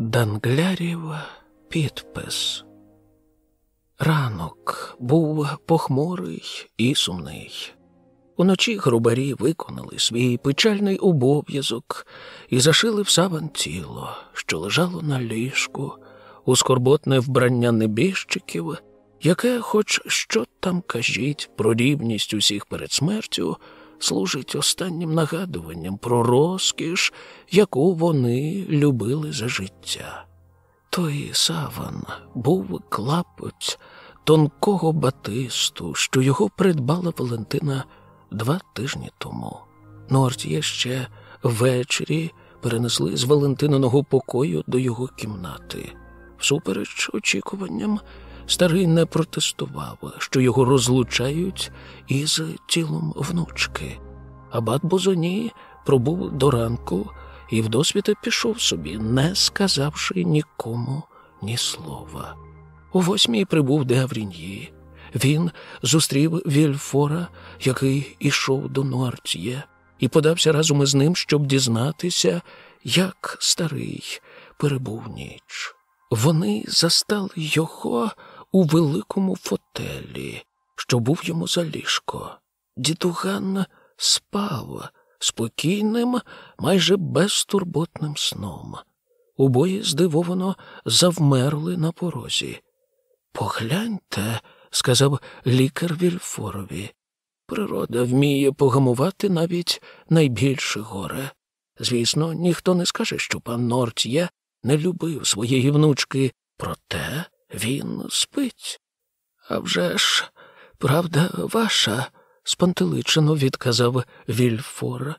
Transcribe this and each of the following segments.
Данглярів підпис. Ранок був похмурий і сумний. Уночі грубарі виконали свій печальний обов'язок і зашили в саван тіло, що лежало на ліжку, у скорботне вбрання небіжчиків, яке, хоч що там кажіть, про рівність усіх перед смертю, служить останнім нагадуванням про розкіш, яку вони любили за життя. Той саван був клапоть тонкого батисту, що його придбала Валентина два тижні тому. Нортє ще ввечері перенесли з Валентининого покою до його кімнати. Всупереч очікуванням, старий не протестував, що його розлучають із тілом внучки. Абат Бозоні пробув до ранку і вдосвіта пішов собі, не сказавши нікому ні слова. У восьмій прибув де Авріньї. Він зустрів Вільфора, який ішов до Нуартьє, і подався разом із ним, щоб дізнатися, як старий перебув ніч. Вони застали його у великому фотелі, що був йому за ліжко. Дідуган спав спокійним, майже безтурботним сном. Обоє здивовано завмерли на порозі. Погляньте, сказав лікар Вільфорові. Природа вміє погамувати навіть найбільше горе. Звісно, ніхто не скаже, що пан Нортє не любив своєї внучки, проте він спить. «А вже ж, правда ваша, спантеличено відказав Вільфор.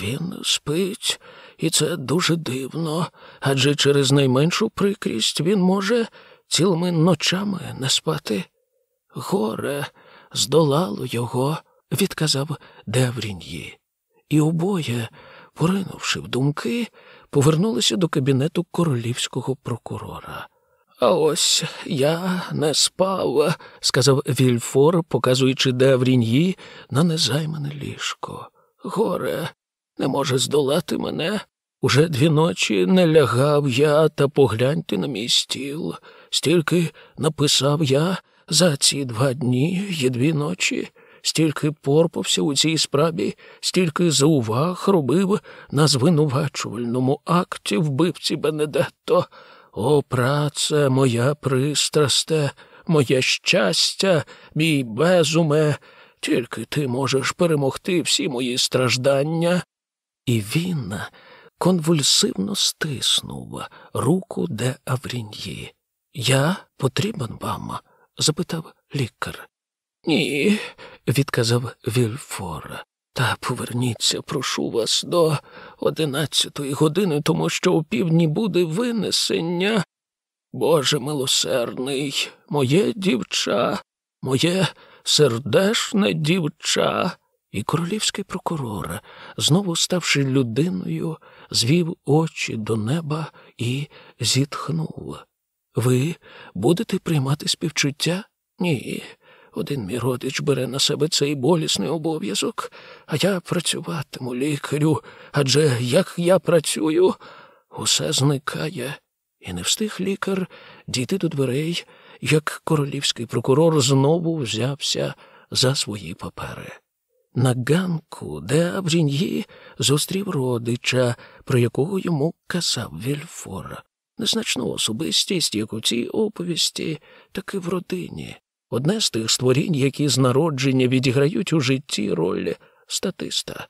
Він спить, і це дуже дивно, адже через найменшу прикрість він може цілими ночами не спати. Горе здолало його, відказав Девріньї. І обоє, поринувши в думки, повернулися до кабінету королівського прокурора. А ось я не спав, сказав Вільфор, показуючи Девріньї на незаймане ліжко. Горе не може здолати мене. Уже дві ночі не лягав я, та погляньте на мій стіл. Стільки написав я за ці два дні і дві ночі, стільки порпався у цій справі, стільки зауваг робив на звинувачувальному акті вбивці Бенедетто. О, праце, моя пристрасте, моє щастя, мій безуме, тільки ти можеш перемогти всі мої страждання. І він конвульсивно стиснув руку де Авріньї. Я потрібен вам? запитав лікар. Ні, відказав Вільфор. Та поверніться, прошу вас, до одинадцятої години, тому що у півдні буде винесення. Боже милосердний, моє дівча, моє сердешне дівча. І королівський прокурор, знову ставши людиною, звів очі до неба і зітхнув. Ви будете приймати співчуття? Ні. Один мій родич бере на себе цей болісний обов'язок, а я працюватиму лікарю, адже як я працюю, усе зникає. І не встиг лікар дійти до дверей, як королівський прокурор знову взявся за свої папери. На ганку, де Абріньї зустрів родича, про якого йому казав Вільфор. Незначну особистість, як у цій оповісті, так і в родині. Одне з тих створінь, які з народження відіграють у житті роль статиста.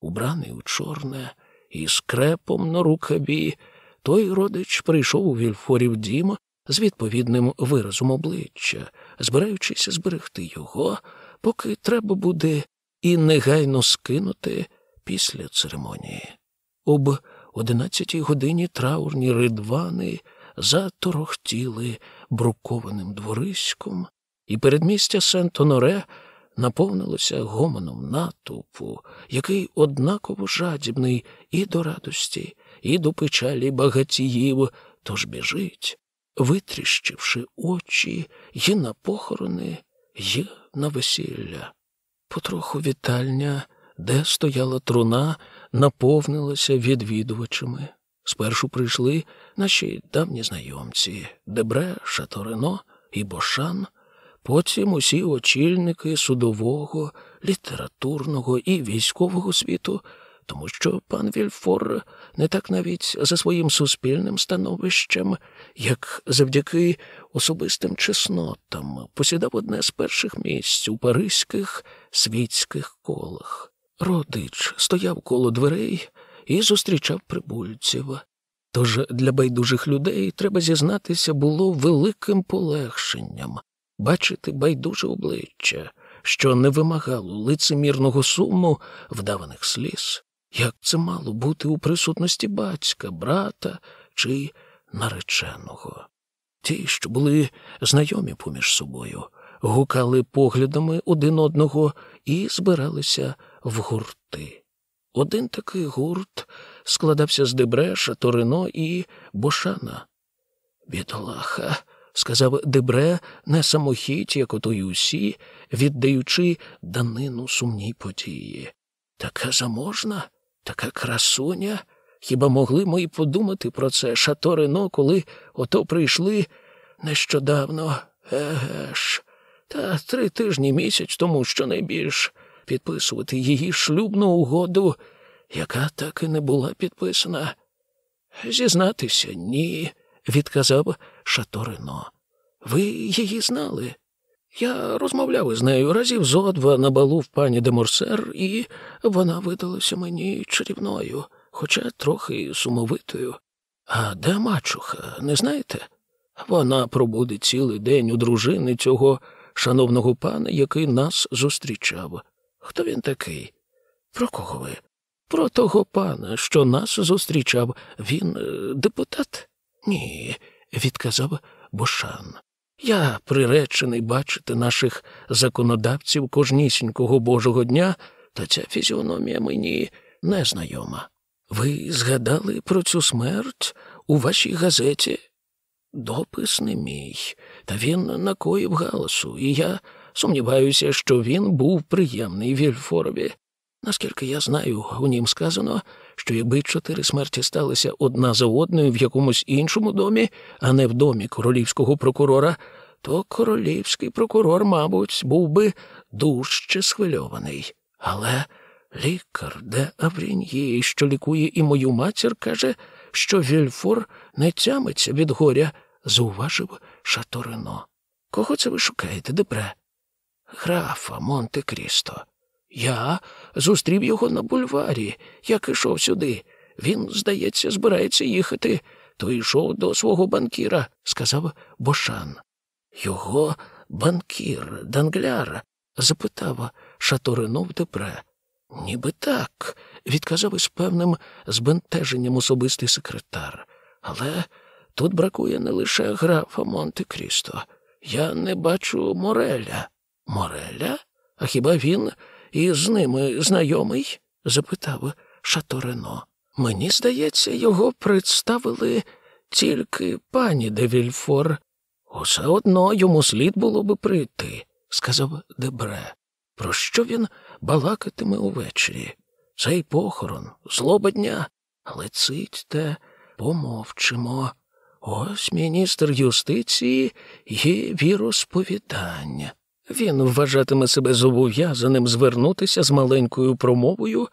Убраний у чорне і скрепом на рукаві, той родич прийшов у Вільфорів дім з відповідним виразом обличчя, збираючись зберегти його, поки треба буде і негайно скинути після церемонії. Об одинадцятій годині траурні ридвани заторохтіли брукованим двориськом, і передмістя Сент-Оноре наповнилося гомоном натовпу, який однаково жадібний і до радості, і до печалі багатіїв, тож біжить, витріщивши очі й на похорони, й на весілля. Потроху вітальня, де стояла труна, наповнилася відвідувачами. Спершу прийшли наші давні знайомці Дебре, Шаторино і Бошан, потім усі очільники судового, літературного і військового світу, тому що пан Вільфор не так навіть за своїм суспільним становищем, як завдяки особистим чеснотам, посідав одне з перших місць у паризьких світських колах. Родич стояв коло дверей і зустрічав прибульців. Тож для байдужих людей треба зізнатися було великим полегшенням бачити байдуже обличчя, що не вимагало лицемірного суму вдаваних сліз, як це мало бути у присутності батька, брата чи нареченого. Ті, що були знайомі поміж собою, гукали поглядами один одного і збиралися в гурти. Один такий гурт складався з Дебреша, Торино і Бошана. Бідолаха, сказав Дебре, не самохідь, як ото й усі, віддаючи данину сумній події. Така заможна, така красуня. Хіба могли ми й подумати про це Шаторино, коли ото прийшли нещодавно, еге ж, та три тижні місяць тому, що найбільш підписувати її шлюбну угоду, яка так і не була підписана. Зізнатися, ні, відказав Шаторино. Ви її знали? Я розмовляв із нею разів зо два на балу в пані де Морсер, і вона видалася мені чарівною, хоча трохи сумовитою. А де мачуха, не знаєте? Вона пробуде цілий день у дружини цього шановного пана, який нас зустрічав. Хто він такий? Про кого ви? Про того пана, що нас зустрічав. Він е, депутат? Ні, відказав Бошан. Я приречений бачити наших законодавців кожнісінького божого дня, та ця фізіономія мені незнайома. Ви згадали про цю смерть у вашій газеті? Допис не мій, та він накоїв галасу, і я сумніваюся, що він був приємний Вільфорові. Наскільки я знаю, у нім сказано, що якби чотири смерті сталися одна за одною в якомусь іншому домі, а не в домі королівського прокурора, то королівський прокурор, мабуть, був би дужче схвильований. Але лікар, де Авріньї, що лікує і мою матір, каже, що Вільфор не тямиться від горя, зауважив Шаторино. Кого це ви шукаєте, Депре? Графа Монте Крісто. Я зустрів його на бульварі, як ішов сюди. Він, здається, збирається їхати, то йшов до свого банкіра, сказав Бошан. Його банкір, Дангляр, запитав Шаторинов Депре. Ніби так, відказав із певним збентеженням особистий секретар. Але тут бракує не лише графа Монте Крісто. Я не бачу Мореля. Мореля? А хіба він із ними знайомий? запитав Шаторено. Мені здається, його представили тільки пані де Вільфор. Усе одно йому слід було би прийти, сказав Дебре. Про що він балакатиме увечері? Цей похорон, злоба дня, але цитьте, помовчимо. Ось міністр юстиції є віросповідання. Він вважатиме себе зобов'язаним звернутися з маленькою промовою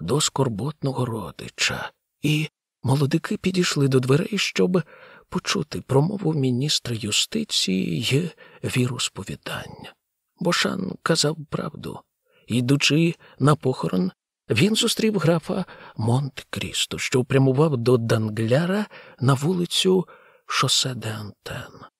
до скорботного родича. І молодики підійшли до дверей, щоб почути промову міністра юстиції й віросповідання. Бошан казав правду. Йдучи на похорон, він зустрів графа Монте Крісто, що прямував до Дангляра на вулицю Шосе де Антен.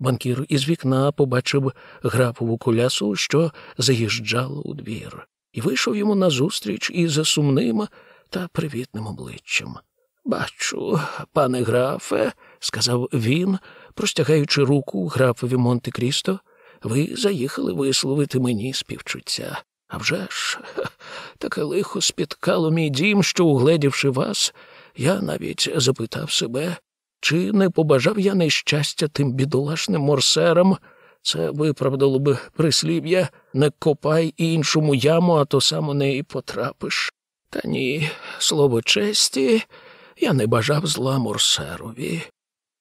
Банкір із вікна побачив графову колясу, що заїжджала у двір, і вийшов йому назустріч із сумним та привітним обличчям. Бачу, пане графе, сказав він, простягаючи руку графові Монте Крісто, ви заїхали висловити мені співчуття. А вже ж, таке лихо спіткало мій дім, що, угледівши вас, я навіть запитав себе, чи не побажав я нещастя тим бідолашним морсерам? Це виправдало би прислів'я не копай іншому яму, а то сам у неї потрапиш. Та ні, слово честі, я не бажав зла Морсерові.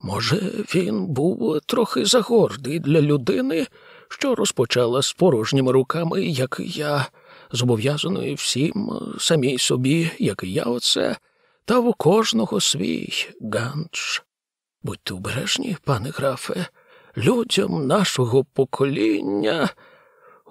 Може, він був трохи загордий для людини, що розпочала з порожніми руками, як і я, зобов'язаної всім самій собі, як і я оце, та у кожного свій ганч. Будьте обережні, пане графе, людям нашого покоління.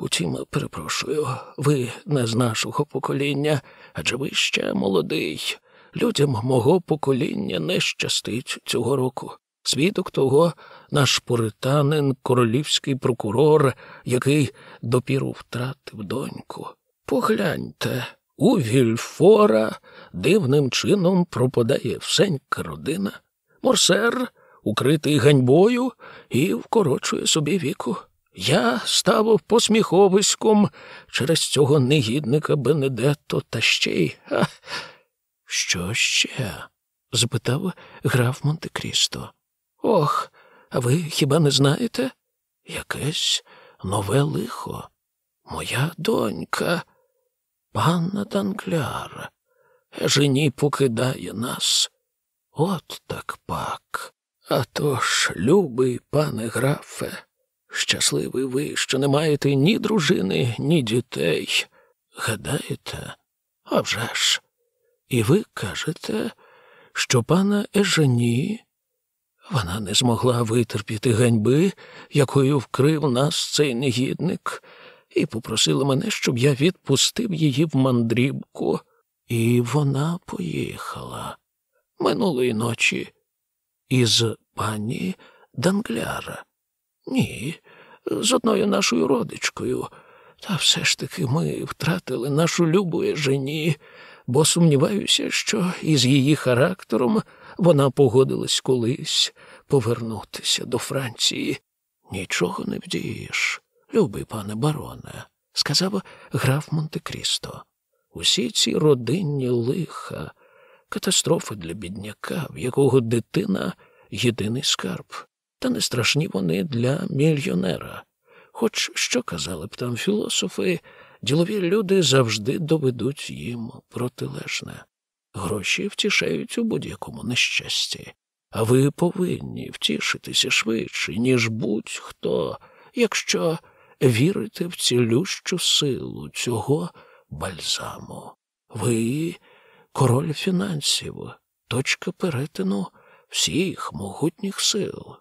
Утім, перепрошую, ви не з нашого покоління, адже ви ще молодий. Людям мого покоління не щастить цього року. Свідок того наш пуританин, королівський прокурор, який допіру втратив доньку. Погляньте, у Вільфора дивним чином пропадає всенька родина. Морсер, укритий ганьбою, і вкорочує собі віку. Я ставив посміховиськом через цього негідника Бенедетто та ще й. А... Що ще? запитав граф Монте Крісто. Ох, а ви хіба не знаєте? Якесь нове лихо. Моя донька, панна Данкляр, жені покидає нас. От так пак. А тож, любий пане графе, щасливий ви, що не маєте ні дружини, ні дітей. Гадаєте? А вже ж. І ви кажете, що пана Ежені вона не змогла витерпіти ганьби, якою вкрив нас цей негідник, і попросила мене, щоб я відпустив її в мандрівку, і вона поїхала минулої ночі із пані Дангляра. Ні, з одною нашою родичкою. Та все ж таки ми втратили нашу любу Ежені, бо сумніваюся, що із її характером вона погодилась колись повернутися до Франції. Нічого не вдієш, любий пане бароне, сказав граф Монте Крісто. Усі ці родинні лиха, катастрофи для бідняка, в якого дитина єдиний скарб, та не страшні вони для мільйонера. Хоч що казали б там філософи, ділові люди завжди доведуть їм протилежне. Гроші втішають у будь-якому нещасті, а ви повинні втішитися швидше, ніж будь-хто, якщо вірите в цілющу силу цього бальзаму. Ви король фінансів, точка перетину всіх могутніх сил.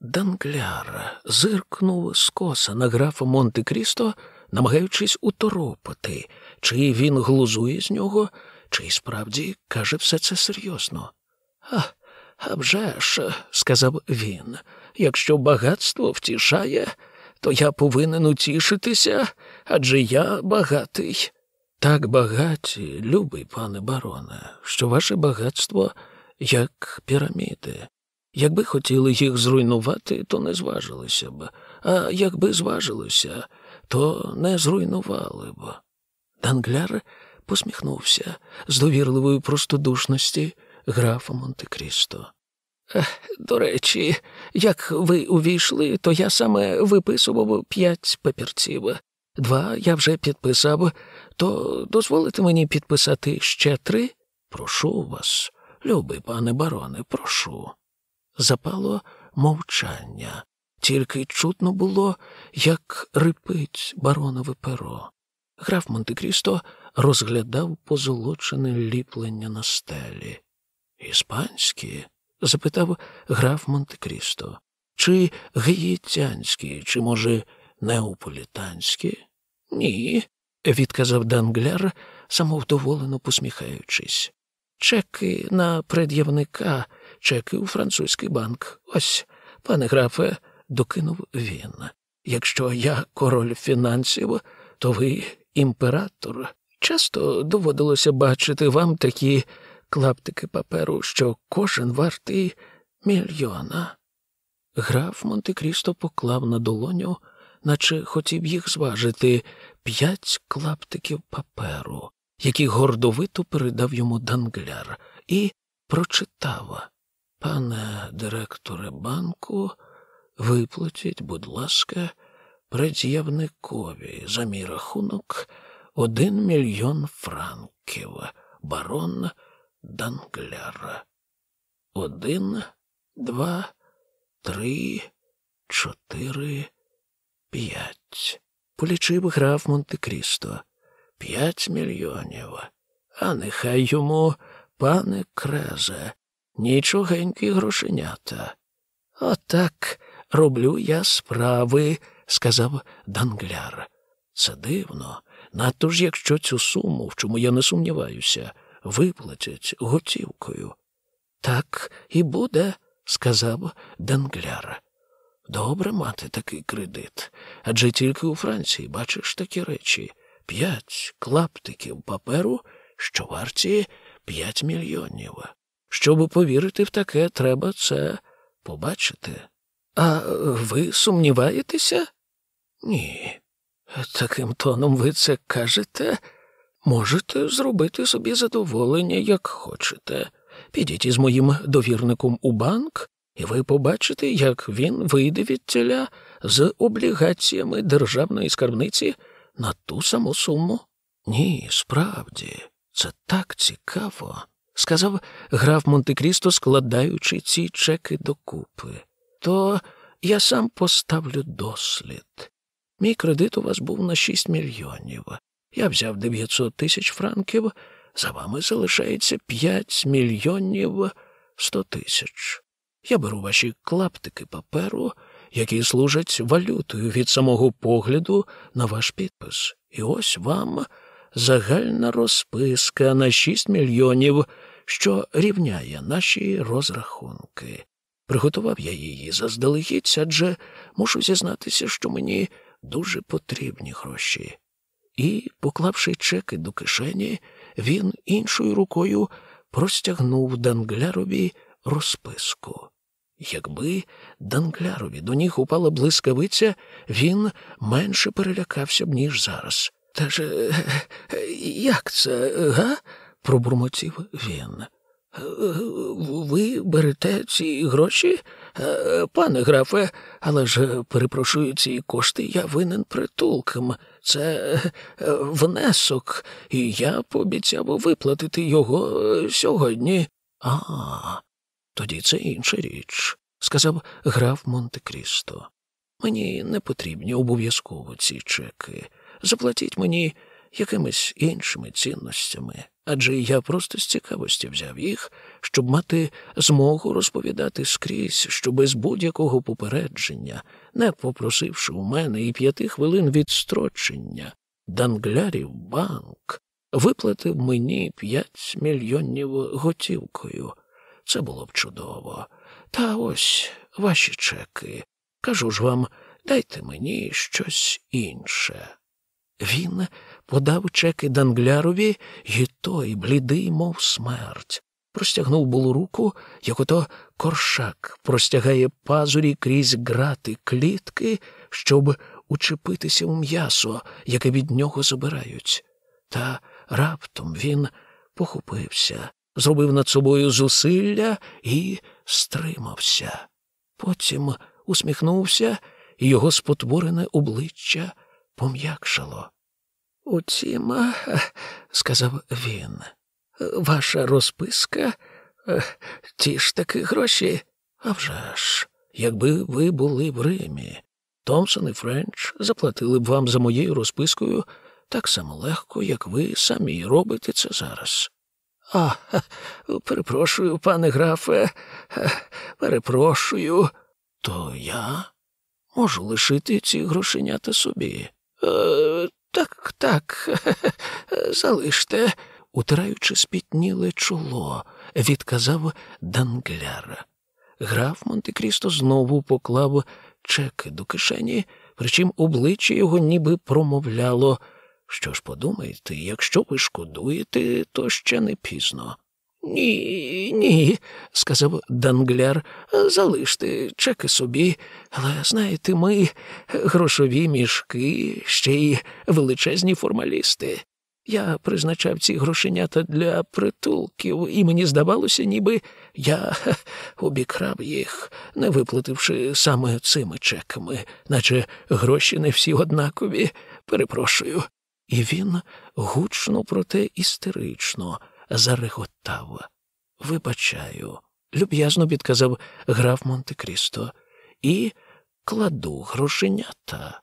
Дангляр зиркнув скоса на графа Монте Крісто, намагаючись уторопати, чи він глузує з нього, чи справді каже все це серйозно. А, а вже ж, сказав він, якщо багатство втішає, то я повинен утішитися, адже я багатий. Так багаті, любий пане бароне, що ваше багатство як піраміди. Якби хотіли їх зруйнувати, то не зважилися б, а якби зважилися, то не зруйнували б. Дангляр посміхнувся з довірливої простодушності графа Монте Крісто. До речі, як ви увійшли, то я саме виписував п'ять папірців. Два я вже підписав, то дозволите мені підписати ще три? Прошу вас, любий пане бароне, прошу. Запало мовчання, тільки чутно було, як рипить баронове перо. Граф Монте Крісто розглядав позолочене ліплення на стелі. Іспанські? запитав граф Монте Крісто. Чи гаїтянські, чи, може, неаполітанські? Ні, відказав Дангляр, самовдоволено посміхаючись. Чеки на пред'явника, чеки у французький банк. Ось, пане графе, докинув він. Якщо я король фінансів, то ви імператор. Часто доводилося бачити вам такі клаптики паперу, що кожен вартий мільйона. Граф Монте Крісто поклав на долоню, наче хотів їх зважити, п'ять клаптиків паперу, які гордовито передав йому Дангляр, і прочитав Пане директоре банку, виплатіть, будь ласка, пред'явникові за мій рахунок один мільйон франків, барон Дангляр. Один, два, три, чотири, п'ять. Полічив граф Монте Крісто. П'ять мільйонів. А нехай йому, пане Крезе, нічогенькі грошенята. Отак роблю я справи, сказав Дангляр. Це дивно, надто ж якщо цю суму, в чому я не сумніваюся, виплатять готівкою. Так і буде, сказав Дангляр. Добре мати такий кредит, адже тільки у Франції бачиш такі речі п'ять клаптиків паперу, що варті п'ять мільйонів. Щоб повірити в таке, треба це побачити. А ви сумніваєтеся? Ні. Таким тоном ви це кажете. Можете зробити собі задоволення, як хочете. Підіть із моїм довірником у банк, і ви побачите, як він вийде від тіля з облігаціями державної скарбниці на ту саму суму. Ні, справді, це так цікаво, сказав граф Монте Крісто, складаючи ці чеки докупи. То я сам поставлю дослід. Мій кредит у вас був на шість мільйонів. Я взяв 900 тисяч франків, за вами залишається п'ять мільйонів сто тисяч. Я беру ваші клаптики паперу, які служать валютою від самого погляду на ваш підпис. І ось вам загальна розписка на шість мільйонів, що рівняє наші розрахунки. Приготував я її заздалегідь, адже мушу зізнатися, що мені дуже потрібні гроші. І, поклавши чеки до кишені, він іншою рукою простягнув Данглярові розписку. Якби Данглярові до ніг упала блискавиця, він менше перелякався б, ніж зараз. Та ж як це, га? пробурмотів він. Ви берете ці гроші? Пане графе, але ж перепрошую ці кошти, я винен притулкам. Це внесок, і я пообіцяв виплатити його сьогодні. А, тоді це інша річ, сказав граф Монте Крісто. Мені не потрібні обов'язково ці чеки. Заплатіть мені якимись іншими цінностями, адже я просто з цікавості взяв їх, щоб мати змогу розповідати скрізь, що без будь-якого попередження, не попросивши у мене і п'яти хвилин відстрочення, Данглярів банк виплатив мені п'ять мільйонів готівкою. Це було б чудово. Та ось ваші чеки. Кажу ж вам, дайте мені щось інше. Він подав чеки Данглярові, і той, блідий, мов смерть, простягнув було руку, як ото коршак простягає пазурі крізь грати клітки, щоб учепитися у м'ясо, яке від нього забирають. Та раптом він похопився, зробив над собою зусилля і стримався. Потім усміхнувся, і його спотворене обличчя пом'якшало. Утім, сказав він, ваша розписка, ті ж таки гроші. А вже ж, якби ви були в Римі, Томсон і Френч заплатили б вам за моєю розпискою так само легко, як ви самі робите це зараз. А, перепрошую, пане графе, перепрошую, то я можу лишити ці грошенята собі. Е, Так, так, залиште, утираючи спітніле чоло, відказав Дангляр. Граф Монте Крісто знову поклав чеки до кишені, причим обличчя його ніби промовляло. Що ж подумайте, якщо ви шкодуєте, то ще не пізно. Ні, ні, сказав Дангляр, залиште чеки собі. Але знаєте, ми грошові мішки, ще й величезні формалісти. Я призначав ці грошенята для притулків, і мені здавалося, ніби я обікрав їх, не виплативши саме цими чеками, наче гроші не всі однакові. Перепрошую. І він гучно, проте істерично зареготав. вибачаю, люб'язно підказав граф Монте Крісто, і кладу грошенята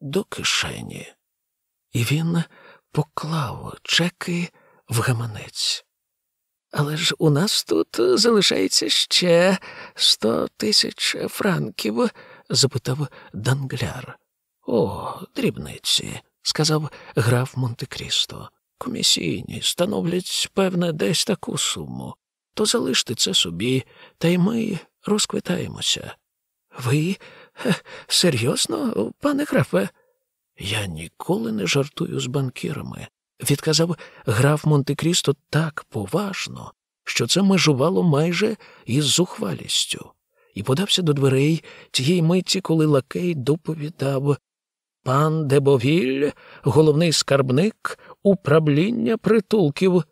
до кишені. І він поклав чеки в гаманець. Але ж у нас тут залишається ще сто тисяч франків? запитав Дангляр. О, дрібниці, сказав граф Монте Крісто. Комісійні становлять, певне, десь таку суму. То залиште це собі, та й ми розквитаємося. Ви серйозно, пане графе? Я ніколи не жартую з банкірами, відказав граф Монте Крісто так поважно, що це межувало майже із зухвалістю, і подався до дверей тієї миті, коли лакей доповідав Пан Дебовіль, головний скарбник управління притулків.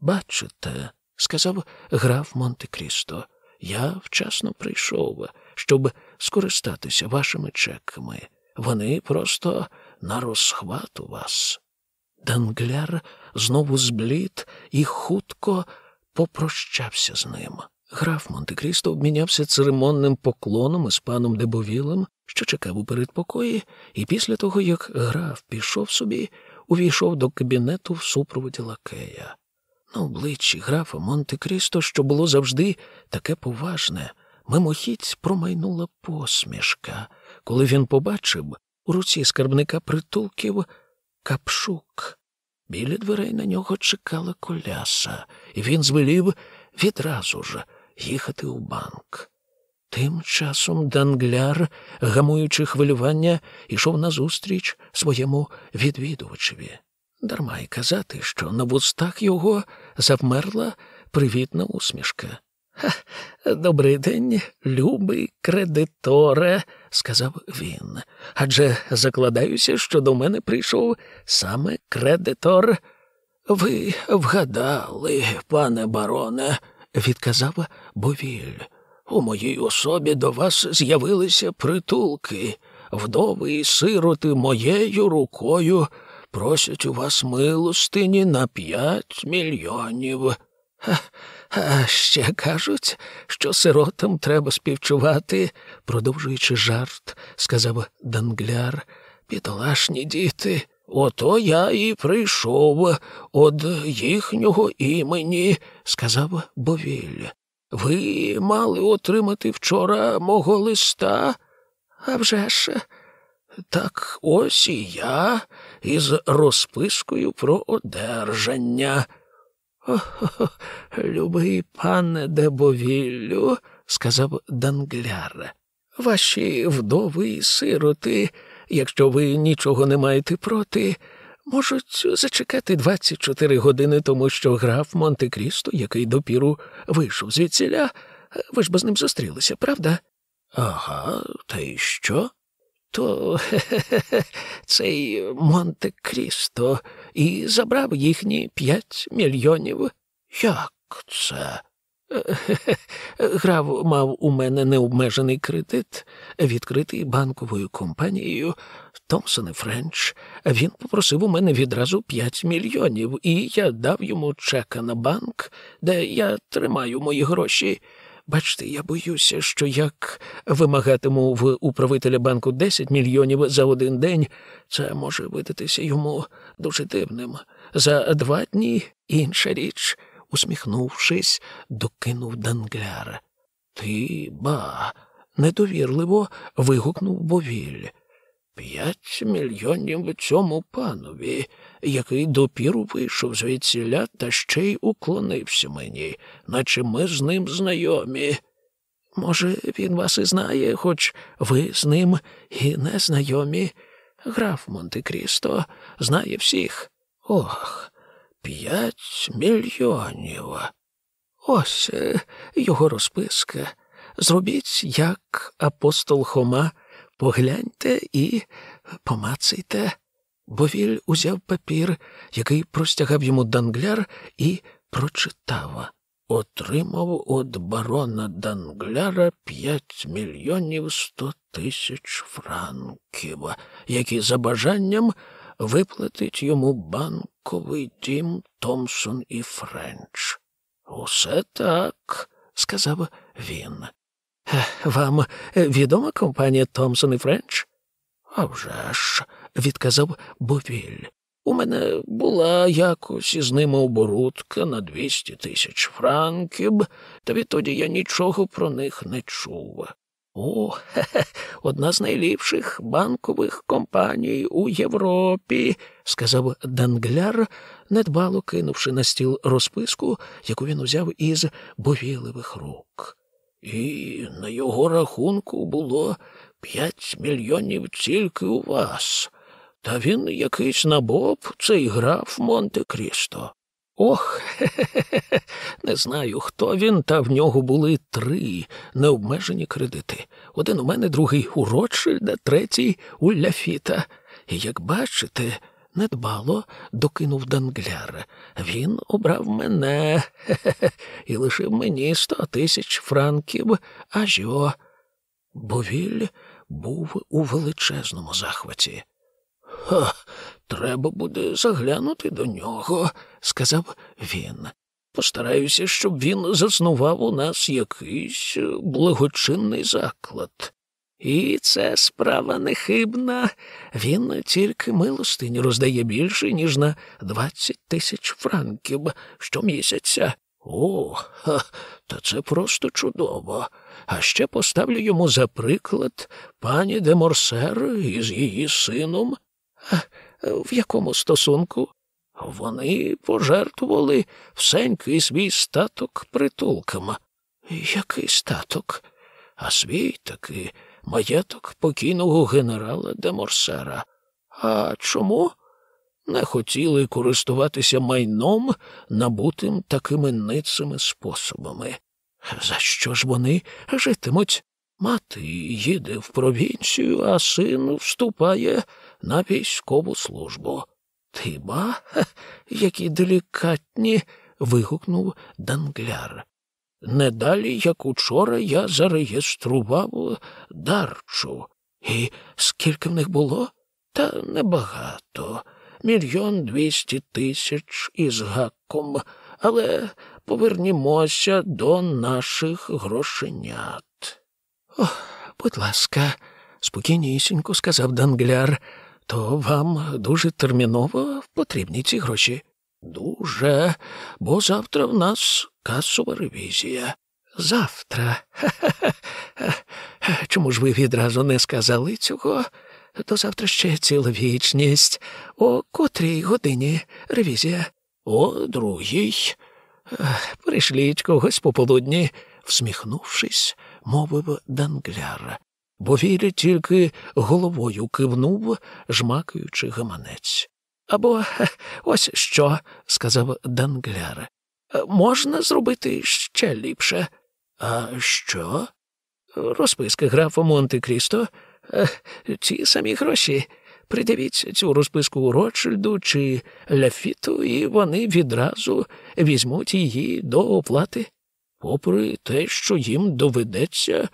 Бачите, сказав граф Монте Крісто, я вчасно прийшов, щоб скористатися вашими чеками. Вони просто на розхват у вас. Дангляр знову зблід і хутко попрощався з ним. Граф Монте Крісто обмінявся церемонним поклоном із паном Дебовілем, що чекав у передпокої, і після того, як граф пішов собі, увійшов до кабінету в супроводі лакея. На обличчі графа Монте Крісто, що було завжди таке поважне, мимохідь промайнула посмішка, коли він побачив у руці скарбника притулків капшук. Біля дверей на нього чекала коляса, і він звелів відразу ж їхати у банк. Тим часом Дангляр, гамуючи хвилювання, ішов назустріч своєму відвідувачеві. Дарма й казати, що на вустах його завмерла привітна усмішка. «Ха, Добрий день, любий кредиторе, сказав він. Адже закладаюся, що до мене прийшов саме кредитор. Ви вгадали, пане бароне, відказав Бовіль. У моїй особі до вас з'явилися притулки, вдови і сироти моєю рукою просять у вас милостині на п'ять мільйонів. А ще кажуть, що сиротам треба співчувати, продовжуючи жарт, сказав Дангляр, бідолашні діти. Ото я і прийшов од їхнього імені, сказав Бовіль. Ви мали отримати вчора мого листа? «А вже ж, так ось і я із розпискою про одержання. О, любий пане Дебовіллю, сказав Дангляр, ваші вдови і сироти, якщо ви нічого не маєте проти, можуть зачекати 24 години, тому що граф Монте Крісто, який допіру вийшов звідсіля, ви ж бо з ним зустрілися, правда? Ага, та й що? То хе-хе-хе, цей Монте Крісто і забрав їхні п'ять мільйонів. Як це? Граф мав у мене необмежений кредит, відкритий банковою компанією Томсон Френч. Він попросив у мене відразу п'ять мільйонів, і я дав йому чека на банк, де я тримаю мої гроші. Бачте, я боюся, що як вимагатиму в управителя банку 10 мільйонів за один день, це може видатися йому дуже дивним. За два дні інша річ, усміхнувшись, докинув Дангляр. Ти ба, недовірливо вигукнув Бовіль. П'ять мільйонів цьому панові, який допіру вийшов звідсіля та ще й уклонився мені, наче ми з ним знайомі. Може, він вас і знає, хоч ви з ним і не знайомі. Граф Монте Крісто знає всіх. Ох, п'ять мільйонів. Ось е, його розписка. Зробіть, як апостол Хома. Погляньте і помацайте. Бовіль узяв папір, який простягав йому Дангляр, і прочитав. Отримав від барона Дангляра п'ять мільйонів сто тисяч франків, які за бажанням виплатить йому банковий дім Томсон і Френч. Усе так, сказав він. Вам відома компанія Томсон і Френч? «А вже ж», – відказав Бовіль. У мене була якось із ними оборудка на 200 тисяч франків, та відтоді я нічого про них не чув. О, хе-хе, одна з найліпших банкових компаній у Європі, сказав Дангляр, недбало кинувши на стіл розписку, яку він узяв із бовіливих рук. І на його рахунку було п'ять мільйонів тільки у вас. Та він якийсь набоб, цей граф Монте Крісто. Ох, хе-хе-хе, не знаю, хто він, та в нього були три необмежені кредити. Один у мене, другий у Ротшильда, третій у Ляфіта. І, як бачите, недбало докинув Дангляр. Він обрав мене хе-хе, і лишив мені сто тисяч франків, ажо. Бовіль був у величезному захваті. Ха, треба буде заглянути до нього, сказав він. Постараюся, щоб він заснував у нас якийсь благочинний заклад. І це справа нехибна. Він тільки милостинь роздає більше, ніж на двадцять тисяч франків щомісяця. О, ха, та це просто чудово. А ще поставлю йому за приклад пані де Морсер із її сином. А в якому стосунку? Вони пожертвували всенький свій статок притулкам. Який статок? А свій таки маєток покійного генерала де Морсера. А чому? Не хотіли користуватися майном, набутим такими ницими способами. За що ж вони житимуть? Мати їде в провінцію, а син вступає на військову службу. Ти ба, які делікатні. вигукнув Дангляр. Не далі, як учора, я зареєстрував дарчу. І скільки в них було? Та небагато. Мільйон двісті тисяч із гаком. Але повернімося до наших грошенят. Ох, будь ласка, спокійнісінько сказав Дангляр. То вам дуже терміново потрібні ці гроші? Дуже, бо завтра в нас касова ревізія. Завтра. Ха-ха-ха. Чому ж ви відразу не сказали цього? До завтра ще ціла вічність. О котрій годині ревізія? О другій. Прийшліть когось пополудні, всміхнувшись, мовив Дангляр бо Вілі тільки головою кивнув, жмакаючи гаманець. Або ось що, сказав Дангляр. Можна зробити ще ліпше. А що? Розписка графа Монте Крісто. Ті самі гроші. Придивіть цю розписку Ротшильду чи Ляфіту, і вони відразу візьмуть її до оплати, попри те, що їм доведеться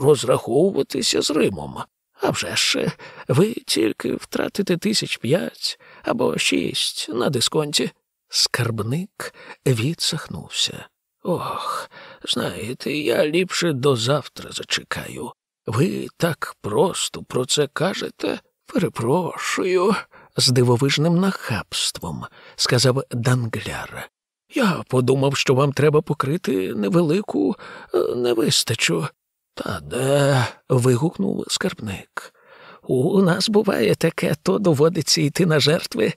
розраховуватися з Римом. А вже ж, ви тільки втратите тисяч п'ять або шість на дисконті. Скарбник відсахнувся. Ох, знаєте, я ліпше до завтра зачекаю. Ви так просто про це кажете? Перепрошую, з дивовижним нахабством, сказав Дангляр. Я подумав, що вам треба покрити невелику е, невистачу. Та де. вигукнув скарбник. У нас буває таке, то доводиться йти на жертви.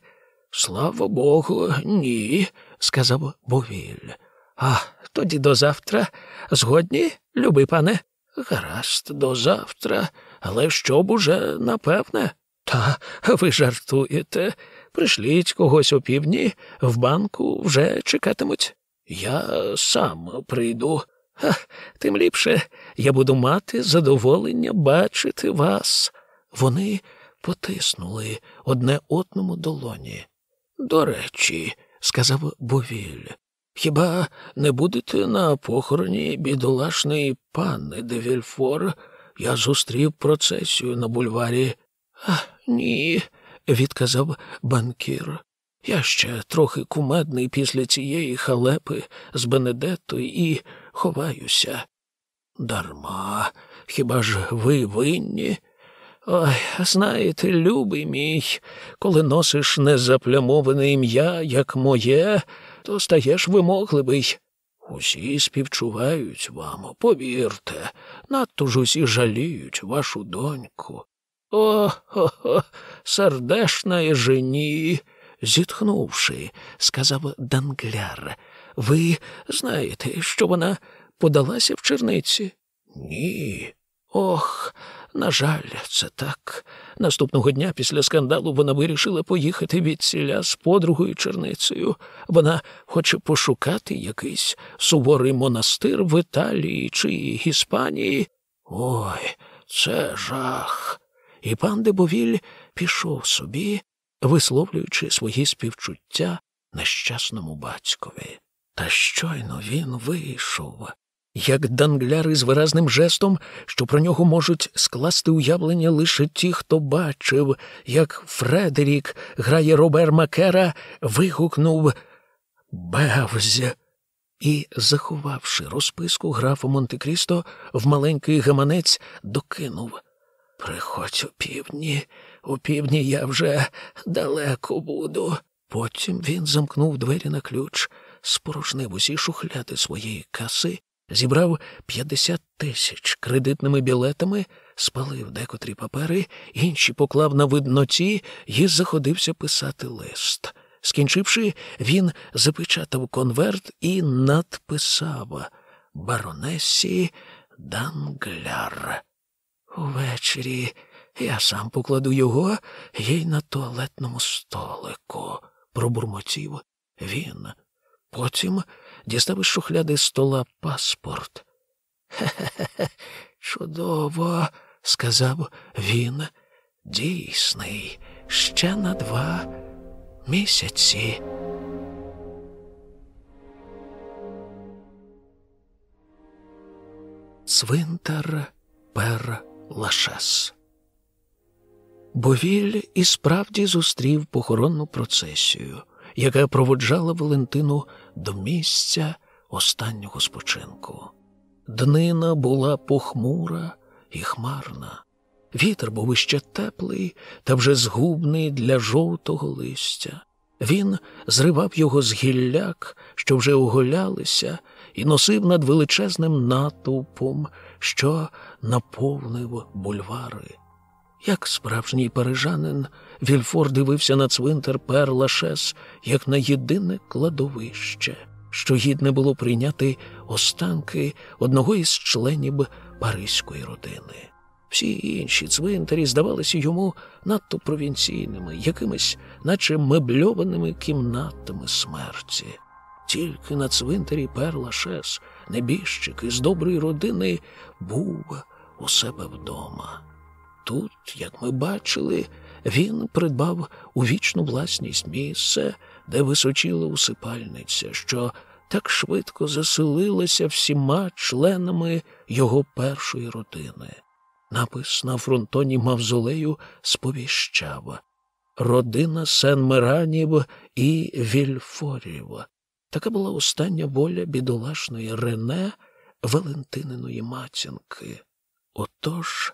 Слава Богу, ні, сказав Бовіль. А тоді до завтра. Згодні, любий пане? Гаразд, до завтра, але щоб уже напевне. Та ви жартуєте. Пришліть когось у півдні, в банку вже чекатимуть. Я сам прийду. Тим ліпше я буду мати задоволення бачити вас. Вони потиснули одне одному долоні. До речі, сказав Бовіль, хіба не будете на похороні бідолашної панни де Вільфор? Я зустрів процесію на бульварі. Ні, відказав банкір. Я ще трохи кумедний після цієї халепи з Бенедеттою і ховаюся. Дарма, хіба ж ви винні? Ой, знаєте, любий мій, коли носиш незаплямоване ім'я, як моє, то стаєш вимогливий. Усі співчувають вам, повірте, надто ж усі жаліють вашу доньку. О, хо, хо сердешна жені, зітхнувши, сказав Дангляр. Ви знаєте, що вона подалася в черниці? Ні. Ох, на жаль, це так. Наступного дня після скандалу вона вирішила поїхати від сіля з подругою черницею. Вона хоче пошукати якийсь суворий монастир в Італії чи Іспанії. Ой, це жах. І пан Дебовіль пішов собі, висловлюючи свої співчуття нещасному батькові. Та щойно він вийшов, як Дангляр із виразним жестом, що про нього можуть скласти уявлення лише ті, хто бачив, як Фредерік грає Робер Макера, вигукнув Бевзь. І, заховавши розписку графа Монте-Крісто, в маленький гаманець докинув Приходь у півдні, у півдні я вже далеко буду. Потім він замкнув двері на ключ, спорожнив усі шухляди своєї каси зібрав 50 тисяч кредитними білетами, спалив декотрі папери, інші поклав на видноті і заходився писати лист. Скінчивши, він запечатав конверт і надписав баронесі Дангляр. Увечері я сам покладу його їй на туалетному столику, пробурмотів він. Потім дістав із шухляди стола паспорт. Хе-хе, чудово, сказав він. Дійсний, ще на два місяці. Цвинтар пер Лашес. Бовіль і справді зустрів похоронну процесію яка проводжала Валентину до місця останнього спочинку. Днина була похмура і хмарна. Вітер був іще теплий та вже згубний для жовтого листя. Він зривав його з гілляк, що вже оголялися, і носив над величезним натовпом, що наповнив бульвари. Як справжній парижанин, Вільфор дивився на цвинтар Перлашес як на єдине кладовище, що гідне було прийняти останки одного із членів паризької родини. Всі інші цвинтарі здавалися йому надто провінційними, якимись, наче мебльованими кімнатами смерті. Тільки на цвинтарі Перлашес небіжчик із доброї родини був у себе вдома. Тут, як ми бачили, він придбав у вічну власність місце, де височіла усипальниця, що так швидко заселилася всіма членами його першої родини. Напис на фронтоні Мавзолею сповіщав родина Сен-Меранів і Вільфорів. Така була остання воля бідолашної Рене Валентининої матінки. Отож.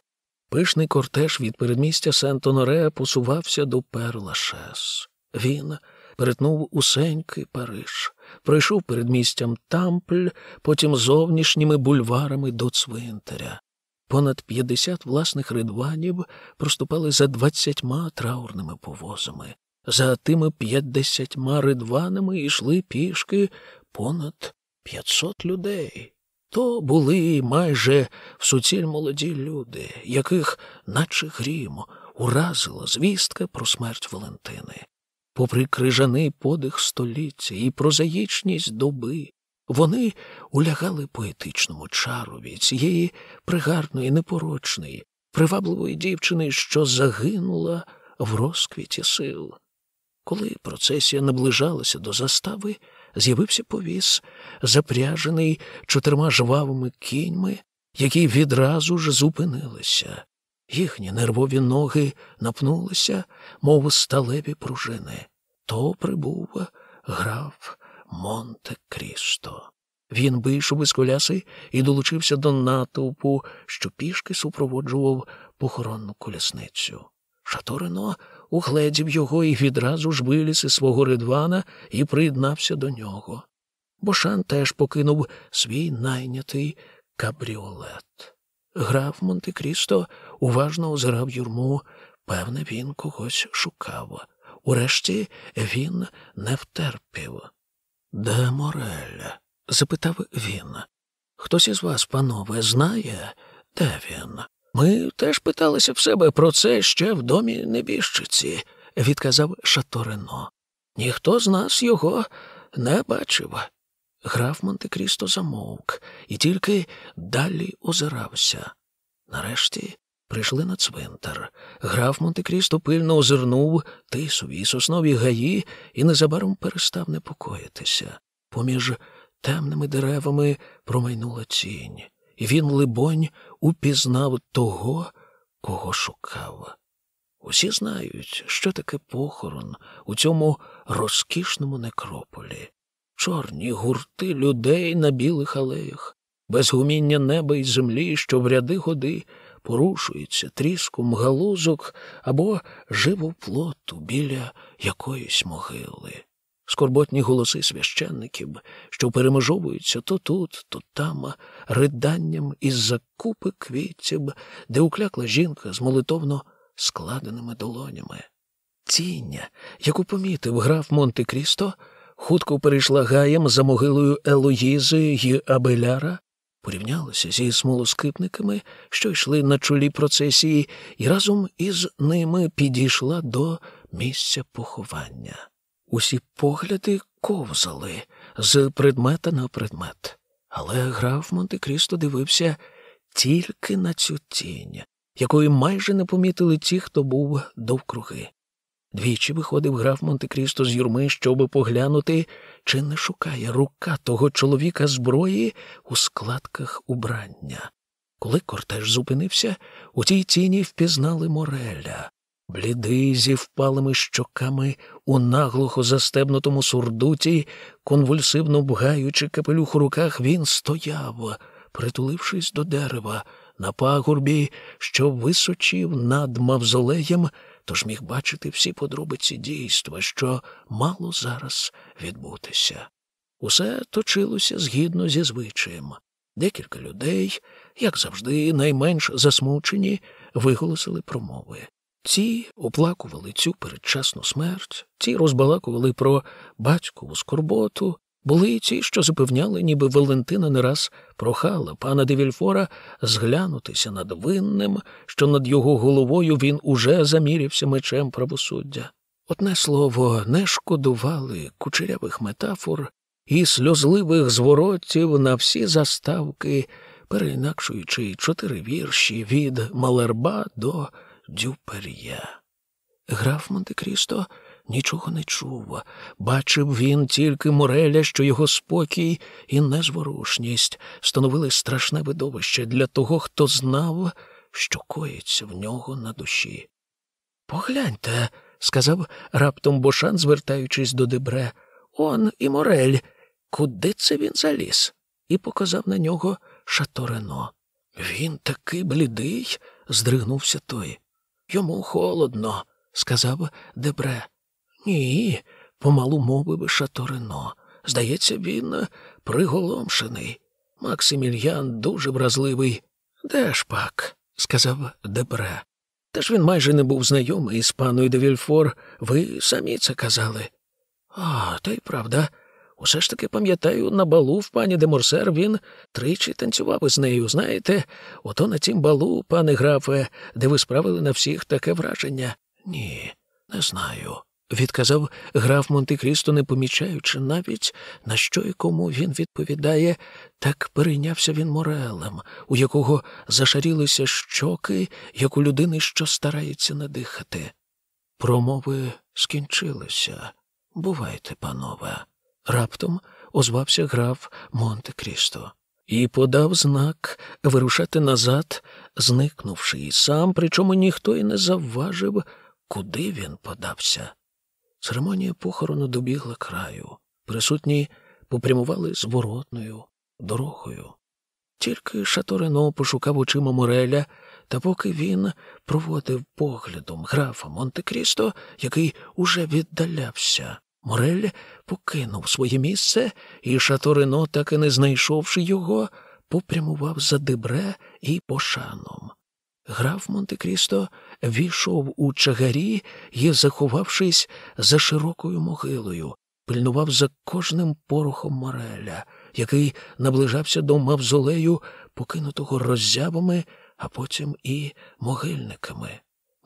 Пишний кортеж від передмістя Сент-Оноре посувався до Перлашес. Він перетнув усенький Париж, пройшов передмістям Тампль, потім зовнішніми бульварами до цвинтаря. Понад п'ятдесят власних ридванів проступали за двадцятьма траурними повозами. За тими п'ятдесятьма ридванами йшли пішки понад п'ятсот людей. То були майже в суціль молоді люди, яких, наче грім, уразила звістка про смерть Валентини. Попри крижаний подих століття і прозаїчність доби, вони улягали поетичному чарові цієї пригарної, непорочної, привабливої дівчини, що загинула в розквіті сил. Коли процесія наближалася до застави, з'явився повіс, запряжений чотирма жвавими кіньми, які відразу ж зупинилися. Їхні нервові ноги напнулися, мов сталеві пружини. то прибув граф Монте Крісто. Він вийшов із коляси і долучився до натовпу, що пішки супроводжував похоронну колясницю. Шаторино угледів його і відразу ж виліз із свого ридвана і приєднався до нього. Бошан теж покинув свій найнятий кабріолет. Граф Монте Крісто уважно озирав юрму. Певне, він когось шукав. Урешті він не втерпів. Де Морель? запитав він. Хтось із вас, панове, знає, де він? Ми теж питалися в себе про це ще в домі небіжчиці, відказав Шаторино. Ніхто з нас його не бачив. Граф Монте Крісто замовк і тільки далі озирався. Нарешті прийшли на цвинтар. Граф Монте Крісто пильно озирнув тисові соснові гаї і незабаром перестав непокоїтися. Поміж темними деревами промайнула тінь, і він, либонь, упізнав того, кого шукав. Усі знають, що таке похорон у цьому розкішному некрополі, чорні гурти людей на білих алеях, без гуміння неба і землі, що в ряди годи порушується тріском галузок або живоплоту біля якоїсь могили. Скорботні голоси священників, що перемежовуються то тут, то там, риданням із закупи квітів, де уклякла жінка з молитовно складеними долонями. Тіння, яку помітив граф Монте Крісто, хутко перейшла гаєм за могилою Елоїзи й Абеляра, порівнялася зі смолоскипниками, що йшли на чолі процесії, і разом із ними підійшла до місця поховання. Усі погляди ковзали з предмета на предмет, але граф Монте Крісто дивився тільки на цю тінь, якої майже не помітили ті, хто був довкруги. Двічі виходив граф Монте Крісто з юрми, щоб поглянути, чи не шукає рука того чоловіка зброї у складках убрання. Коли кортеж зупинився, у тій тіні впізнали Мореля. Блідий зі впалими щоками у наглухо застебнутому сурдуті, конвульсивно бгаючи капелюх у руках, він стояв, притулившись до дерева, на пагорбі, що височив над мавзолеєм, тож міг бачити всі подробиці дійства, що мало зараз відбутися. Усе точилося згідно зі звичаєм. Декілька людей, як завжди, найменш засмучені, виголосили промови. Ці оплакували цю передчасну смерть, ті розбалакували про батькову скорботу, були й ті, що запевняли, ніби Валентина не раз прохала пана Девільфора зглянутися над винним, що над його головою він уже замірявся мечем правосуддя. Одне слово, не шкодували кучерявих метафор і сльозливих зворотів на всі заставки, переінакшуючи чотири вірші від Малерба до Дюпер'я. Граф Монте Крісто нічого не чув. Бачив він тільки Мореля, що його спокій і незворушність становили страшне видовище для того, хто знав, що коїться в нього на душі. Погляньте, сказав раптом Бошан, звертаючись до Дебре, он і Морель. Куди це він заліз? І показав на нього Шаторено. Він такий блідий, здригнувся той. Йому холодно, сказав Дебре. Ні, помалу мовив Шаторино. Здається, він приголомшений. Максимільян дуже вразливий. Де ж пак? сказав Дебре. Та ж він майже не був знайомий з паною Девільфор, ви самі це казали. А, та й правда. Усе ж таки пам'ятаю, на балу в пані де Морсер він тричі танцював із нею. Знаєте, ото на тім балу, пане графе, де ви справили на всіх таке враження. Ні, не знаю, відказав граф Монте Крісто, не помічаючи навіть, на що і кому він відповідає, так перейнявся він морелем, у якого зашарілися щоки, як у людини, що старається надихати. Промови скінчилися. Бувайте, панове. Раптом озвався граф Монте Крісто і подав знак вирушати назад, зникнувши і сам, причому ніхто й не завважив, куди він подався. Церемонія похорону добігла краю. Присутні попрямували зворотною дорогою. Тільки Шаторино пошукав очима Мореля, та поки він проводив поглядом графа Монте-Крісто, який уже віддалявся, Морель покинув своє місце, і Шаторино, так і не знайшовши його, попрямував за дебре і пошаном. Граф Монте-Крісто війшов у чагарі і, заховавшись за широкою могилою, пильнував за кожним порохом Мореля, який наближався до мавзолею, покинутого роззявами, а потім і могильниками.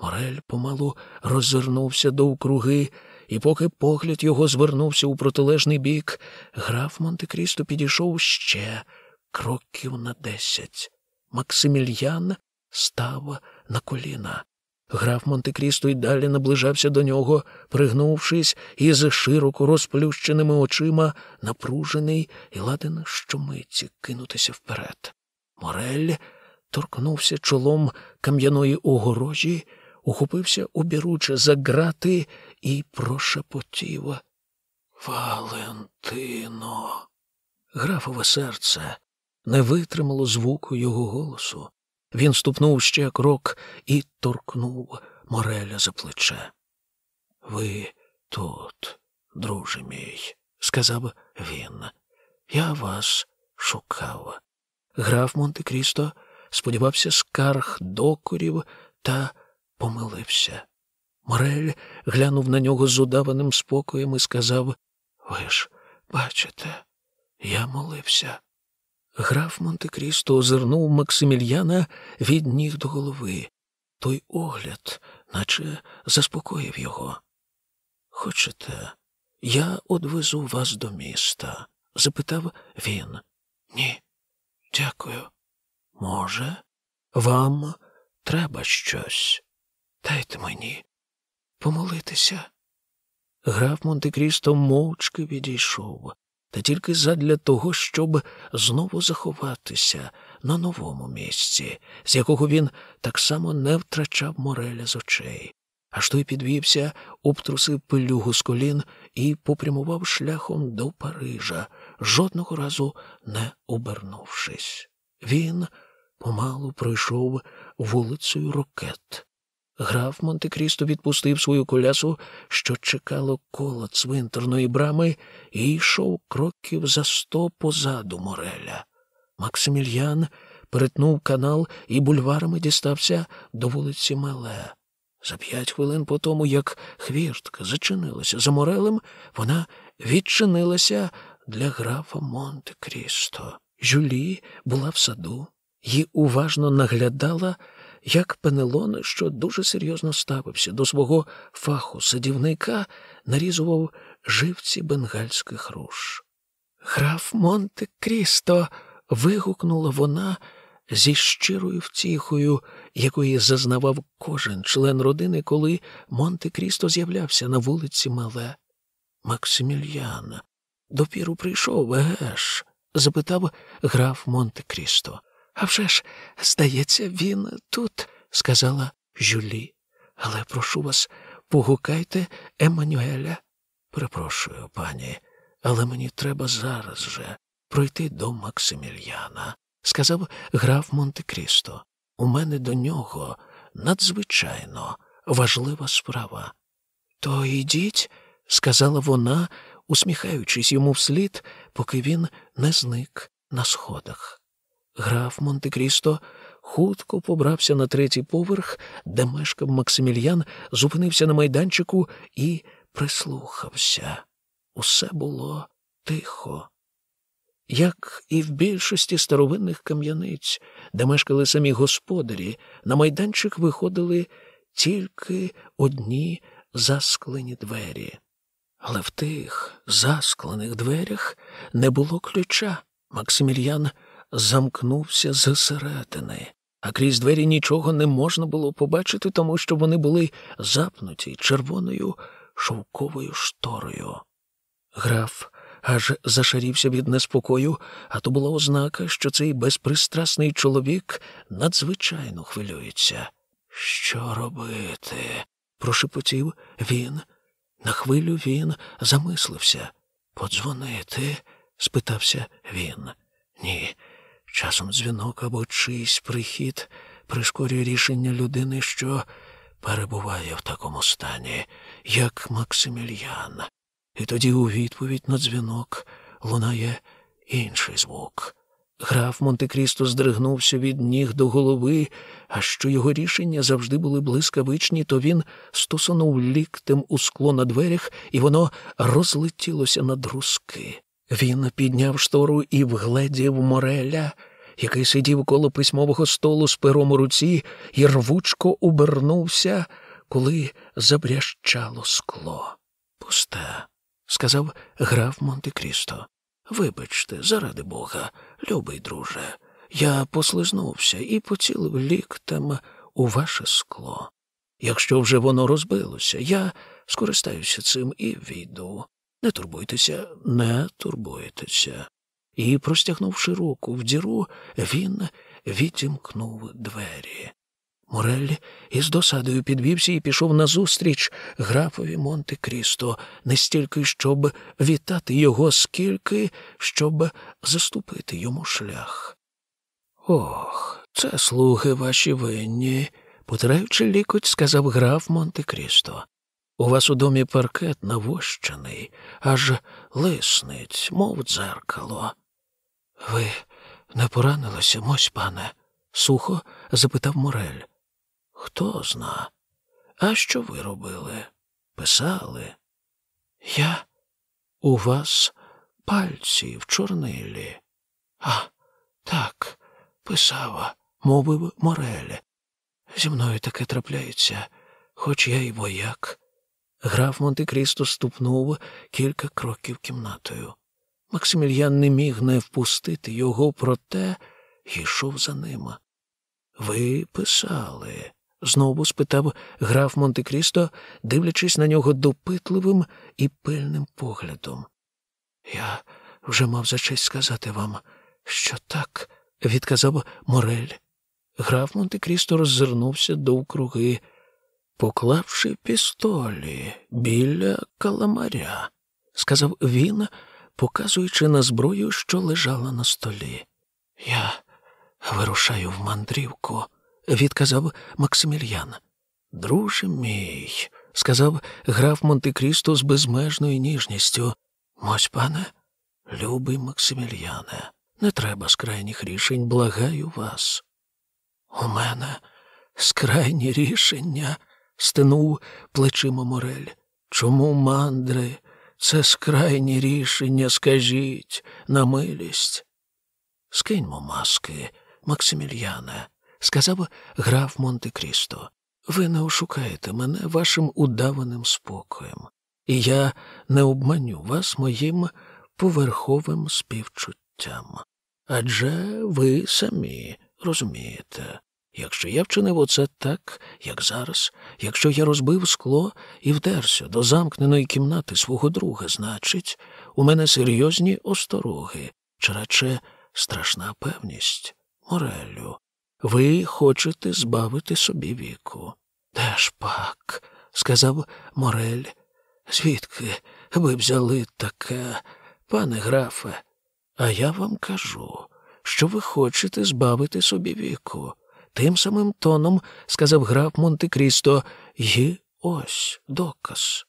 Морель помалу роззирнувся довкруги, і поки погляд його звернувся у протилежний бік, граф Монте-Крісто підійшов ще кроків на десять. Максимільян став на коліна. Граф Монте-Крісто й далі наближався до нього, пригнувшись із широко розплющеними очима, напружений і ладен щомиті кинутися вперед. Морель торкнувся чолом кам'яної огорожі, ухопився обіруче за грати і прошепотів. Валентино. Графове серце не витримало звуку його голосу. Він ступнув ще крок і торкнув Мореля за плече. Ви тут, друже мій, сказав він. Я вас шукав. Граф Монте-Крісто сподівався скарг докорів та помилився. Морель глянув на нього з удаваним спокоєм і сказав Ви ж бачите, я молився. Граф Монте-Крісто озирнув Максимільяна від ніг до голови. Той огляд, наче заспокоїв його. Хочете, я одвезу вас до міста? запитав він. Ні, дякую. Може, вам треба щось? Дайте мені помолитися. Граф Монте-Крісто мовчки відійшов та тільки задля того, щоб знову заховатися на новому місці, з якого він так само не втрачав мореля з очей. Аж той підвівся, обтрусив пилюгу з колін і попрямував шляхом до Парижа, жодного разу не обернувшись. Він помалу пройшов вулицею Рокет. Граф Монте-Крісто відпустив свою колясу, що чекало коло цвинтарної брами, і йшов кроків за сто позаду Мореля. Максимільян перетнув канал і бульварами дістався до вулиці Мале. За п'ять хвилин по тому, як хвіртка зачинилася за Морелем, вона відчинилася для графа Монте-Крісто. Жюлі була в саду і уважно наглядала як Пенелон, що дуже серйозно ставився до свого фаху садівника, нарізував живці бенгальських руш. Граф Монте Крісто. вигукнула вона зі щирою втіхою, якої зазнавав кожен член родини, коли Монте Крісто з'являвся на вулиці Мале. Максимільян допіру прийшов, еге ж? запитав граф Монте Крісто. «А вже ж, здається, він тут, сказала Жюлі. Але прошу вас, погукайте Еммануеля. Перепрошую, пані, але мені треба зараз же пройти до Максимільяна, сказав граф Монте-Крісто. У мене до нього надзвичайно важлива справа. То йдіть, сказала вона, усміхаючись йому вслід, поки він не зник на сходах. Граф Монте-Крісто хутко побрався на третій поверх, де мешкав Максимільян, зупинився на майданчику і прислухався. Усе було тихо. Як і в більшості старовинних кам'яниць, де мешкали самі господарі, на майданчик виходили тільки одні засклені двері. Але в тих засклених дверях не було ключа. Максимільян замкнувся зсередини, а крізь двері нічого не можна було побачити, тому що вони були запнуті червоною шовковою шторою. Граф аж зашарівся від неспокою, а то була ознака, що цей безпристрасний чоловік надзвичайно хвилюється. Що робити? прошепотів він. На хвилю він замислився. Подзвонити? спитався він. Ні. Часом дзвінок або чийсь прихід прискорює рішення людини, що перебуває в такому стані, як Максимільян. І тоді у відповідь на дзвінок лунає інший звук. Граф Монте-Крісто здригнувся від ніг до голови, а що його рішення завжди були блискавичні, то він стосунув ліктем у скло на дверях, і воно розлетілося на друзки. Він підняв штору і вгледів Мореля, який сидів коло письмового столу з пером у руці і рвучко обернувся, коли забрящало скло. Пусте, сказав граф Монте-Крісто. Вибачте, заради бога, любий друже, я послизнувся і поцілив ліктем у ваше скло. Якщо вже воно розбилося, я скористаюся цим і війду. Не турбуйтеся, не турбуйтеся. І, простягнувши руку в діру, він відімкнув двері. Морель із досадою підвівся і пішов назустріч графові Монте Крісто, не стільки, щоб вітати його, скільки, щоб заступити йому шлях. Ох, це слуги ваші винні, потираючи лікоть, сказав граф Монте Крісто. У вас у домі паркет навощений, аж лисниць, мов дзеркало. Ви не поранилися, мось пане? сухо запитав Морель. Хто зна? А що ви робили? Писали? Я у вас пальці в чорнилі. А, так, писава, мовив Морель. Зі мною таке трапляється, хоч я й вояк. Граф Монте Крісто ступнув кілька кроків кімнатою. Максимільян не міг не впустити його, проте йшов за ним. Ви писали? знову спитав граф Монте Крісто, дивлячись на нього допитливим і пильним поглядом. Я вже мав за честь сказати вам, що так, відказав Морель. Граф Монте Крісто роззирнувся довкруги, поклавши пістолі біля каламаря, сказав він, показуючи на зброю, що лежала на столі. Я вирушаю в мандрівку відказав Максимільян. Друже мій, сказав граф Монте Крісто з безмежною ніжністю. Мось, пане, любий Максимільяне, не треба скрайніх рішень, благаю вас. У мене скрайні рішення, стенув плечима Морель. Чому мандри? Це скрайні рішення, скажіть, на милість. Скиньмо маски, Максимільяне, сказав граф Монте Крісто. Ви не ошукаєте мене вашим удаваним спокоєм, і я не обманю вас моїм поверховим співчуттям. Адже ви самі розумієте, якщо я вчинив оце так, як зараз, якщо я розбив скло і вдерся до замкненої кімнати свого друга, значить, у мене серйозні остороги, чи радше страшна певність, Морелю, ви хочете збавити собі віку. Де ж пак, сказав Морель. Звідки ви взяли таке, пане графе? А я вам кажу, що ви хочете збавити собі віку. Тим самим тоном сказав граф Монте Крісто, «Є ось доказ.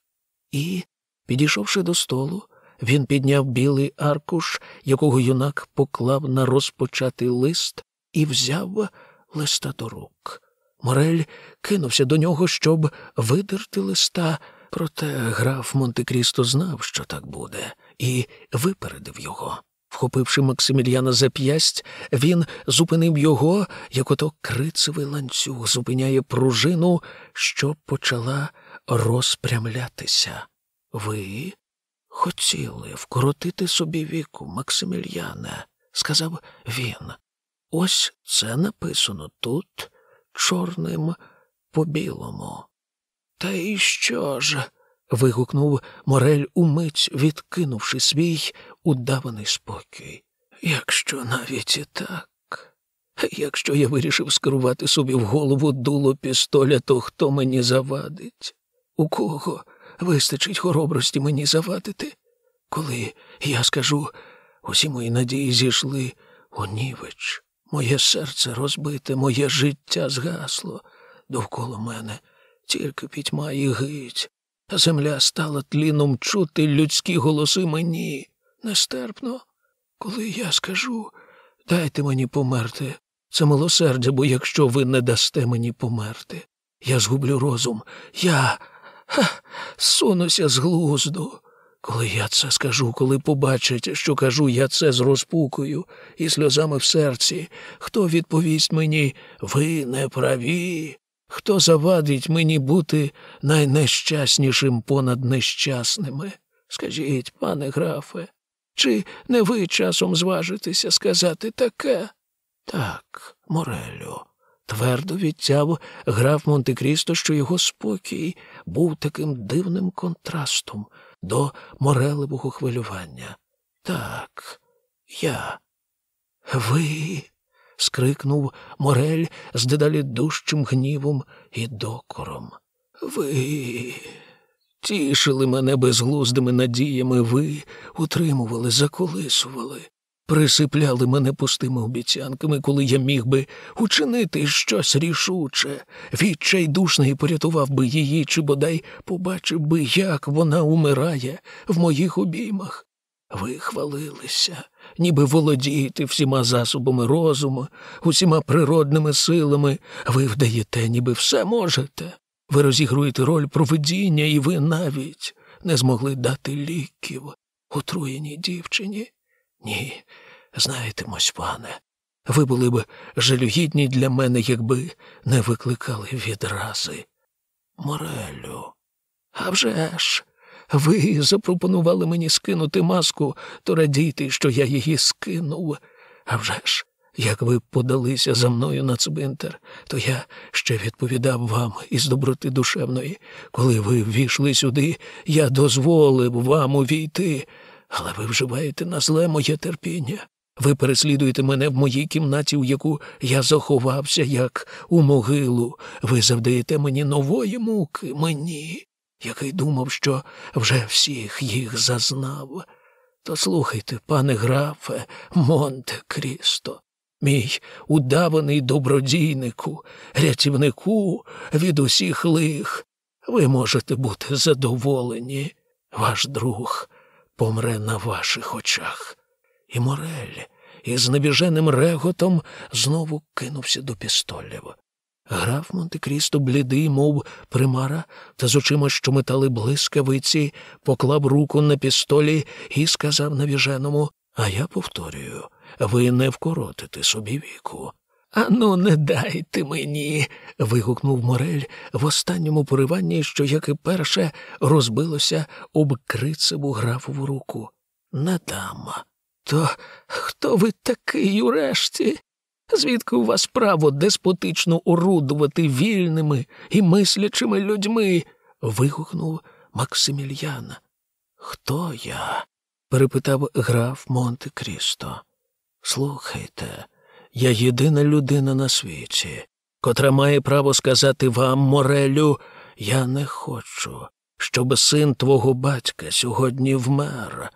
І, підійшовши до столу, він підняв білий аркуш, якого юнак поклав на розпочатий лист, і взяв листа до рук. Морель кинувся до нього, щоб видерти листа, проте граф Монте Крісто знав, що так буде, і випередив його. Вхопивши Максиміліана за п'ясть, він зупинив його, як ото крицевий ланцюг зупиняє пружину, що почала розпрямлятися. Ви хотіли вкоротити собі віку, Максимільяне, сказав він. Ось це написано тут чорним по білому. Та і що ж? вигукнув Морель умить, відкинувши свій удаваний спокій. Якщо навіть і так, якщо я вирішив скерувати собі в голову дуло пістоля, то хто мені завадить? У кого вистачить хоробрості мені завадити. Коли я скажу, усі мої надії зійшли у нівич, моє серце розбите, моє життя згасло довкола мене, тільки пітьма і гить, земля стала тліном чути людські голоси мені нестерпно. Коли я скажу, дайте мені померти, це милосердя, бо якщо ви не дасте мені померти, я згублю розум, я ха, сунуся з глузду. Коли я це скажу, коли побачите, що кажу я це з розпукою і сльозами в серці, хто відповість мені ви не праві? Хто завадить мені бути найнещаснішим понад нещасними? Скажіть, пане графе, чи не ви часом зважитеся сказати таке? Так, Морелю, твердо відтяв граф Монте-Крісто, що його спокій був таким дивним контрастом до морелевого хвилювання. Так, я. Ви. скрикнув Морель з дедалі дужчим гнівом і докором. Ви. Тішили мене безглуздими надіями, ви утримували, заколисували, присипляли мене пустими обіцянками, коли я міг би учинити щось рішуче, відчайдушний порятував би її, чи бодай побачив би, як вона умирає в моїх обіймах. Ви хвалилися, ніби володієте всіма засобами розуму, усіма природними силами, ви вдаєте, ніби все можете. Ви розігруєте роль провидіння, і ви навіть не змогли дати ліків отруєній дівчині. Ні, знаєте, мось пане, ви були б жалюгідні для мене, якби не викликали відрази. Морелю, а вже ж, ви запропонували мені скинути маску, то радійте, що я її скинув. А вже ж, як ви подалися за мною на цвинтар, то я ще відповідав вам із доброти душевної. Коли ви ввійшли сюди, я дозволив вам увійти, але ви вживаєте на зле моє терпіння. Ви переслідуєте мене в моїй кімнаті, у яку я заховався, як у могилу. Ви завдаєте мені нової муки, мені, який думав, що вже всіх їх зазнав. То слухайте, пане графе, Монте Крісто, мій удаваний добродійнику, рятівнику від усіх лих. Ви можете бути задоволені. Ваш друг помре на ваших очах. І Морель із небіженим реготом знову кинувся до пістолів. Граф Монте-Крісто, блідий, мов примара, та з очима, що метали блискавиці, поклав руку на пістолі і сказав навіженому, а я повторюю, ви не вкоротите собі віку. Ану, не дайте мені. вигукнув Морель в останньому пориванні, що, як і перше, розбилося об крицеву графову руку. Не дам. То хто ви такий урешті? Звідки у вас право деспотично орудувати вільними і мислячими людьми? вигукнув Максимільян. Хто я? перепитав граф Монте Крісто. Слухайте, я єдина людина на світі, котра має право сказати вам, Морелю, я не хочу, щоб син твого батька сьогодні вмер.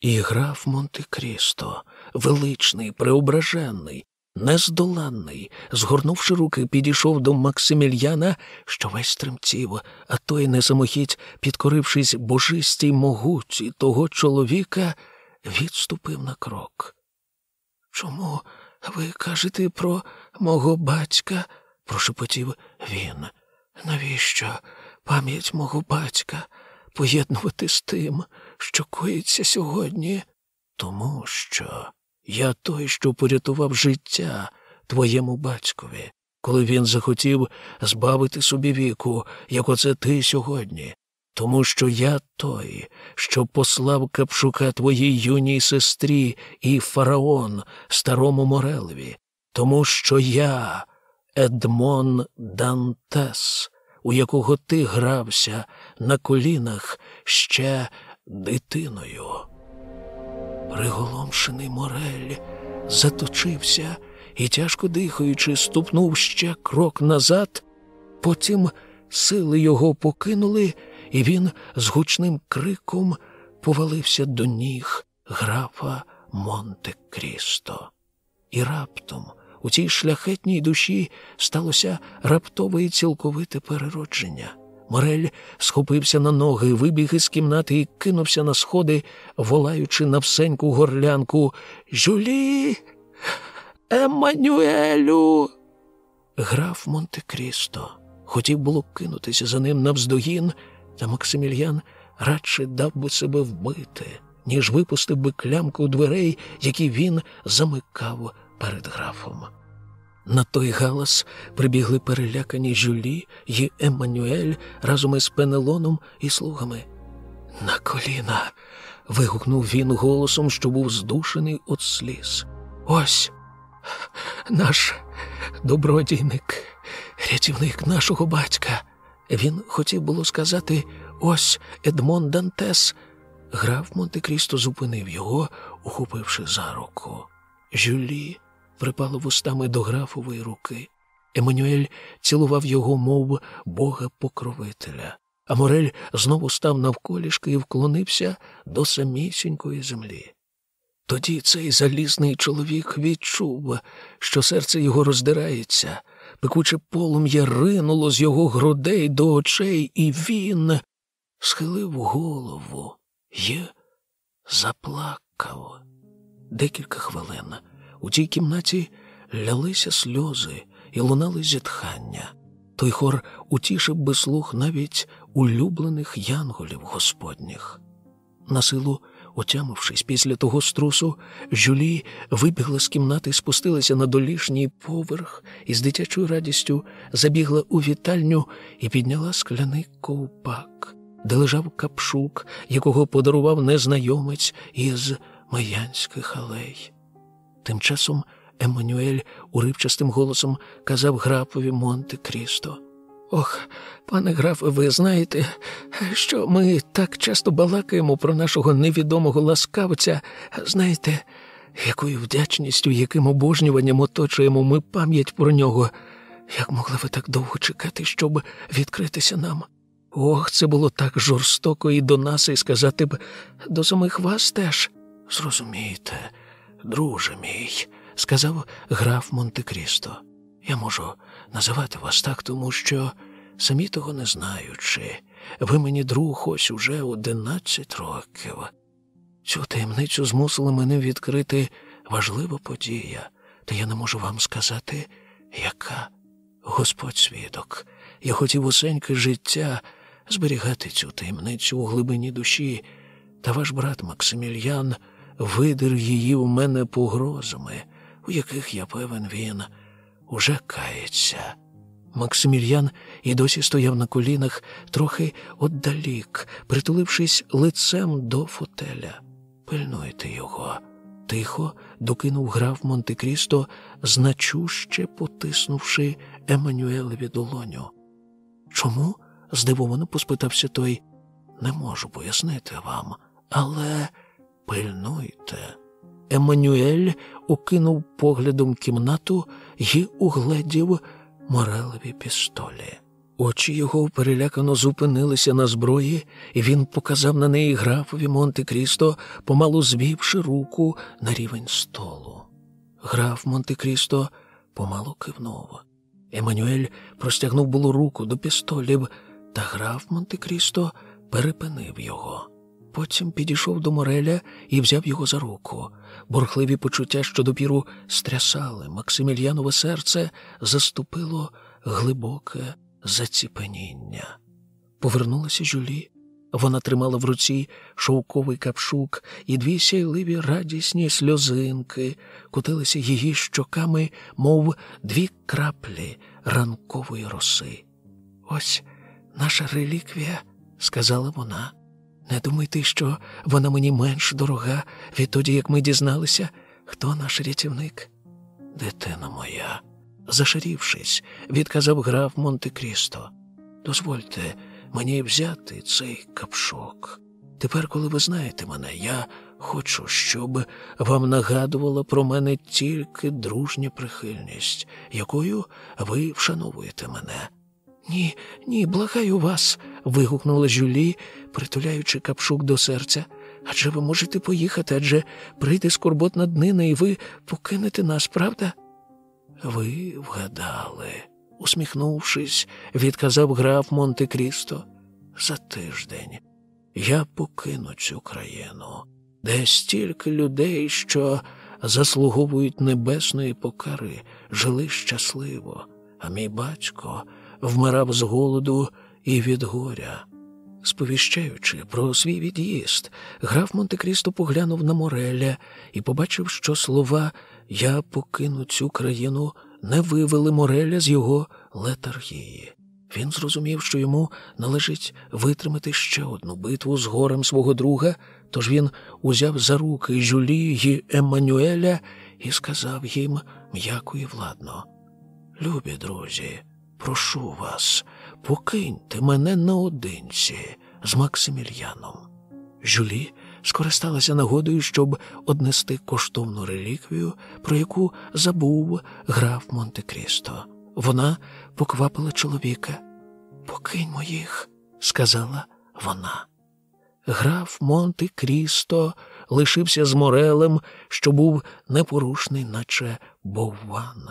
І граф Монте Крісто, величний, преображений, нездоланний, згорнувши руки, підійшов до Максимільяна, що весь тремтів, а той, не самохідь, підкорившись божистій могуті того чоловіка, відступив на крок. Чому ви кажете про мого батька? прошепотів він. Навіщо пам'ять мого батька поєднувати з тим, що коїться сьогодні? Тому що я той, що порятував життя твоєму батькові, коли він захотів збавити собі віку, як оце ти сьогодні, тому що я той, що послав капшука твоїй юній сестрі і фараон старому Морелеві, тому що я, Едмон Дантес, у якого ти грався на колінах ще дитиною. Приголомшений Морель заточився і, тяжко дихаючи, ступнув ще крок назад, потім сили його покинули і він з гучним криком повалився до ніг графа Монте Крісто. І раптом у цій шляхетній душі сталося раптове і цілковите переродження. Морель схопився на ноги, вибіг із кімнати і кинувся на сходи, волаючи на всеньку горлянку Жюлі, Емманюелю. Граф Монте Крісто хотів було кинутися за ним навздогін, та Максимільян радше дав би себе вбити, ніж випустив би клямку дверей, які він замикав перед графом. На той галас прибігли перелякані Жюлі й Еммануель разом із Пенелоном і слугами. На коліна. вигукнув він голосом, що був здушений від сліз. Ось наш добродійник, рятівник нашого батька. Він хотів було сказати ось Едмон Дантес. Граф Монте Крісто зупинив його, ухопивши за руку. Жюлі припала вустами до графової руки. Еммануель цілував його, мов бога покровителя, а Морель знову став навколішки і вклонився до самісінької землі. Тоді цей залізний чоловік відчув, що серце його роздирається, пекуче полум'я ринуло з його грудей до очей, і він схилив голову і заплакав. Декілька хвилин у тій кімнаті лялися сльози і лунали зітхання. Той хор утішив би слух навіть улюблених янголів господніх. Насилу, отямившись після того струсу, Жюлі вибігла з кімнати, спустилася на долішній поверх і з дитячою радістю забігла у вітальню і підняла скляний ковпак, де лежав капшук, якого подарував незнайомець із Маянських алей. Тим часом Еммануель уривчастим голосом казав графові Монте Крісто. Ох, пане графе, ви знаєте, що ми так часто балакаємо про нашого невідомого ласкавця, знаєте, якою вдячністю, яким обожнюванням оточуємо ми пам'ять про нього. Як могли ви так довго чекати, щоб відкритися нам? Ох, це було так жорстоко і до нас, і сказати б, до самих вас теж. Зрозумієте, друже мій, сказав граф Монте Крісто. Я можу називати вас так, тому що, самі того не знаючи, ви мені друг ось уже одинадцять років. Цю таємницю змусила мене відкрити важлива подія, та я не можу вам сказати, яка Господь свідок. Я хотів усеньке життя зберігати цю таємницю у глибині душі, та ваш брат Максимільян видер її у мене погрозами, у яких я певен він уже кається. Максимільян і досі стояв на колінах трохи отдалік, притулившись лицем до фотеля. Пильнуйте його. Тихо докинув граф Монте Крісто, значуще потиснувши Еммануелеві долоню. Чому? здивовано поспитався той. Не можу пояснити вам, але пильнуйте. Еммануель окинув поглядом кімнату і угледів морелеві пістолі. Очі його перелякано зупинилися на зброї, і він показав на неї графові Монте Крісто, помалу звівши руку на рівень столу. Граф Монте Крісто помалу кивнув. Еммануель простягнув було руку до пістолів, та граф Монте Крісто перепинив його. Потім підійшов до Мореля і взяв його за руку. Бурхливі почуття, що допіру стрясали Максимільянове серце, заступило глибоке заціпеніння. Повернулася Жюлі. Вона тримала в руці шовковий капшук, і дві сяйливі радісні сльозинки кутилися її щоками, мов дві краплі ранкової роси. Ось наша реліквія, сказала вона. Не думайте, що вона мені менш дорога відтоді, як ми дізналися, хто наш рятівник. Дитина моя, зашарівшись, відказав граф Монте Крісто. Дозвольте мені взяти цей капшок. Тепер, коли ви знаєте мене, я хочу, щоб вам нагадувала про мене тільки дружня прихильність, якою ви вшановуєте мене. Ні, ні, благаю вас. вигукнула Жюлі, притуляючи капшук до серця. Адже ви можете поїхати, адже прийде скорботна днина, і ви покинете нас, правда? Ви вгадали, усміхнувшись, відказав граф Монте Крісто. За тиждень я покину цю країну, де стільки людей, що заслуговують небесної покари, жили щасливо, а мій батько вмирав з голоду і від горя. Сповіщаючи про свій від'їзд, граф Монте-Крісто поглянув на Мореля і побачив, що слова Я покину цю країну не вивели Мореля з його летаргії. Він зрозумів, що йому належить витримати ще одну битву з горем свого друга, тож він узяв за руки Жюлі й Еммануеля і сказав їм м'яко і владно: Любі друзі, прошу вас, покиньте мене наодинці з Максимільяном. Жюлі скористалася нагодою, щоб однести коштовну реліквію, про яку забув граф Монте-Крісто. Вона поквапила чоловіка. Покиньмо їх, сказала вона. Граф Монте Крісто лишився з Морелем, що був непорушний, наче бовван.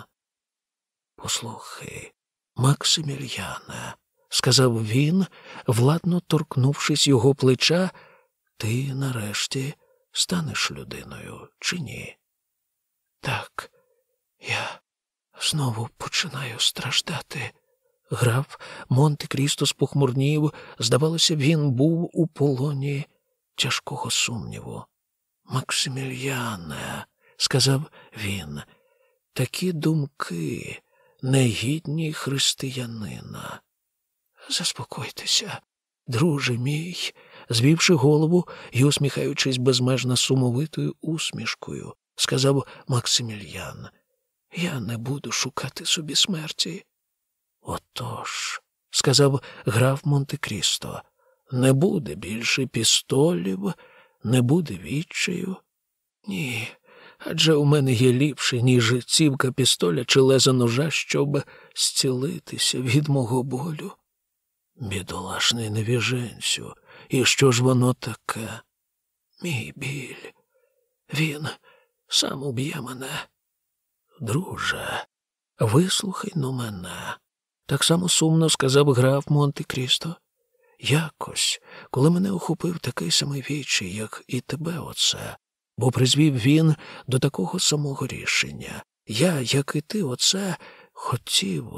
Послухай, Максимільяне, сказав він, владно торкнувшись його плеча, ти нарешті станеш людиною, чи ні? Так, я знову починаю страждати. Граф Монте Крісто спохмурнів, здавалося, він був у полоні тяжкого сумніву. Максимільяне, сказав він, такі думки негідні християнина. Заспокойтеся, друже мій, звівши голову і усміхаючись безмежно сумовитою усмішкою, сказав Максимільян. Я не буду шукати собі смерті. Отож, сказав граф Монте Крісто, не буде більше пістолів, не буде відчаю. Ні, адже у мене є ліпше, ніж цівка пістоля чи леза ножа, щоб зцілитися від мого болю. Бідолашний невіженцю, і що ж воно таке? Мій біль, він сам уб'є мене. Друже, вислухай но мене. Так само сумно сказав граф Монте Крісто. Якось, коли мене охопив такий самий вічий, як і тебе, оце, бо призвів він до такого самого рішення. Я, як і ти, оце, хотів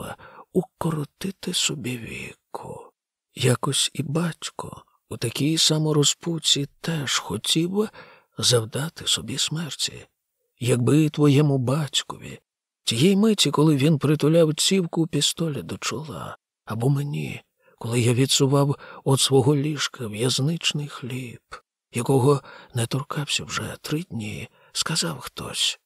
укоротити собі віку. Якось і батько у такій саморозпуці теж хотів завдати собі смерті. Якби твоєму батькові, тієї миті, коли він притуляв цівку пістоля до чола, або мені, коли я відсував від свого ліжка в'язничний хліб, якого не торкався вже три дні, сказав хтось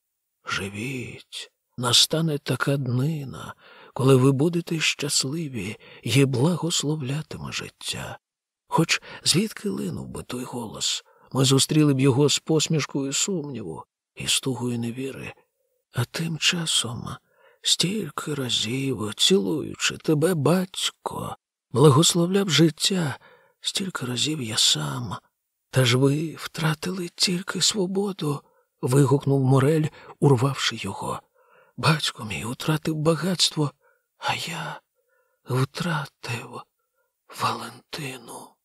Живіть, настане така днина, коли ви будете щасливі і благословлятиме життя. Хоч звідки линув би той голос, ми зустріли б його з посмішкою сумніву і стугою невіри. А тим часом стільки разів, цілуючи тебе, батько, благословляв життя, стільки разів я сам. Та ж ви втратили тільки свободу, вигукнув Морель, урвавши його. Батько мій втратив багатство, а я втратив Валентину.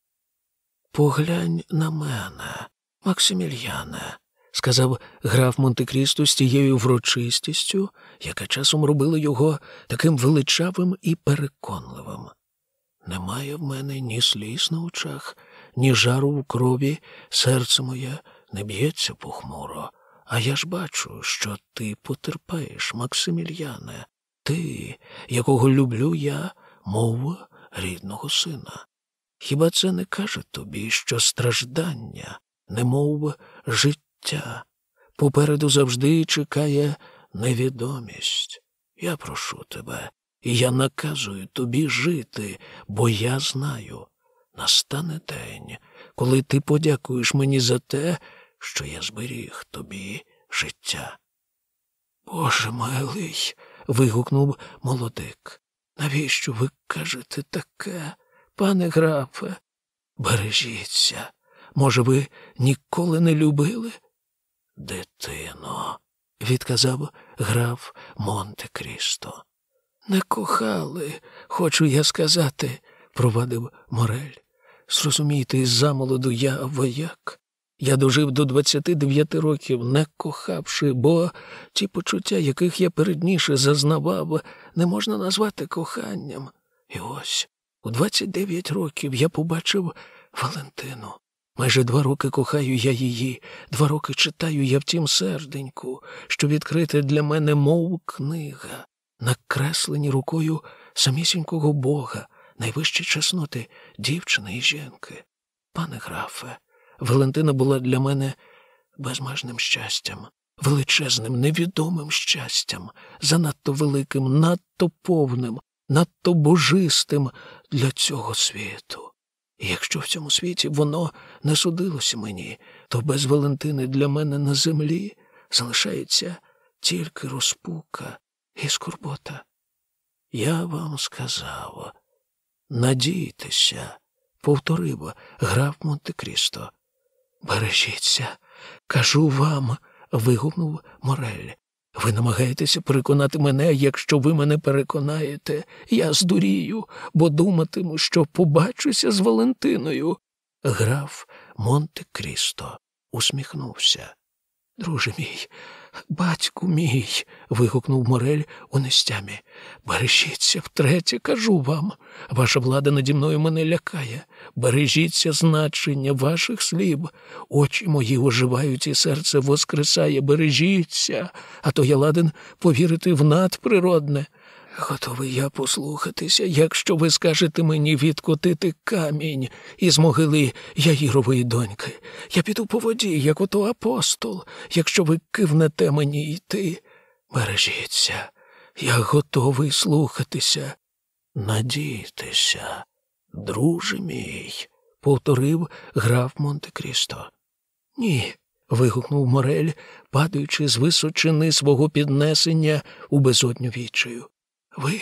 Поглянь на мене, Максимільяне, сказав граф Монте-Крісто з тією врочистістю, яка часом робила його таким величавим і переконливим. Немає в мене ні сліз на очах, ні жару в крові, серце моє не б'ється похмуро. А я ж бачу, що ти потерпаєш, Максимільяне, ти, якого люблю я, мов рідного сина. Хіба це не каже тобі, що страждання, немов життя, попереду завжди чекає невідомість? Я прошу тебе, і я наказую тобі жити, бо я знаю, настане день, коли ти подякуєш мені за те, що я зберіг тобі життя. Боже милий. Вигукнув молодик. Навіщо ви кажете таке, пане графе? Бережіться. Може, ви ніколи не любили? Дитино, відказав граф Монте Крісто. Не кохали, хочу я сказати, провадив Морель. Зрозумійте, із замолоду я вояк. Я дожив до 29 років, не кохавши, бо ті почуття, яких я передніше зазнавав, не можна назвати коханням. І ось у 29 років я побачив Валентину. Майже два роки кохаю я її, два роки читаю я в тім серденьку, що відкрите для мене, мов книга, накреслені рукою самісінького Бога, найвищі чесноти дівчини і жінки. Пане графе, Валентина була для мене безмежним щастям, величезним, невідомим щастям, занадто великим, надто повним, надто божистим для цього світу. І якщо в цьому світі воно не судилося мені, то без Валентини для мене на землі залишається тільки розпука і скорбота. Я вам сказав, надійтеся, повторив граф Монте Крісто. Бережіться, кажу вам, вигукнув Морель. Ви намагаєтеся переконати мене, якщо ви мене переконаєте, я здурію, бо думатиму, що побачуся з Валентиною. Граф Монте Крісто усміхнувся. Друже мій, батьку мій. вигукнув Морель у нестямі. Бережіться втретє, кажу вам. Ваша влада наді мною мене лякає. Бережіться значення ваших слів. Очі мої оживають, і серце воскресає. Бережіться, а то я ладен повірити в надприродне. Готовий я послухатися, якщо ви скажете мені відкотити камінь із могили Яїрової доньки. Я піду по воді, як ото апостол, якщо ви кивнете мені йти. Бережіться, я готовий слухатися. Надійтеся, друже мій, повторив граф Монте Крісто. Ні. вигукнув Морель, падаючи з височини свого піднесення у безодню вічаю. Ви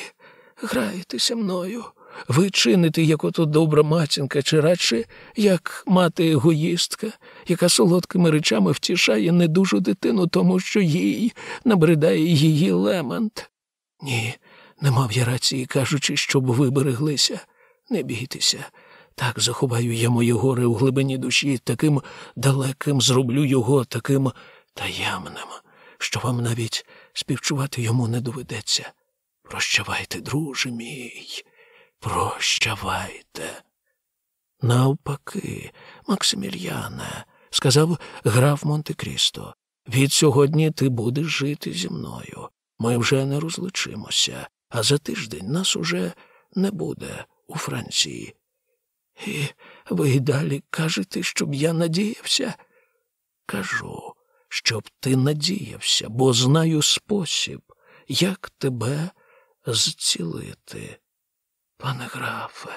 граєтеся мною, ви чините, як ото добра матінка, чи радше як мати егоїстка, яка солодкими речами втішає недужу дитину, тому що їй набридає її лемент. Ні, не мав я рації, кажучи, щоб ви береглися. Не бійтеся. Так заховаю я моє горе у глибині душі, таким далеким зроблю його, таким таємним, що вам навіть співчувати йому не доведеться. Прощавайте, друже мій, прощавайте. Навпаки, Максимільяне, сказав граф Монте Крісто, від сьогодні ти будеш жити зі мною. Ми вже не розлучимося, а за тиждень нас уже не буде у Франції. І ви й далі кажете, щоб я надіявся? Кажу, щоб ти надіявся, бо знаю спосіб, як тебе зцілити. Пане графе,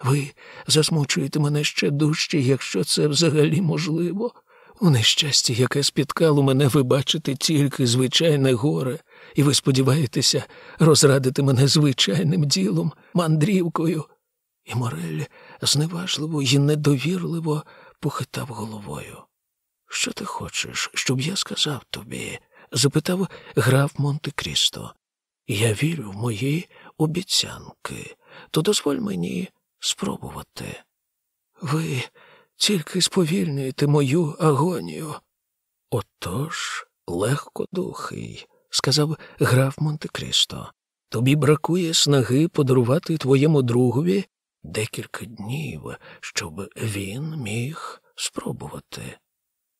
ви засмучуєте мене ще дужче, якщо це взагалі можливо. У нещасті, яке спіткало мене, ви бачите тільки звичайне горе, і ви сподіваєтеся розрадити мене звичайним ділом, мандрівкою. І Морель зневажливо і недовірливо похитав головою. Що ти хочеш, щоб я сказав тобі? запитав граф Монте Крісто. Я вірю в мої обіцянки, то дозволь мені спробувати. Ви тільки сповільнюєте мою агонію. Отож, легкодухий, сказав граф Монте Крісто. Тобі бракує снаги подарувати твоєму другові декілька днів, щоб він міг спробувати.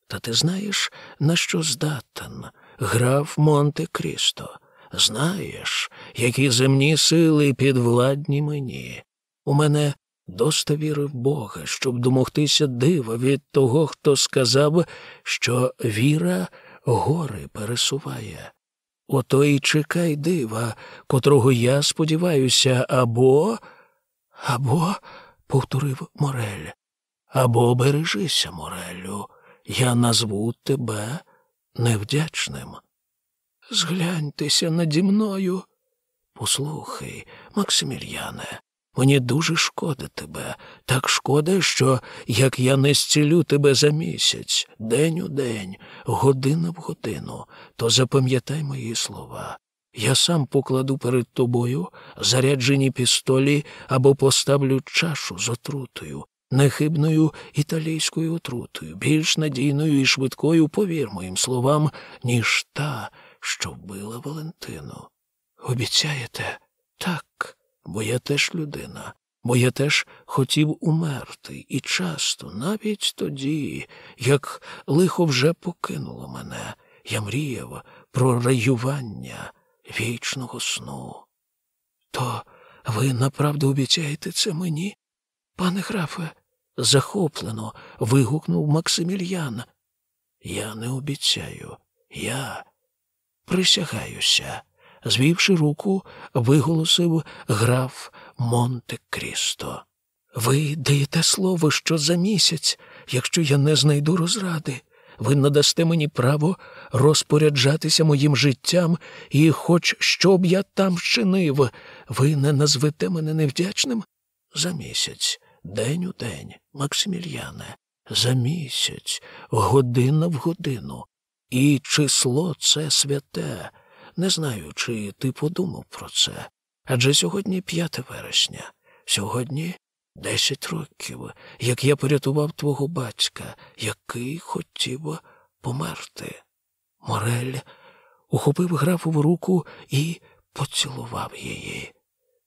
Та ти знаєш, на що здатен граф Монте Крісто? Знаєш, які земні сили підвладні мені. У мене доста віри в Бога, щоб домогтися дива від того, хто сказав, що віра гори пересуває. Ото й чекай дива, котрого я сподіваюся, або. Або, повторив Морель, або бережися, Морелю, я назву тебе невдячним. Згляньтеся наді мною. Послухай, Максимільяне, мені дуже шкода тебе, так шкода, що як я не зцілю тебе за місяць, день у день, година в годину, то запам'ятай мої слова. Я сам покладу перед тобою заряджені пістолі або поставлю чашу з отрутою, нехибною італійською отрутою, більш надійною і швидкою, повір моїм словам, ніж та, що вбила Валентину. Обіцяєте? Так, бо я теж людина, бо я теж хотів умерти, і часто, навіть тоді, як лихо вже покинуло мене, я мріяв про раювання вічного сну. То ви направду обіцяєте це мені, пане графе? захоплено вигукнув Максимільян. Я не обіцяю, я присягаюся. Звівши руку, виголосив граф Монте Крісто. Ви даєте слово, що за місяць, якщо я не знайду розради, ви надасте мені право розпоряджатися моїм життям, і, хоч що б я там вчинив, ви не назвете мене невдячним? За місяць, день у день, Максимільяне, за місяць, година в годину. І число це святе. Не знаю, чи ти подумав про це. Адже сьогодні 5 вересня, сьогодні десять років, як я порятував твого батька, який хотів померти. Морель ухопив графову руку і поцілував її.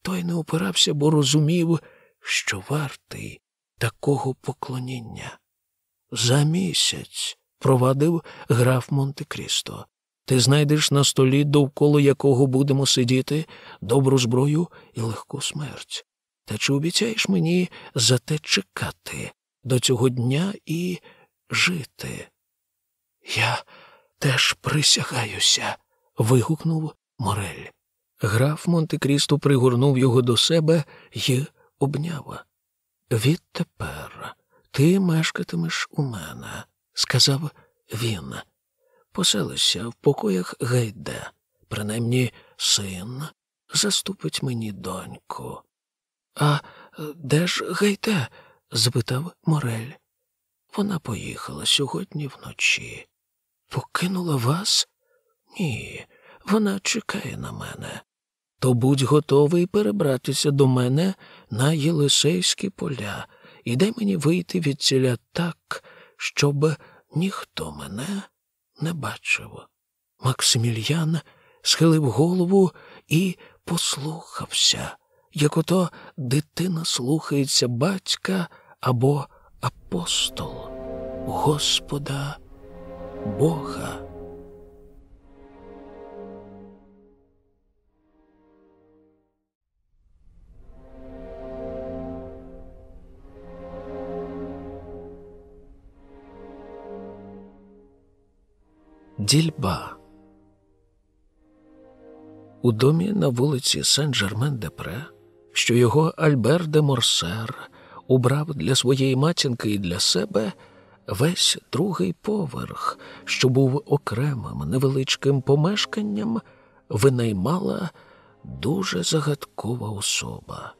Той не опирався, бо розумів, що вартий такого поклоніння. За місяць провадив граф Монте Крісто. Ти знайдеш на столі, довкола якого будемо сидіти, добру зброю і легку смерть. Та чи обіцяєш мені за те чекати до цього дня і жити? Я теж присягаюся. вигукнув Морель. Граф Монте Крісто пригорнув його до себе і обняв. Відтепер ти мешкатимеш у мене, сказав він. Поселися в покоях Гайде, принаймні син заступить мені доньку. А де ж Гайде? запитав Морель. Вона поїхала сьогодні вночі. Покинула вас? Ні, вона чекає на мене. То будь готовий перебратися до мене на Єлисейські поля і дай мені вийти від ціля так, щоб ніхто мене не бачив. Максимільян схилив голову і послухався, як ото дитина слухається батька або апостол, Господа Бога. Дільба. У домі на вулиці Сен-Жермен-де-Пре, що його Альбер де Морсер убрав для своєї матінки і для себе весь другий поверх, що був окремим невеличким помешканням, винаймала дуже загадкова особа.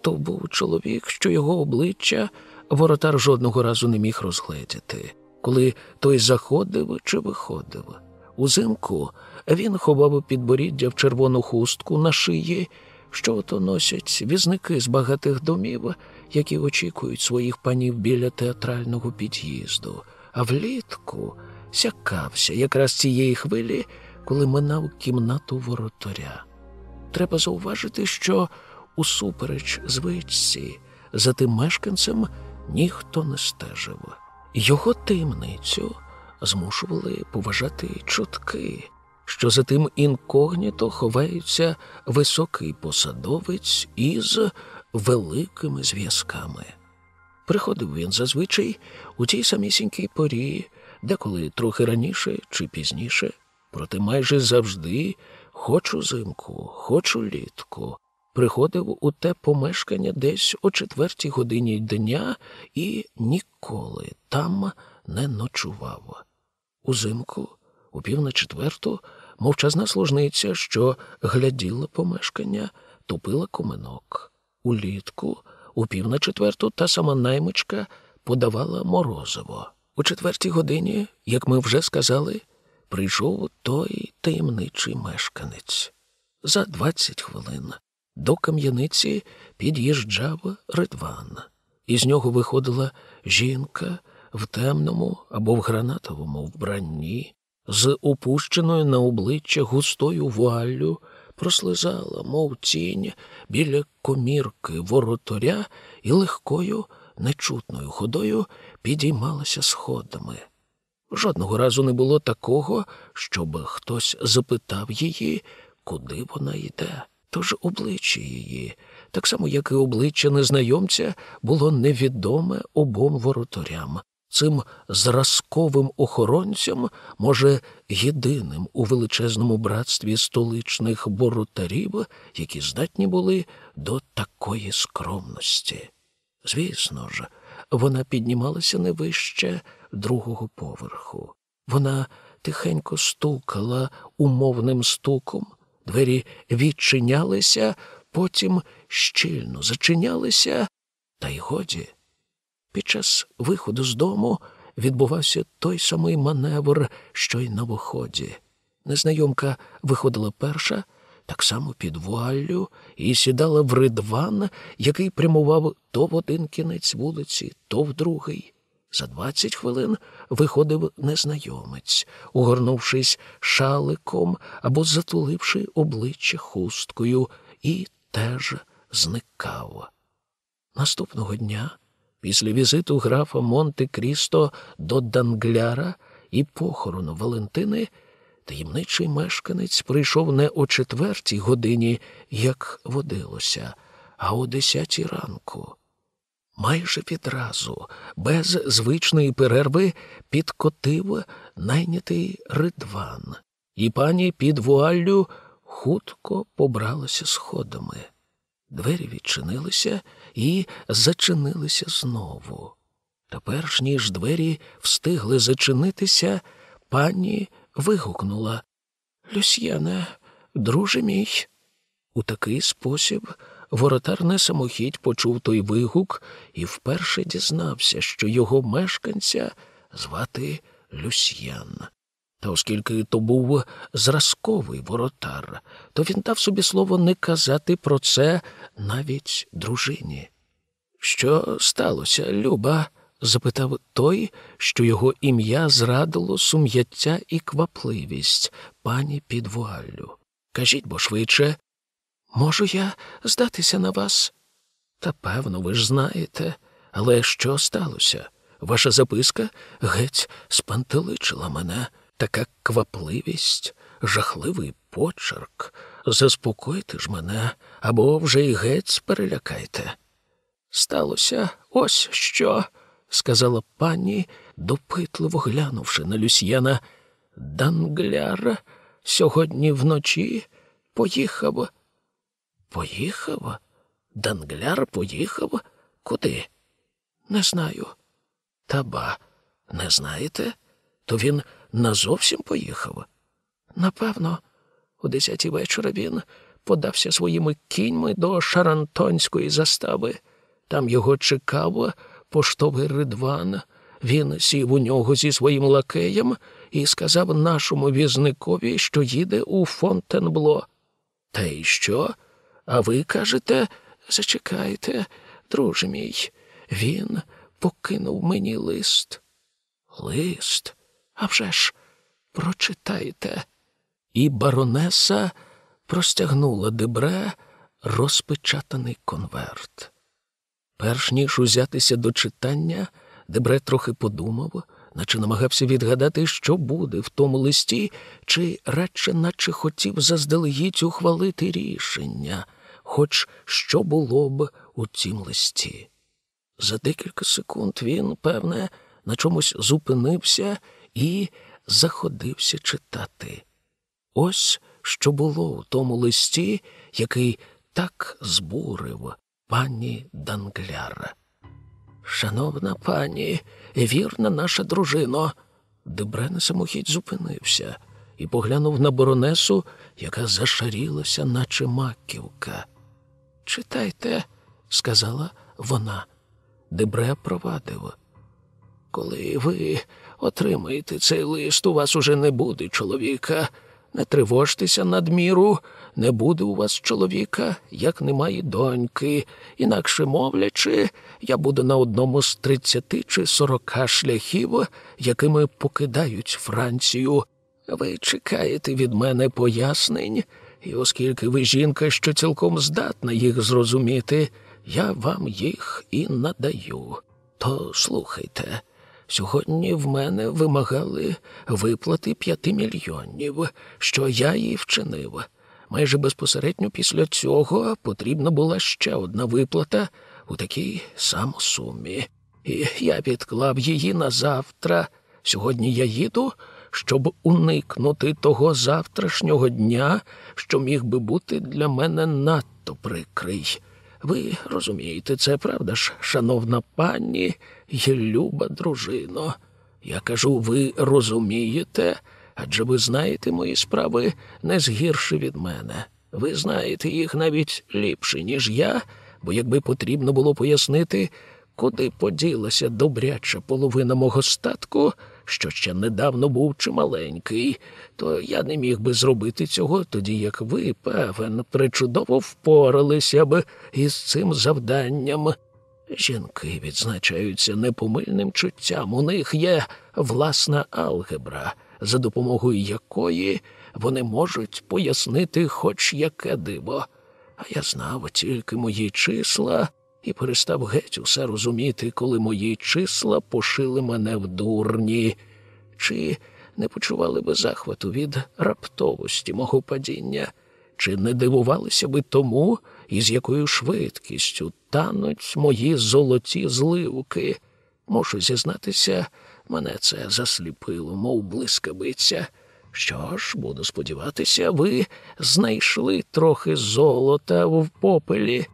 То був чоловік, що його обличчя воротар жодного разу не міг розгледіти коли той заходив чи виходив. Узимку він ховав підборіддя в червону хустку на шиї, що ото носять візники з багатих домів, які очікують своїх панів біля театрального під'їзду, а влітку сякався якраз цієї хвилі, коли минав кімнату воротаря. Треба зауважити, що усупереч звичці за тим мешканцем ніхто не стежив. Його таємницю змушували поважати чутки, що за тим інкогніто ховається високий посадовець із великими зв'язками. Приходив він зазвичай у тій самісінькій порі, деколи трохи раніше чи пізніше, проте майже завжди, хоч узимку, хоч улітку, приходив у те помешкання десь о четвертій годині дня і ніколи там не ночував. Узимку, у пів на четверту, мовчазна служниця, що гляділа помешкання, тупила куминок. Улітку, у пів на четверту, та сама наймичка подавала морозиво. У четвертій годині, як ми вже сказали, прийшов той таємничий мешканець. За двадцять хвилин до кам'яниці під'їжджав ридван. Із нього виходила жінка в темному або в гранатовому вбранні, з опущеною на обличчя густою вуаллю, прослизала, мов тінь, біля комірки воротаря і легкою, нечутною ходою підіймалася сходами. Жодного разу не було такого, щоб хтось запитав її, куди вона йде. Тож обличчя її, так само як і обличчя незнайомця, було невідоме обом воротарям, цим зразковим охоронцям, може, єдиним у величезному братстві столичних воротарів, які здатні були до такої скромності. Звісно ж, вона піднімалася не вище другого поверху. Вона тихенько стукала умовним стуком, двері відчинялися, потім щільно зачинялися, та й годі. Під час виходу з дому відбувався той самий маневр, що й на виході. Незнайомка виходила перша, так само під вуаллю, і сідала в ридван, який прямував то в один кінець вулиці, то в другий. За двадцять хвилин виходив незнайомець, угорнувшись шаликом або затуливши обличчя хусткою, і теж зникав. Наступного дня. Після візиту графа Монте Крісто до Дангляра і похорону Валентини таємничий мешканець прийшов не о четвертій годині, як водилося, а о десятій ранку. Майже відразу, без звичної перерви, підкотив найнятий ридван, і пані під вуаллю хутко побралася сходами. Двері відчинилися і зачинилися знову. Та перш ніж двері встигли зачинитися, пані вигукнула Люсьяне, друже мій. У такий спосіб воротар не самохідь почув той вигук і вперше дізнався, що його мешканця звати Люсьян. Та оскільки то був зразковий воротар, то він дав собі слово не казати про це навіть дружині. Що сталося, Люба? запитав той, що його ім'я зрадило сум'яття і квапливість пані під вуаллю. Кажіть бо швидше, можу я здатися на вас? Та певно, ви ж знаєте. Але що сталося? Ваша записка геть спантеличила мене така квапливість, жахливий почерк. Заспокойте ж мене або вже й геть перелякайте. Сталося ось що, сказала пані, допитливо глянувши на Люсьяна. Дангляр сьогодні вночі поїхав. Поїхав? Дангляр поїхав? Куди? Не знаю. Та ба, не знаєте? То він назовсім поїхав? Напевно, о десятій вечора він подався своїми кіньми до Шарантонської застави. Там його чекав поштовий ридван. Він сів у нього зі своїм лакеєм і сказав нашому візникові, що їде у Фонтенбло. Та й що? А ви кажете, зачекайте, друже мій, він покинув мені лист. Лист? А вже ж, прочитайте. І баронеса простягнула дебре розпечатаний конверт. Перш ніж узятися до читання, Дебре трохи подумав, наче намагався відгадати, що буде в тому листі, чи радше, наче хотів заздалегідь ухвалити рішення, хоч що було б у цім листі. За декілька секунд він, певне, на чомусь зупинився і заходився читати. Ось що було у тому листі, який так збурив пані Дангляр. Шановна пані, вірна наша дружино, Дебре на самохідь зупинився і поглянув на боронесу, яка зашарілася, наче маківка. Читайте, сказала вона. Дебре провадив. Коли ви отримаєте цей лист, у вас уже не буде чоловіка. Не тривожтеся надміру, не буде у вас чоловіка, як немає доньки. Інакше мовлячи, я буду на одному з тридцяти чи сорока шляхів, якими покидають Францію. Ви чекаєте від мене пояснень, і оскільки ви жінка, що цілком здатна їх зрозуміти, я вам їх і надаю. То слухайте. Сьогодні в мене вимагали виплати п'яти мільйонів, що я їй вчинив. Майже безпосередньо після цього потрібна була ще одна виплата у такій самосумі. І я відклав її на завтра. Сьогодні я їду, щоб уникнути того завтрашнього дня, що міг би бути для мене надто прикрий. Ви розумієте, це правда ж, шановна пані і люба дружино. Я кажу, ви розумієте, адже ви знаєте мої справи не згірше від мене. Ви знаєте їх навіть ліпше, ніж я, бо якби потрібно було пояснити, куди поділася добряча половина мого статку, що ще недавно був чималенький, то я не міг би зробити цього, тоді як ви, певен, причудово впоралися б із цим завданням. Жінки відзначаються непомильним чуттям. У них є власна алгебра, за допомогою якої вони можуть пояснити хоч яке диво. А я знав тільки мої числа і перестав геть усе розуміти, коли мої числа пошили мене в дурні. Чи не почували би захвату від раптовості мого падіння? Чи не дивувалися би тому, із якою швидкістю тануть мої золоті зливки? Можу зізнатися, мене це засліпило, мов блискавиця. Що ж, буду сподіватися, ви знайшли трохи золота в попелі.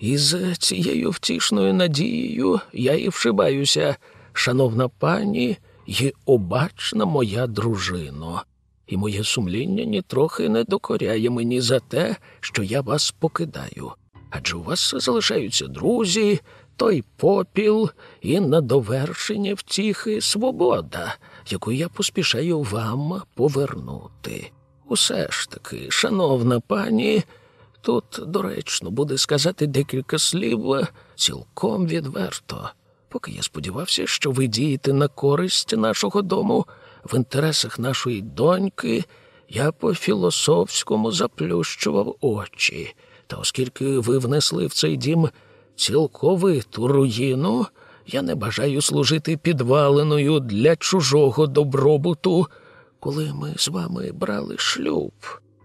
І з цією втішною надією я і вшибаюся, шановна пані і обачна моя дружино, і моє сумління нітрохи не докоряє мені за те, що я вас покидаю. Адже у вас залишаються друзі, той попіл і на довершення втіхи свобода, яку я поспішаю вам повернути. Усе ж таки, шановна пані, тут доречно буде сказати декілька слів цілком відверто. Поки я сподівався, що ви дієте на користь нашого дому в інтересах нашої доньки, я по філософському заплющував очі. Та оскільки ви внесли в цей дім цілковиту руїну, я не бажаю служити підваленою для чужого добробуту. Коли ми з вами брали шлюб,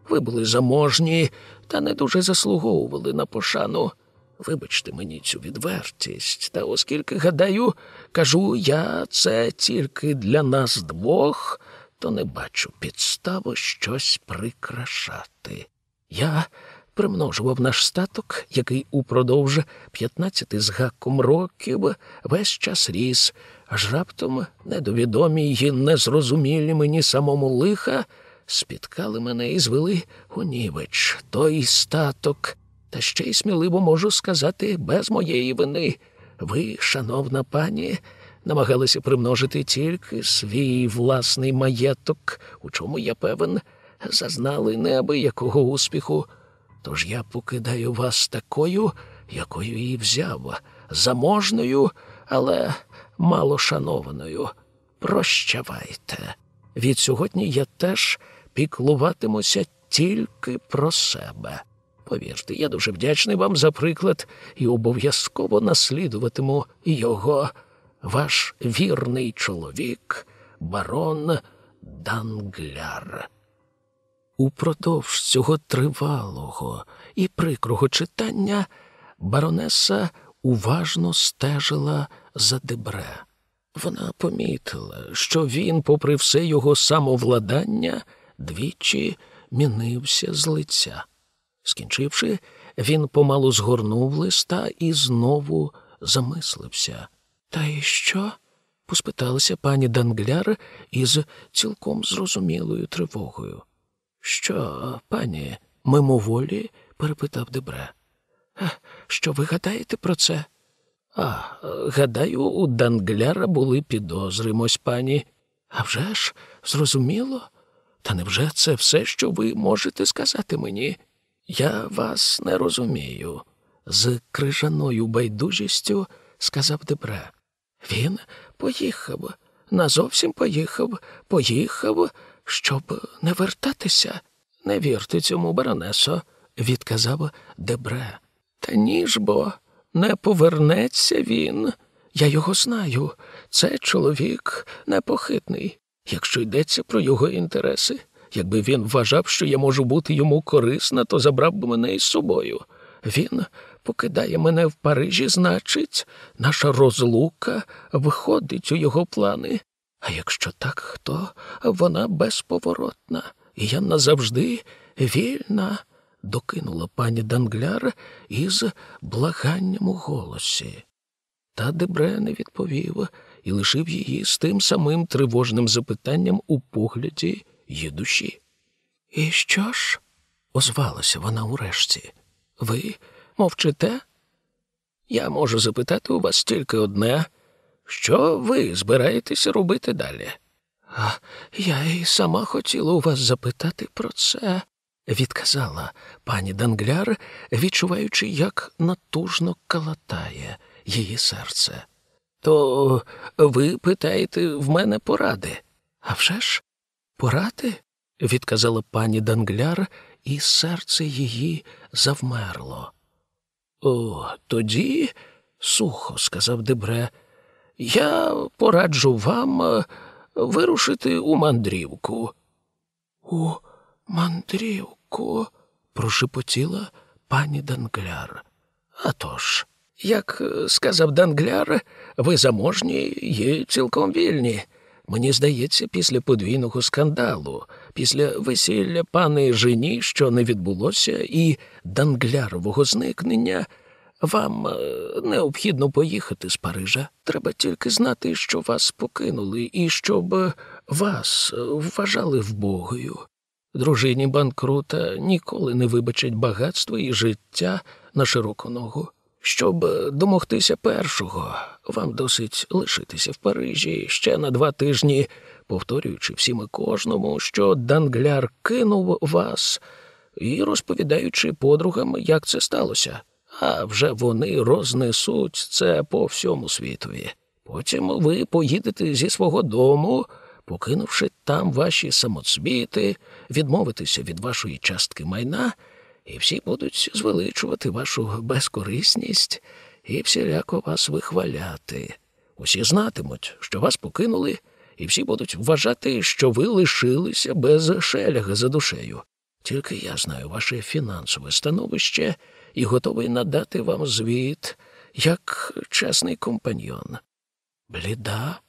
ви були заможні та не дуже заслуговували на пошану. Вибачте мені цю відвертість, та оскільки, гадаю, кажу я це тільки для нас двох, то не бачу підстави щось прикрашати. Я примножував наш статок, який упродовж п'ятнадцяти з гаком років весь час ріс, аж раптом недовідомі й незрозумілі мені самому лиха спіткали мене і звели у нівеч той статок. Та ще й сміливо можу сказати, без моєї вини. Ви, шановна пані, намагалися примножити тільки свій власний маєток, у чому я певен, зазнали неабиякого успіху. Тож я покидаю вас такою, якою і взяв, заможною, але малошанованою. Прощавайте. Від сьогодні я теж піклуватимуся тільки про себе. Повірте, я дуже вдячний вам за приклад і обов'язково наслідуватиму його, ваш вірний чоловік, барон Дангляр. Упродовж цього тривалого і прикрого читання баронеса уважно стежила за дебре. Вона помітила, що він, попри все його самовладання, двічі мінився з лиця. Скінчивши, він помалу згорнув листа і знову замислився. Та й що? поспиталася пані Дангляр із цілком зрозумілою тривогою. Що, пані, мимоволі? перепитав Дебре. Що ви гадаєте про це? А, гадаю, у Дангляра були підозри, мось пані. А вже ж, зрозуміло? Та невже це все, що ви можете сказати мені? Я вас не розумію, з крижаною байдужістю сказав Дебре. Він поїхав, назовсім поїхав, поїхав, щоб не вертатися. Не вірте цьому, баронесо, відказав Дебре. Та ніж бо не повернеться він. Я його знаю. Це чоловік непохитний, якщо йдеться про його інтереси. Якби він вважав, що я можу бути йому корисна, то забрав би мене із собою. Він покидає мене в Парижі, значить, наша розлука виходить у його плани. А якщо так, то вона безповоротна, і я назавжди вільна, докинула пані Дангляр із благанням у голосі. Та Дебре не відповів і лишив її з тим самим тривожним запитанням у погляді її душі. І що ж? озвалася вона урешті. Ви мовчите? Я можу запитати у вас тільки одне, що ви збираєтеся робити далі? А я й сама хотіла у вас запитати про це, відказала пані Дангляр, відчуваючи, як натужно калатає її серце. То ви питаєте в мене поради? «А вже ж, поради? відказала пані Дангляр, і серце її завмерло. О, тоді, сухо сказав Дебре, я пораджу вам е, вирушити у мандрівку. У мандрівку, прошепотіла пані Дангляр. «А тож, як сказав Дангляр, ви заможні і цілком вільні. Мені здається, після подвійного скандалу, після весілля пани жені, що не відбулося, і Данглярового зникнення, вам е, необхідно поїхати з Парижа. Треба тільки знати, що вас покинули, і щоб вас вважали вбогою. Дружині банкрута ніколи не вибачать багатство і життя на широку ногу. Щоб домогтися першого, вам досить лишитися в Парижі ще на два тижні, повторюючи всім і кожному, що Дангляр кинув вас, і розповідаючи подругам, як це сталося. А вже вони рознесуть це по всьому світові. Потім ви поїдете зі свого дому, покинувши там ваші самоцвіти, відмовитися від вашої частки майна і всі будуть звеличувати вашу безкорисність і всіляко вас вихваляти. Усі знатимуть, що вас покинули, і всі будуть вважати, що ви лишилися без шеляга за душею. Тільки я знаю ваше фінансове становище і готовий надати вам звіт як чесний компаньйон. Бліда,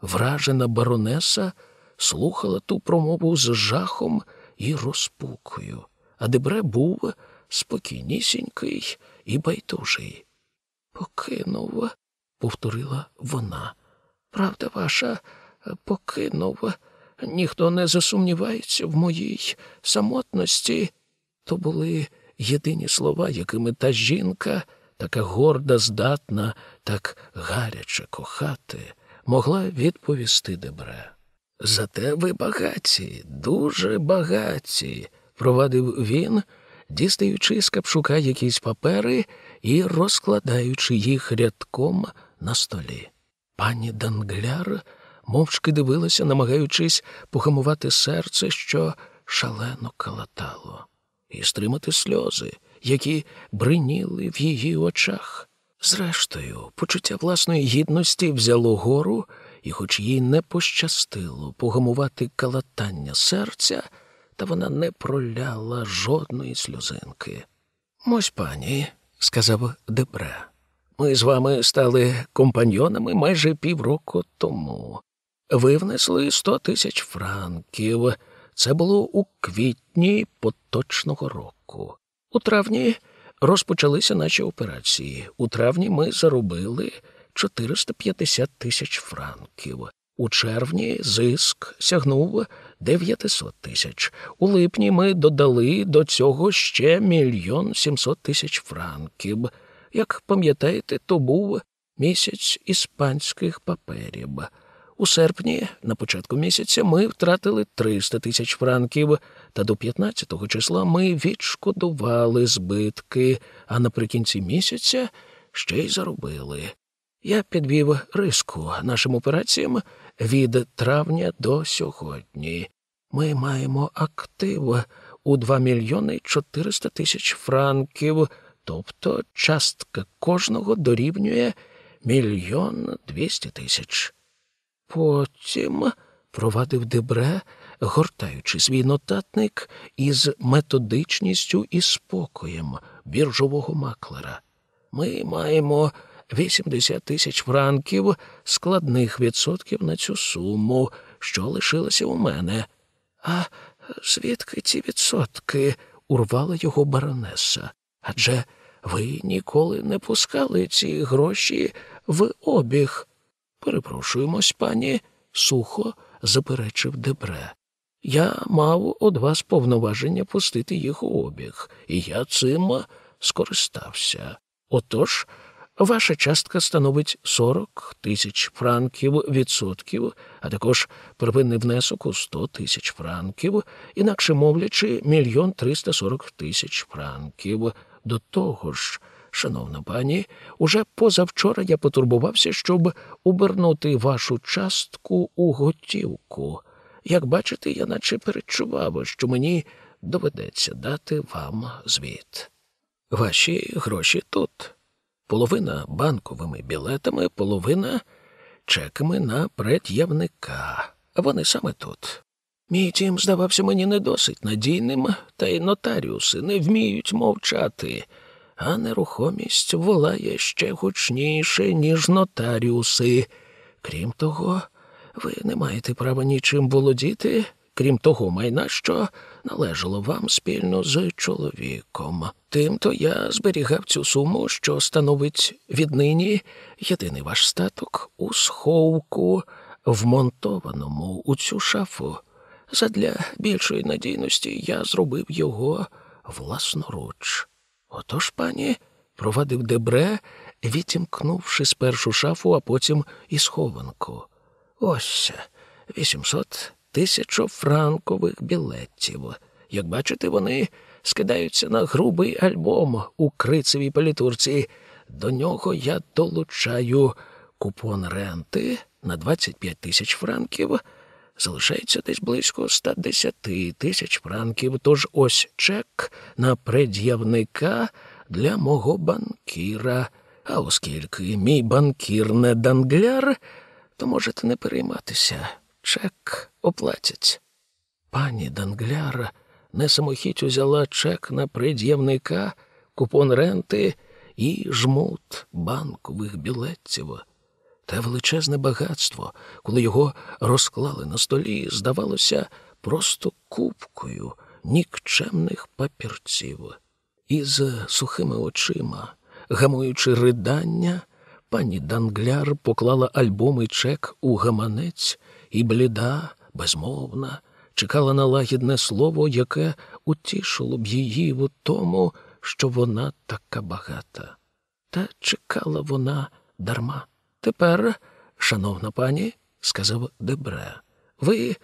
вражена баронеса слухала ту промову з жахом і розпукою а Дебре був спокійнісінький і байдужий. Покинув, повторила вона. Правда ваша, покинув. Ніхто не засумнівається в моїй самотності. То були єдині слова, якими та жінка, така горда, здатна, так гаряче кохати, могла відповісти Дебре. Зате ви багаті, дуже багаті, провадив він, дістаючи з капшука якісь папери і розкладаючи їх рядком на столі. Пані Дангляр мовчки дивилася, намагаючись погамувати серце, що шалено калатало, і стримати сльози, які бриніли в її очах. Зрештою, почуття власної гідності взяло гору, і, хоч їй не пощастило погамувати калатання серця, та вона не проляла жодної сльозинки. Мось пані, сказав Дебре, ми з вами стали компаньйонами майже півроку тому. Ви внесли сто тисяч франків. Це було у квітні поточного року. У травні розпочалися наші операції. У травні ми заробили 450 тисяч франків. У червні зиск сягнув 900 тисяч. У липні ми додали до цього ще мільйон 700 тисяч франків. Як пам'ятаєте, то був місяць іспанських паперів. У серпні, на початку місяця, ми втратили 300 тисяч франків, та до 15-го числа ми відшкодували збитки, а наприкінці місяця ще й заробили. Я підвів риску нашим операціям від травня до сьогодні. Ми маємо актив у 2 мільйони 400 тисяч франків, тобто частка кожного дорівнює мільйон двісті тисяч. Потім провадив Дебре, гортаючи свій нотатник із методичністю і спокоєм біржового маклера. Ми маємо 80 тисяч франків складних відсотків на цю суму, що лишилася у мене. А звідки ці відсотки? урвала його баронеса. Адже ви ніколи не пускали ці гроші в обіг. Перепрошуємось, пані, сухо заперечив Дебре. Я мав од вас повноваження пустити їх у обіг, і я цим скористався. Отож, ваша частка становить 40 тисяч франків відсотків, а також первинний внесок у 100 тисяч франків, інакше мовлячи, мільйон 340 тисяч франків. До того ж, шановна пані, уже позавчора я потурбувався, щоб обернути вашу частку у готівку. Як бачите, я наче перечував, що мені доведеться дати вам звіт. Ваші гроші тут. Половина банковими білетами, половина чеками на пред'явника. Вони саме тут. Мій тім здавався мені не досить надійним, та й нотаріуси не вміють мовчати, а нерухомість волає ще гучніше, ніж нотаріуси. Крім того, ви не маєте права нічим володіти, крім того майна, що належало вам спільно з чоловіком. Тимто я зберігав цю суму, що становить віднині єдиний ваш статок у сховку, вмонтованому у цю шафу. Задля більшої надійності я зробив його власноруч. Отож, пані, провадив дебре, відімкнувши спершу шафу, а потім і схованку. Ось вісімсот тисячофранкових білетів. Як бачите, вони скидаються на грубий альбом у крицевій палітурці. До нього я долучаю купон ренти на 25 тисяч франків. Залишається десь близько 110 тисяч франків. Тож ось чек на пред'явника для мого банкіра. А оскільки мій банкір не дангляр, то можете не перейматися. Чек оплатять. Пані Дангляр не самохідь узяла чек на пред'явника, купон ренти і жмут банкових білетів. Те величезне багатство, коли його розклали на столі, здавалося просто купкою нікчемних папірців. Із сухими очима, гамуючи ридання, пані Дангляр поклала альбом чек у гаманець і бліда, безмовна, чекала на лагідне слово, яке утішило б її в тому, що вона така багата. Та чекала вона дарма. Тепер, шановна пані, сказав Дебре, ви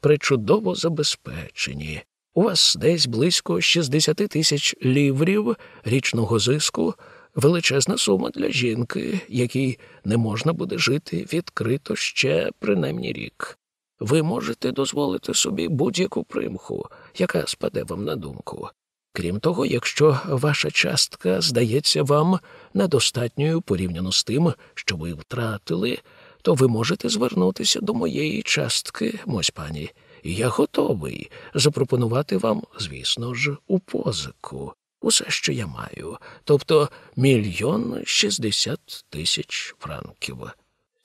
причудово забезпечені. У вас десь близько 60 тисяч ліврів річного зиску, величезна сума для жінки, якій не можна буде жити відкрито ще принаймні рік. Ви можете дозволити собі будь-яку примху, яка спаде вам на думку. Крім того, якщо ваша частка здається вам недостатньою порівняно з тим, що ви втратили, то ви можете звернутися до моєї частки, мось пані, я готовий запропонувати вам, звісно ж, у позику усе, що я маю, тобто мільйон шістдесят тисяч франків.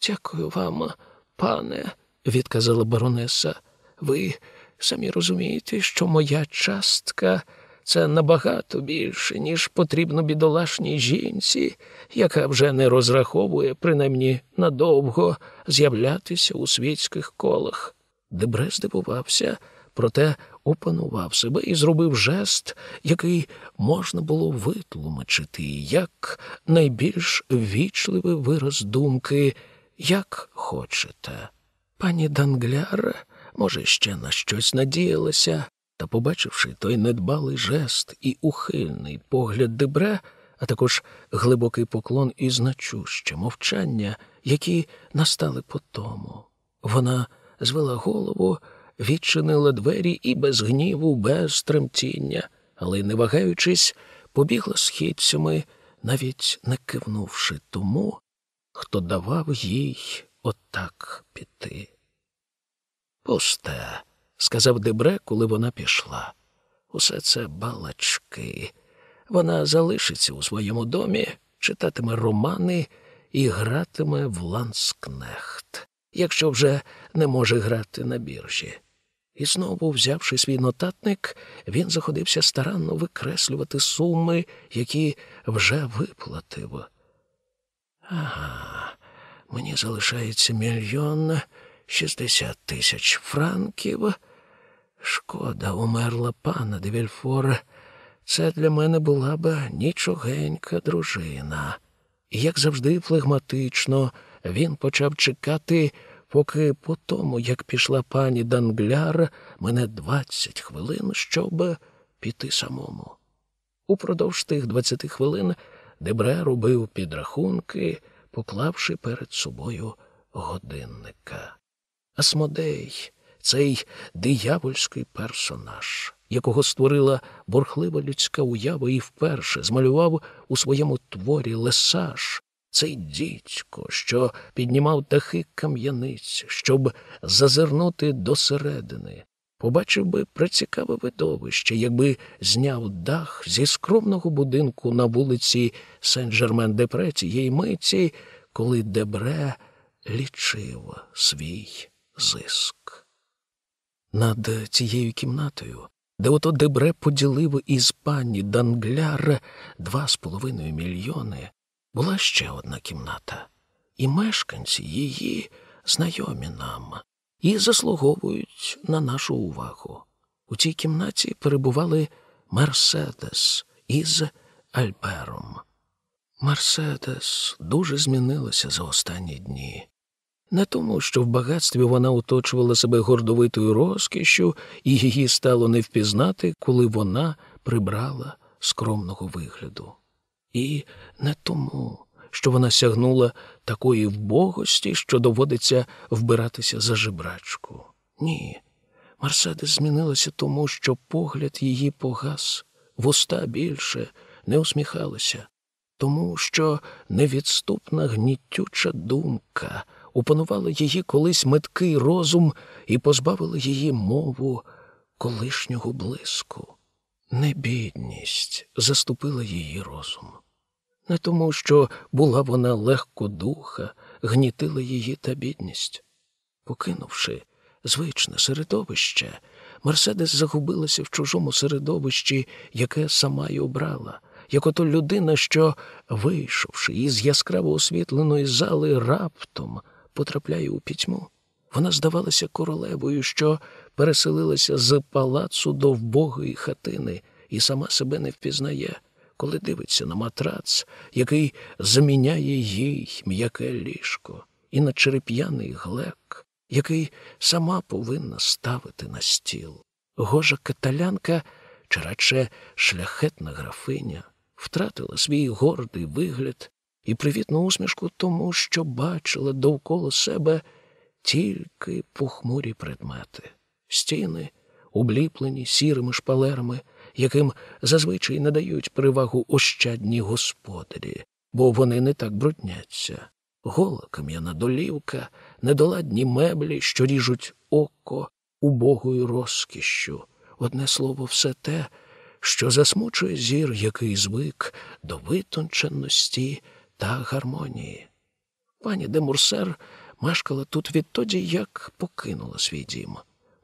Дякую вам, пане, відказала баронеса. Ви самі розумієте, що моя частка Це набагато більше, ніж потрібно бідолашній жінці, яка вже не розраховує, принаймні надовго, з'являтися у світських колах. Дебре здивувався, проте опанував себе і зробив жест, який можна було витлумачити, як найбільш ввічливий вираз думки, як хочете. Пані Дангляр, може, ще на щось надіялася, та, побачивши той недбалий жест і ухильний погляд дебре, а також глибокий поклон і значуще мовчання, які настали по тому, вона звела голову, відчинила двері і без гніву, без тремтіння, але, не вагаючись, побігла східцями, навіть не кивнувши тому, хто давав їй отак піти. Пусте, сказав Дебре, коли вона пішла. Усе це балачки. Вона залишиться у своєму домі, читатиме романи і гратиме в ланскнехт, якщо вже не може грати на біржі. І знову, взявши свій нотатник, він заходився старанно викреслювати суми, які вже виплатив. Ага, мені залишається мільйон шістдесят тисяч франків. Шкода, умерла пана Девільфор. Це для мене була б нічогенька дружина. І, як завжди, флегматично, він почав чекати, поки по тому, як пішла пані Дангляр, мене двадцять хвилин, щоб піти самому. Упродовж тих двадцяти хвилин Дебре робив підрахунки, поклавши перед собою годинника. Асмодей, цей диявольський персонаж, якого створила борхлива людська уява і вперше змалював у своєму творі Лесаж, цей дідько, що піднімав дахи кам'яниць, щоб зазирнути досередини, побачив би прицікаве видовище, якби зняв дах зі скромного будинку на вулиці Сен-Жермен-де-Пре тієї миті, коли Дебре лічив свій зиск. Над цією кімнатою, де ото Дебре поділив із пані Дангляр два з половиною мільйони, була ще одна кімната, і мешканці її знайомі нам і заслуговують на нашу увагу. У цій кімнаті перебували Мерседес із Альбером. Мерседес дуже змінилася за останні дні. Не тому, що в багатстві вона оточувала себе гордовитою розкішю, і її стало не впізнати, коли вона прибрала скромного вигляду. І не тому, що вона сягнула такої вбогості, що доводиться вбиратися за жебрачку. Ні. Мерседес змінилася тому, що погляд її погас, вуста більше не усміхалися, тому що невідступна гнітюча думка опанувала її колись меткий розум і позбавила її мову колишнього блиску. Небідність заступила її розум. Не тому, що була вона легкодуха, гнітила її та бідність. Покинувши звичне середовище, Мерседес загубилася в чужому середовищі, яке сама й обрала, як ото людина, що, вийшовши із яскраво освітленої зали, раптом потрапляє у пітьму. Вона здавалася королевою, що переселилася з палацу до вбогої хатини і сама себе не впізнає, коли дивиться на матрац, який заміняє їй м'яке ліжко, і на череп'яний глек, який сама повинна ставити на стіл. Гожа каталянка, чи радше шляхетна графиня, втратила свій гордий вигляд і привітну усмішку тому, що бачила довкола себе тільки похмурі предмети, стіни, обліплені сірими шпалерами, яким зазвичай надають перевагу ощадні господарі, бо вони не так брудняться. Гола кам'яна долівка, недоладні меблі, що ріжуть око убогою розкішшю. Одне слово, все те, що засмучує зір, який звик до витонченості та гармонії. Пані де Мурсер мешкала тут відтоді, як покинула свій дім.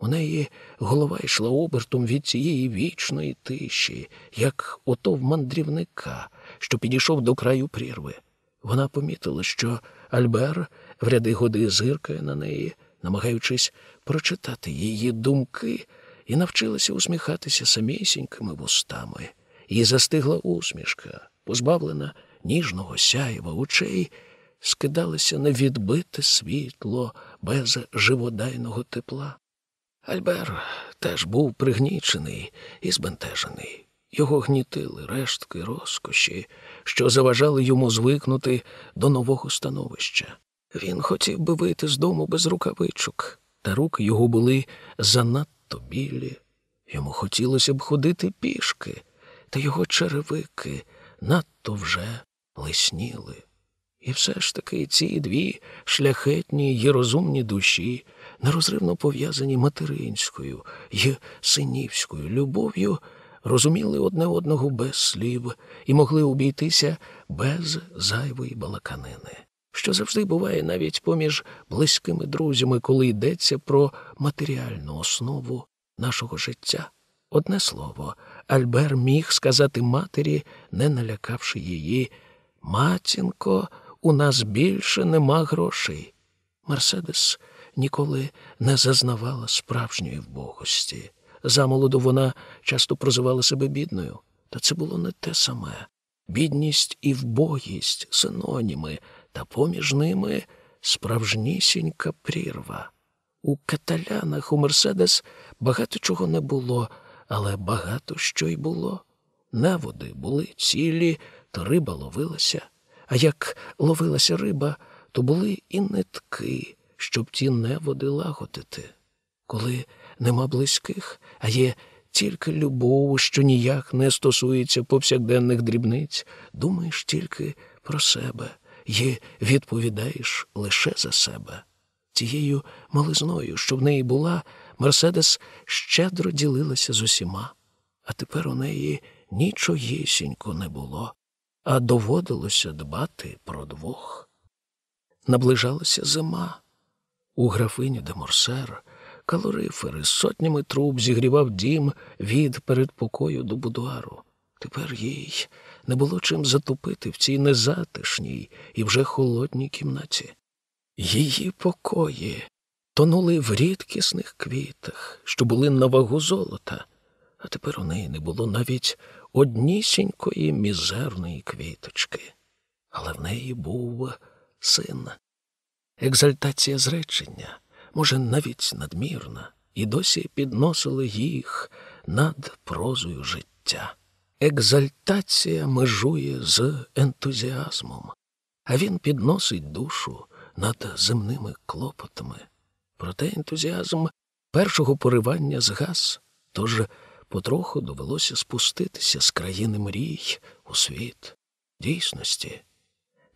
У неї голова йшла обертом від цієї вічної тиші, як ото в мандрівника, що підійшов до краю прірви. Вона помітила, що Альбер в ряди годи зиркає на неї, намагаючись прочитати її думки, і навчилася усміхатися самісінькими вустами. І застигла усмішка, позбавлена ніжного сяєва очей, скидалася на відбите світло без живодайного тепла. Альбер теж був пригнічений і збентежений. Його гнітили рештки розкоші, що заважали йому звикнути до нового становища. Він хотів би вийти з дому без рукавичок, та руки його були занадто білі. Йому хотілося б ходити пішки, та його черевики надто вже лисніли. І все ж таки ці дві шляхетні й розумні душі, нерозривно пов'язані материнською й синівською любов'ю, розуміли одне одного без слів і могли обійтися без зайвої балаканини, що завжди буває навіть поміж близькими друзями, коли йдеться про матеріальну основу нашого життя. Одне слово, Альбер міг сказати матері, не налякавши її, матінко, у нас більше нема грошей. Мерседес ніколи не зазнавала справжньої вбогості. Замолоду вона часто прозивала себе бідною, та це було не те саме. Бідність і вбогість синоніми, та поміж ними справжнісінька прірва. У каталянах у Мерседес багато чого не було, але багато що й було. Неводи були цілі, то риба ловилася, а як ловилася риба, то були і нитки, щоб ті неводи лагодити. Коли нема близьких, а є тільки любов, що ніяк не стосується повсякденних дрібниць, думаєш тільки про себе і відповідаєш лише за себе. Тією мализною, що в неї була, Мерседес щедро ділилася з усіма, а тепер у неї нічогісінько не було, а доводилося дбати про двох. Наближалася зима. У графині де Морсер калорифер із сотнями труб зігрівав дім від передпокою до будуару. Тепер їй не було чим затопити в цій незатишній і вже холодній кімнаті. Її покої тонули в рідкісних квітах, що були на вагу золота, а тепер у неї не було навіть однісінької мізерної квіточки. Але в неї був син. Екзальтація зречення, може, навіть надмірна, і досі підносили їх над прозою життя. Екзальтація межує з ентузіазмом, а він підносить душу над земними клопотами. Проте ентузіазм першого поривання згас, тож потроху довелося спуститися з країни мрій у світ дійсності.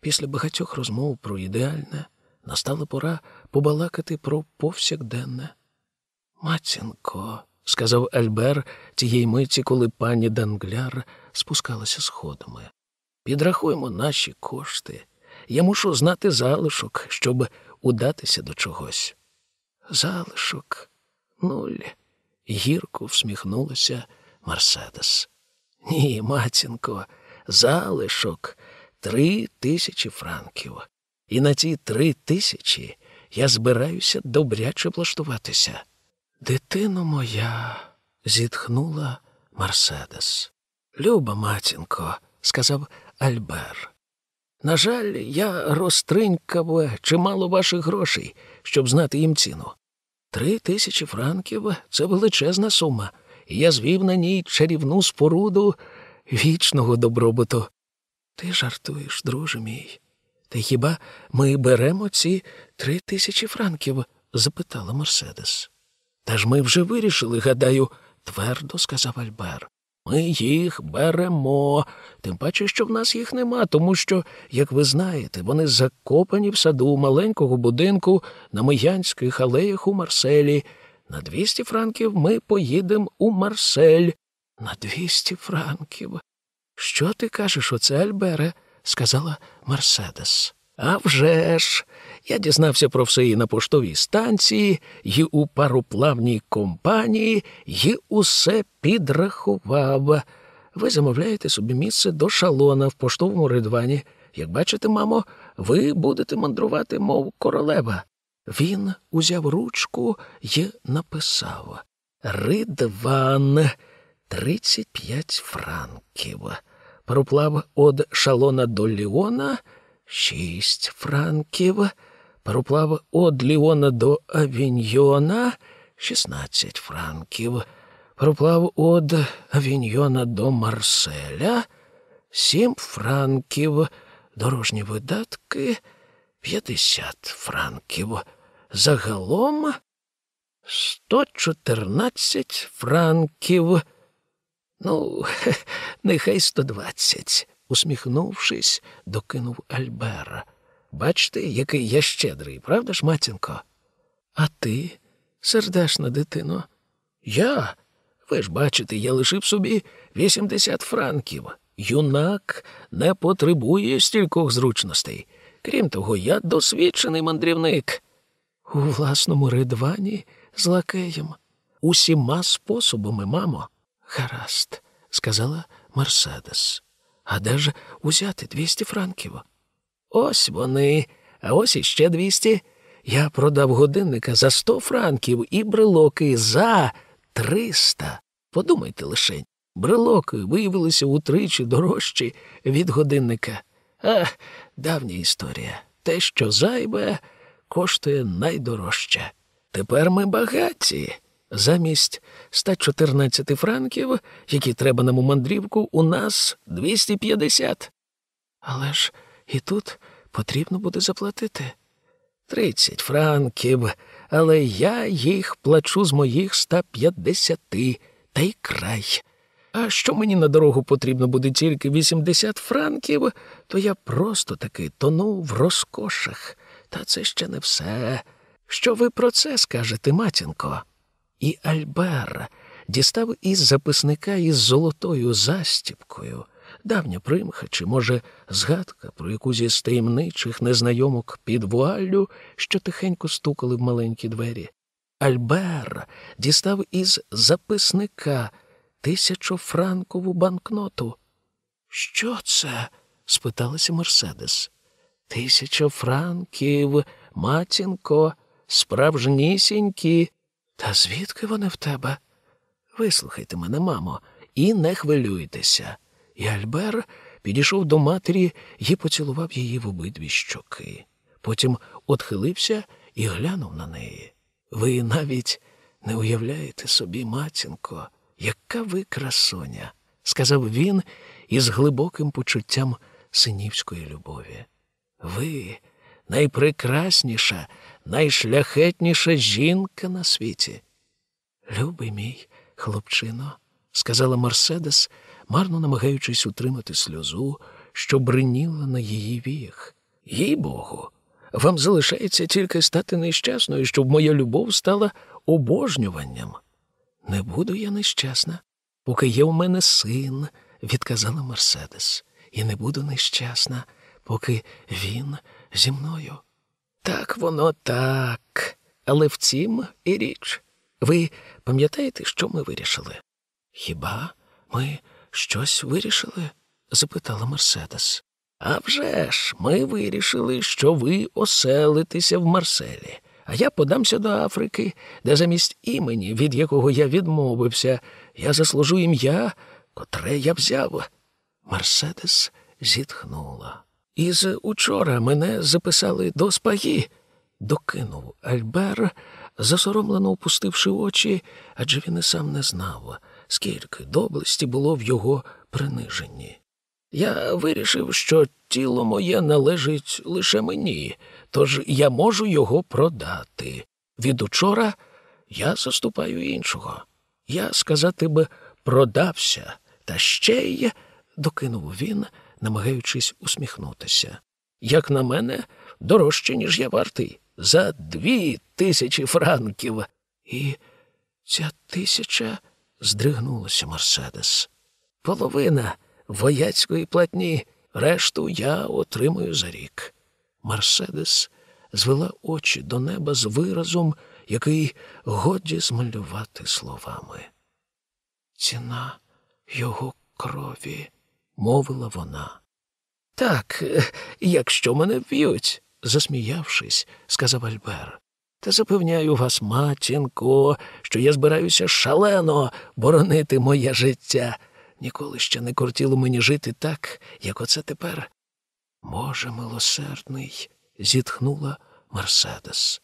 Після багатьох розмов про ідеальне настала пора побалакати про повсякденне. Матінко, сказав Альбер тієї миті, коли пані Дангляр спускалася сходами. Підрахуємо наші кошти. Я мушу знати залишок, щоб удатися до чогось. Залишок нуль. Гірко всміхнулася Мерседес. Ні, матінко, залишок три тисячі франків. І на ці три тисячі я збираюся добряче влаштуватися. Дитино моя, зітхнула Мерседес. Люба матінко, сказав Альбер. На жаль, я розтринькав чимало ваших грошей, щоб знати їм ціну. Три тисячі франків це величезна сума, і я звів на ній чарівну споруду вічного добробуту. Ти жартуєш, друже мій. Та хіба ми беремо ці три тисячі франків? запитала Мерседес. Та ж ми вже вирішили, гадаю, твердо сказав Альбер. Ми їх беремо, тим паче, що в нас їх нема, тому що, як ви знаєте, вони закопані в саду маленького будинку на Миянських алеях у Марселі. На двісті франків ми поїдемо у Марсель. На двісті франків. Що ти кажеш, оце, Альбере? Сказала Мерседес. «А вже ж! Я дізнався про все і на поштовій станції, і у пароплавній компанії, і усе підрахував. Ви замовляєте собі місце до шалона в поштовому ридвані. Як бачите, мамо, ви будете мандрувати, мов королева. Він узяв ручку і написав Ридван тридцять п'ять франків. Пароплав од шалона до Ліона шість франків. Пароплав од Ліона до Авіньйона шістнадцять франків. Пароплав од Авіньйона до Марселя сім франків. Дорожні видатки п'ятдесят франків. Загалом сто чотирнадцять франків. Ну, нехай сто двадцять, усміхнувшись, докинув Альбер. Бачите, який я щедрий, правда ж, матінко? А ти, сердешна дитино, я, ви ж бачите, я лишив собі вісімдесят франків. Юнак не потребує стількох зручностей. Крім того, я досвідчений мандрівник. У власному ридвані з лакеєм. Усіма способами, мамо. Гаразд, сказала Мерседес. А де ж узяти двісті франків? Ось вони, а ось іще двісті. Я продав годинника за сто франків і брелоки за триста. Подумайте лишень, брелоки виявилися утричі дорожчі від годинника. А, давня історія. Те, що зайбе, коштує найдорожче. Тепер ми багаті. Замість 114 франків, які треба нам у мандрівку, у нас 250. Але ж і тут потрібно буде заплатити. 30 франків, але я їх плачу з моїх 150, та й край. А що мені на дорогу потрібно буде тільки 80 франків, то я просто таки тону в розкошах. Та це ще не все. Що ви про це скажете, матінко? І Альбер дістав із записника із золотою застіпкою, давня примха, чи, може, згадка про якусь із таємничих незнайомок під вуаллю, що тихенько стукали в маленькі двері. Альбер дістав із записника тисячофранкову банкноту. Що це? спиталася Мерседес. Тисяча франків, матінко, справжнісінькі. Та звідки вони в тебе? Вислухайте мене, мамо, і не хвилюйтеся. І Альбер підійшов до матері і поцілував її в обидві щоки. Потім отхилився і глянув на неї. Ви навіть не уявляєте собі, матінко, яка ви красоня, сказав він із глибоким почуттям синівської любові. Ви найпрекрасніша, найшляхетніша жінка на світі. Любий мій хлопчино, сказала Мерседес, марно намагаючись утримати сльозу, що бриніла на її віях. Їй Богу, вам залишається тільки стати нещасною, щоб моя любов стала обожнюванням. Не буду я нещасна, поки є у мене син, відказала Мерседес, і не буду нещасна, поки він зі мною. Так воно так, але втім і річ. Ви пам'ятаєте, що ми вирішили? Хіба ми щось вирішили? запитала Мерседес. «А вже ж, ми вирішили, що ви оселитеся в Марселі, а я подамся до Африки, де замість імені, від якого я відмовився, я заслужу ім'я, котре я взяв. Мерседес зітхнула. Із учора мене записали до спагі, докинув Альбер, засоромлено опустивши очі, адже він і сам не знав, скільки доблесті було в його приниженні. Я вирішив, що тіло моє належить лише мені, тож я можу його продати. Від учора я заступаю іншого. Я, сказати би, продався, та ще й, докинув він, намагаючись усміхнутися. Як на мене, дорожче, ніж я вартий, за дві тисячі франків. І ця тисяча здригнулася Мерседес. Половина вояцької платні, решту я отримую за рік. Мерседес звела очі до неба з виразом, який годі змалювати словами. Ціна його крові, мовила вона. Так, якщо мене вб'ють, засміявшись, сказав Альбер. Та запевняю вас, матінко, що я збираюся шалено боронити моє життя. Ніколи ще не кортіло мені жити так, як оце тепер. Боже милосердний, зітхнула Мерседес.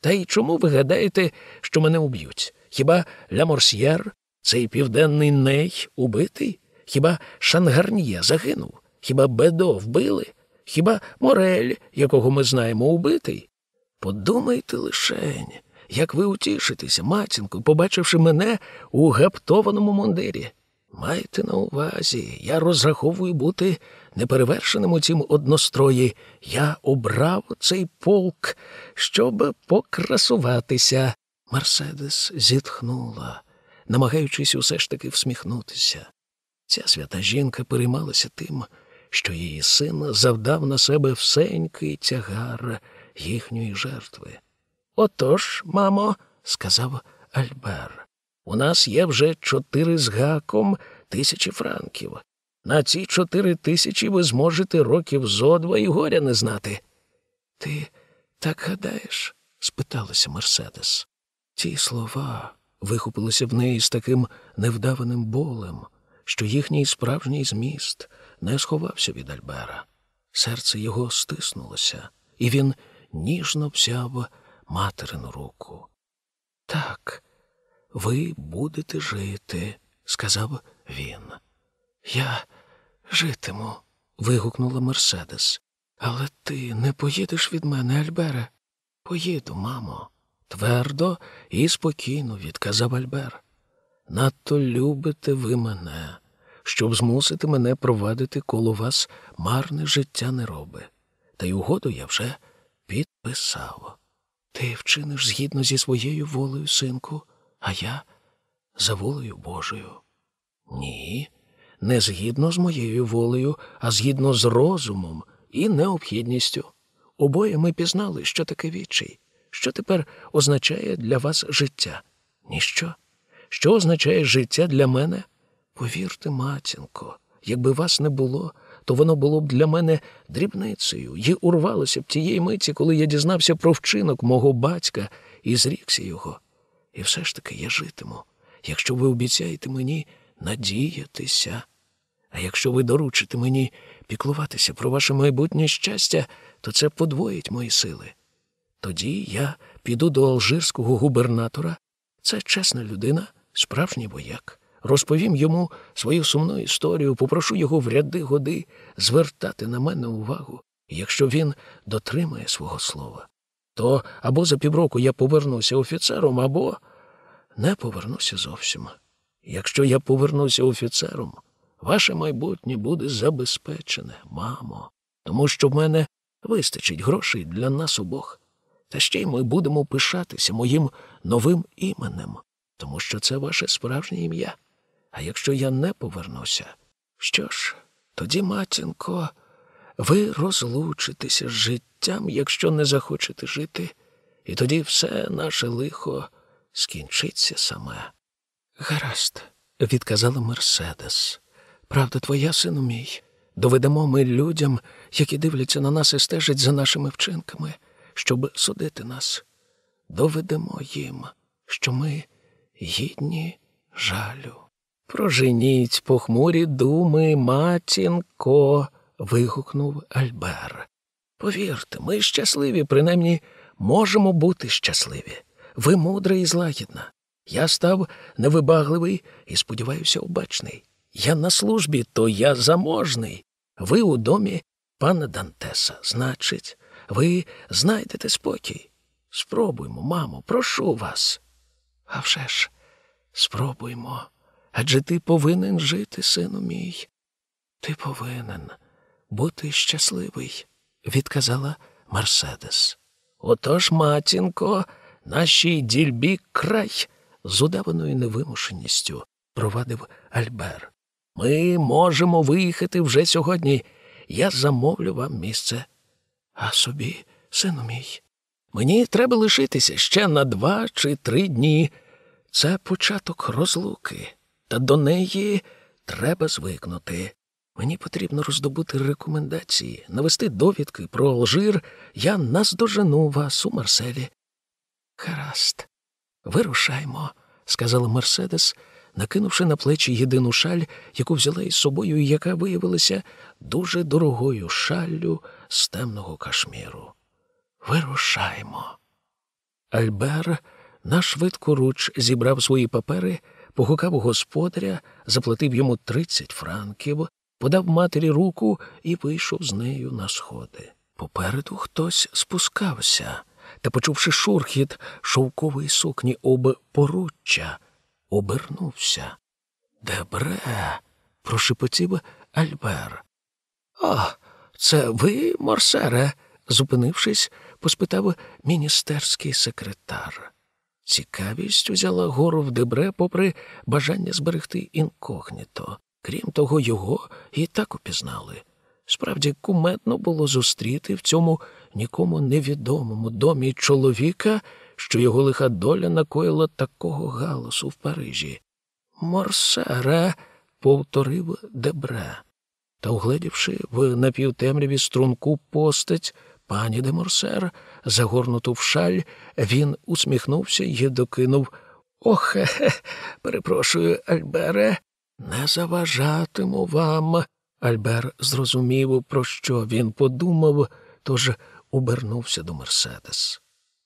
Та й чому ви гадаєте, що мене уб'ють? Хіба Ля Морсьєр, цей південний ней, убитий? Хіба Шангарнія загинув? Хіба Бедо вбили? Хіба Морель, якого ми знаємо, убитий? Подумайте лишень, як ви утішитеся, матінко, побачивши мене у гаптованому мундирі. Майте на увазі, я розраховую бути неперевершеним у цім однострої. Я обрав цей полк, щоб покрасуватися. Мерседес зітхнула, намагаючись усе ж таки всміхнутися. Ця свята жінка переймалася тим, що її син завдав на себе всенький тягар їхньої жертви. Отож, мамо, сказав Альбер, у нас є вже чотири з гаком тисячі франків. На ці чотири тисячі ви зможете років зо два і горя не знати. Ти так гадаєш? спиталася Мерседес. Ті слова вихопилися в неї з таким невдаваним болем, що їхній справжній зміст не сховався від Альбера. Серце його стиснулося, і він ніжно взяв материну руку. Так, ви будете жити, сказав він. Я житиму. вигукнула Мерседес. Але ти не поїдеш від мене, Альбере? Поїду, мамо. Твердо і спокійно відказав Альбер. Надто любите ви мене, щоб змусити мене провадити коло вас марне життя не роби. Та й угоду я вже підписав. Ти вчиниш згідно зі своєю волею, синку, а я за волею Божою. Ні, не згідно з моєю волею, а згідно з розумом і необхідністю. Обоє ми пізнали, що таке відчай, що тепер означає для вас життя. Ніщо. Що означає життя для мене? Повірте, матінко, якби вас не було, то воно було б для мене дрібницею і урвалося б тієї миті, коли я дізнався про вчинок мого батька і зрікся його. І все ж таки я житиму, якщо ви обіцяєте мені надіятися. А якщо ви доручите мені піклуватися про ваше майбутнє щастя, то це подвоїть мої сили. Тоді я піду до алжирського губернатора. Це чесна людина, справжній вояк. Розповім йому свою сумну історію, попрошу його в ряди годи звертати на мене увагу. І якщо він дотримає свого слова, то або за півроку я повернуся офіцером, або не повернуся зовсім. Якщо я повернуся офіцером, ваше майбутнє буде забезпечене, мамо, тому що в мене вистачить грошей для нас обох. Та ще й ми будемо пишатися моїм новим іменем, тому що це ваше справжнє ім'я. А якщо я не повернуся, що ж, тоді, матінко, ви розлучитеся з життям, якщо не захочете жити, і тоді все наше лихо скінчиться саме. Гаразд, відказала Мерседес. Правда твоя, сину мій, доведемо ми людям, які дивляться на нас і стежать за нашими вчинками, щоб судити нас. Доведемо їм, що ми гідні жалю. Проженіть похмурі думи, матінко. вигукнув Альбер. Повірте, ми щасливі, принаймні можемо бути щасливі. Ви мудра і злагідна. Я став невибагливий і, сподіваюся, обачний. Я на службі, то я заможний. Ви у домі пана Дантеса. Значить, ви знайдете спокій. Спробуймо, мамо, прошу вас. А вже ж, спробуймо. Адже ти повинен жити, сину мій. Ти повинен бути щасливий, відказала Мерседес. Отож, матінко, нашій дільбі край з удаваною невимушеністю провадив Альбер. Ми можемо виїхати вже сьогодні. Я замовлю вам місце. А собі, сину мій, Мені треба лишитися ще на два чи три дні. Це початок розлуки, та до неї треба звикнути. Мені потрібно роздобути рекомендації, навести довідки про Алжир. Я наздожену вас у Марселі. Гаразд, вирушаймо, сказала Мерседес, накинувши на плечі єдину шаль, яку взяла із собою, і яка виявилася дуже дорогою шаллю з темного кашміру. Вирушаймо. Альбер на швидку руч зібрав свої папери, погукав господаря, заплатив йому тридцять франків, подав матері руку і вийшов з нею на сходи. Попереду хтось спускався та, почувши шурхіт шовкової сукні об поруччя, обернувся. Дебре, прошепотів Альбер. О, це ви, морсере? зупинившись, поспитав міністерський секретар. Цікавість узяла гору в дебре, попри бажання зберегти інкогніто. Крім того, його і так упізнали. Справді куметно було зустріти в цьому нікому невідомому домі чоловіка, що його лиха доля накоїла такого галасу в Парижі. Морсере, повторив дебре. Та, угледівши в напівтемряві струнку постать пані де Морсер, загорнуту в шаль, він усміхнувся і докинув Охе, перепрошую, Альбере, не заважатиму вам. Альбер зрозумів, про що він подумав, тож обернувся до Мерседес.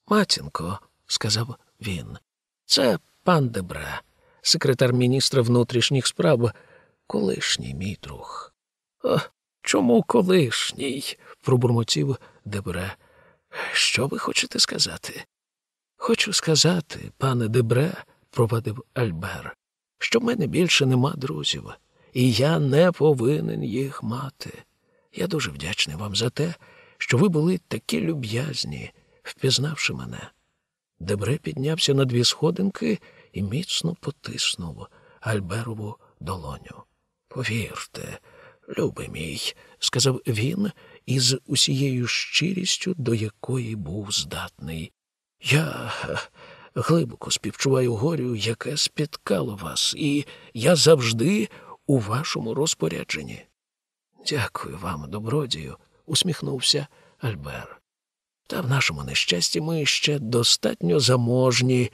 Матінко, сказав він, це пан Дебре, секретар міністра внутрішніх справ, колишній мій друг. «О, Чому колишній? пробурмотів Дебре. Що ви хочете сказати? Хочу сказати, пане Дебре, провадив Альбер, що в мене більше нема друзів, і я не повинен їх мати. Я дуже вдячний вам за те, що ви були такі люб'язні, впізнавши мене. Дебре піднявся на дві сходинки і міцно потиснув Альберову долоню. Повірте, любий мій, сказав він із усією щирістю, до якої був здатний. Я глибоко співчуваю горю, яке спіткало вас, і я завжди у вашому розпорядженні. Дякую вам, добродію, усміхнувся Альбер. Та в нашому нещасті ми ще достатньо заможні,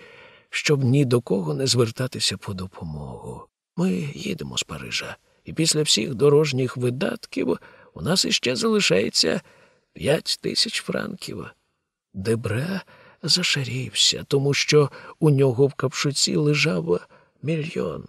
щоб ні до кого не звертатися по допомогу. Ми їдемо з Парижа, і після всіх дорожніх видатків у нас іще залишається п'ять тисяч франків. Дебре зашарівся, тому що у нього в капшуці лежав мільйон.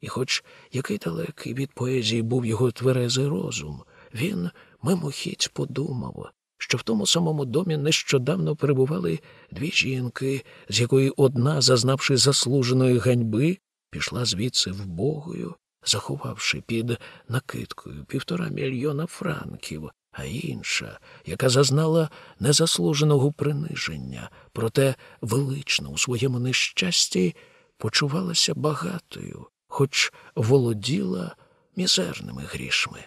І, хоч який далекий від поезії був його тверезий розум, він мимохідь подумав, що в тому самому домі нещодавно перебували дві жінки, з якої одна, зазнавши заслуженої ганьби, пішла звідси вбогою, заховавши під накидкою півтора мільйона франків, а інша, яка зазнала незаслуженого приниження, проте велично у своєму нещасті почувалася багатою, хоч володіла мізерними грішми.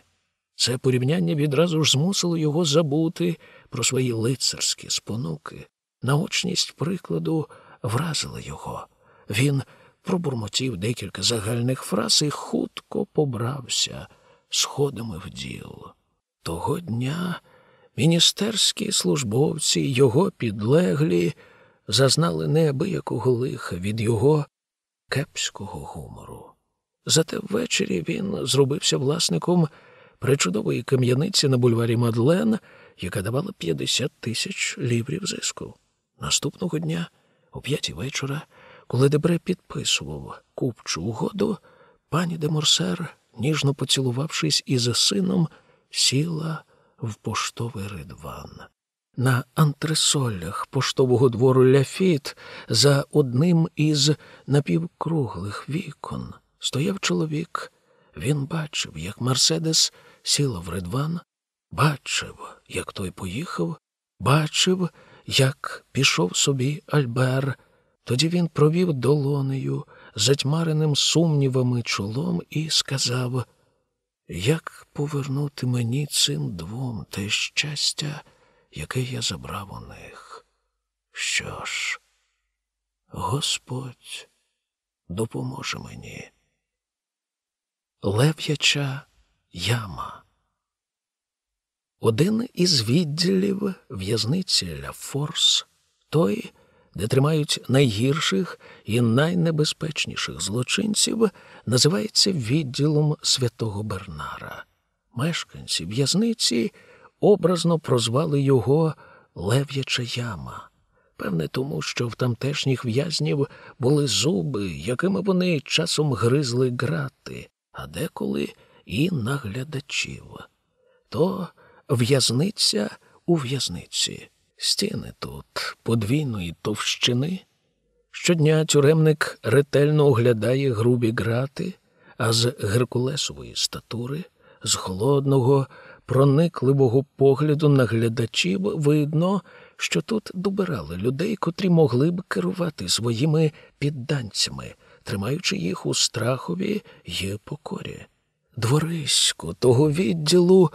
Це порівняння відразу ж змусило його забути про свої лицарські спонуки. Наочність прикладу вразила його. Він пробурмотів декілька загальних фраз і хутко побрався сходами в діл. Того дня міністерські службовці, його підлеглі, зазнали неабиякого лиха від його кепського гумору. Зате ввечері він зробився власником причудової кам'яниці на бульварі Мадлен, яка давала 50 тисяч ліврів зиску. Наступного дня, о п'ятій вечора, коли Дебре підписував купчу угоду, пані де Морсер, ніжно поцілувавшись із сином, сіла в поштовий ридван. На антресолях поштового двору Ляфіт за одним із напівкруглих вікон стояв чоловік. Він бачив, як Мерседес сіла в ридван, бачив, як той поїхав, бачив, як пішов собі Альбер. Тоді він провів долонею, затьмареним сумнівами чолом, і сказав як повернути мені цим двом те щастя, яке я забрав у них? Що ж, Господь допоможе мені. Лев'яча яма. Один із відділів в'язниці Ля Форс, той, де тримають найгірших і найнебезпечніших злочинців, називається відділом святого Бернара. Мешканці в'язниці образно прозвали його Лев'яча яма. Певне, тому що в тамтешніх в'язнів були зуби, якими вони часом гризли грати, а деколи і наглядачів. То в'язниця у в'язниці, стіни тут подвійної товщини. Щодня тюремник ретельно оглядає грубі грати, а з геркулесової статури, з холодного, проникливого погляду наглядачів видно, що тут добирали людей, котрі могли б керувати своїми підданцями, тримаючи їх у страхові й покорі. Дворисько того відділу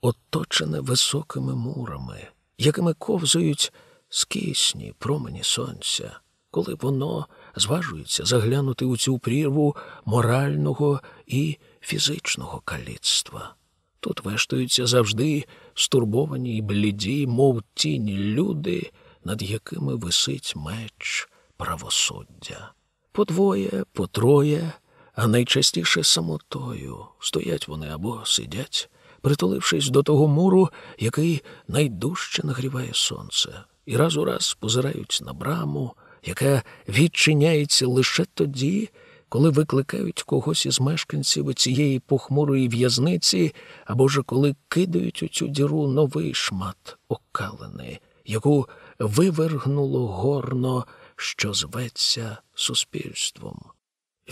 оточене високими мурами, якими ковзають скисні промені сонця, коли воно зважується заглянути у цю прірву морального і фізичного каліцтва. Тут вештуються завжди стурбовані й бліді, мов тіні люди, над якими висить меч правосуддя. По двоє, по троє, а найчастіше самотою стоять вони або сидять, притулившись до того муру, який найдужче нагріває сонце, і раз у раз позирають на браму, яка відчиняється лише тоді, коли викликають когось із мешканців цієї похмурої в'язниці, або ж коли кидають у цю діру новий шмат окалини, яку вивергнуло горно, що зветься суспільством.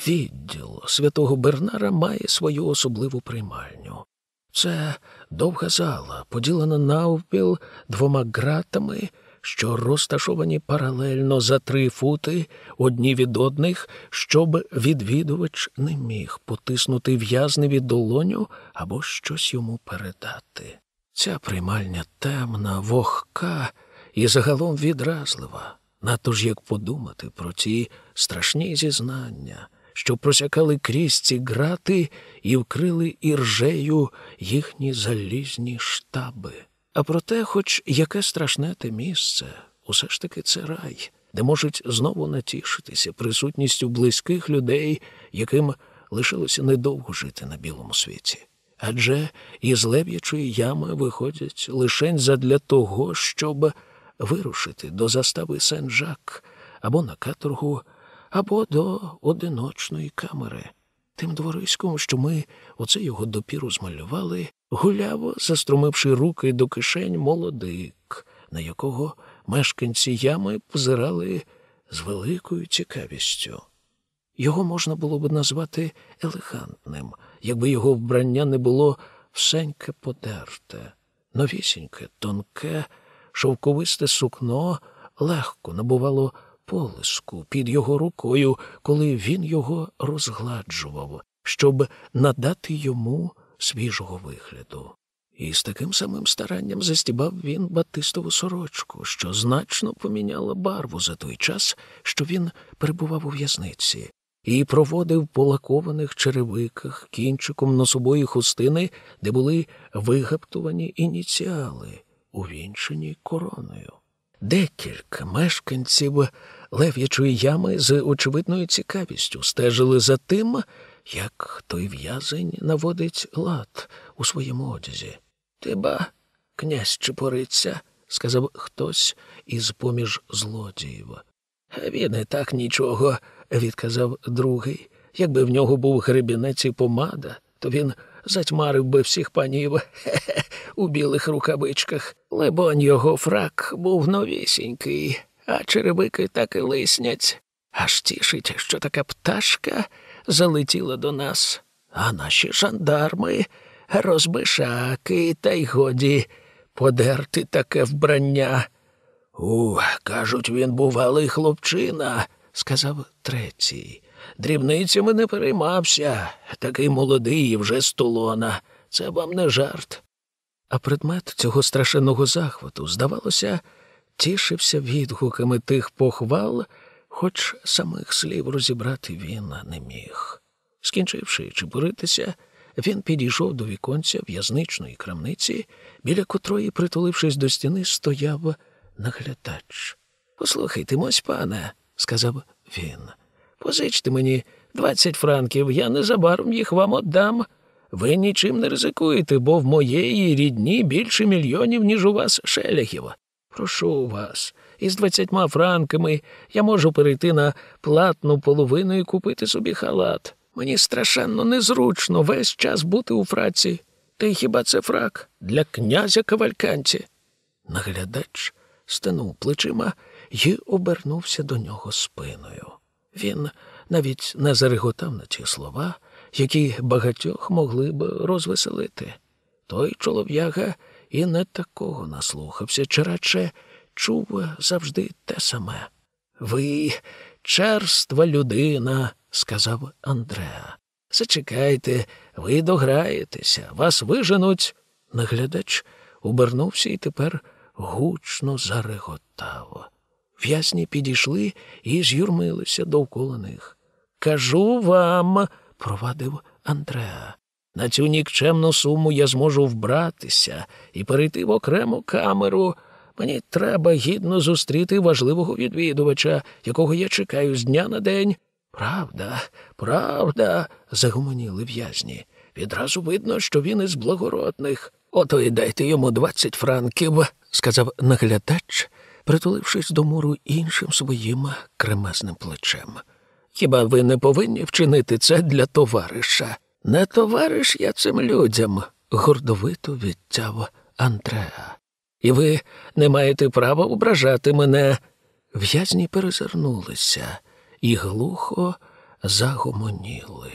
Відділ святого Бернара має свою особливу приймальню. Це довга зала, поділена навпіл двома ґратами, що розташовані паралельно за три фути одні від одних, щоб відвідувач не міг потиснути в'язневі долоню або щось йому передати. Ця приймальня темна, вогка і загалом відразлива. Надто ж як подумати про ці страшні зізнання, що просякали крізь ці грати і вкрили іржею їхні залізні штаби. А проте, хоч яке страшне те місце, усе ж таки це рай, де можуть знову натішитися присутністю близьких людей, яким лишилося недовго жити на білому світі. Адже із леб'ячої ями виходять лишень задля того, щоб вирушити до застави Сен-Жак або на каторгу, або до одиночної камери. Тим двориськом, що ми оце його допіру змалювали, гуляв, заструмивши руки до кишень молодик, на якого мешканці ями позирали з великою цікавістю. Його можна було б назвати елегантним, якби його вбрання не було всеньке подерте, новісіньке, тонке, шовковисте сукно легко набувало полиску під його рукою, коли він його розгладжував, щоб надати йому свіжого вигляду. І з таким самим старанням застібав він батистову сорочку, що значно поміняла барву за той час, що він перебував у в'язниці, і проводив по лакованих черевиках кінчиком носової хустини, де були вигаптувані ініціали, увінчені короною. Декілька мешканців лев'ячої ями з очевидною цікавістю стежили за тим, як той в'язень наводить лад у своєму одязі. Ти князь Чепориця, сказав хтось із поміж злодіїв. Він і так нічого, відказав другий. Якби в нього був гребінець і помада, то він затьмарив би всіх панів хе-хе, у білих рукавичках. Лебонь його фрак був новісінький, а черевики так і лиснять. Аж тішить, що така пташка залетіла до нас, а наші жандарми розбишаки, та й годі подерти таке вбрання. У, кажуть, він бувалий хлопчина, сказав третій. Дрібницями не переймався, такий молодий і вже столона. Це вам не жарт. А предмет цього страшенного захвату, здавалося, тішився відгуками тих похвал, хоч самих слів розібрати він не міг. Скінчивши чебуритися, він підійшов до віконця в'язничної крамниці, біля котрої, притулившись до стіни, стояв наглядач. Послухайте, мось пане, сказав він, позичте мені двадцять франків, я незабаром їх вам отдам. Ви нічим не ризикуєте, бо в моєї рідні більше мільйонів, ніж у вас шелягів. Прошу вас, із двадцятьма франками я можу перейти на платну половину і купити собі халат. Мені страшенно незручно весь час бути у фраці. Та й хіба це фрак для князя кавальканці? Наглядач стенув плечима і обернувся до нього спиною. Він навіть не зареготав на ці слова, які багатьох могли б розвеселити. Той чолов'яга і не такого наслухався, чи радше чув завжди те саме. Ви черства людина, сказав Андреа. Зачекайте, ви дограєтеся, вас виженуть. Наглядач обернувся і тепер гучно зареготав. В'язні підійшли і з'юрмилися довкола них. Кажу вам, провадив Андреа, на цю нікчемну суму я зможу вбратися і перейти в окрему камеру. Мені треба гідно зустріти важливого відвідувача, якого я чекаю з дня на день. Правда, правда, загомоніли в'язні. Відразу видно, що він із благородних. Ото й дайте йому двадцять франків, сказав наглядач, притулившись до муру іншим своїм кремезним плечем. Хіба ви не повинні вчинити це для товариша? Не товариш я цим людям, гордовито відтяв Андреа. І ви не маєте права ображати мене. В'язні перезирнулися і глухо загомоніли.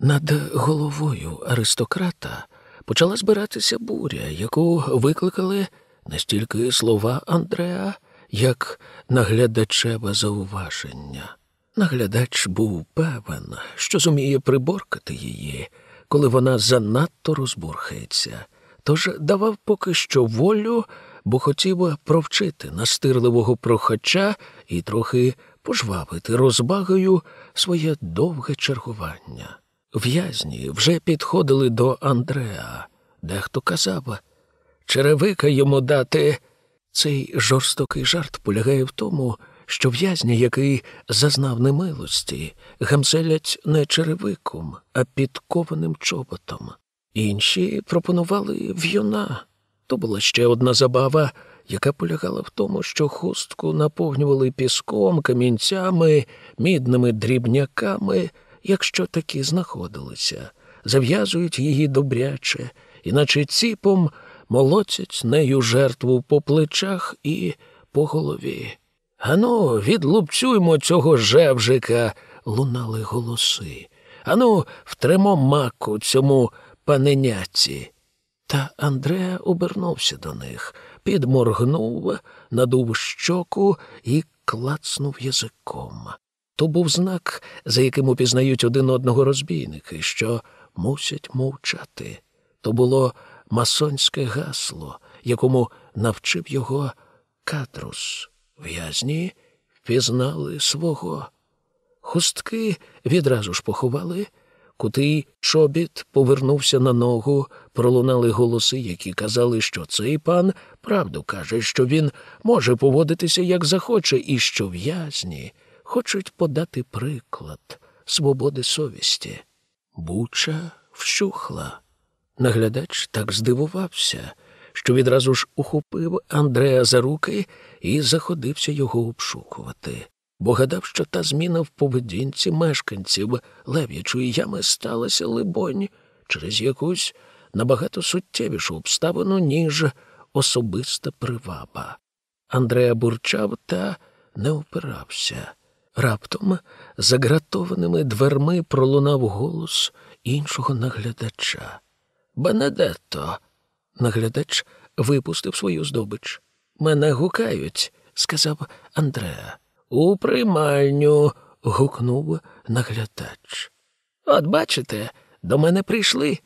Над головою аристократа почала збиратися буря, яку викликали не стільки слова Андреа, як наглядачеве зауваження. Наглядач був певен, що зуміє приборкати її, коли вона занадто розбурхається, тож давав поки що волю, бо хотів провчити настирливого прохача і трохи пожвавити розбагою своє довге чергування. В'язні вже підходили до Андреа, дехто казав черевика йому дати. Цей жорстокий жарт полягає в тому, що в'язня, який зазнав немилості, гамселять не черевиком, а підкованим чоботом. Інші пропонували в'юна. То була ще одна забава, яка полягала в тому, що хустку наповнювали піском, камінцями, мідними дрібняками, якщо такі знаходилися, зав'язують її добряче, іначе ціпом молотять нею жертву по плечах і по голові. Ану, відлупцюймо цього жевжика, лунали голоси. Ану, втремо маку цьому паненяці. Та Андреа обернувся до них, підморгнув, надув щоку і клацнув язиком. То був знак, за яким упізнають один одного розбійники, що мусять мовчати. То було масонське гасло, якому навчив його катрус. В'язні впізнали свого. Хустки відразу ж поховали, кутий чобіт повернувся на ногу, пролунали голоси, які казали, що цей пан правду каже, що він може поводитися як захоче, і що в'язні хочуть подати приклад свободи совісті. Буча вщухла. Наглядач так здивувався, що відразу ж ухопив Андрея за руки і заходився його обшукувати, бо гадав, що та зміна в поведінці мешканців лев'ячої ями сталася, либонь, через якусь набагато суттєвішу обставину, ніж особиста приваба. Андрея бурчав та не опирався. Раптом за гратованими дверми пролунав голос іншого наглядача. Бенедетто. Наглядач випустив свою здобич. Мене гукають, сказав Андреа. У приймальню. гукнув наглядач. От бачите, до мене прийшли.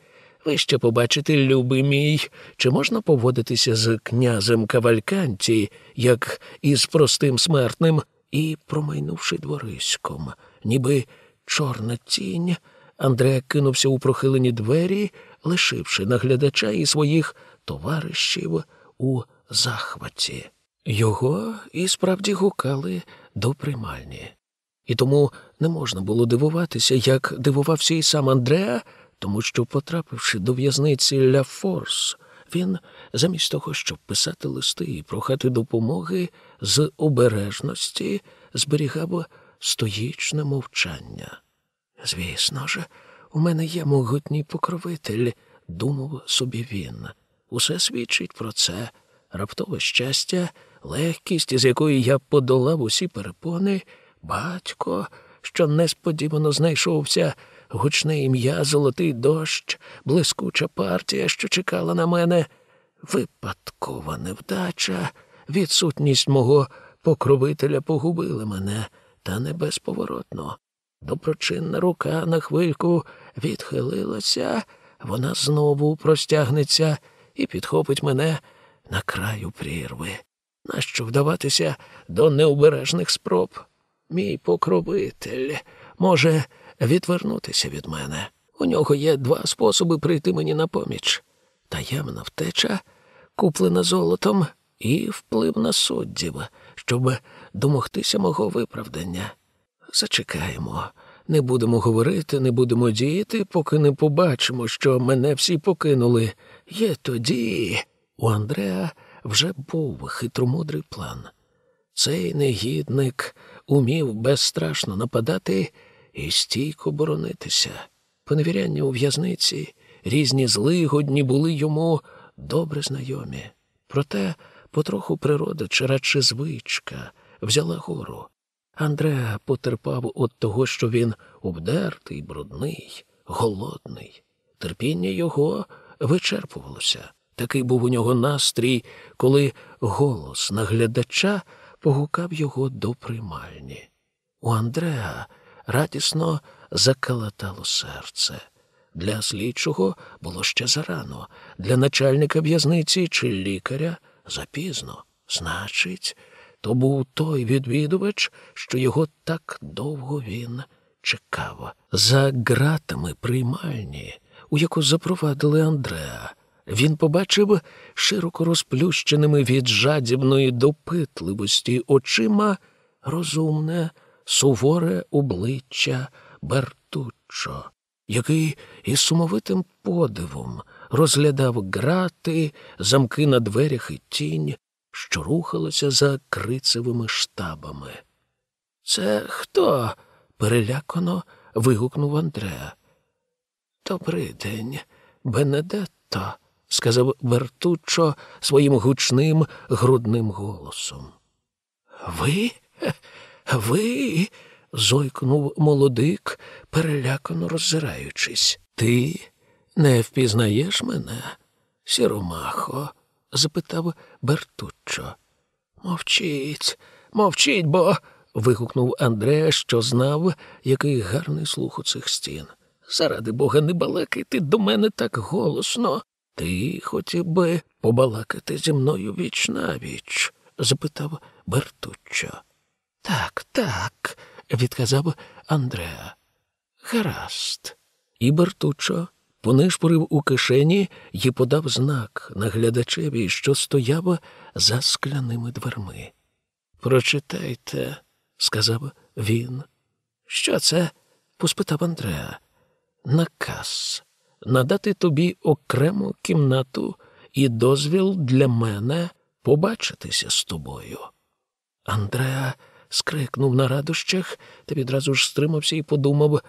Ви ще побачите, любий мій, чи можна поводитися з князем Кавальканті, як із простим смертним, і, промайнувши двориськом, ніби чорна тінь, Андреа кинувся у прохилені двері, лишивши наглядача і своїх товаришів у захваті. Його і справді гукали до приймальні. І тому не можна було дивуватися, як дивувався і сам Андреа, тому що, потрапивши до в'язниці Ля Форс, він, замість того, щоб писати листи і прохати допомоги, з обережності зберігав стоїчне мовчання. Звісно ж, у мене є могутній покровитель, думав собі він. Усе свідчить про це. Раптове щастя, легкість, з якої я подолав усі перепони, батько, що несподівано знайшовся, гучне ім'я, золотий дощ, блискуча партія, що чекала на мене, випадкова невдача, відсутність мого покровителя погубили мене, та не безповоротно. Доброчинна рука на хвильку відхилилася, вона знову простягнеться і підхопить мене на краю прірви. Нащо вдаватися до необережних спроб? Мій покровитель може відвернутися від мене. У нього є два способи прийти мені на поміч таємна втеча, куплена золотом, і вплив на суддів, щоб домогтися мого виправдання. Зачекаємо, не будемо говорити, не будемо діяти, поки не побачимо, що мене всі покинули. Є тоді. У Андреа вже був хитромудрий план. Цей негідник умів безстрашно нападати і стійко боронитися. Поневіряння у в'язниці, різні злигодні були йому добре знайомі. Проте потроху природа, чи радше звичка, взяла гору. Андреа потерпав від того, що він обдертий, брудний, голодний. Терпіння його вичерпувалося. Такий був у нього настрій, коли голос наглядача погукав його до приймальні. У Андреа радісно закалатало серце. Для слідчого було ще зарано, для начальника в'язниці чи лікаря запізно. Значить, то був той відвідувач, що його так довго він чекав. За ґратами приймальні, у яку запровадили Андреа, він побачив широко розплющеними від жадібної допитливості очима розумне, суворе обличчя Бертуччо, який із сумовитим подивом розглядав грати, замки на дверях і тінь, що рухалася за крицевими штабами. Це хто? перелякано вигукнув Андреа. Добрий день, Бенедетто, сказав Бертуччо своїм гучним грудним голосом. Ви? Ви? зойкнув молодик, перелякано роззираючись. Ти не впізнаєш мене, сіромахо? Запитав Бертуччо. Мовчіть, мовчіть, бо. вигукнув Андреа, що знав, який гарний слух у цих стін. Заради бога, не балакайте до мене так голосно. Ти хотів би побалакати зі мною віч на віч? запитав Бертуччо. Так, так, відказав Андреа. Гаразд. І Бертуччо понишпорив у кишені і подав знак наглядачеві, що стояв за скляними дверми. Прочитайте, сказав він. Що це? поспитав Андреа. Наказ надати тобі окрему кімнату і дозвіл для мене побачитися з тобою. Андреа скрикнув на радощах та відразу ж стримався і подумав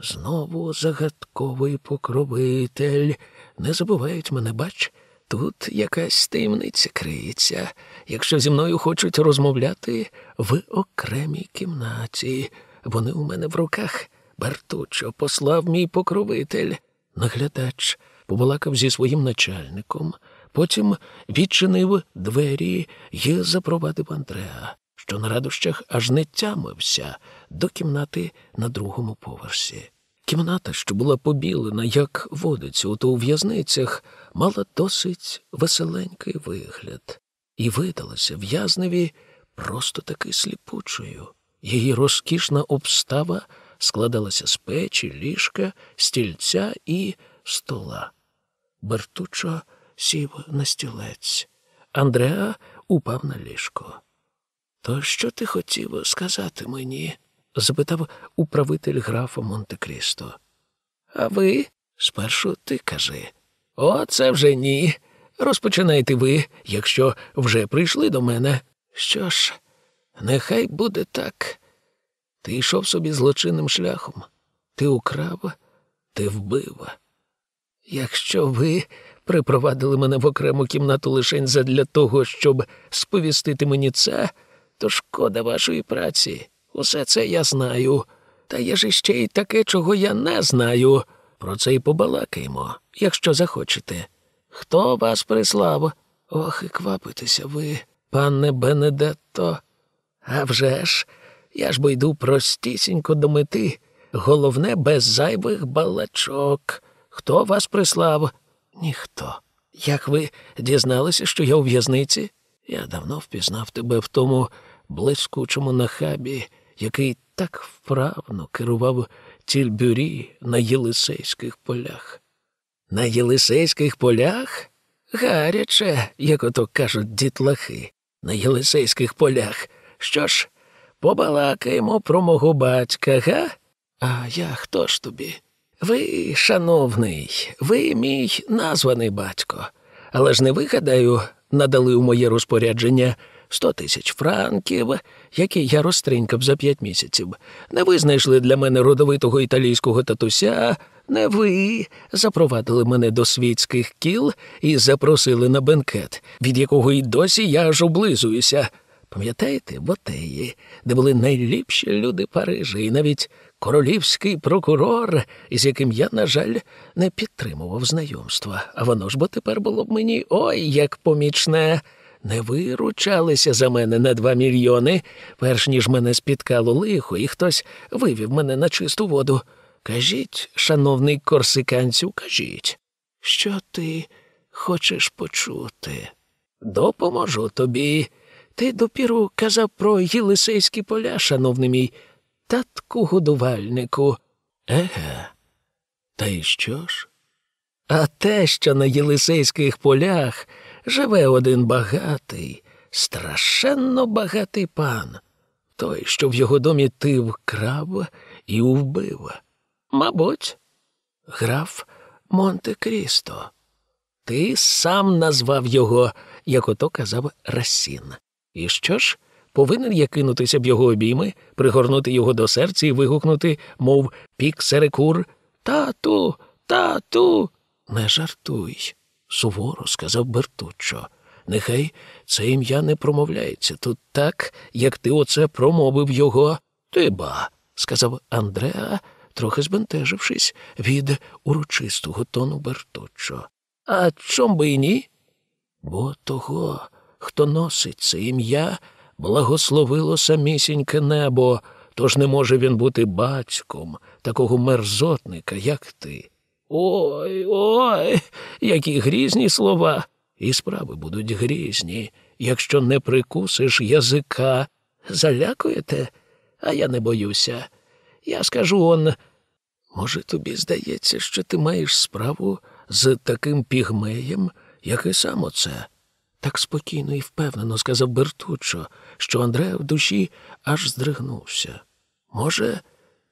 знову загадковий покровитель. Не забувають мене, бач, тут якась таємниця криється, якщо зі мною хочуть розмовляти в окремій кімнаті. Вони у мене в руках. Бертучо послав мій покровитель. Наглядач побалакав зі своїм начальником, потім відчинив двері і запровадив Андреа, що на радощах аж не тямився до кімнати на другому поверсі. Кімната, що була побілена, як водиться, ото у в'язницях, мала досить веселенький вигляд і видалася в'язневі просто таки сліпучою. Її розкішна обстава складалася з печі, ліжка, стільця і стола. Бертучо сів на стілець. Андреа упав на ліжко. То що ти хотів сказати мені? запитав управитель графа Монте Крісто. А ви? Спершу ти кажи. О, це вже ні. Розпочинайте ви, якщо вже прийшли до мене. Що ж, нехай буде так. Ти йшов собі злочинним шляхом. Ти украв, ти вбив. Якщо ви припровадили мене в окрему кімнату лишень задля того, щоб сповістити мені це, то шкода вашої праці. Усе це я знаю. Та є ж іще й таке, чого я не знаю. Про це й побалакаємо, якщо захочете. Хто вас прислав? Ох, і квапитеся ви, пане Бенедетто. А вже ж, я ж бо йду простісінько до мети. Головне, без зайвих балачок. Хто вас прислав? Ніхто. Як ви дізналися, що я у в'язниці? Я давно впізнав тебе в тому блискучому нахабі, який так вправно керував тільбюрі на Єлисейських полях. На Єлисейських полях? Гаряче, як ото кажуть дітлахи, на Єлисейських полях. Що ж, побалакаємо про мого батька, га? А я хто ж тобі? Ви, шановний, ви мій названий батько, але ж не ви, гадаю, надали у моє розпорядження сто тисяч франків, які я розтринькав за п'ять місяців. Не ви знайшли для мене родовитого італійського татуся, не ви запровадили мене до світських кіл і запросили на бенкет, від якого й досі я аж облизуюся. Пам'ятаєте, Ботеї, де були найліпші люди Парижа, і навіть королівський прокурор, із яким я, на жаль, не підтримував знайомства. А воно ж бо тепер було б мені ой як помічне. Не ви ручалися за мене на два мільйони, перш ніж мене спіткало лихо, і хтось вивів мене на чисту воду. Кажіть, шановний корсиканцю, кажіть, що ти хочеш почути? Допоможу тобі. Ти допіру казав про Єлисейські поля, шановний мій татку годувальнику. Еге. Та й що ж? А те, що на Єлисейських полях живе один багатий, страшенно багатий пан, той, що в його домі ти вкрав і вбив. Мабуть, граф Монте Крісто. Ти сам назвав його, як ото казав Расін. І що ж, повинен я кинутися б його обійми, пригорнути його до серця і вигукнути, мов пік серекур, тату, тату. Не жартуй, суворо сказав Бертуччо. Нехай це ім'я не промовляється тут так, як ти оце промовив його. Ти ба, сказав Андреа, трохи збентежившись від урочистого тону Бертуччо. А чом би і ні? Бо того, хто носить це ім'я, благословило самісіньке небо, тож не може він бути батьком такого мерзотника, як ти. Ой, ой, які грізні слова. І справи будуть грізні, якщо не прикусиш язика. Залякуєте, а я не боюся. Я скажу он. Може, тобі здається, що ти маєш справу з таким пігмеєм, як і сам оце? Так спокійно і впевнено сказав Бертуччо, що Андреа в душі аж здригнувся. Може,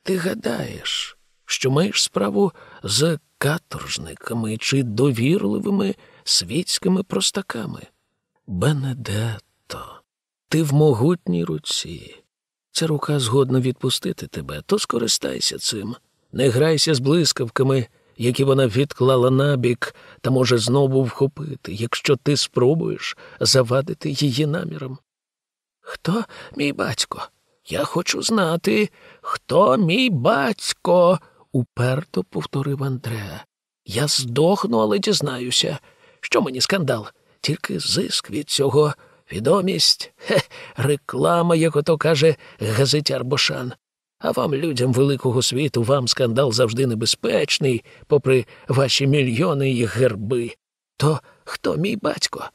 ти гадаєш, що маєш справу з каторжниками чи довірливими світськими простаками? Бенедетто, ти в могутній руці. Ця рука згодна відпустити тебе, то скористайся цим. Не грайся з блискавками, які вона відклала набік, та може знову вхопити, якщо ти спробуєш завадити її намірам. Хто мій батько? Я хочу знати, хто мій батько, уперто повторив Андреа. Я здохну, але дізнаюся. Що мені скандал? Тільки зиск від цього, відомість, хе, реклама, як ото каже газетяр Бошан. А вам, людям великого світу, вам скандал завжди небезпечний, попри ваші мільйони і герби. То хто мій батько?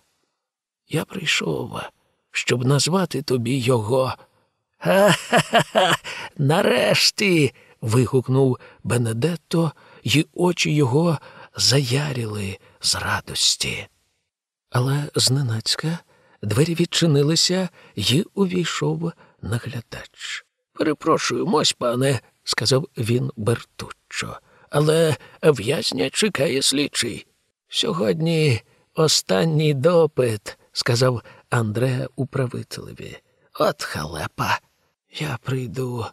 Я прийшов, щоб назвати тобі його. Ха-ха-ха! Нарешті. Вигукнув Бенедетто, і очі його заяріли з радості. Але зненацька двері відчинилися, і увійшов наглядач. Перепрошую, мось, пане, сказав він Бертуччо, але в'язня чекає слідчий. Сьогодні останній допит, сказав Андреа управителеві. От халепа. Я прийду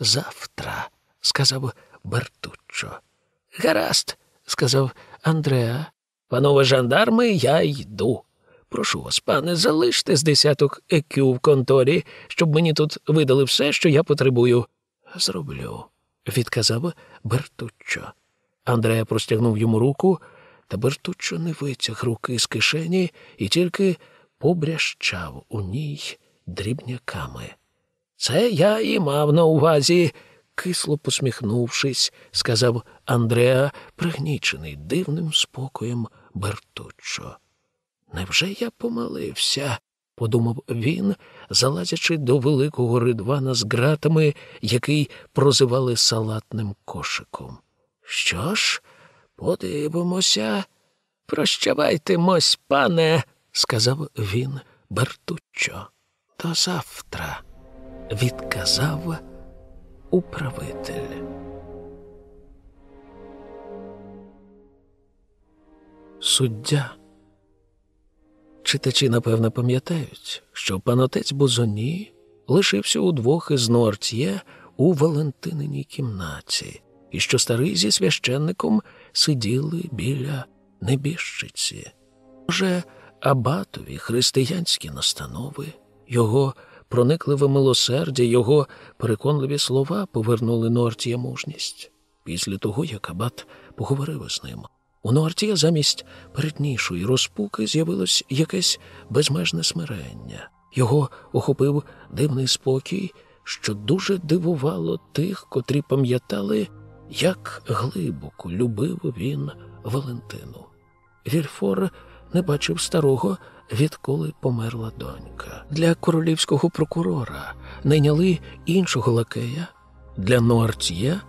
завтра, сказав Бертуччо. Гаразд, сказав Андреа. Панове жандарми, я йду. Прошу вас, пане, залиште з десяток екю в конторі, щоб мені тут видали все, що я потребую. Зроблю, відказав Бертуччо. Андрея простягнув йому руку, та Бертуччо не витяг руки з кишені і тільки побрящав у ній дрібняками. Це я і мав на увазі, кисло посміхнувшись, сказав Андреа, пригнічений дивним спокоєм Бертуччо. Невже я помилився? подумав він, залазячи до великого ридвана з ґратами, який прозивали салатним кошиком. Що ж, подивимося. Прощавайте, мось, пане, сказав він Бертуччо. До завтра, відказав управитель. Суддя. Читачі, напевно, пам'ятають, що панотець Бузоні лишився удвох із Нуартьє у Валентининій кімнаті, і що старий зі священником сиділи біля небіжчиці. Може, абатові християнські настанови, його проникливе милосердя, його переконливі слова повернули Нуартьє мужність. Після того, як абат поговорив із ним, у Нуартія замість переднішої розпуки з'явилось якесь безмежне смирення. Його охопив дивний спокій, що дуже дивувало тих, котрі пам'ятали, як глибоко любив він Валентину. Вільфор не бачив старого, відколи померла донька. Для королівського прокурора найняли іншого лакея, для Нуартьє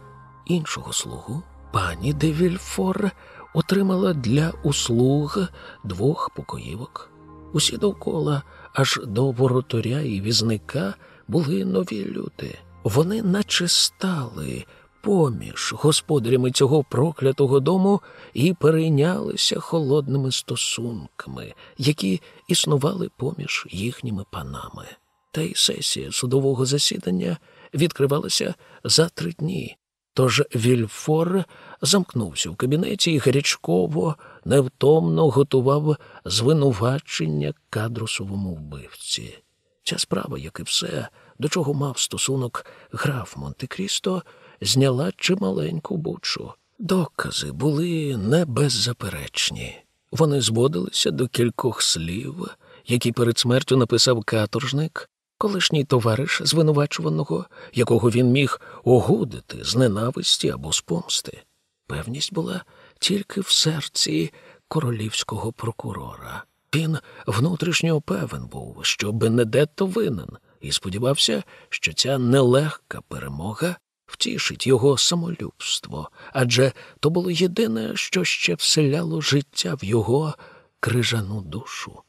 іншого слугу. Пані де Вільфор отримала для услуг двох покоївок. Усі довкола, аж до воротаря і візника, були нові люди. Вони наче стали поміж господарями цього проклятого дому і перейнялися холодними стосунками, які існували поміж їхніми панами. Та й сесія судового засідання відкривалася за три дні. Тож Вільфор замкнувся в кабінеті і гарячково, невтомно готував звинувачення кадрусовому вбивці. Ця справа, як і все, до чого мав стосунок граф Монте-Крісто, зняла чималеньку бучу. Докази були не беззаперечні. Вони зводилися до кількох слів, які перед смертю написав каторжник, колишній товариш звинувачуваного, якого він міг огудити з ненависті або з помсти. Певність була тільки в серці королівського прокурора. Він внутрішньо певен був, що Бенедетто винен, і сподівався, що ця нелегка перемога втішить його самолюбство, адже то було єдине, що ще вселяло життя в його крижану душу.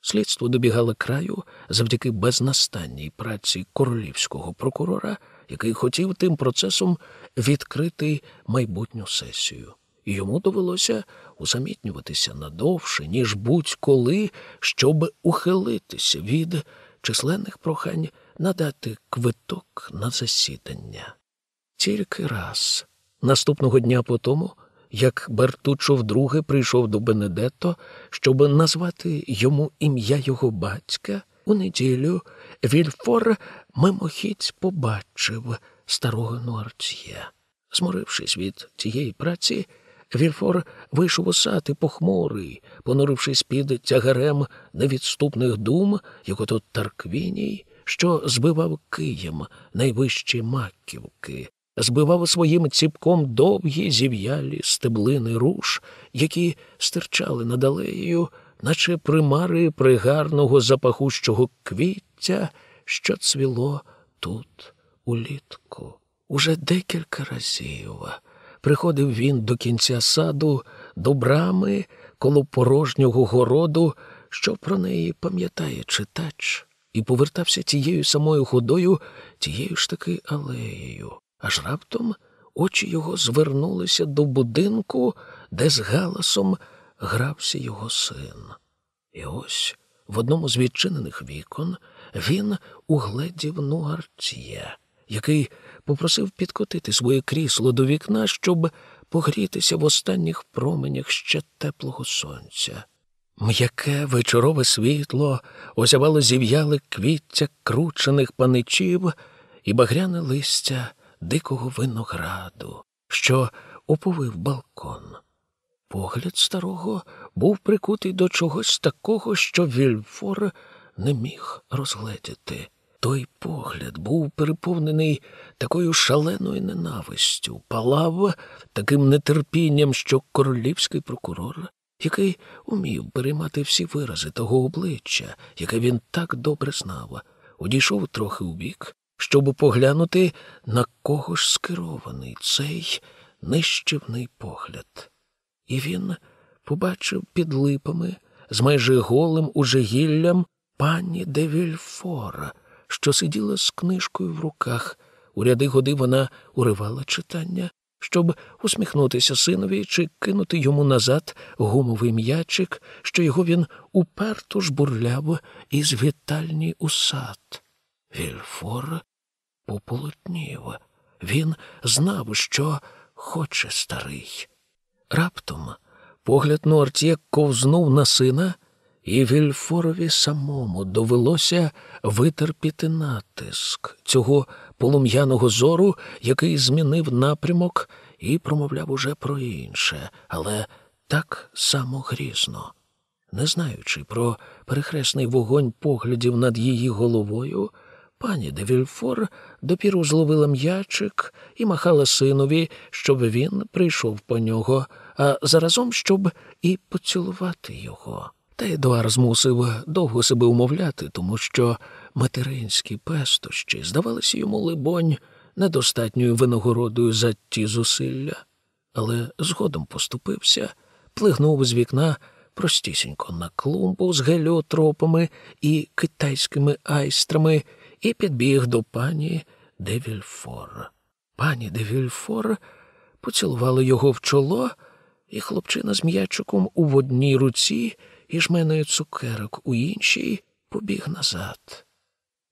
Слідство добігало краю завдяки безнастанній праці королівського прокурора, який хотів тим процесом відкрити майбутню сесію. І йому довелося усамітнюватися надовше, ніж будь-коли, щоб ухилитися від численних прохань надати квиток на засідання. Тільки раз, наступного дня по тому, як Бертучо вдруге прийшов до Бенедетто, щоб назвати йому ім'я його батька, у неділю Вільфор мимохідь побачив старого Нуартьє. Зморившись від цієї праці, Вільфор вийшов сад похмурий, понурившись під тягарем невідступних дум, як ото Тарквіній, що збивав києм найвищі маківки, збивав своїм ціпком довгі зів'ялі стеблини руш, які стирчали над алеєю, наче примари пригарного запахущого квіття, що цвіло тут улітку. Уже декілька разів приходив він до кінця саду, до брами коло порожнього городу, що про неї пам'ятає читач, і повертався тією самою ходою, тією ж таки алеєю. Аж раптом очі його звернулися до будинку, де з галасом грався його син. І ось в одному з відчинених вікон він угледів Нуартє, який попросив підкотити своє крісло до вікна, щоб погрітися в останніх променях ще теплого сонця. М'яке вечорове світло осявало зів'яле квіття кручених паничів і багряне листя дикого винограду, що оповив балкон. Погляд старого був прикутий до чогось такого, що Вільфор не міг розгледіти. Той погляд був переповнений такою шаленою ненавистю, палав таким нетерпінням, що королівський прокурор, який умів переймати всі вирази того обличчя, яке він так добре знав, одійшов трохи убік, щоб поглянути, на кого ж скерований цей нищівний погляд. І він побачив під липами з майже голим уже гіллям пані де Вільфора, що сиділа з книжкою в руках. У ряди годи вона уривала читання, щоб усміхнутися синові чи кинути йому назад гумовий м'ячик, що його він уперто жбурляв із вітальні у сад. Вільфор пополотнів. Він знав, що хоче старий. Раптом погляд Нуартє ковзнув на сина, і Вільфорові самому довелося витерпіти натиск цього полум'яного зору, який змінив напрямок і промовляв уже про інше, але так само грізно. Не знаючи про перехресний вогонь поглядів над її головою, пані де Вільфор допіру зловила м'ячик і махала синові, щоб він прийшов по нього, а заразом щоб і поцілувати його. Та Едуар змусив довго себе умовляти, тому що материнські пестощі здавалися йому, либонь, недостатньою винагородою за ті зусилля, але згодом поступився, плигнув з вікна простісінько на клумбу з геліотропами і китайськими айстрами і підбіг до пані Девільфор. Пані Девільфор поцілувала його в чоло, і хлопчина з м'ячиком у одній руці і жменою цукерок у іншій побіг назад,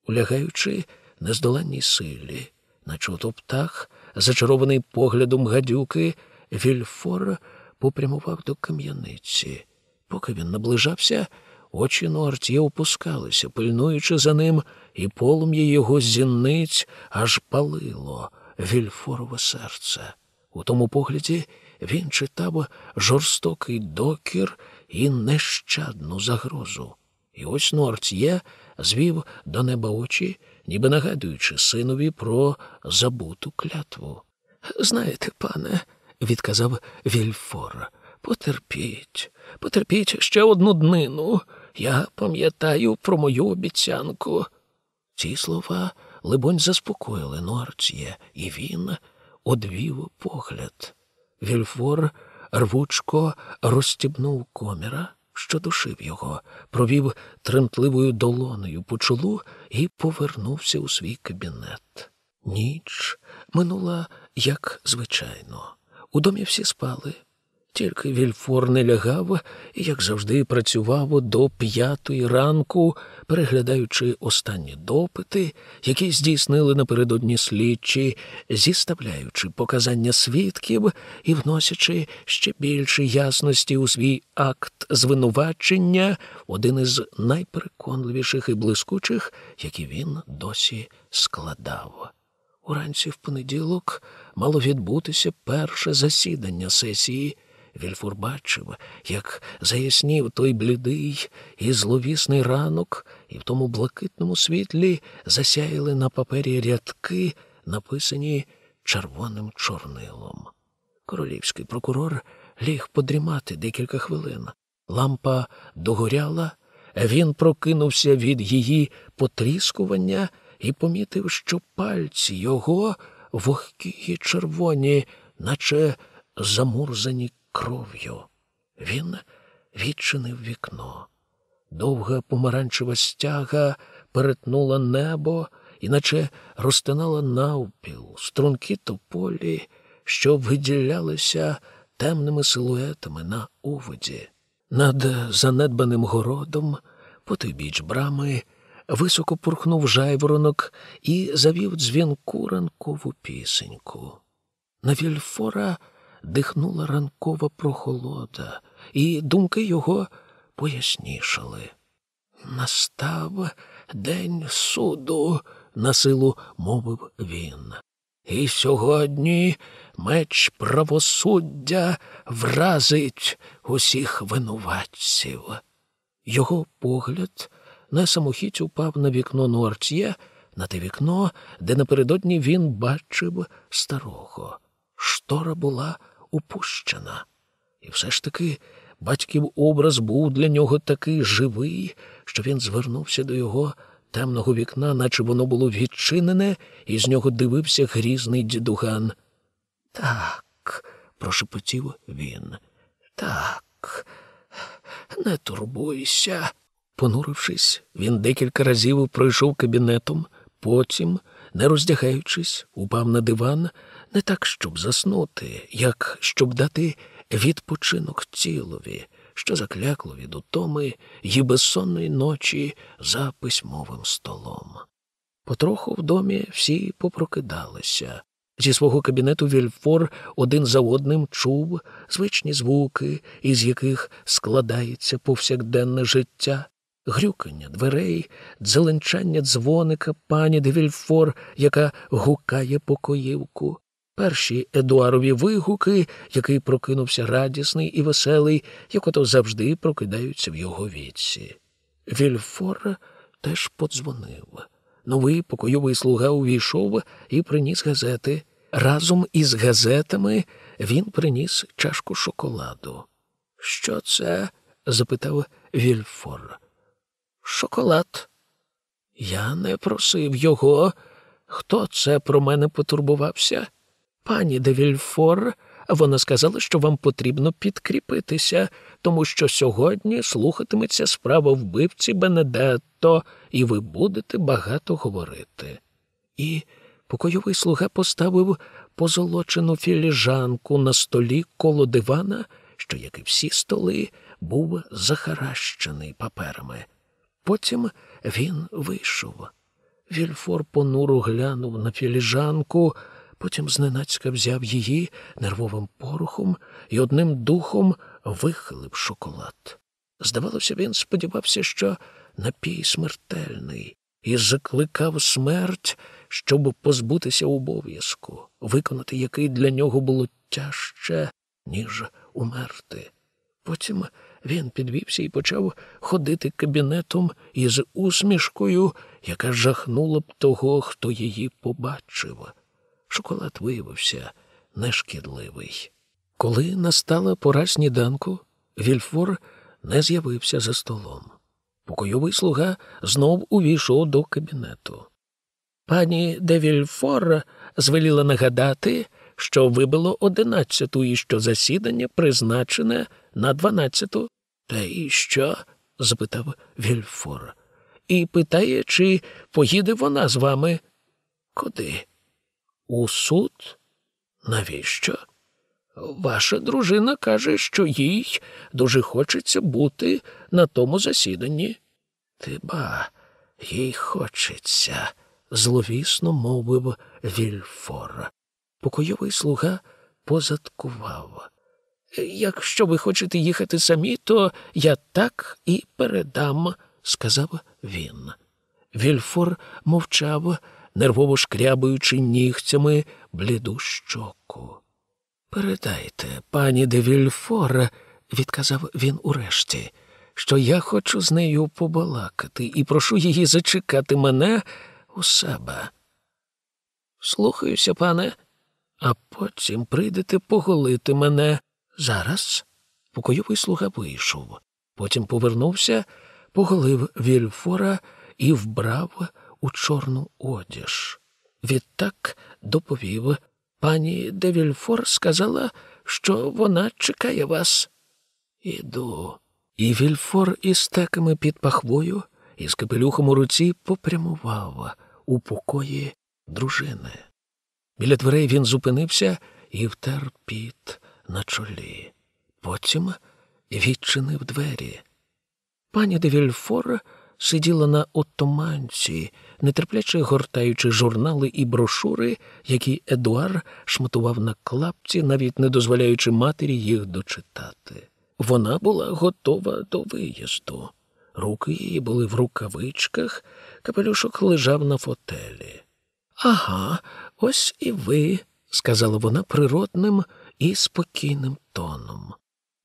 улягаючи нездоланній силі, наче ото птах, зачарований поглядом гадюки, Вільфор попрямував до кам'яниці. Поки він наближався, очі Нуартє опускалися, пильнуючи за ним, і полум'я його зіниць аж палило Вільфорове серце. У тому погляді він читав жорстокий докір і нещадну загрозу. І ось Нуартє звів до неба очі, ніби нагадуючи синові про забуту клятву. Знаєте, пане, відказав Вільфор, потерпіть, потерпіть ще одну днину. Я пам'ятаю про мою обіцянку. Ці слова, либонь, заспокоїли Нуартє, і він одвів погляд. Вільфор рвучко розстібнув коміра, що душив його, провів тремтливою долонею по чолу і повернувся у свій кабінет. Ніч минула, як звичайно. У домі всі спали. Тільки Вільфор не лягав і, як завжди, працював до п'ятої ранку, переглядаючи останні допити, які здійснили напередодні слідчі, зіставляючи показання свідків і вносячи ще більше ясності у свій акт звинувачення, один із найпереконливіших і блискучих, які він досі складав. Уранці в понеділок мало відбутися перше засідання сесії. Вільфур бачив, як заяснів той блідий і зловісний ранок, і в тому блакитному світлі засяяли на папері рядки, написані червоним чорнилом. Королівський прокурор ліг подрімати декілька хвилин. Лампа догоряла, він прокинувся від її потріскування і помітив, що пальці його вогкі й червоні, наче замурзані кров'ю. Він відчинив вікно. Довга помаранчева стяга перетнула небо, іначе розтинала навпіл струнки тополі, що виділялися темними силуетами на уводі. Над занедбаним городом, по той біч брами, високо пурхнув жайворонок і завів дзвінку ранкову пісеньку. На Вільфора дихнула ранкова прохолода, і думки його пояснішали. Настав день суду, насилу мовив він. І сьогодні меч правосуддя вразить усіх винуватців. Його погляд на самохідь упав на вікно Нуартьє, на те вікно, де напередодні він бачив старого. Штора була упущена. І все ж таки батьків образ був для нього такий живий, що він звернувся до його темного вікна, наче воно було відчинене, і з нього дивився грізний дідуган. Так, прошепотів він. Так, не турбуйся. Понурившись, він декілька разів пройшов кабінетом, потім, не роздягаючись, упав на диван, не так, щоб заснути, як щоб дати відпочинок тілові, що заклякло від утоми й безсонної ночі за письмовим столом. Потроху в домі всі попрокидалися. Зі свого кабінету Вільфор один за одним чув звичні звуки, із яких складається повсякденне життя, грюкання дверей, дзеленчання дзвоника пані де Вільфор, яка гукає покоївку, перші Едуарові вигуки, який прокинувся радісний і веселий, як ото завжди прокидаються в його віці. Вільфор теж подзвонив. Новий покойовий слуга увійшов і приніс газети. Разом із газетами він приніс чашку шоколаду. Що це? запитав Вільфор. Шоколад. Я не просив його. Хто це про мене потурбувався? Пані де Вільфор, вона сказала, що вам потрібно підкріпитися, тому що сьогодні слухатиметься справа вбивці Бенедетто, і ви будете багато говорити. І покойовий слуга поставив позолочену філіжанку на столі коло дивана, що, як і всі столи, був захаращений паперами. Потім він вийшов. Вільфор понуро глянув на філіжанку, потім зненацька взяв її нервовим порохом і одним духом вихилив шоколад. Здавалося, він сподівався, що напій смертельний, і закликав смерть, щоб позбутися обов'язку, виконати який для нього було тяжче, ніж умерти. Потім він підвівся і почав ходити кабінетом із усмішкою, яка жахнула б того, хто її побачив. Шоколад виявився нешкідливий. Коли настала пора сніданку, Вільфор не з'явився за столом. Покойовий слуга знов увійшов до кабінету. Пані де Вільфор звеліла нагадати, що вибило одинадцяту і що засідання призначене на дванадцяту. Та і що? запитав Вільфор. І питає, чи поїде вона з вами? Куди? У суд? Навіщо? Ваша дружина каже, що їй дуже хочеться бути на тому засіданні. Ти ба, їй хочеться, зловісно мовив Вільфор. Покойовий слуга позадкував. Якщо ви хочете їхати самі, то я так і передам, сказав він. Вільфор мовчав, нервово шкрябаючи нігцями бліду щоку. Передайте, пані де Вільфор, відказав він урешті, що я хочу з нею побалакати і прошу її зачекати мене у себе. Слухаюся, пане, а потім прийдете поголити мене. Зараз покойовий слуга вийшов, потім повернувся, поголив Вільфора і вбрав у чорну одіж. Відтак доповів пані Девільфор сказала, що вона чекає вас. Іду. І Вільфор із стеками під пахвою і з капелюхом у руці попрямував у покої дружини. Біля дверей він зупинився і втер піт на чолі. Потім відчинив двері. Пані де Вільфор сиділа на отоманці, нетерпляче гортаючи журнали і брошури, які Едуар шматував на клапці, навіть не дозволяючи матері їх дочитати. Вона була готова до виїзду. Руки її були в рукавичках, капелюшок лежав на фотелі. Ага, ось і ви, сказала вона природним і спокійним тоном.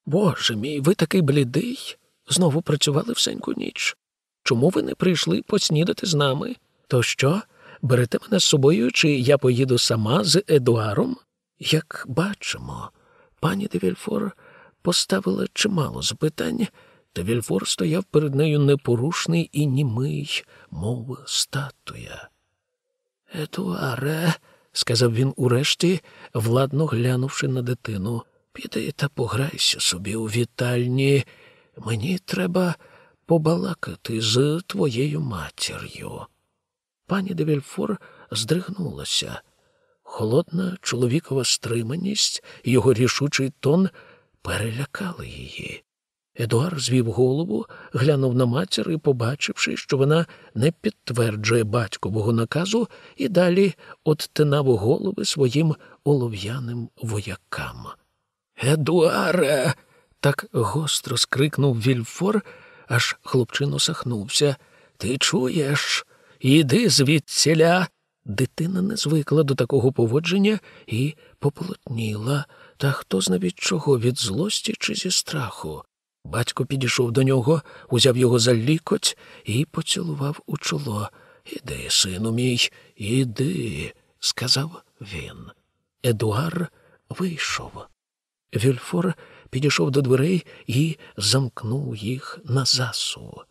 Боже мій, ви такий блідий. Знову працювали всеньку ніч. Чому ви не прийшли поснідати з нами? То що, берете мене з собою, чи я поїду сама з Едуаром? Як бачимо, пані Девільфор поставила чимало запитань, Девільфор стояв перед нею непорушний і німий, мов статуя. Едуаре, сказав він урешті, владно глянувши на дитину, піди та пограйся собі у вітальні. Мені треба побалакати з твоєю матір'ю. Пані Девільфор здригнулася. Холодна чоловікова стриманість і його рішучий тон перелякали її. Едуар звів голову, глянув на матір і, побачивши, що вона не підтверджує батькового наказу, і далі оттинав голови своїм олов'яним воякам. Едуаре. так гостро скрикнув Вільфор, аж хлопчино сахнувся. Ти чуєш? Іди звідсіля. Дитина не звикла до такого поводження і пополотніла, та хто зна від чого, від злості чи зі страху. Батько підійшов до нього, узяв його за лікоть і поцілував у чоло. Іди, сину мій, іди, сказав він. Едуар вийшов. Вільфор підійшов до дверей і замкнув їх на засу.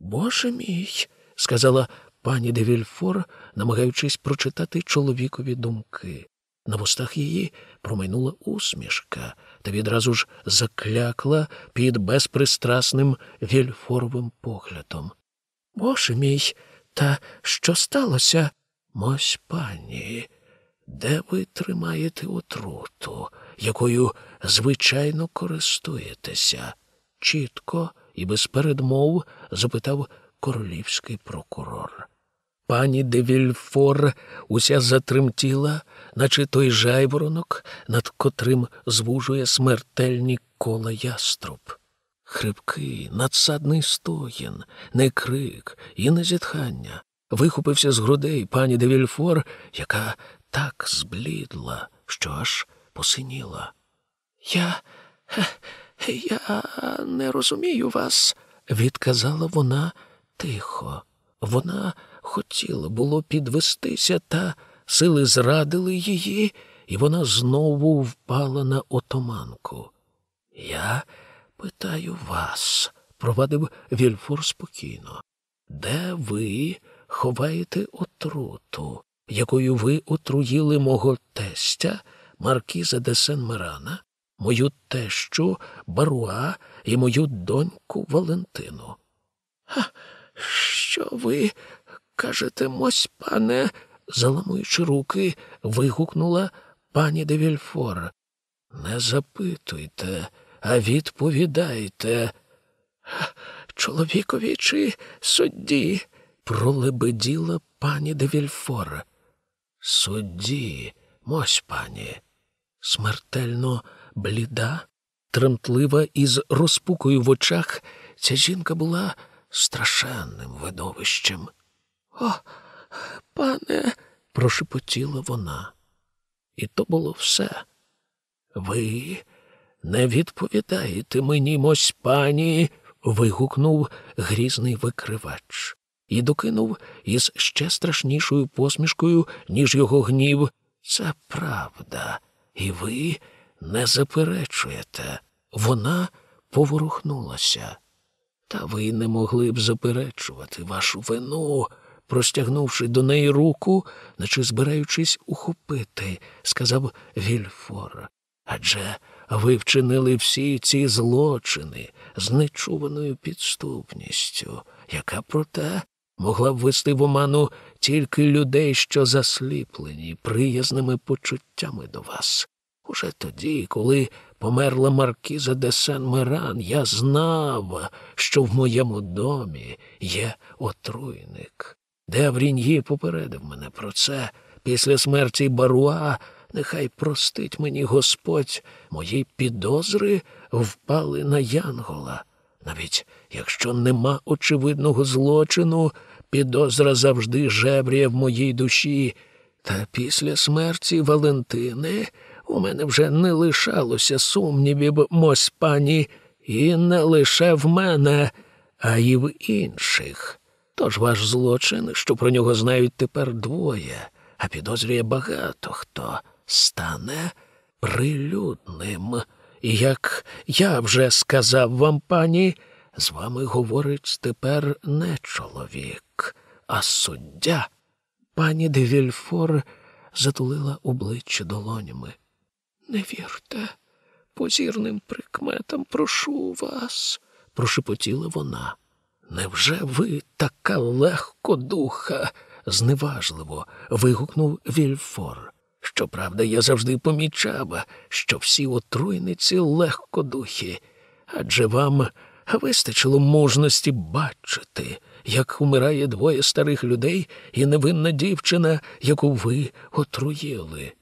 Боже мій, сказала пані де Вільфор, намагаючись прочитати чоловікові думки. На вустах її промайнула усмішка та відразу ж заклякла під безпристрасним вільфоровим поглядом. Боже мій, та що сталося? Мось пані, де ви тримаєте отруту, якою звичайно користуєтеся? чітко і без передмов запитав королівський прокурор. Пані де Вільфор уся затремтіла, наче той жайворонок, над котрим звужує смертельні кола яструб. Хрипкий, надсадний стоїн, не крик і не зітхання. Вихопився з грудей пані де Вільфор, яка так зблідла, що аж посиніла. Я. Я не розумію вас, відказала вона тихо. Вона хотіла було підвестися, та сили зрадили її, і вона знову впала на отоманку. Я питаю вас, провадив Вільфур спокійно, де ви ховаєте отруту, якою ви отруїли мого тестя, Маркіза де Сен Мерана, мою тещу Баруа і мою доньку Валентину? Ха, що ви кажете, мось, пане? заламуючи руки, вигукнула пані де Вільфор. Не запитуйте, а відповідайте. Чоловікові чи судді, пролебеділа пані де Вільфор. Судді, мось пані, смертельно бліда, тремтлива і з розпукою в очах, ця жінка була страшенним видовищем. О, пане, прошепотіла вона. І то було все. Ви не відповідаєте мені, мось пані. вигукнув грізний викривач і докинув із ще страшнішою посмішкою, ніж його гнів. Це правда, і ви не заперечуєте. Вона поворухнулася. Та ви не могли б заперечувати вашу вину, простягнувши до неї руку, наче збираючись ухопити, сказав Вільфор. Адже ви вчинили всі ці злочини з нечуваною підступністю, яка проте могла б вести в оману тільки людей, що засліплені приязними почуттями до вас. Уже тоді, коли померла маркіза де сен Меран, я знав, що в моєму домі є отруйник. Де Авріньї попередив мене про це. Після смерті Баруа, нехай простить мені Господь, мої підозри впали на Янгола. Навіть якщо нема очевидного злочину, підозра завжди жебріє в моїй душі. Та після смерті Валентини у мене вже не лишалося сумнівів, мось пані, і не лише в мене, а й в інших. Тож ваш злочин, що про нього знають тепер двоє, а підозрює багато хто, стане прилюдним. І як я вже сказав вам, пані, з вами говорить тепер не чоловік, а суддя. Пані де Вільфор затулила обличчя долонями. Не вірте, позірним прикметам прошу вас, прошепотіла вона. Невже ви така легкодуха? зневажливо вигукнув Вільфор. Щоправда, я завжди помічав, що всі отруйниці легкодухі, адже вам вистачило мужності бачити, як умирає двоє старих людей і невинна дівчина, яку ви отруїли.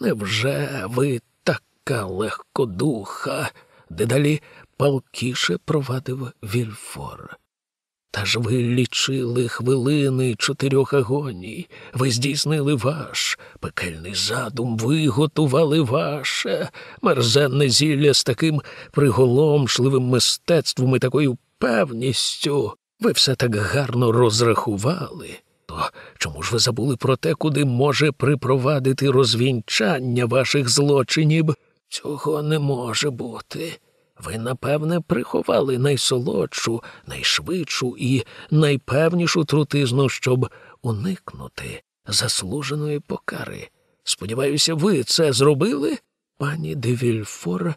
Невже ви така легкодуха? дедалі палкіше провадив Вільфор. Та ж ви лічили хвилини чотирьох агоній, ви здійснили ваш пекельний задум, ви готували ваше мерзенне зілля з таким приголомшливим мистецтвом і такою певністю. Ви все так гарно розрахували. То чому ж ви забули про те, куди може припровадити розвінчання ваших злочинів? Цього не може бути. Ви, напевне, приховали найсолодшу, найшвидшу і найпевнішу трутизну, щоб уникнути заслуженої покари. Сподіваюся, ви це зробили? Пані Девільфор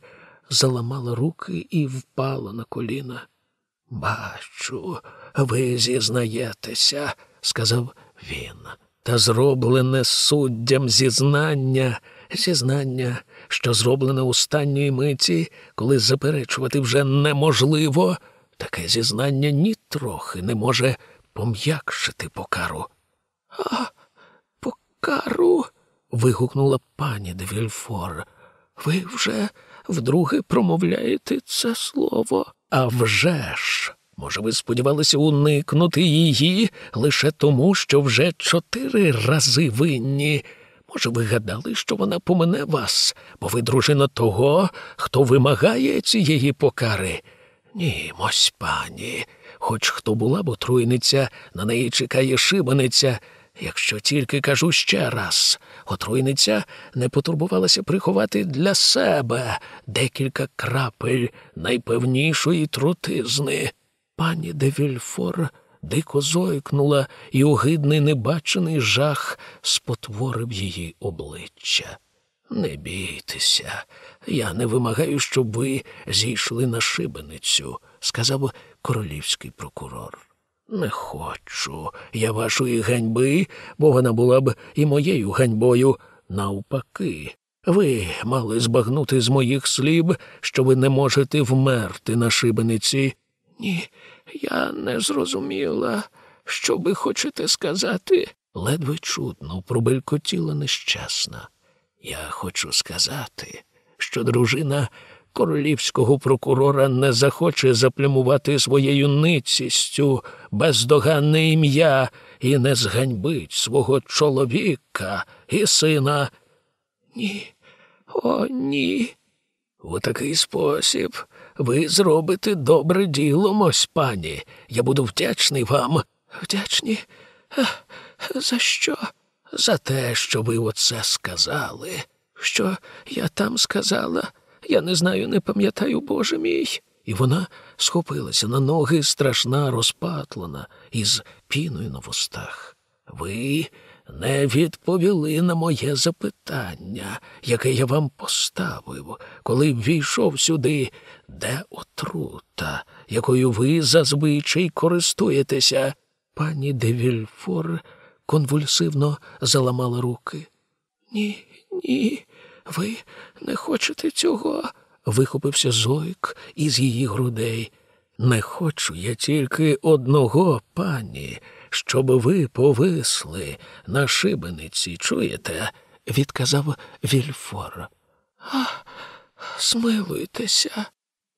заламала руки і впала на коліна. Бачу, ви зізнаєтеся, сказав він, та зроблене суддям зізнання, зізнання що зроблене останньої миті, коли заперечувати вже неможливо, таке зізнання нітрохи не може пом'якшити покару. А, покару. вигукнула пані де Вільфор. Ви вже вдруге промовляєте це слово. «А вже ж!» Може, ви сподівалися уникнути її лише тому, що вже чотири рази винні. Може, ви гадали, що вона помине вас, бо ви дружина того, хто вимагає цієї покари? Ні, мось пані, хоч хто була б отруйниця, на неї чекає шибаниця. Якщо тільки кажу ще раз, отруйниця не потурбувалася приховати для себе декілька крапель найпевнішої трутизни. Пані де Вільфор дико зойкнула, і огидний небачений жах спотворив її обличчя. Не бійтеся, я не вимагаю, щоб ви зійшли на шибеницю, сказав королівський прокурор. Не хочу я вашої ганьби, бо вона була б і моєю ганьбою. Навпаки, ви мали збагнути з моїх слів, що ви не можете вмерти на шибениці. Ні, я не зрозуміла, що ви хочете сказати. Ледве чутно пробелькотіла нещасна. Я хочу сказати, що дружина королівського прокурора не захоче заплямувати своєю ницістю бездоганне ім'я і не зганьбить свого чоловіка і сина. Ні, О, ні. У такий спосіб ви зробите добре діло, мось пані. Я буду вдячний вам. Вдячні? За що? За те, що ви оце сказали. Що я там сказала? Я не знаю, не пам'ятаю, Боже мій. І вона схопилася на ноги, страшна, розпатлена, із піною на вустах. Ви не відповіли на моє запитання, яке я вам поставив, коли ввійшов сюди, де отрута, якою ви зазвичай користуєтеся. Пані Девільфор конвульсивно заламала руки. Ні, ні, ви не хочете цього. вихопився зойк із її грудей. Не хочу я тільки одного, пані, щоб ви повисли на шибениці, чуєте? відказав Вільфор. А, смилуйтеся.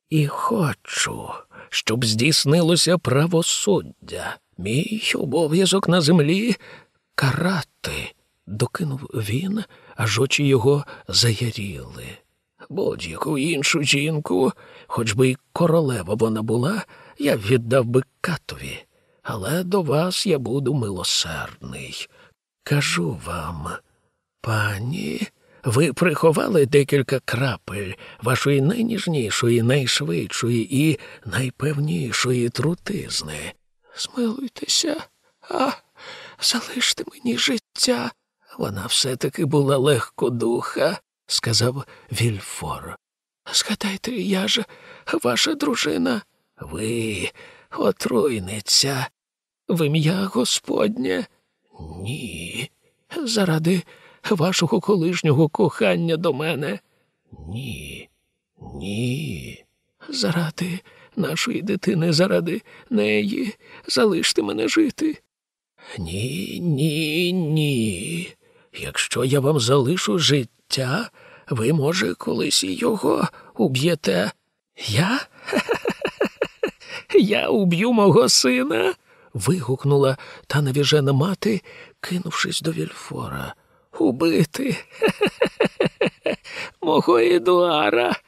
І хочу, щоб здійснилося правосуддя. Мій обов'язок на землі карати, докинув він, аж очі його заяріли. Будь-яку іншу жінку, хоч би й королева вона була, я віддав би катові, але до вас я буду милосердний. Кажу вам, пані, ви приховали декілька крапель вашої найніжнішої, найшвидшої і найпевнішої трутизни. Смилуйтеся, а залиште мені життя. Вона все-таки була легкодуха, сказав Вільфор. Згадайте, я ж ваша дружина. Ви отруйниця, в ім'я Господнє. Ні. Заради вашого колишнього кохання до мене. Ні, ні. Заради нашої дитини, заради неї залиште мене жити. Ні, ні, ні. Якщо я вам залишу життя, ви, може, колись і його уб'єте. Я? Я уб'ю мого сина. Вигукнула та навіжена мати, кинувшись до Вільфора. Убити мого Едуара.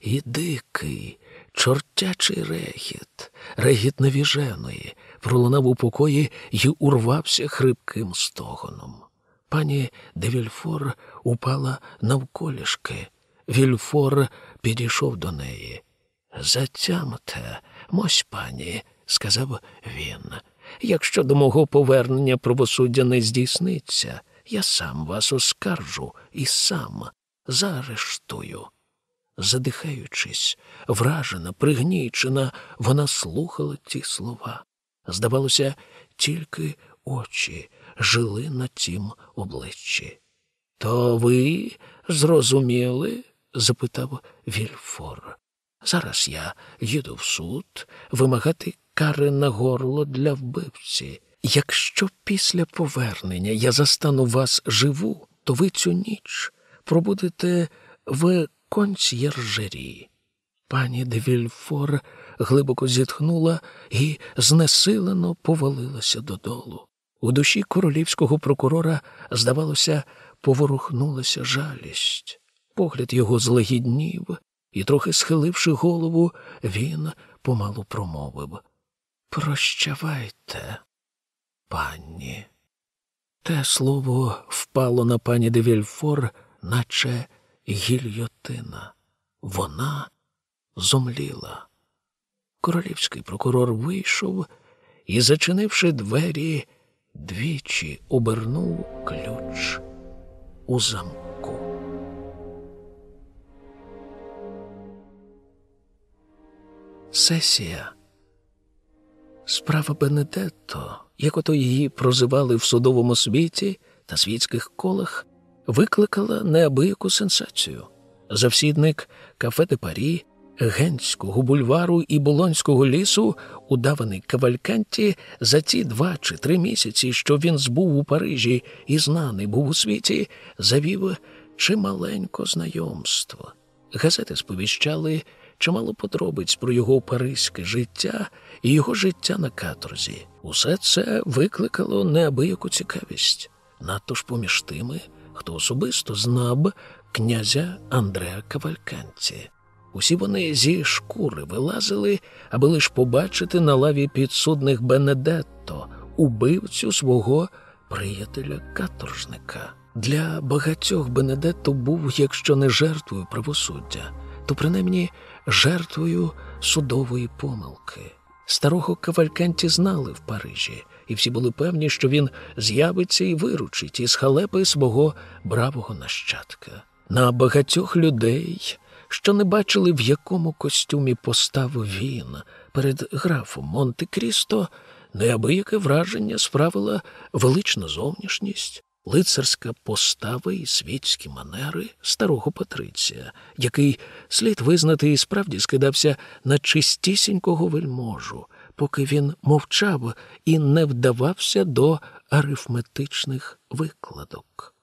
І дикий, чортячий регіт, регіт навіженої, пролунав у покої й урвався хрипким стогоном. Пані де Вільфор упала навколішки. Вільфор підійшов до неї. Затямте, мось пані, сказав він. Якщо до мого повернення правосуддя не здійсниться, я сам вас оскаржу і сам заарештую. Задихаючись, вражена, пригнічена, вона слухала ті слова. Здавалося, тільки очі жили на тім обличчі. То ви зрозуміли? запитав Вільфор. Зараз я їду в суд вимагати кари на горло для вбивці. Якщо після повернення я застану вас живу, то ви цю ніч пробудете в консьєржері. Пані де Вільфор глибоко зітхнула і знесилено повалилася додолу. У душі королівського прокурора, здавалося, поворухнулася жалість. Погляд його злагіднів, і, трохи схиливши голову, він помалу промовив Прощавайте, пані. Те слово впало на пані де Вільфор, наче гільйотина. Вона зомліла. Королівський прокурор вийшов і, зачинивши двері, двічі обернув ключ у замку. Сесія. Справа Бенедетто, як ото її прозивали в судовому світі та світських колах, викликала неабияку сенсацію. Завсідник кафе де Парі Генського бульвару і Болонського лісу, удаваний кавальканті, за ті два чи три місяці, що він збув у Парижі і знаний був у світі, завів чималенько знайомство. Газети сповіщали чимало подробиць про його паризьке життя і його життя на каторзі. Усе це викликало неабияку цікавість. Надто ж поміж тими хто особисто знав князя Андреа Кавальканці. Усі вони зі шкури вилазили, аби лиш побачити на лаві підсудних Бенедетто, убивцю свого приятеля каторжника. Для багатьох Бенедетто був, якщо не жертвою правосуддя, то принаймні жертвою судової помилки. Старого Кавальканті знали в Парижі, і всі були певні, що він з'явиться і виручить із халепи свого бравого нащадка. На багатьох людей, що не бачили, в якому костюмі поставив він перед графом Монте Крісто, неабияке враження справила велична зовнішність, лицарська постава і світські манери старого Патриція, який слід визнати і справді скидався на чистісінького вельможу, поки він мовчав і не вдавався до арифметичних викладок.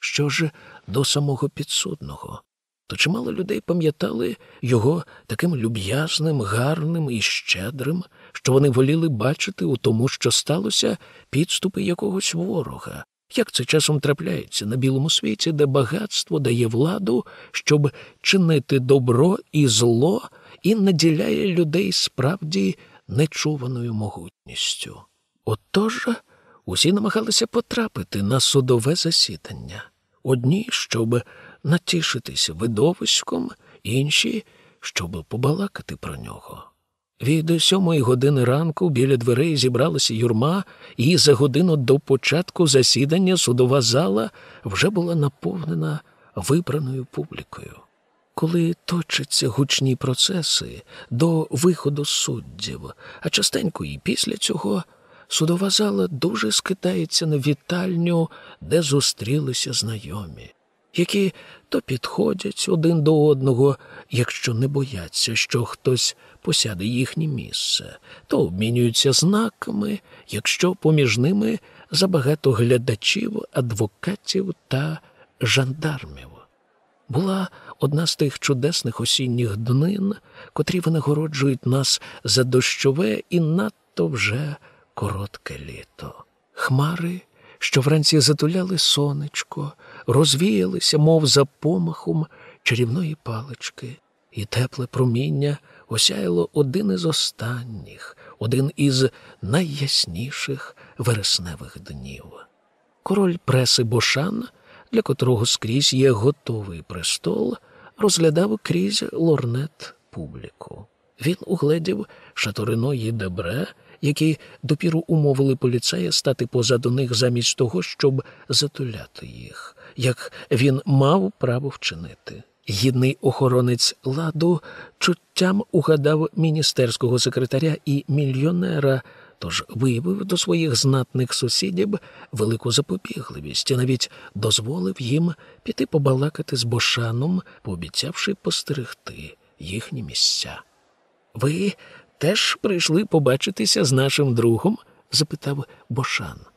Що ж до самого підсудного, то чимало людей пам'ятали його таким люб'язним, гарним і щедрим, що вони воліли бачити у тому, що сталося підступи якогось ворога, як це часом трапляється на білому світі, де багатство дає владу, щоб чинити добро і зло, і наділяє людей справді нечуваною могутністю. Отож усі намагалися потрапити на судове засідання. Одні, щоб натішитися видовиськом, інші, щоб побалакати про нього. Від сьомої години ранку біля дверей зібралася юрма, і за годину до початку засідання судова зала вже була наповнена вибраною публікою. Коли точаться гучні процеси до виходу суддів, а частенько і після цього судова зала дуже скидається на вітальню, де зустрілися знайомі, які то підходять один до одного, якщо не бояться, що хтось посяде їхнє місце, то обмінюються знаками, якщо поміж ними забагато глядачів, адвокатів та жандармів. Була одна з тих чудесних осінніх днин, котрі винагороджують нас за дощове і надто вже коротке літо. Хмари, що вранці затуляли сонечко, розвіялися, мов за помахом чарівної палички, і тепле проміння осяяло один із останніх, один із найясніших вересневих днів. Король преси Бошан, для котрого скрізь є готовий престол, розглядав крізь лорнет публіку. Він угледів Шаторино Дебре, які допіру умовили поліцея стати позаду них замість того, щоб затуляти їх, як він мав право вчинити. Гідний охоронець ладу чуттям угадав міністерського секретаря і мільйонера, тож виявив до своїх знатних сусідів велику запобігливість і навіть дозволив їм піти побалакати з Бошаном, пообіцявши постерегти їхні місця. Ви теж прийшли побачитися з нашим другом? запитав Бошан.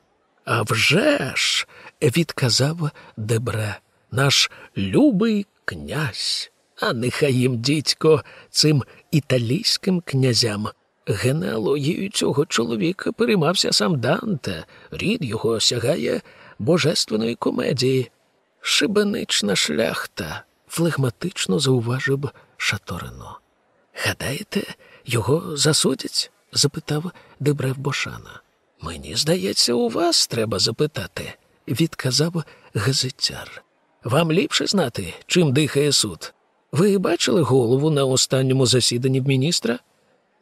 «А вже ж!» – відказав Дебре, наш любий князь, а нехай їм, дідько, цим італійським князям. Генеалогією цього чоловіка переймався сам Данте, рід його сягає божественної комедії. Шибенична шляхта, флегматично зауважив Шаторино. Гадаєте, його засудять? запитав Дебрев Бошана. Мені здається, у вас треба запитати, відказав газетяр. Вам ліпше знати, чим дихає суд. Ви бачили голову на останньому засіданні в міністра?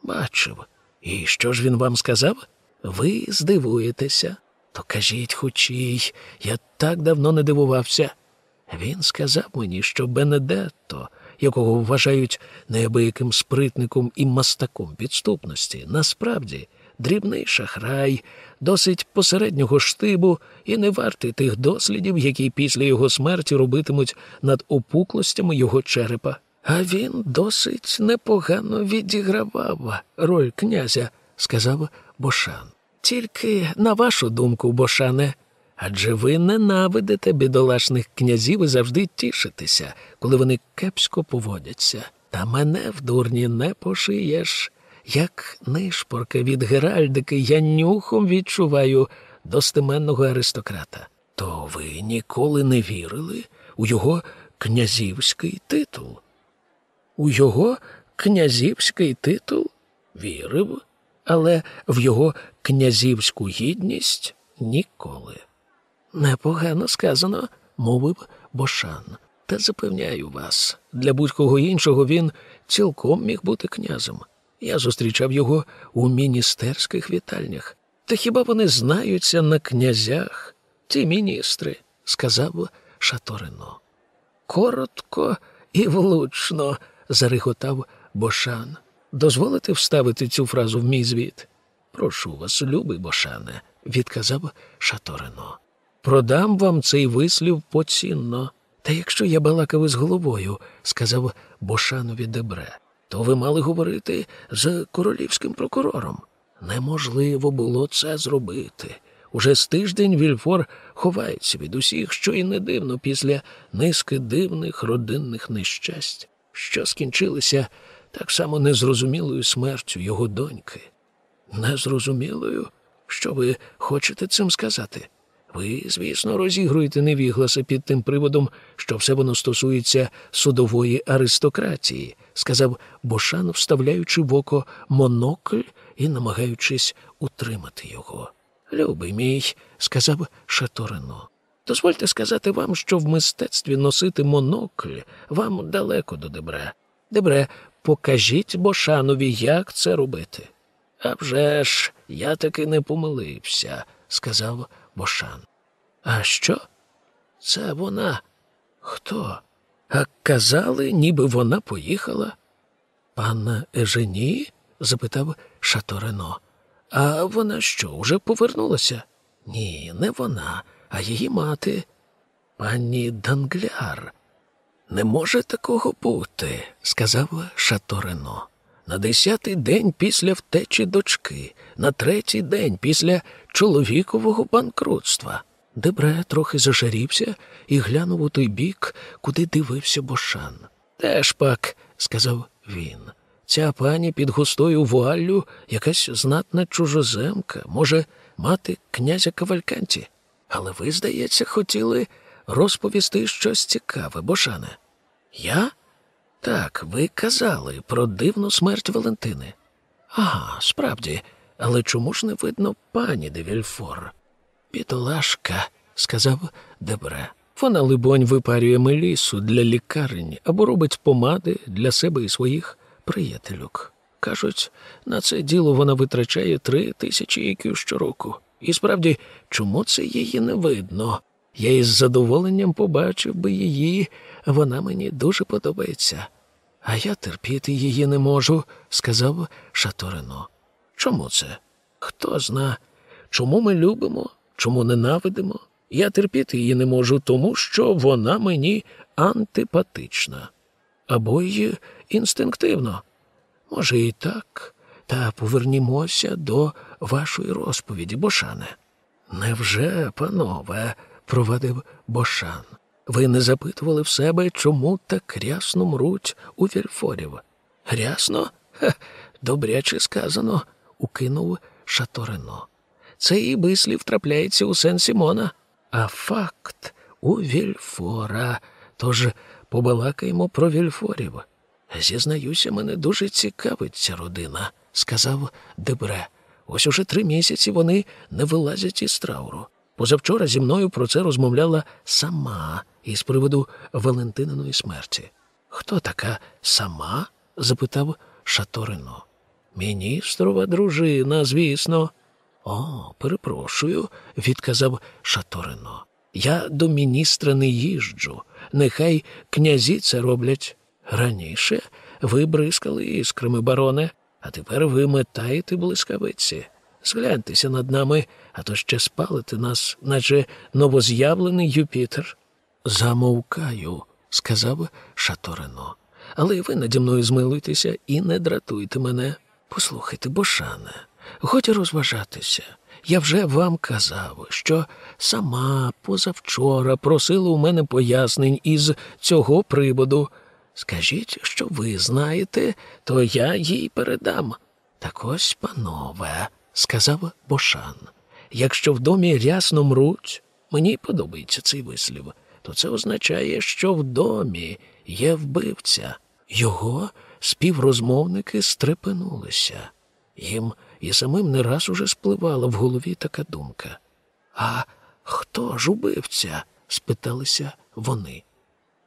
Бачив. І що ж він вам сказав? Ви здивуєтеся. То кажіть хочій, я так давно не дивувався. Він сказав мені, що Бенедетто, якого вважають неабияким спритником і мастаком підступності, насправді дрібний шахрай, досить посереднього штибу і не вартий тих дослідів, які після його смерті робитимуть над опуклостями його черепа. А він досить непогано відігравав роль князя, сказав Бошан. Тільки на вашу думку, Бошане, адже ви ненавидите бідолашних князів і завжди тішитеся, коли вони кепсько поводяться. Та мене в дурні не пошиєш. Як нишпорка від Геральдики, я нюхом відчуваю достеменного аристократа. То ви ніколи не вірили у його князівський титул? У його князівський титул вірив, але в його князівську гідність ніколи. Непогано сказано, мовив Бошан. Та запевняю вас, для будь-кого іншого він цілком міг бути князем. Я зустрічав його у міністерських вітальнях. Та хіба вони знаються на князях? Ті міністри, сказав Шаторино. Коротко і влучно, зареготав Бошан. Дозволите вставити цю фразу в мій звіт? Прошу вас, любий Бошане, відказав Шаторино. Продам вам цей вислів поцінно. Та якщо я балакав із головою, сказав Бошанові Дебре, то ви мали говорити з королівським прокурором. Неможливо було це зробити. Уже з тиждень Вільфор ховається від усіх, що і не дивно після низки дивних родинних нещасть, що скінчилися так само незрозумілою смертю його доньки. Незрозумілою? Що ви хочете цим сказати? Ви, звісно, розігруєте невігласи під тим приводом, що все воно стосується судової аристократії, сказав Бошан, вставляючи в око монокль і намагаючись утримати його. Любий мій, сказав Шаторино, дозвольте сказати вам, що в мистецтві носити монокль вам далеко до дебре. Дебре, покажіть Бошанові, як це робити. «А вже ж, я таки не помилився, сказав Бошан. А що? Це вона. Хто? А казали, ніби вона поїхала. Панна Ежені? запитав Шаторено. А вона що, уже повернулася? Ні, не вона, а її мати. Пані Дангляр. Не може такого бути, сказав Шаторено. На десятий день після втечі дочки, на третій день після чоловікового банкрутства. Дебре трохи зажарівся і глянув у той бік, куди дивився Бошан. Теж пак, сказав він, ця пані під густою вуаллю якась знатна чужоземка, може мати князя Кавальканті. Але ви, здається, хотіли розповісти щось цікаве, Бошане. Я? Так, ви казали про дивну смерть Валентини. Ага, справді, але чому ж не видно пані де Вільфор? Бідолашка, сказав Дебре. Вона, либонь, випарює мелісу для лікарень або робить помади для себе і своїх приятелюк. Кажуть, на це діло вона витрачає три тисячі іків щороку. І справді, чому це її не видно? Я із задоволенням побачив би її, вона мені дуже подобається. А я терпіти її не можу, сказав Шаторино. Чому це? Хто зна, чому ми любимо, чому ненавидимо? Я терпіти її не можу, тому що вона мені антипатична. Або й інстинктивно. Може, і так, та повернімося до вашої розповіді, Бошане. Невже, панове, провадив Бошан. Ви не запитували в себе, чому так рясно мруть у вільфорів? Рясно? Ха, добряче сказано, укинув Шаторино. Цей вислів трапляється у сен Сімона, а факт у Вільфора. Тож побалакаємо про вільфорів. Зізнаюся, мене дуже цікавить ця родина, сказав Дебре. Ось уже три місяці вони не вилазять із трауру. Позавчора зі мною про це розмовляла сама із приводу Валентининої смерті. Хто така сама? запитав Шаторино. Міністрова дружина, звісно. О, перепрошую, відказав Шаторино. Я до міністра не їжджу. Нехай князі це роблять. Раніше ви бризкали іскрами, бароне, а тепер ви метаєте блискавиці. Згляньтеся над нами, а то ще спалите нас, наче новоз'явлений Юпітер. Замовкаю, сказав Шаторино. Але ви наді мною змилуйтеся і не дратуйте мене. Послухайте, Бошане, годі розважатися. Я вже вам казав, що сама позавчора просила у мене пояснень із цього приводу. Скажіть, що ви знаєте, то я їй передам. Так ось, панове, сказав Бошан. Якщо в домі рясно мруть, мені подобається цей вислів, то це означає, що в домі є вбивця. Його співрозмовники стрепенулися. Їм і самим не раз уже спливала в голові така думка. А хто ж убивця? спиталися вони.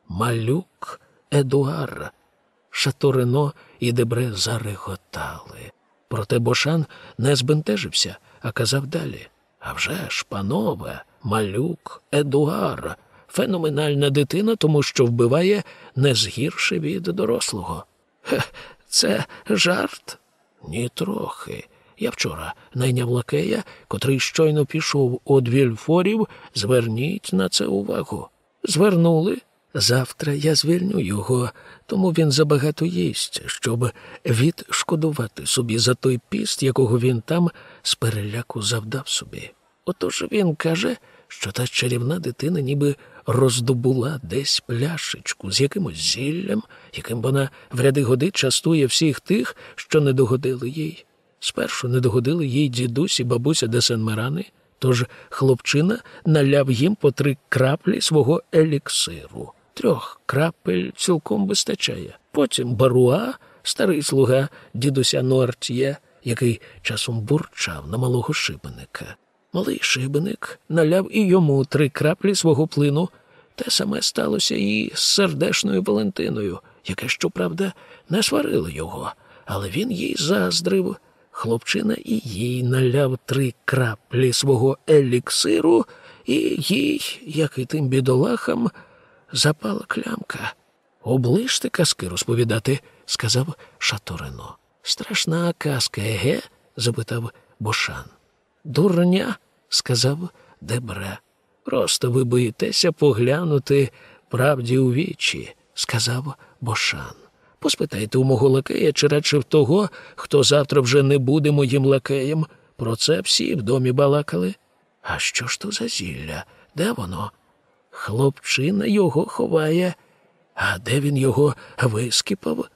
Малюк Едуар. Шаторино і Дебре зареготали. Проте Бошан не збентежився, а казав далі. «А вже ж, панове, малюк Едуар, феноменальна дитина, тому що вбиває не згірше від дорослого. Хе, це жарт? Ні трохи. Я вчора найняв лакея, котрий щойно пішов од вільфорів. Зверніть на це увагу. Звернули. Завтра я звільню його, тому він забагато їсть, щоб відшкодувати собі за той піст, якого він там з переляку завдав собі. Отож він каже, що та чарівна дитина ніби роздобула десь пляшечку з якимось зіллям, яким вона в ряди годи частує всіх тих, що не догодили їй. Спершу не догодили їй дідусь і бабуся де Сен-Мерани, тож хлопчина наляв їм по три краплі свого еліксиру. Трьох крапель цілком вистачає. Потім баруа, старий слуга дідуся Нуартьє, який часом бурчав на малого шибеника. Малий шибеник наляв і йому три краплі свого плину. Те саме сталося і з сердешною Валентиною, яке, щоправда, не сварило його, але він їй заздрив. Хлопчина і їй наляв три краплі свого еліксиру, і їй, як і тим бідолахам, запала клямка. Оближте казки розповідати, сказав Шаторино. Страшна казка, еге? запитав Бошан. Дурня, сказав Дебре. Просто ви боїтеся поглянути правді у вічі, сказав Бошан. Поспитайте у мого лакея, чи радше в того, хто завтра вже не буде моїм лакеєм. Про це всі в домі балакали. А що ж то за зілля? Де воно? Хлопчина його ховає. А де він його вискіпав?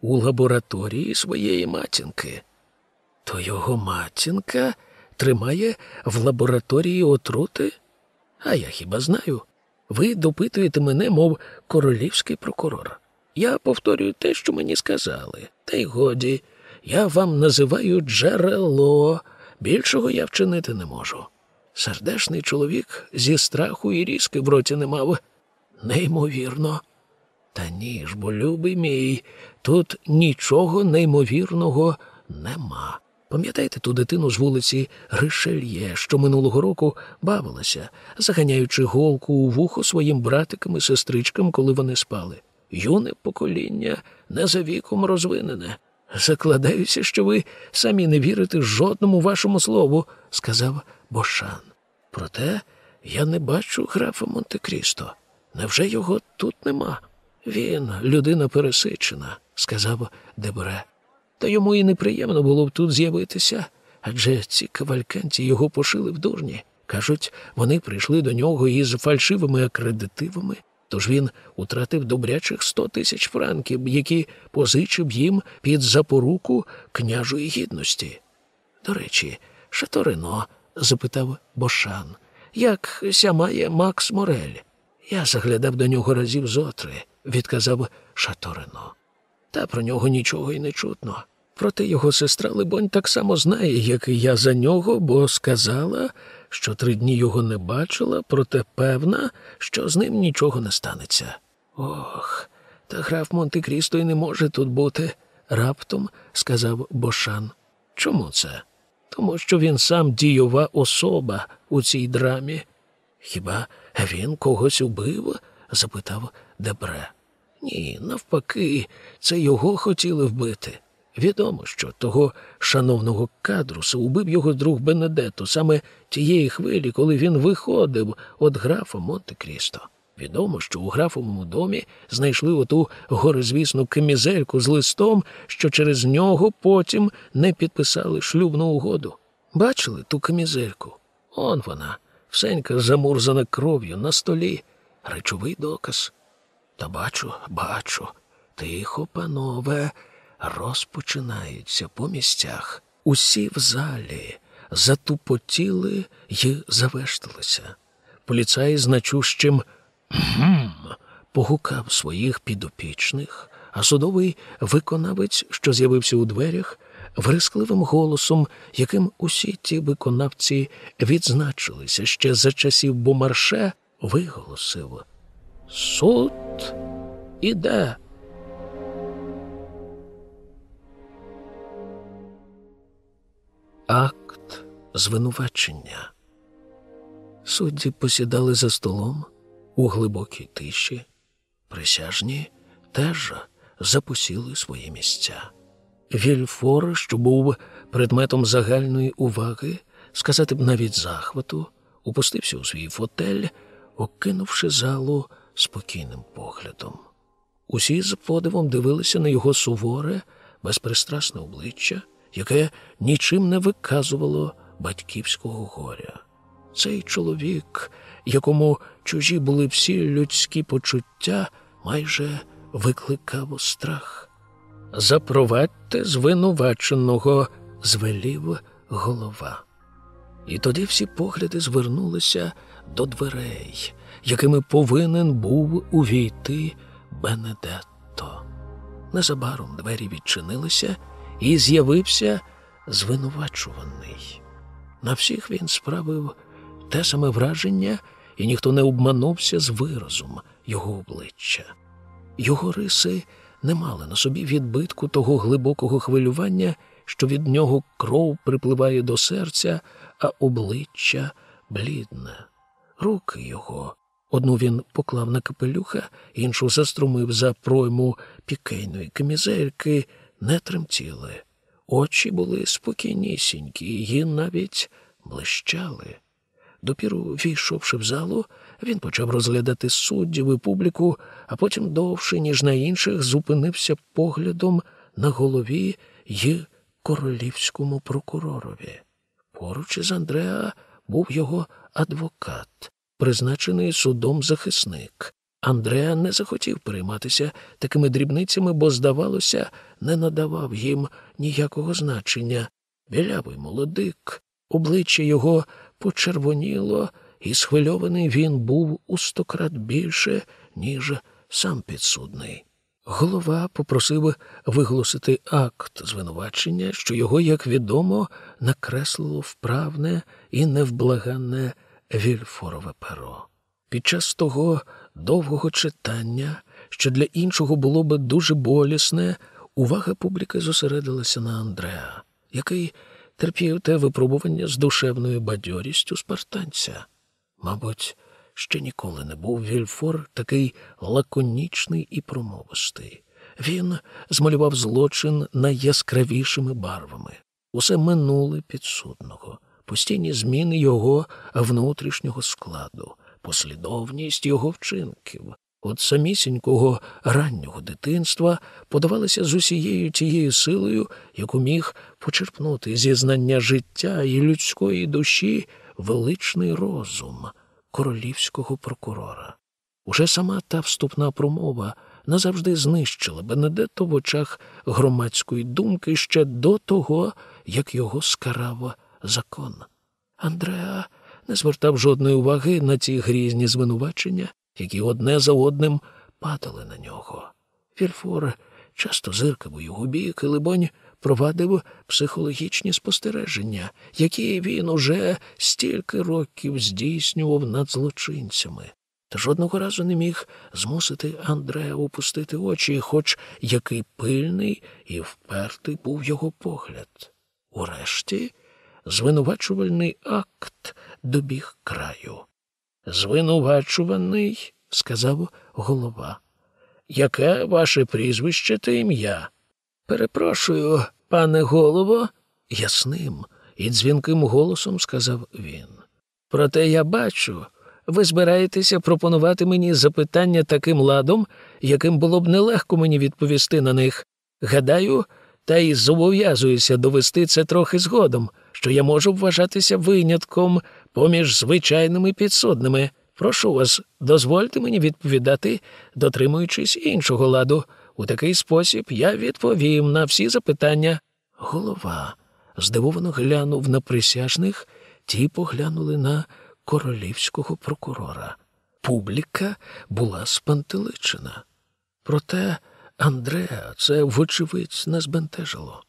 У лабораторії своєї матінки. То його матінка тримає в лабораторії отрути? А я хіба знаю? Ви допитуєте мене, мов королівський прокурор. Я повторюю те, що мені сказали. Та й годі, я вам називаю джерело. Більшого я вчинити не можу. Сердешний чоловік зі страху і різки в роті не мав. Неймовірно. Та ні ж, бо, любий мій, тут нічого неймовірного нема. Пам'ятаєте ту дитину з вулиці Ришельє, що минулого року бавилася, заганяючи голку у вухо своїм братикам і сестричкам, коли вони спали? Юне покоління не за віком розвинене. Закладаюся, що ви самі не вірите жодному вашому слову, сказав Бошан. Проте я не бачу графа Монте-Крісто. Невже його тут нема? Він людина пересичена, сказав Дебре. Та йому і неприємно було б тут з'явитися, адже ці кавальканті його пошили в дурні. Кажуть, вони прийшли до нього із фальшивими акредитивами, тож він утратив добрячих сто тисяч франків, які позичив їм під запоруку княжої гідності. До речі, Шаторино, запитав Бошан, як сямає Макс Морель. Я заглядав до нього разів зотри, відказав Шаторино. Та про нього нічого й не чутно. Проте його сестра, либонь, так само знає, як і я за нього, бо сказала, що три дні його не бачила, проте певна, що з ним нічого не станеться. Ох, та граф Монте Крісто й не може тут бути, раптом сказав Бошан. Чому це? Тому що він сам дійова особа у цій драмі. Хіба він когось убив? запитав Дебре. Ні, навпаки, це його хотіли вбити. Відомо, що того шановного кадруса убив його друг Бенедетто саме тієї хвилі, коли він виходив від графа Монте-Крісто. Відомо, що у графовому домі знайшли оту горизвісну камізельку з листом, що через нього потім не підписали шлюбну угоду. Бачили ту камізельку? Он вона, всенька замурзана кров'ю на столі, речовий доказ. Та бачу, бачу, тихо, панове, розпочинаються по місцях. Усі в залі затупотіли й завешталися. поліцай значущим «гм» погукав своїх підопічних, а судовий виконавець, що з'явився у дверях, врискливим голосом, яким усі ті виконавці відзначилися ще за часів Бомарше, виголосив Суд іде. Акт звинувачення. Судді посідали за столом у глибокій тиші, присяжні теж запосіли свої місця. Вільфор, що був предметом загальної уваги, сказати б навіть захвату, упустився у свій фотель, окинувши залу спокійним поглядом. Усі з подивом дивилися на його суворе, безпристрасне обличчя, яке нічим не виказувало батьківського горя. Цей чоловік, якому чужі були всі людські почуття, майже викликав страх. Запровадьте звинуваченого, звелів голова. І тоді всі погляди звернулися до дверей, якими повинен був увійти Бенедетто. Незабаром двері відчинилися, і з'явився звинувачуваний. На всіх він справив те саме враження, і ніхто не обманувся з виразом його обличчя. Його риси не мали на собі відбитку того глибокого хвилювання, що від нього кров припливає до серця, а обличчя блідне. Руки його. Одну він поклав на капелюха, іншу заструмив за пройму пікейної камізельки, не тремтіли. Очі були спокійнісінькі, і навіть блищали. Допіру, війшовши в залу, він почав розглядати суддів і публіку, а потім довше, ніж на інших, зупинився поглядом на голові й королівському прокуророві. Поруч із Андреа був його адвокат, призначений судом захисник. Андреа не захотів перейматися такими дрібницями, бо, здавалося, не надавав їм ніякого значення. Білявий молодик, обличчя його почервоніло, і схвильований він був у стократ більше, ніж сам підсудний. Голова попросив виголосити акт звинувачення, що його, як відомо, накреслило вправне і невблаганне вільфорове перо. Під час того довгого читання, що для іншого було би дуже болісне, увага публіки зосередилася на Андреа, який терпів те випробування з душевною бадьорістю спартанця. Мабуть, ще ніколи не був Вільфор такий лаконічний і промовистий. Він змалював злочин найяскравішими барвами, усе минуле підсудного, постійні зміни його внутрішнього складу, послідовність його вчинків. От самісінького раннього дитинства подавалися з усією тією силою, яку міг почерпнути зі знання життя і людської душі величний розум королівського прокурора. Уже сама та вступна промова назавжди знищила Бенедетто в очах громадської думки ще до того, як його скарав закон. Андреа не звертав жодної уваги на ці грізні звинувачення, які одне за одним падали на нього. Вільфор часто зиркав у його бік і, либонь, провадив психологічні спостереження, які він уже стільки років здійснював над злочинцями. Та жодного разу не міг змусити Андрея опустити очі, хоч який пильний і впертий був його погляд. Урешті звинувачувальний акт добіг краю. Звинувачуваний, сказав голова. Яке ваше прізвище та ім'я? Перепрошую, пане голово, ясним і дзвінким голосом сказав він. Проте я бачу, ви збираєтеся пропонувати мені запитання таким ладом, яким було б нелегко мені відповісти на них. Гадаю, та й зобов'язуюся довести це трохи згодом, що я можу вважатися винятком поміж звичайними підсудними. Прошу вас, дозвольте мені відповідати, дотримуючись іншого ладу. У такий спосіб я відповім на всі запитання. Голова здивовано глянув на присяжних, ті поглянули на королівського прокурора. Публіка була спантеличена. Проте Андреа це, вочевидь, не збентежило.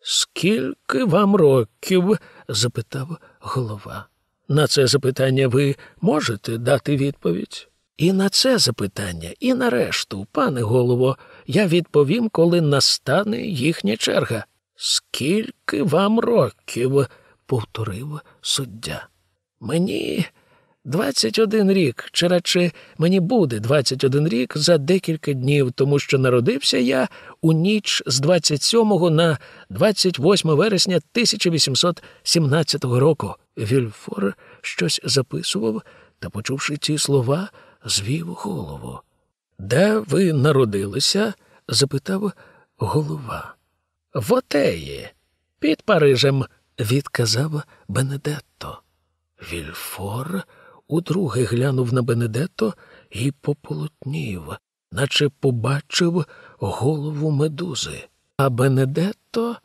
Скільки вам років? запитав голова. На це запитання ви можете дати відповідь? І на це запитання, і на решту, пане голово, я відповім, коли настане їхня черга. Скільки вам років? повторив суддя. Мені двадцять один рік, чи радше мені буде двадцять один рік за декілька днів, тому що народився я у ніч з 27 на 28 вересня 1817 року. Вільфор щось записував та, почувши ці слова, звів голову. Де ви народилися? запитав голова. В Отеї, під Парижем, відказав Бенедетто. Вільфор удруге глянув на Бенедетто і пополотнів, наче побачив голову медузи. А Бенедетто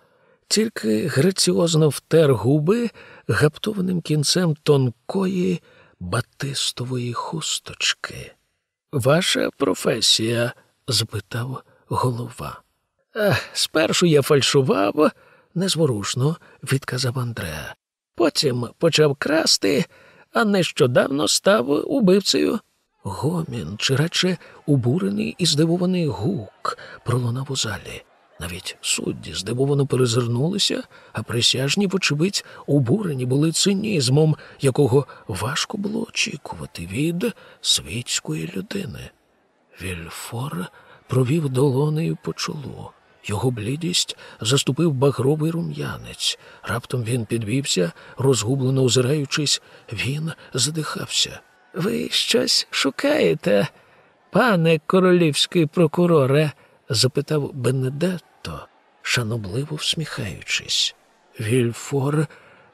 тільки граціозно втер губи гаптованим кінцем тонкої батистової хусточки. Ваша професія? запитав голова. Ех, спершу я фальшував, незворушно відказав Андреа. Потім почав красти, а нещодавно став убивцею. Гомін, чи радше убурений і здивований гук пролунав у залі. Навіть судді здивовано перезирнулися, а присяжні, вочевидь, обурені були цинізмом, якого важко було очікувати від світської людини. Вільфор провів долонею по чолу. Його блідість заступив багровий рум'янець. Раптом він підвівся, розгублено озираючись, він задихався. Ви щось шукаєте, пане королівський прокуроре? запитав Бенедетто, шанобливо всміхаючись. Вільфор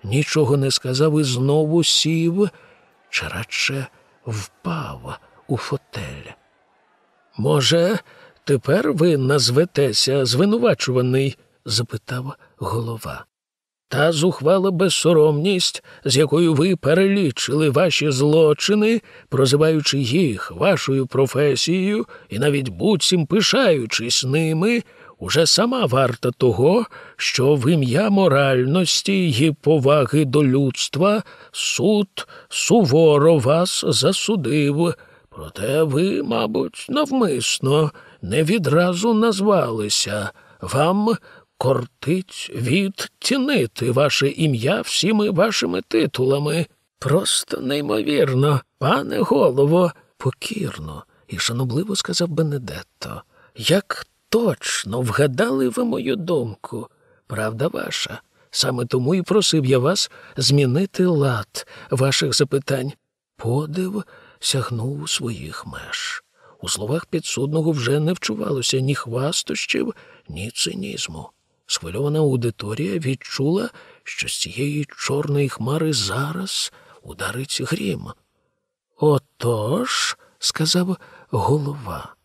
нічого не сказав і знову сів, чи радше впав у фотель. Може, тепер ви назветеся звинувачуваний? запитав голова. Та зухвала безсоромність, з якою ви перелічили ваші злочини, прозиваючи їх вашою професією і навіть буцім пишаючись ними, уже сама варта того, що в ім'я моральності і поваги до людства суд суворо вас засудив. Проте ви, мабуть, навмисно не відразу назвалися. Вам кортить відтінити ваше ім'я всіми вашими титулами. Просто неймовірно, пане голово, покірно і шанобливо сказав Бенедетто. Як точно вгадали ви мою думку, правда ваша. Саме тому і просив я вас змінити лад ваших запитань. Подив сягнув своїх меж. У словах підсудного вже не вчувалося ні хвастощів, ні цинізму. Схвильована аудиторія відчула, що з цієї чорної хмари зараз ударить грім. Отож, сказав голова,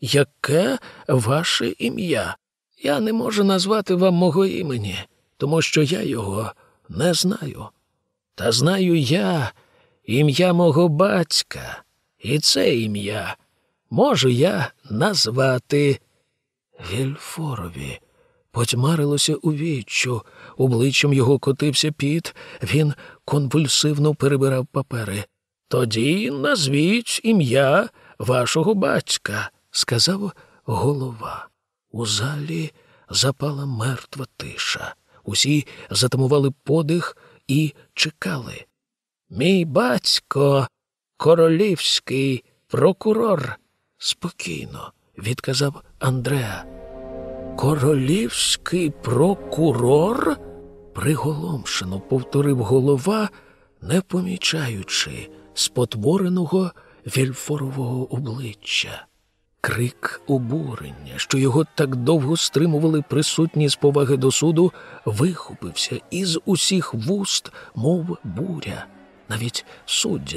яке ваше ім'я? Я не можу назвати вам мого імені, тому що я його не знаю. Та знаю я ім'я мого батька, і це ім'я можу я назвати Вільфорові. Потьмарилося у віччю, обличчям його котився піт, він конвульсивно перебирав папери. Тоді назвіть ім'я вашого батька, сказав голова. У залі запала мертва тиша. Усі затамували подих і чекали. Мій батько королівський прокурор, спокійно відказав Андреа. Королівський прокурор? приголомшено повторив голова, не помічаючи спотвореного вільфорового обличчя. Крик обурення, що його так довго стримували присутні з поваги до суду, вихопився із усіх вуст, мов буря. Навіть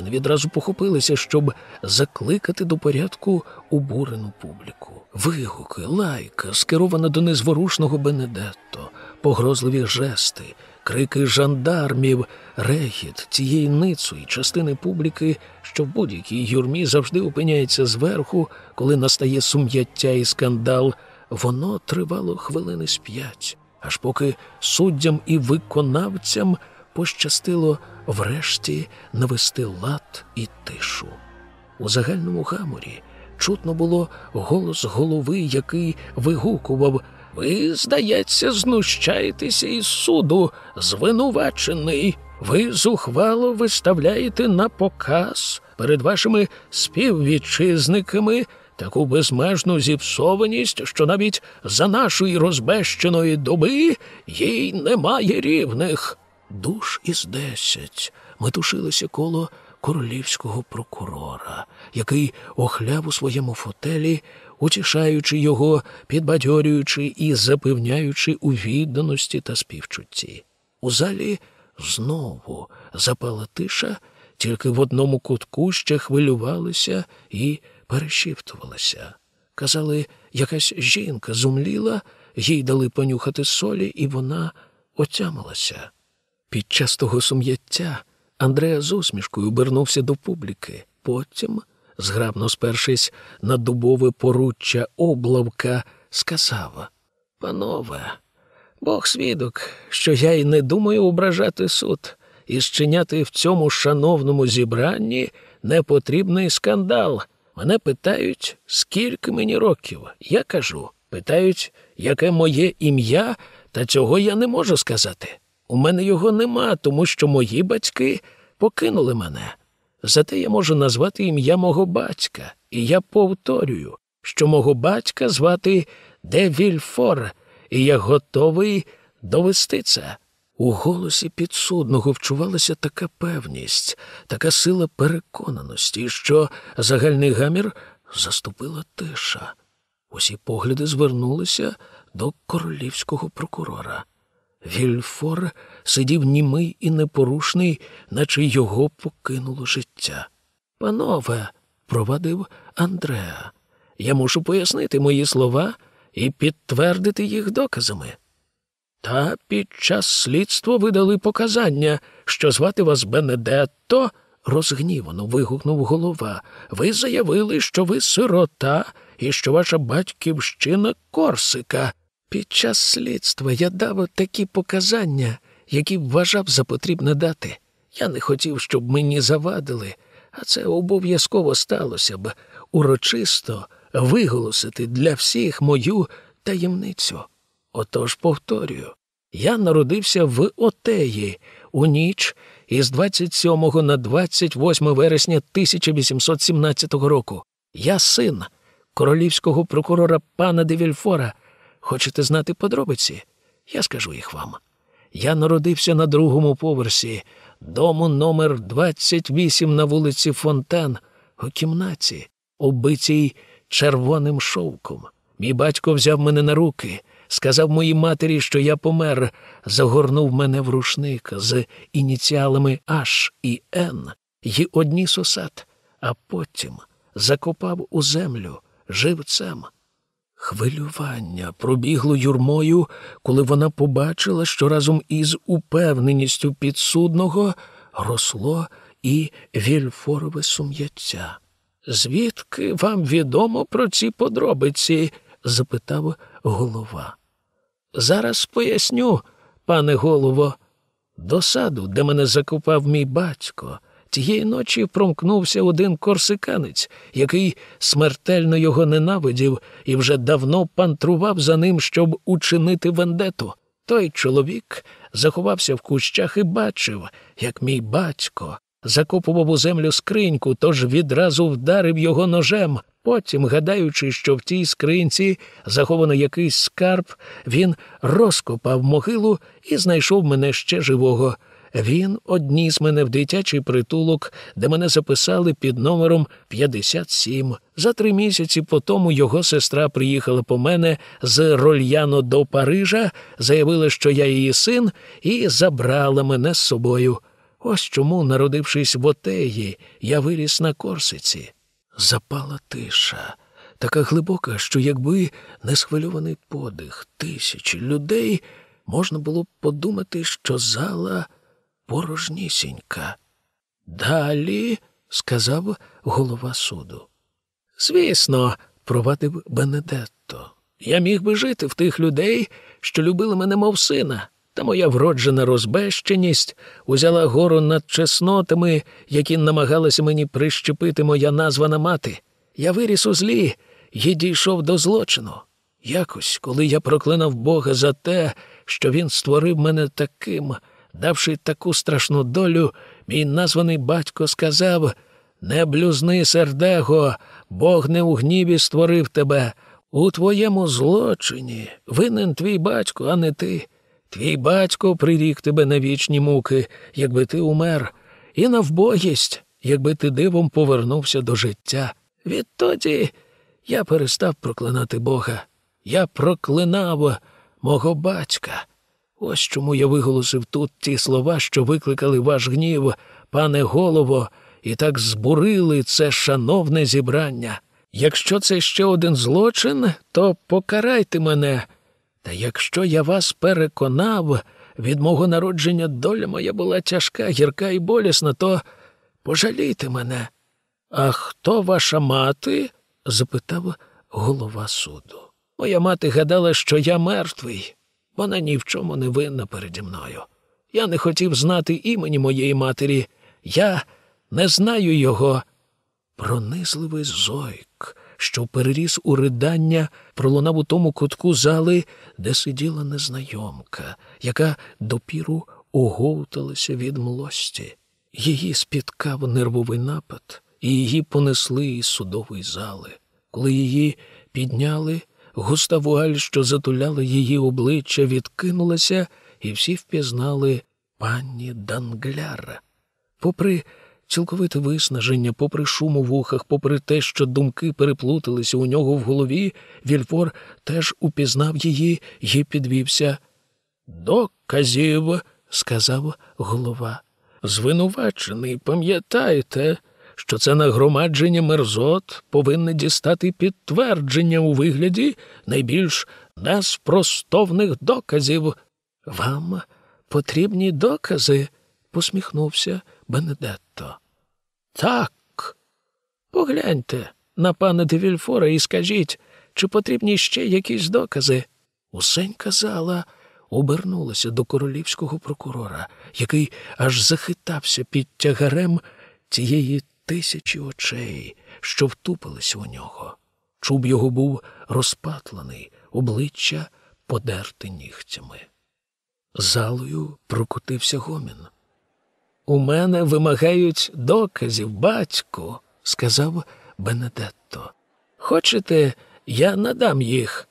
не відразу похопилися, щоб закликати до порядку обурену публіку. Вигуки, лайка, скерована до незворушного Бенедетто, погрозливі жести, крики жандармів, регіт цієї ницої частини публіки, що в будь-якій юрмі завжди опиняється зверху, коли настає сум'яття і скандал, воно тривало хвилини з п'ять, аж поки суддям і виконавцям пощастило врешті навести лад і тишу. У загальному гаморі чутно було голос голови, який вигукував Ви, здається, знущаєтеся із суду, звинувачений. Ви зухвало виставляєте на показ перед вашими співвітчизниками таку безмежну зіпсованість, що навіть за нашої розбещеної доби їй немає рівних. Душ із десять метушилися коло королівського прокурора, який охляв у своєму фотелі, утішаючи його, підбадьорюючи і запевняючи у відданості та співчутті. У залі знову запала тиша, тільки в одному кутку ще хвилювалися і перешіптувалися. Казали, якась жінка зумліла, їй дали понюхати солі, і вона отямилася. Під час того сум'яття Андреа з усмішкою обернувся до публіки. Потім, зграбно спершись на дубове поруччя облавка, сказав Панове, Бог свідок, що я й не думаю ображати суд і зчиняти в цьому шановному зібранні непотрібний скандал. Мене питають, скільки мені років. Я кажу, питають, яке моє ім'я, та цього я не можу сказати. У мене його нема, тому що мої батьки покинули мене. Зате я можу назвати ім'я мого батька, і я повторюю, що мого батька звати Де Вільфор, і я готовий довести це. У голосі підсудного вчувалася така певність, така сила переконаності, що загальний гамір заступила тиша. Усі погляди звернулися до королівського прокурора. Вільфор сидів німий і непорушний, наче його покинуло життя. Панове, провадив Андреа, я мушу пояснити мої слова і підтвердити їх доказами. Та під час слідства ви дали показання, що звати вас Бенедетто, розгнівано вигукнув голова. Ви заявили, що ви сирота і що ваша батьківщина Корсика. Під час слідства я дав такі показання, які вважав за потрібне дати. Я не хотів, щоб мені завадили, а це обов'язково сталося б урочисто виголосити для всіх мою таємницю. Отож повторюю, я народився в Отеї у ніч із 27 на 28 вересня 1817 року. Я син королівського прокурора пана Девільфора. Хочете знати подробиці? Я скажу їх вам. Я народився на другому поверсі, дому номер 28 на вулиці Фонтан, у кімнаті, оббитій червоним шовком. Мій батько взяв мене на руки, сказав моїй матері, що я помер, загорнув мене в рушник з ініціалами H і N і одні сосад, а потім закопав у землю живцем. Хвилювання пробігло юрмою, коли вона побачила, що разом із упевненістю підсудного росло і вільфорове сум'яття. Звідки вам відомо про ці подробиці? запитав голова. Зараз поясню, пане голово, до саду, де мене закопав мій батько, Тієї ночі промкнувся один корсиканець, який смертельно його ненавидів і вже давно пантрував за ним, щоб учинити вендету. Той чоловік заховався в кущах і бачив, як мій батько закопував у землю скриньку, тож відразу вдарив його ножем. Потім, гадаючи, що в тій скринці заховано якийсь скарб, він розкопав могилу і знайшов мене ще живого. Він одніс мене в дитячий притулок, де мене записали під номером 57. За три місяці по тому його сестра приїхала по мене з Рольяно до Парижа, заявила, що я її син, і забрала мене з собою. Ось чому, народившись в Отеї, я виріс на Корсиці. Запала тиша, така глибока, що якби не схвильований подих тисячі людей можна було б подумати, що зала порожнісінька. Далі, сказав голова суду. Звісно, провадив Бенедетто. Я міг би жити в тих людей, що любили мене, мов сина, та моя вроджена розбещеність узяла гору над чеснотами, які намагалася мені прищепити моя названа мати. Я виріс у злі і дійшов до злочину. Якось, коли я проклинав Бога за те, що він створив мене таким, давши таку страшну долю, мій названий батько сказав Не блюзни, сердего, Бог не у гніві створив тебе. У твоєму злочині винен твій батько, а не ти. Твій батько прирік тебе на вічні муки, якби ти умер, і на вбогість, якби ти дивом повернувся до життя. Відтоді я перестав проклинати Бога. Я проклинав мого батька. Ось чому я виголосив тут ті слова, що викликали ваш гнів, пане голово, і так збурили це шановне зібрання. Якщо це ще один злочин, то покарайте мене. Та якщо я вас переконав, від мого народження доля моя була тяжка, гірка і болісна, то пожалійте мене. А хто ваша мати? запитав голова суду. Моя мати гадала, що я мертвий. Вона ні в чому не винна переді мною. Я не хотів знати імені моєї матері. Я не знаю його. Пронизливий зойк, що переріс у ридання, пролунав у тому кутку зали, де сиділа незнайомка, яка допіру оговталася від млості. Її спіткав нервовий напад, і її понесли із судової зали. Коли її підняли, густа вуаль, що затуляла її обличчя, відкинулася, і всі впізнали пані Дангляра. Попри цілковите виснаження, попри шум у вухах, попри те, що думки переплуталися у нього в голові, Вільфор теж упізнав її і підвівся. Доказів, сказав голова. Звинувачений, пам'ятаєте, що це нагромадження мерзот повинне дістати підтвердження у вигляді найбільш неспростовних доказів. Вам потрібні докази? посміхнувся Бенедетто. Так. Погляньте на пана Девільфора і скажіть, чи потрібні ще якісь докази. Усенька зала обернулася до королівського прокурора, який аж захитався під тягарем цієї тисячі очей, що втупилися у нього. Чуб його був розпатлений, обличчя подерте нігтями. Залою прокотився гомін. У мене вимагають доказів, батьку, сказав Бенедетто. Хочете, я надам їх?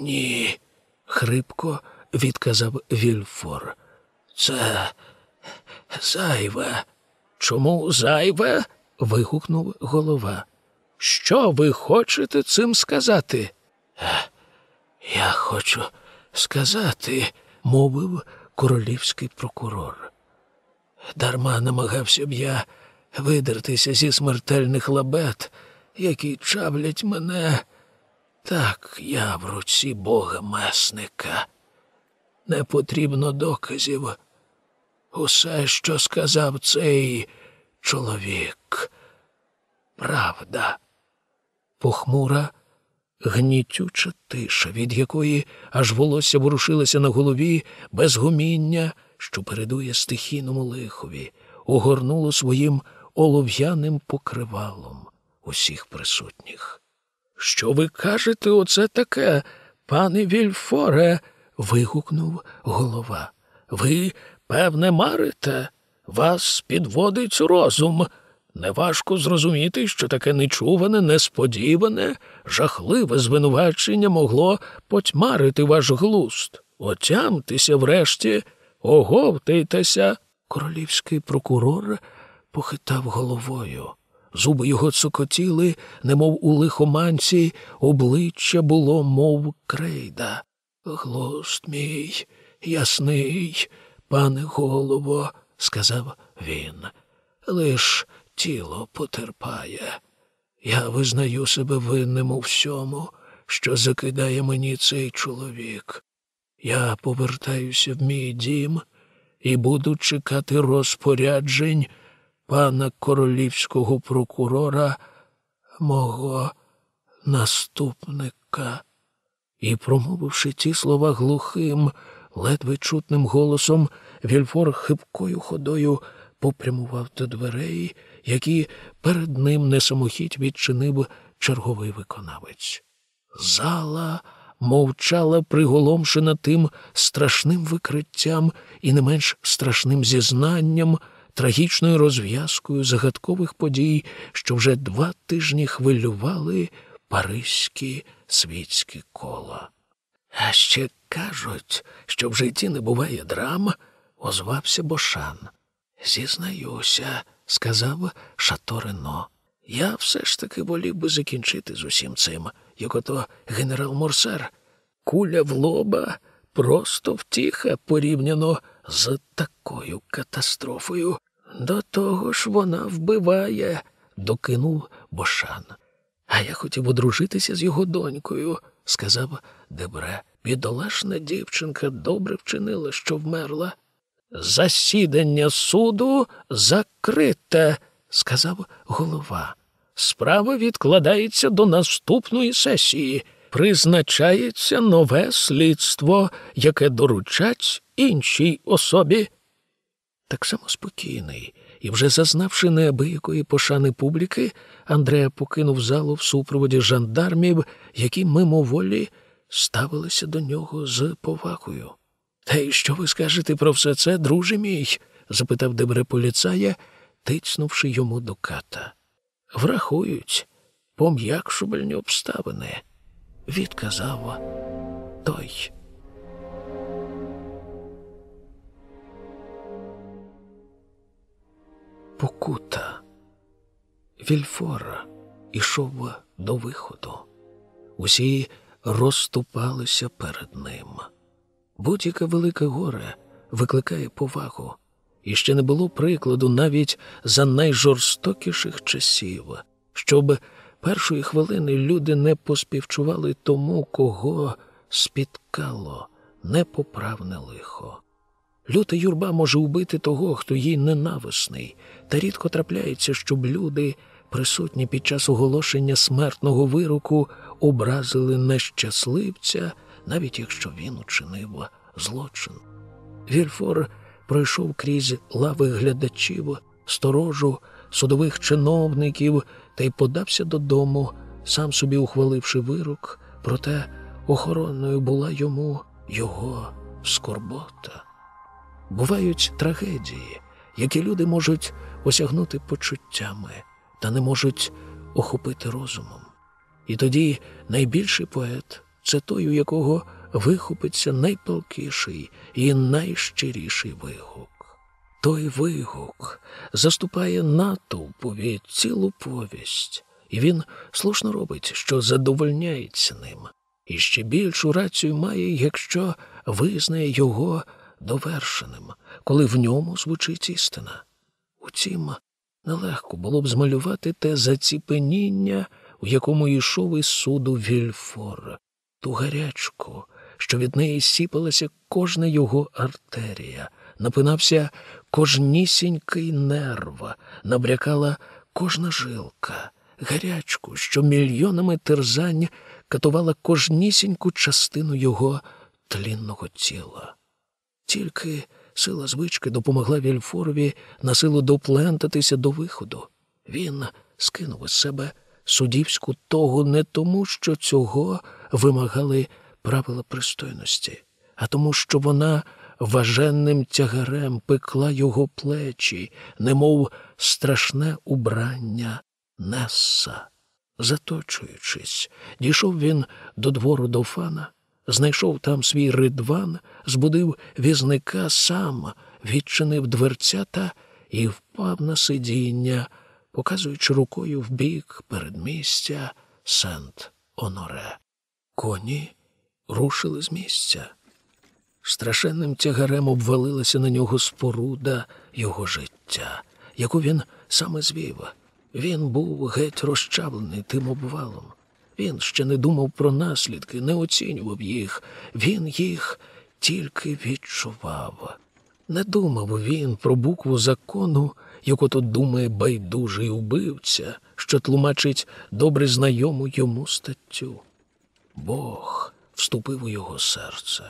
Ні, хрипко відказав Вільфор. Це зайве. Чому зайве? Вигукнув голова. Що ви хочете цим сказати? Я хочу сказати, мовив королівський прокурор. Дарма намагався б я видертися зі смертельних лабет, які чавлять мене. Так я в руці бога месника. Не потрібно доказів. Усе, що сказав цей чоловік. Правда. Похмура, гнітюча тиша, від якої аж волосся ворушилося на голові без гуміння, що передує стихійному лихові, огорнуло своїм олов'яним покривалом усіх присутніх. Що ви кажете, оце таке, пане Вільфоре? вигукнув голова. Ви, певне, марите? Вас підводить розум. Неважко зрозуміти, що таке нечуване, несподіване, жахливе звинувачення могло потьмарити ваш глуст. Отямтеся врешті, оговтайтеся. Королівський прокурор похитав головою. Зуби його цокотіли, немов у лихоманці, обличчя було, мов крейда. Глуст мій, ясний, пане голово, сказав він. Лиш тіло потерпає. Я визнаю себе винним у всьому, що закидає мені цей чоловік. Я повертаюся в мій дім і буду чекати розпоряджень пана королівського прокурора, мого наступника. І, промовивши ті слова глухим, ледве чутним голосом, Вільфор хибкою ходою попрямував до дверей, які перед ним несамохідь відчинив черговий виконавець. Зала мовчала, приголомшена тим страшним викриттям і не менш страшним зізнанням, трагічною розв'язкою загадкових подій, що вже два тижні хвилювали паризькі світські кола. А ще кажуть, що в житті не буває драм, озвався Бошан. Зізнаюся, сказав Шаторино. Я все ж таки волів би закінчити з усім цим, як ото генерал Морсер. Куля в лоба просто втіха порівняно з такою катастрофою. До того ж вона вбиває, докинув Бошан. А я хотів одружитися з його донькою, сказав Дебре. Бідолашна дівчинка добре вчинила, що вмерла. Засідання суду закрите, сказав голова. Справа відкладається до наступної сесії. Призначається нове слідство, яке доручать іншій особі. Так само спокійний і, вже зазнавши неабиякої пошани публіки, Андреа покинув залу в супроводі жандармів, які мимоволі ставилися до нього з повагою. Та й що ви скажете про все це, друже мій? запитав дебре поліцая, тицнувши йому до ката. Врахують пом'якшувальні обставини, відказав той. Покута. Вільфор ішов до виходу. Усі розступалися перед ним. Будь-яке велике горе викликає повагу, і ще не було прикладу навіть за найжорстокіших часів, щоб першої хвилини люди не поспівчували тому, кого спіткало непоправне лихо. Люта юрба може убити того, хто їй ненависний, та рідко трапляється, щоб люди, присутні під час оголошення смертного вироку, образили нещасливця, навіть якщо він учинив злочин. Вільфор пройшов крізь лави глядачів, сторожу, судових чиновників та й подався додому, сам собі ухваливши вирок, проте охоронною була йому його скорбота. Бувають трагедії, які люди можуть осягнути почуттями та не можуть охопити розумом. І тоді найбільший поет це той, у якого вихопиться найпалкіший і найщиріший вигук. Той вигук заступає натовпові цілу повість, і він слушно робить, що задовольняється ним, і ще більшу рацію має, якщо визнає його довершеним, коли в ньому звучить істина. Утім, нелегко було б змалювати те заціпеніння, у якому йшов із суду Вільфор, ту гарячку, що від неї сіпалася кожна його артерія, напинався кожнісінький нерв, набрякала кожна жилка, гарячку, що мільйонами терзань катувала кожнісіньку частину його тлінного тіла. Тільки сила звички допомогла Вільфорові на силу доплентатися до виходу. Він скинув із себе судівську тогу не тому, що цього вимагали правила пристойності, а тому, що вона важенним тягарем пекла його плечі, немов страшне убрання Несса. Заточуючись, дійшов він до двору Дофана, знайшов там свій ридван, збудив візника сам, відчинив дверцята і впав на сидіння, показуючи рукою в бік передмістя Сент Оноре. Коні рушили з місця. Страшенним тягарем обвалилася на нього споруда його життя, яку він саме звів. Він був геть розчавлений тим обвалом. Він ще не думав про наслідки, не оцінював їх. Він їх тільки відчував. Не думав він про букву закону, яку тут думає байдужий убивця, що тлумачить добре знайому йому статтю. Бог вступив у його серце.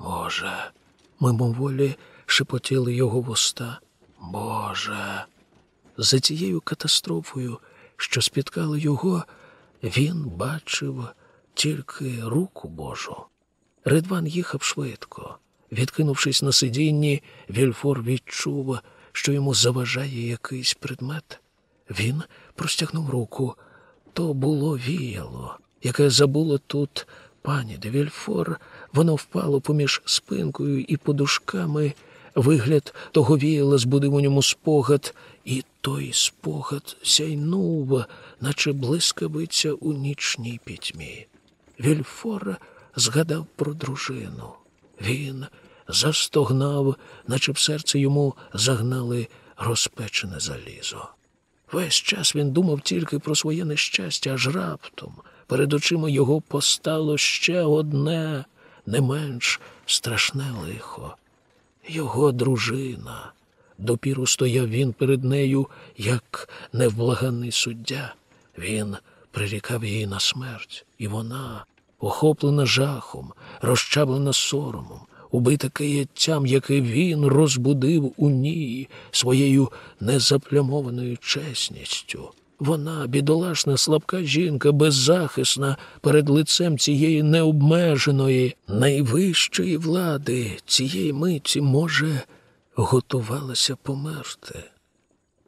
Боже, мимоволі шепотіли його вуста. Боже. За цією катастрофою, що спіткала його, він бачив тільки руку Божу. Ридван їхав швидко. Відкинувшись на сидінні, Вільфор відчув, що йому заважає якийсь предмет. Він простягнув руку. То було віяло, яке забуло тут пані де Вільфор. Воно впало поміж спинкою і подушками. Вигляд того віяла збудив у ньому спогад, і той спогад сяйнув, наче блискавиця у нічній пітьмі. Вільфор згадав про дружину. Він застогнав, наче в серце йому загнали розпечене залізо. Весь час він думав тільки про своє нещастя, аж раптом перед очима його постало ще одне, не менш страшне лихо. Його дружина. Допіру стояв він перед нею, як невблаганний суддя. Він прирікав її на смерть, і вона, охоплена жахом, розчаблена соромом, убита каяттям, яке він розбудив у ній своєю незаплямованою чесністю. Вона, бідолашна, слабка жінка, беззахисна перед лицем цієї необмеженої, найвищої влади, цієї миті, може, готувалася померти.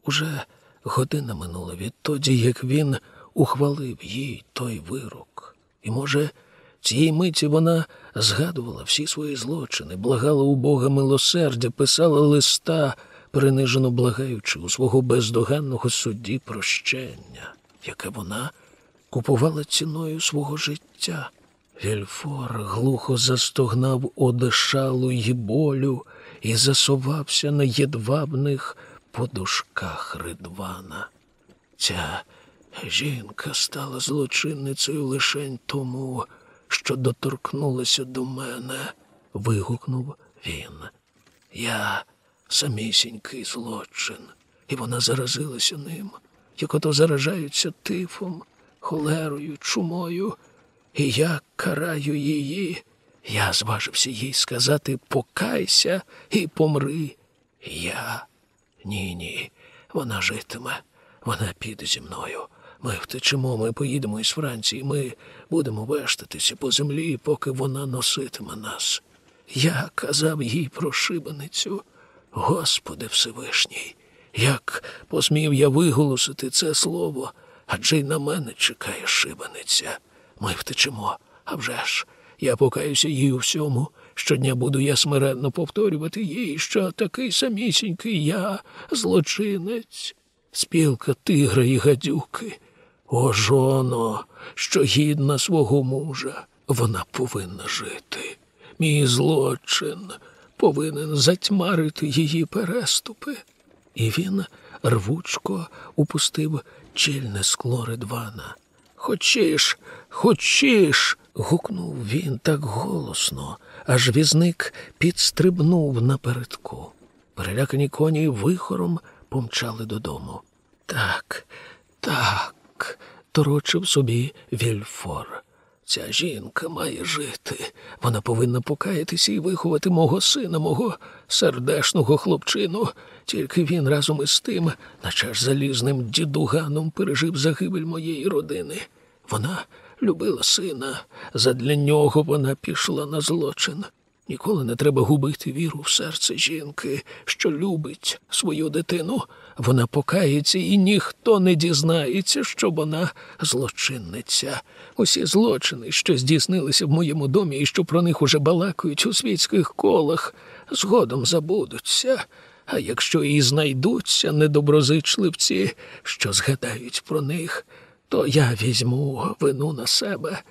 Уже година минула відтоді, як він ухвалив їй той вирок. І, може, цієї миті вона згадувала всі свої злочини, благала у Бога милосердя, писала листа, принижено благаючи у свого бездоганного судді прощення, яке вона купувала ціною свого життя. Вільфор глухо застогнав одишалу й болю і засувався на єдвабних подушках ридвана. Ця жінка стала злочинницею лишень тому, що доторкнулася до мене, вигукнув він. Я самісінький злочин, і вона заразилася ним, як ото заражаються тифом, холерою, чумою, і я караю її. Я зважився їй сказати покайся і помри. Я ні, ні, вона житиме, вона піде зі мною. Ми втечемо, ми поїдемо із Франції, ми будемо вештатися по землі, поки вона носитиме нас. Я казав їй про шибаницю. Господи Всевишній, як посмів я виголосити це слово, адже й на мене чекає шибаниця. Ми втечемо, а вже ж, я покаюся їй у всьому. Щодня буду я смиренно повторювати їй, що такий самісінький я, злочинець, спілка тигра і гадюки. О, жоно, що гідна свого мужа, вона повинна жити. Мій злочин повинен затьмарити її переступи. І він рвучко упустив чільне скло Редвана. Хочеш, хочеш. гукнув він так голосно, аж візник підстрибнув напередку. Перелякані коні вихором помчали додому. Так, так, торочив собі Вільфор. Ця жінка має жити. Вона повинна покаятися і виховати мого сина, мого сердешного хлопчину. Тільки він разом із тим, наче ж залізним дідуганом, пережив загибель моєї родини. Вона любила сина, задля нього вона пішла на злочин. Ніколи не треба губити віру в серце жінки, що любить свою дитину. Вона покається, і ніхто не дізнається, що вона злочинниця. Усі злочини, що здійснилися в моєму домі, і що про них уже балакають у світських колах, згодом забудуться. А якщо і знайдуться недоброзичливці, що згадають про них, то я візьму вину на себе.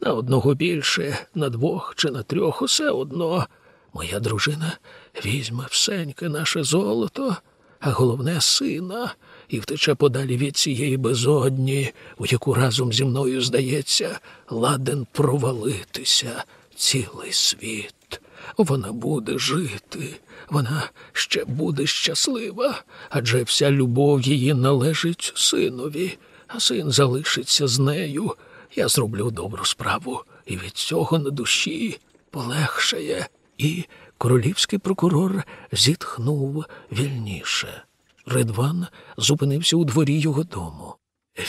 На одного більше, на двох чи на трьох усе одно. Моя дружина візьме всеньке наше золото, а головне сина, і втече подалі від цієї безодні, у яку разом зі мною, здається, ладен провалитися цілий світ. вона буде жити, вона ще буде щаслива, адже вся любов її належить синові, а син залишиться з нею. Я зроблю добру справу, і від цього на душі полегшає. І королівський прокурор зітхнув вільніше. Редван зупинився у дворі його дому.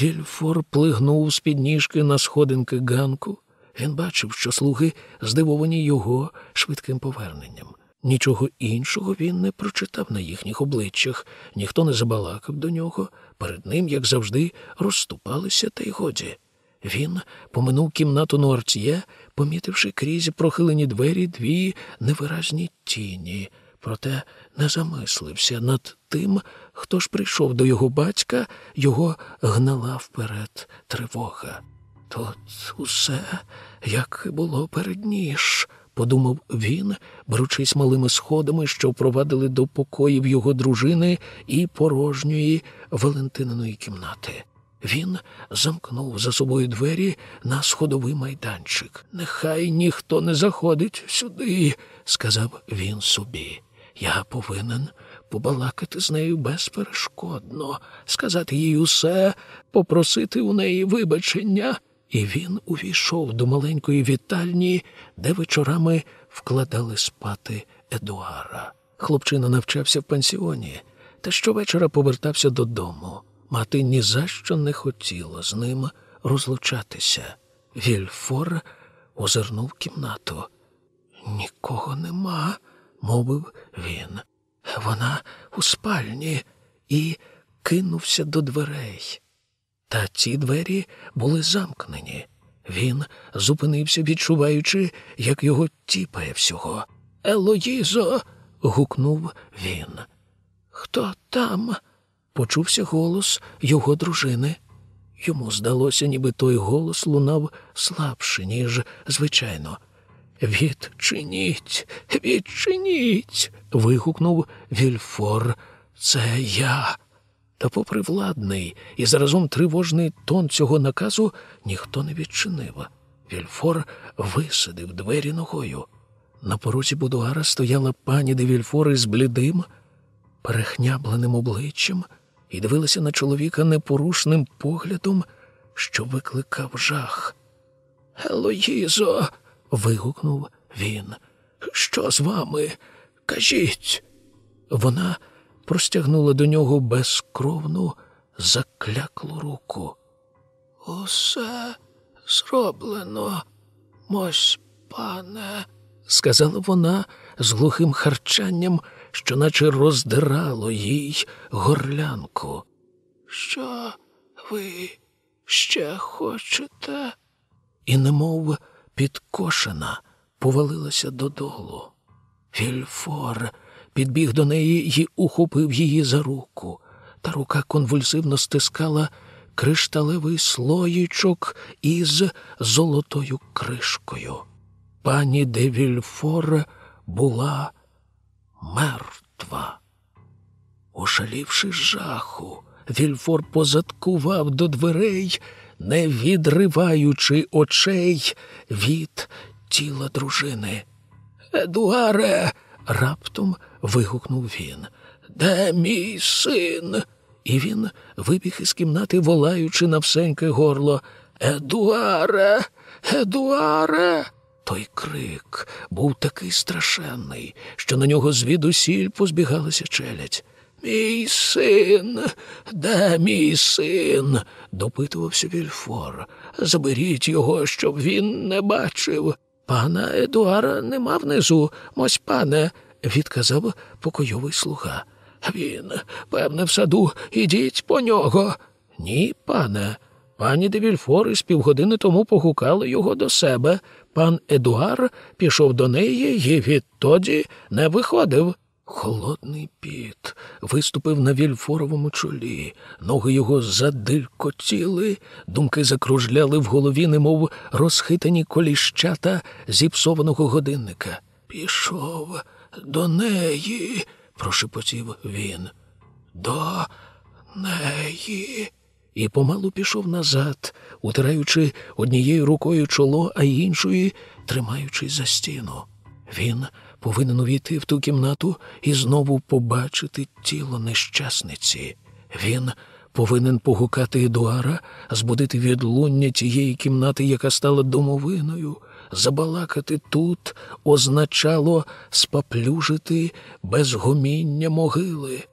Вільфор плигнув з підніжки на сходинки ганку. Він бачив, що слуги здивовані його швидким поверненням. Нічого іншого він не прочитав на їхніх обличчях, ніхто не забалакав до нього. Перед ним, як завжди, розступалися, та й годі. Він поминув кімнату Нуартьє, помітивши крізь прохилені двері дві невиразні тіні, проте не замислився над тим, хто ж прийшов до його батька, його гнала вперед тривога. Тут усе, як було перед ніж, подумав він, беручись малими сходами, що впровадили до покоїв його дружини і порожньої Валентининої кімнати. Він замкнув за собою двері на сходовий майданчик. Нехай ніхто не заходить сюди, сказав він собі. Я повинен побалакати з нею безперешкодно, сказати їй усе, попросити у неї вибачення. І він увійшов до маленької вітальні, де вечорами вкладали спати Едуара. Хлопчина навчався в пансіоні та щовечора повертався додому. Мати ні за що не хотіла з ним розлучатися. Вільфор озирнув кімнату. Нікого нема, мовив він. Вона у спальні і кинувся до дверей. Та ці двері були замкнені. Він зупинився, відчуваючи, як його тіпає всього. Елоїзо. гукнув він. Хто там? почувся голос його дружини. Йому здалося, ніби той голос лунав слабше, ніж звичайно. Відчиніть, відчиніть. вигукнув Вільфор. Це я. Та, попри владний і заразом тривожний тон цього наказу, ніхто не відчинив. Вільфор висадив двері ногою. На порозі будуара стояла пані де Вільфор із блідим, перехнябленим обличчям і дивилася на чоловіка непорушним поглядом, що викликав жах. Елоїзо. Вигукнув він. Що з вами? Кажіть. Вона простягнула до нього безкровну, закляклу руку. Усе зроблено, мось пане, сказала вона з глухим харчанням, що наче роздирало їй горлянку. Що ви ще хочете? І, немов підкошена, повалилася додолу. Вільфор підбіг до неї і ухопив її за руку, та рука конвульсивно стискала кришталевий слоїчок із золотою кришкою. Пані де Вільфор була мертва. Ошалівши жаху, Вільфор позадкував до дверей, не відриваючи очей від тіла дружини. Едуаре. раптом вигукнув він. Де мій син? І він вибіг із кімнати, волаючи на всеньке горло. Едуаре, Едуаре. Той крик був такий страшенний, що на нього звідусіль позбігалася челядь. Мій син, де мій син? допитувався Вільфор. Заберіть його, щоб він не бачив. Пана Едуара нема внизу, мось пане, відказав покойовий слуга. Він, певне, в саду, ідіть по нього. Ні, пане. Пані де Вільфор із півгодини тому погукали його до себе. Пан Едуар пішов до неї і відтоді не виходив. Холодний піт виступив на вільфоровому чолі, ноги його задилькотіли, думки закружляли в голові, немов розхитані коліщата зіпсованого годинника. Пішов до неї, прошепотів він. До неї. І помалу пішов назад, утираючи однією рукою чоло, а іншою тримаючись за стіну. Він повинен увійти в ту кімнату і знову побачити тіло нещасниці. Він повинен погукати Едуара, збудити відлуння тієї кімнати, яка стала домовиною. Забалакати тут означало спаплюжити без гоміння могили.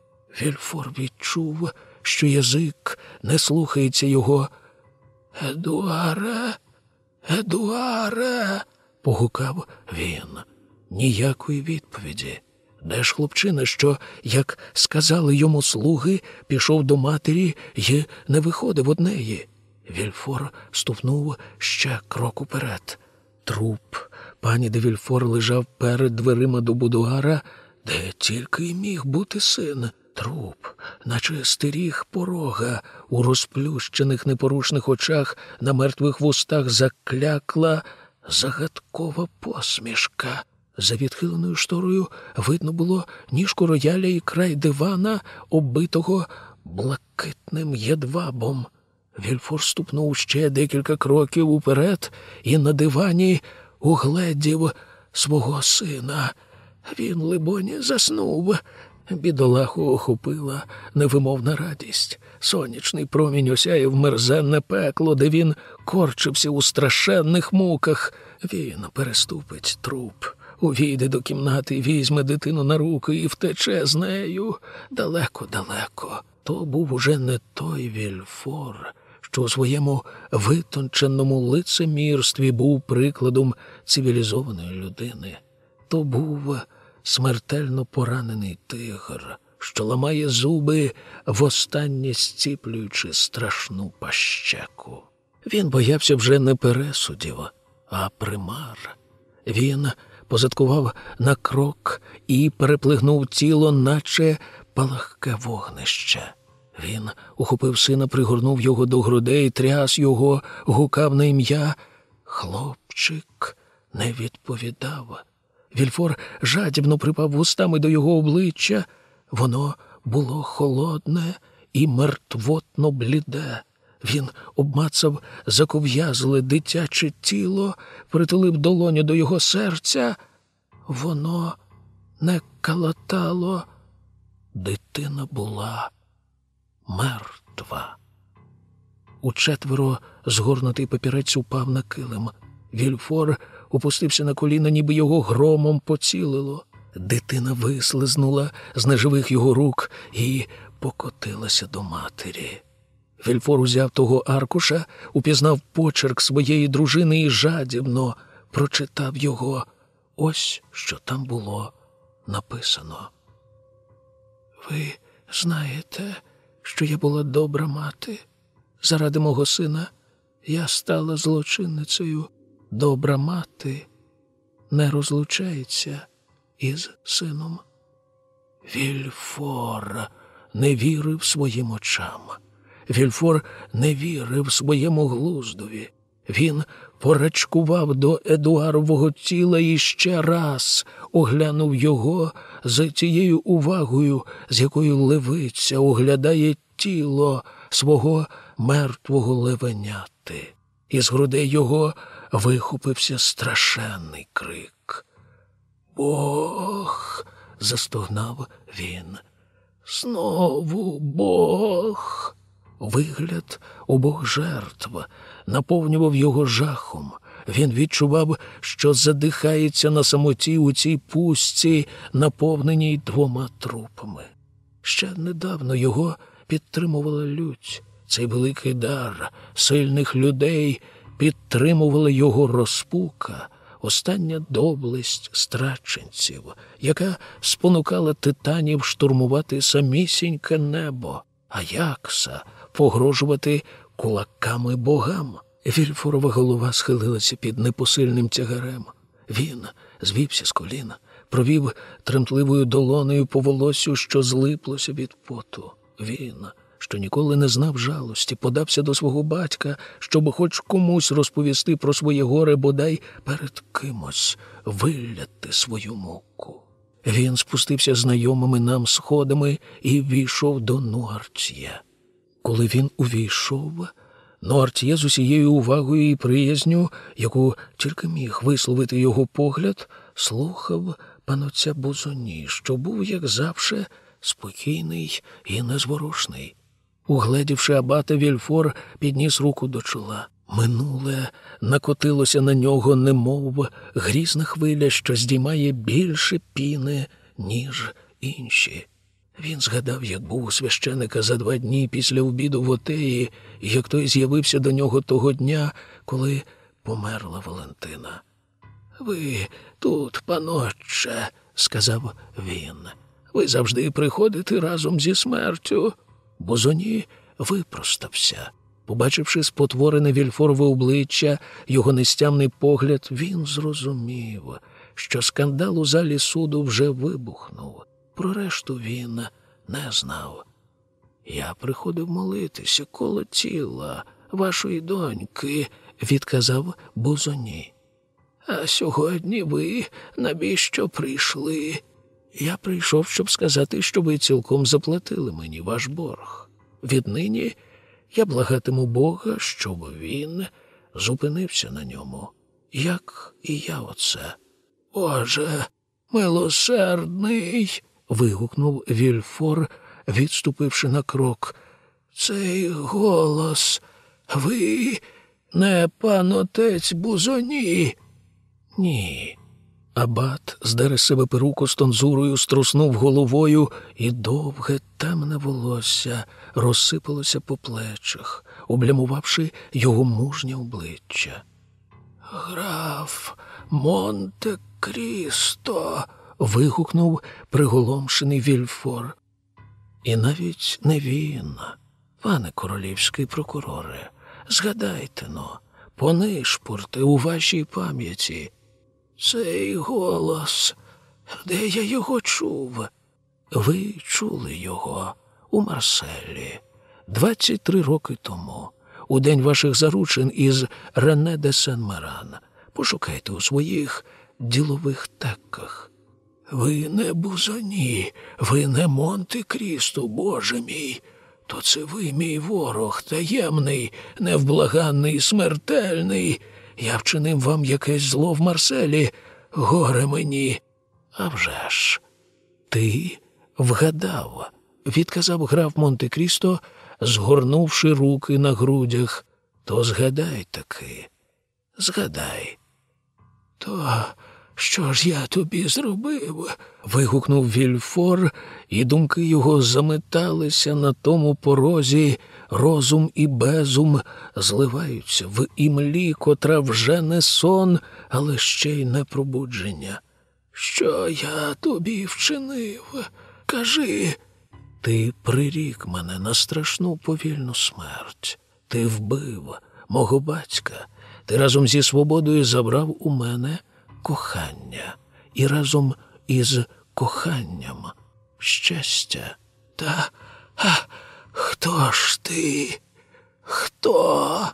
Вільфор відчув, що язик не слухається його. Едуаре, Едуаре, погукав він. Ніякої відповіді. Де ж хлопчина, що, як сказали йому слуги, пішов до матері і не виходив од неї. Вільфор ступнув ще крок уперед. Труп пані де Вільфор лежав перед дверима до будуара, де тільки й міг бути син. Труп, наче стеріг порога, у розплющених непорушних очах на мертвих вустах заклякла загадкова посмішка. За відхиленою шторою видно було ніжку рояля і край дивана, оббитого блакитним єдвабом. Вільфор ступнув ще декілька кроків уперед і на дивані угледів свого сина. Він, либоні, заснув. Бідолаху охопила невимовна радість. Сонячний промінь осяяв мерзенне пекло, де він корчився у страшенних муках. Він переступить труп, увійде до кімнати, візьме дитину на руки і втече з нею далеко-далеко. То був уже не той Вільфор, що у своєму витонченому лицемірстві був прикладом цивілізованої людини. То був смертельно поранений тигр, що ламає зуби, востаннє зціплюючи страшну пащеку. Він боявся вже не пересудів, а примар. Він позадкував на крок і переплигнув тіло, наче палахке вогнище. Він ухопив сина, пригорнув його до грудей, тряс його, гукав на ім'я. Хлопчик не відповідав. Вільфор жадібно припав вустами до його обличчя. Воно було холодне і мертвотно бліде. Він обмацав заков'язле дитяче тіло, притулив долоню до його серця. Воно не калатало. Дитина була мертва. Учетверо згорнутий папірець упав на килим. Вільфор опустився на коліна, ніби його громом поцілило. Дитина вислизнула з неживих його рук і покотилася до матері. Вільфор узяв того аркуша, упізнав почерк своєї дружини і жадібно прочитав його. Ось що там було написано. Ви знаєте, що я була добра мати. Заради мого сина я стала злочинницею. Добра мати не розлучається із сином. Вільфор не вірив своїм очам. Вільфор не вірив своєму глуздові. Він порачкував до Едуарового тіла і ще раз оглянув його за тією увагою, з якою левиця оглядає тіло свого мертвого левеняти. Із грудей його вихопився страшенний крик. Бог. застогнав він. Знову Бог. Вигляд обох жертв наповнював його жахом. Він відчував, що задихається на самоті у цій пустці, наповненій двома трупами. Ще недавно його підтримувала лють. Цей великий дар сильних людей підтримувала його розпука, остання доблесть страченців, яка спонукала титанів штурмувати самісіньке небо, а якса погрожувати кулаками богам. Вільфорова голова схилилася під непосильним тягарем. Він звівся з коліна, провів тремтливою долонею по волосю, що злиплося від поту. Він, що ніколи не знав жалості, подався до свого батька, щоб хоч комусь розповісти про своє горе, бодай перед кимось виляти свою муку. Він спустився знайомими нам сходами і війшов до Нуартія. Коли він увійшов, Нуартє з усією увагою і приязню, яку тільки міг висловити його погляд, слухав, панотця Бузоні, що був, як завше, спокійний і незворушний. Угледівши абата, Вільфор підніс руку до чола. Минуле накотилося на нього, немов грізна хвиля, що здіймає більше піни, ніж інші. Він згадав, як був у священика за два дні після обіду в отеї, і як той з'явився до нього того дня, коли померла Валентина. Ви тут, панотче, сказав він. Ви завжди приходите разом зі смертю. Бозоні випростався. Побачивши спотворене вільфорове обличчя, його нестямний погляд, він зрозумів, що скандал у залі суду вже вибухнув. Про решту він не знав. Я приходив молитися коло тіла вашої доньки, відказав Бузоні. А сьогодні ви навіщо прийшли? Я прийшов, щоб сказати, що ви цілком заплатили мені ваш борг. Віднині я благатиму Бога, щоб він зупинився на ньому, як і я оце. Боже, милосердний. Вигукнув Вільфор, відступивши на крок. Цей голос. Ви не пан отець Бузоні? Ні. Абат здере себе перуку з тонзурою, струснув головою, і довге темне волосся розсипалося по плечах, облямувавши його мужнє обличчя. Граф Монте Крісто. Вигукнув приголомшений Вільфор. І навіть не він, пане королівський прокуроре, згадайте но, понишпорте у вашій пам'яті. Цей голос, де я його чув? Ви чули його у Марселі 23 роки тому, у день ваших заручин із Рене де Сен-Маран. Пошукайте у своїх ділових текках. Ви не бузані, ви не Монте Крісто, Боже мій. То це ви, мій ворог, таємний, невблаганний, смертельний. Я вчинив вам якесь зло в Марселі, горе мені. «А вже ж, ти вгадав, відказав граф Монте Крісто, згорнувши руки на грудях. То згадай таки, згадай. То що ж я тобі зробив? вигукнув Вільфор, і думки його заметалися на тому порозі, розум і безум зливаються в імлі, котра вже не сон, але ще й не пробудження. Що я тобі вчинив? Кажи, ти прирік мене на страшну повільну смерть. Ти вбив мого батька, ти разом зі свободою забрав у мене кохання і разом із коханням щастя. Та а, хто ж ти? Хто?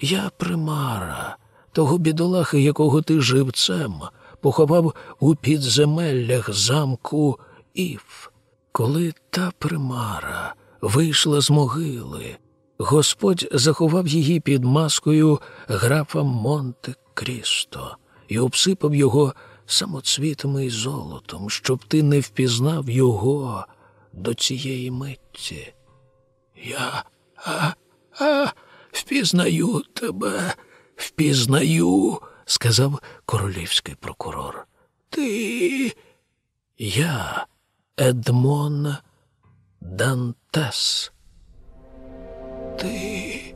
Я примара, того бідолахи, якого ти живцем поховав у підземеллях замку Ів. Коли та примара вийшла з могили, Господь заховав її під маскою графа Монте Крісто і обсипав його самоцвітами і золотом, щоб ти не впізнав його до цієї митті. Я а, а, впізнаю тебе, впізнаю, сказав королівський прокурор. Ти. Я Едмон Дантес. Ти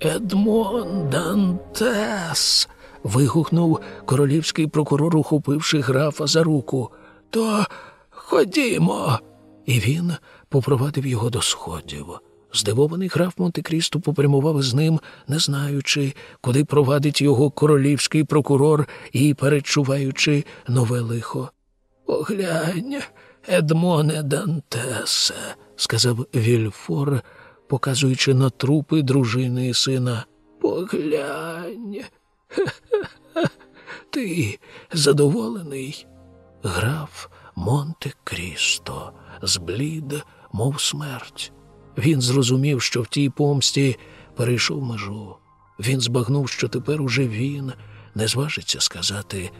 Едмон Дантес вигукнув королівський прокурор, ухопивши графа за руку. То ходімо. І він попровадив його до сходів. Здивований граф Монте-Крісто попрямував з ним, не знаючи, куди провадить його королівський прокурор і перечуваючи нове лихо. Поглянь, Едмоне Дантесе, сказав Вільфор, показуючи на трупи дружини і сина. Поглянь. Ти задоволений? Граф Монте Крісто, зблід, мов смерть. Він зрозумів, що в тій помсті перейшов межу. Він збагнув, що тепер уже він не зважиться сказати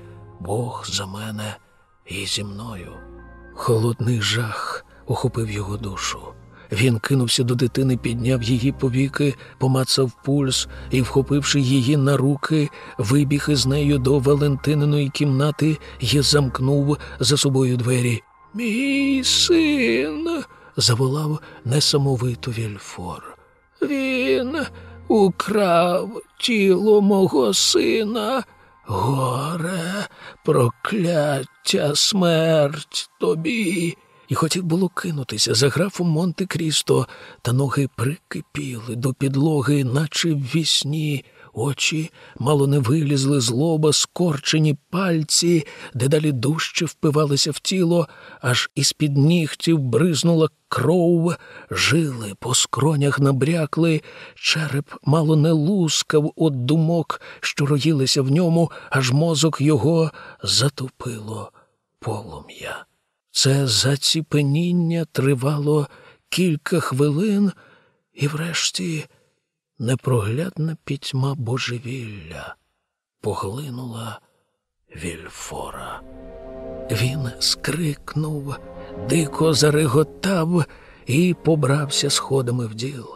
Бог за мене і зі мною. Холодний жах охопив його душу. Він кинувся до дитини, підняв її повіки, помацав пульс і, вхопивши її на руки, вибіг із нею до Валентининої кімнати і замкнув за собою двері. Мій син. заволав несамовито Вільфор. Він украв тіло мого сина. Горе, прокляття, смерть тобі і хотів було кинутися за графом Монте Крісто, та ноги прикипіли до підлоги, наче в вісні, очі мало не вилізли з лоба, скорчені пальці, дедалі дужче впивалися в тіло, аж із під нігтів бризнула кров, жили по скронях набрякли, череп мало не лускав от думок, що роїлися в ньому, аж мозок його затопило полум'я. Це заціпеніння тривало кілька хвилин, і врешті непроглядна пітьма божевілля поглинула Вільфора. Він скрикнув, дико зареготав і побрався сходами в діл.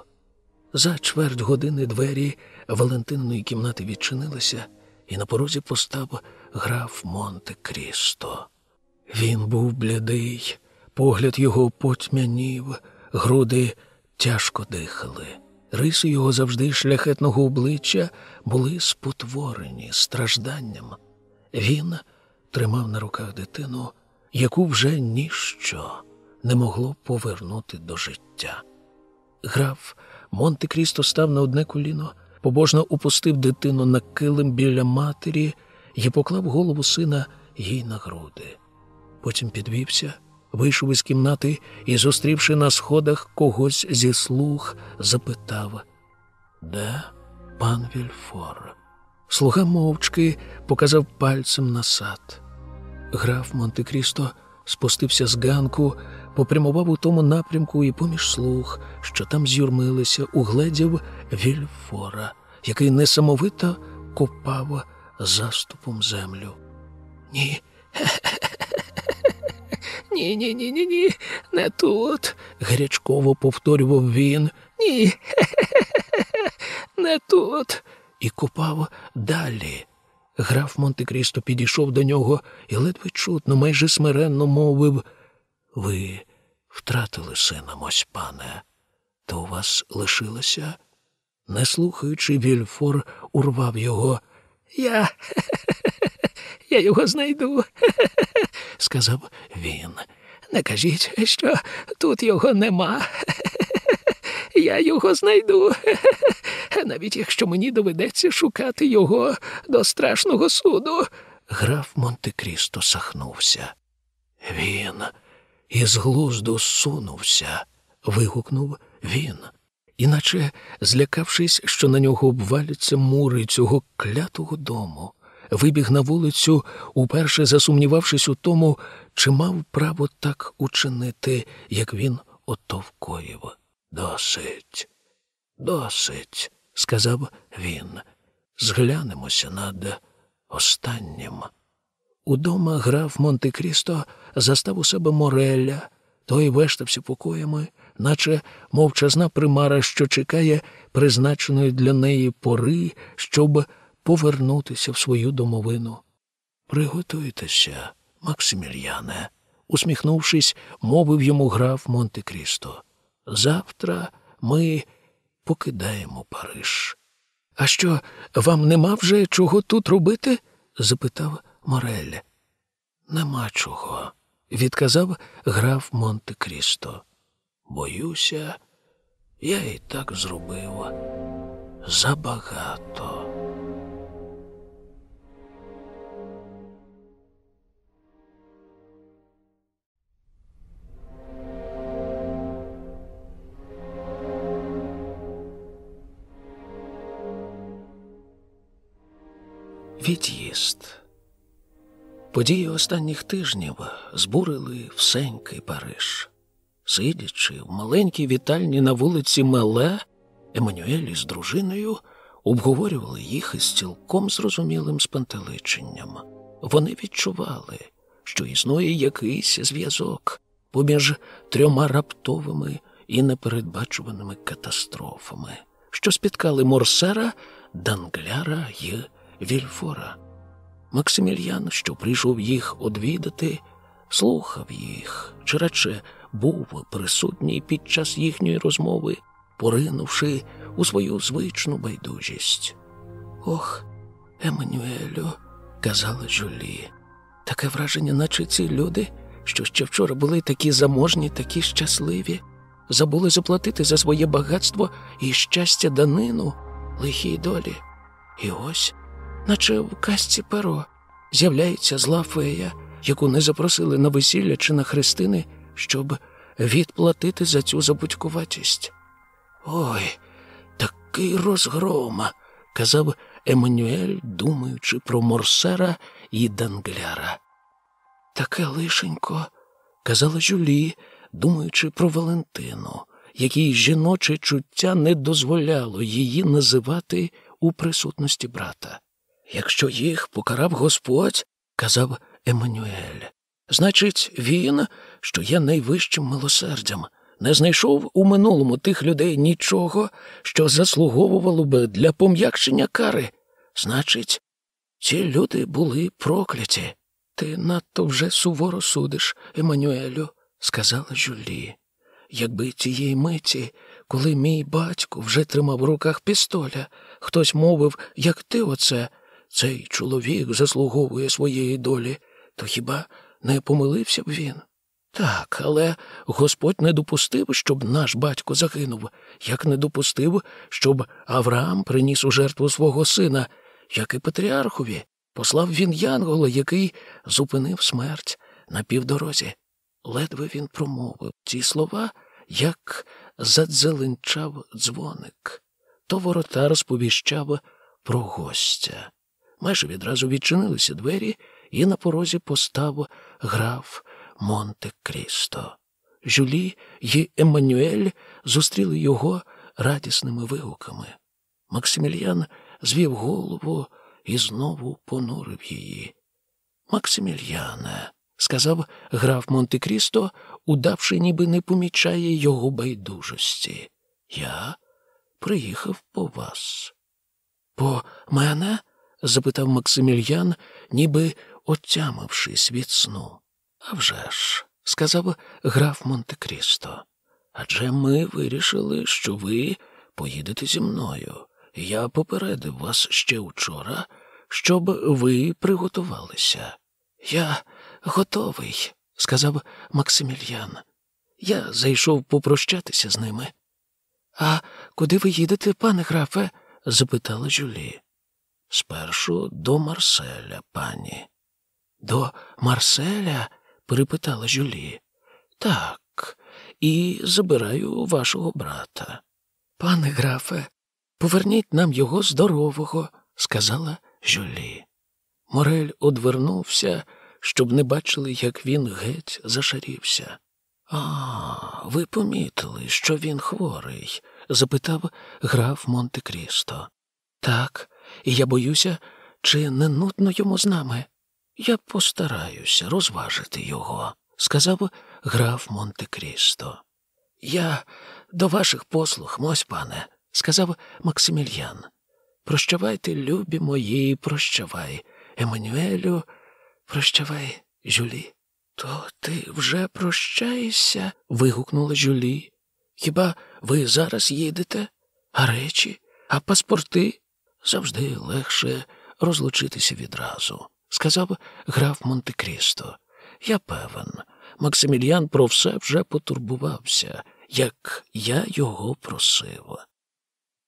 За чверть години двері Валентинної кімнати відчинилися, і на порозі постав граф Монте Крісто. Він був блядий, погляд його потьмянів, груди тяжко дихали. Риси його завжди шляхетного обличчя були спотворені стражданням. Він тримав на руках дитину, яку вже ніщо не могло повернути до життя. Граф Монте Крісто став на одне коліно, побожно упустив дитину на килим біля матері і поклав голову сина їй на груди. Потім підвівся, вийшов із кімнати і, зустрівши на сходах когось зі слуг, запитав Де пан Вільфор? Слуга мовчки показав пальцем на сад. Граф Монте Крісто спустився з ганку, попрямував у тому напрямку і поміж слуг, що там з'юрмилися, угледів Вільфора, який несамовито копав заступом землю. Ні, ні, ні, ні, ні, ні, не тут, гарячково повторював він. Ні, не тут. І купав далі. Граф Монте Крісто підійшов до нього і ледве чутно, майже смиренно мовив Ви втратили сина, мось пане, то у вас лишилося? Не слухаючи, Вільфор урвав його. Я я його знайду, сказав він. Не кажіть, що тут його нема. Я його знайду, навіть якщо мені доведеться шукати його до страшного суду. Граф Монте Крісто сахнувся. Він із глузду сунувся, вигукнув він, іначе, злякавшись, що на нього обваляться мури цього клятого дому вибіг на вулицю, уперше засумнівавшись у тому, чи мав право так учинити, як він ото вкоїв. Досить, досить, сказав він. Зглянемося над останнім. Удома граф Монте Крісто застав у себе Мореля, той вештався покоями, наче мовчазна примара, що чекає призначеної для неї пори, щоб повернутися в свою домовину. Приготуйтеся, Максимільяне, усміхнувшись, мовив йому граф Монте Крісто. Завтра ми покидаємо Париж. А що, вам нема вже чого тут робити? запитав Морель. Нема чого, відказав граф Монте Крісто. Боюся, я і так зробив забагато. Від'їзд. Події останніх тижнів збурили всенький Париж. Сидячи в маленькій вітальні на вулиці Меле, Еммануель із дружиною обговорювали їх із цілком зрозумілим спантеличенням. Вони відчували, що існує якийсь зв'язок поміж трьома раптовими і непередбачуваними катастрофами, що спіткали Морсера, Дангляра й Вільфора. Максимільян, що прийшов їх одвідати, слухав їх, чи радше був присутній під час їхньої розмови, поринувши у свою звичну байдужість. Ох, Еммануелю, казала Жюлі, таке враження, наче ці люди, що ще вчора були такі заможні, такі щасливі, забули заплатити за своє багатство і щастя данину лихій долі. І ось, наче в казці перо, з'являється зла фея, яку не запросили на весілля чи на хрестини, щоб відплатити за цю забудькуватість. Ой, такий розгром, казав Еммануель, думаючи про Морсера і Дангляра. Таке лишенько, казала Жюлі, думаючи про Валентину, якій жіноче чуття не дозволяло її називати у присутності брата. Якщо їх покарав Господь, казав Еммануель, значить, він, що є найвищим милосердям, не знайшов у минулому тих людей нічого, що заслуговувало би для пом'якшення кари. Значить, ці люди були прокляті. Ти надто вже суворо судиш, Еммануелю, сказала Жюлі. Якби тієї миті, коли мій батько вже тримав в руках пістоля, хтось мовив, як ти оце, цей чоловік заслуговує своєї долі, то хіба не помилився б він? Так, але Господь не допустив, щоб наш батько загинув, як не допустив, щоб Авраам приніс у жертву свого сина, як і патріархові. Послав він Янгола, який зупинив смерть на півдорозі. Ледве він промовив ці слова, як задзеленчав дзвоник. То ворота розповіщав про гостя. Майже відразу відчинилися двері, і на порозі постав граф Монте Крісто. Жюлі й Еммануель зустріли його радісними вигуками. Максимільян звів голову і знову понурив її. Максимільяне, сказав граф Монте Крісто, удавши, ніби не помічає його байдужості. Я приїхав по вас. По мене? Запитав Максимільян, ніби отямившись від сну. «А вже ж», – сказав граф Монте Крісто. Адже ми вирішили, що ви поїдете зі мною. Я попередив вас ще вчора, щоб ви приготувалися. Я готовий, сказав Максимільян. Я зайшов попрощатися з ними. А куди ви їдете, пане графе? запитала Жюлі. Спершу до Марселя, пані. До Марселя? перепитала Жюлі. Так, і забираю вашого брата. Пане графе, поверніть нам його здорового, сказала Жюлі. Морель одвернувся, щоб не бачили, як він геть зашарівся. А, ви помітили, що він хворий? запитав граф Монте Крісто. Так, і я боюся, чи не нудно йому з нами. Я постараюся розважити його, сказав граф Монте Крісто. Я до ваших послуг, мось пане, сказав Максимільян. Прощавайте, любі мої, прощавай, Еммануелю, прощавай, Жюлі. То ти вже прощаєшся? вигукнула Жюлі. Хіба ви зараз їдете? А речі, а паспорти? Завжди легше розлучитися відразу, сказав граф Монте Крісто. Я певен, Максиміліан про все вже потурбувався, як я його просив.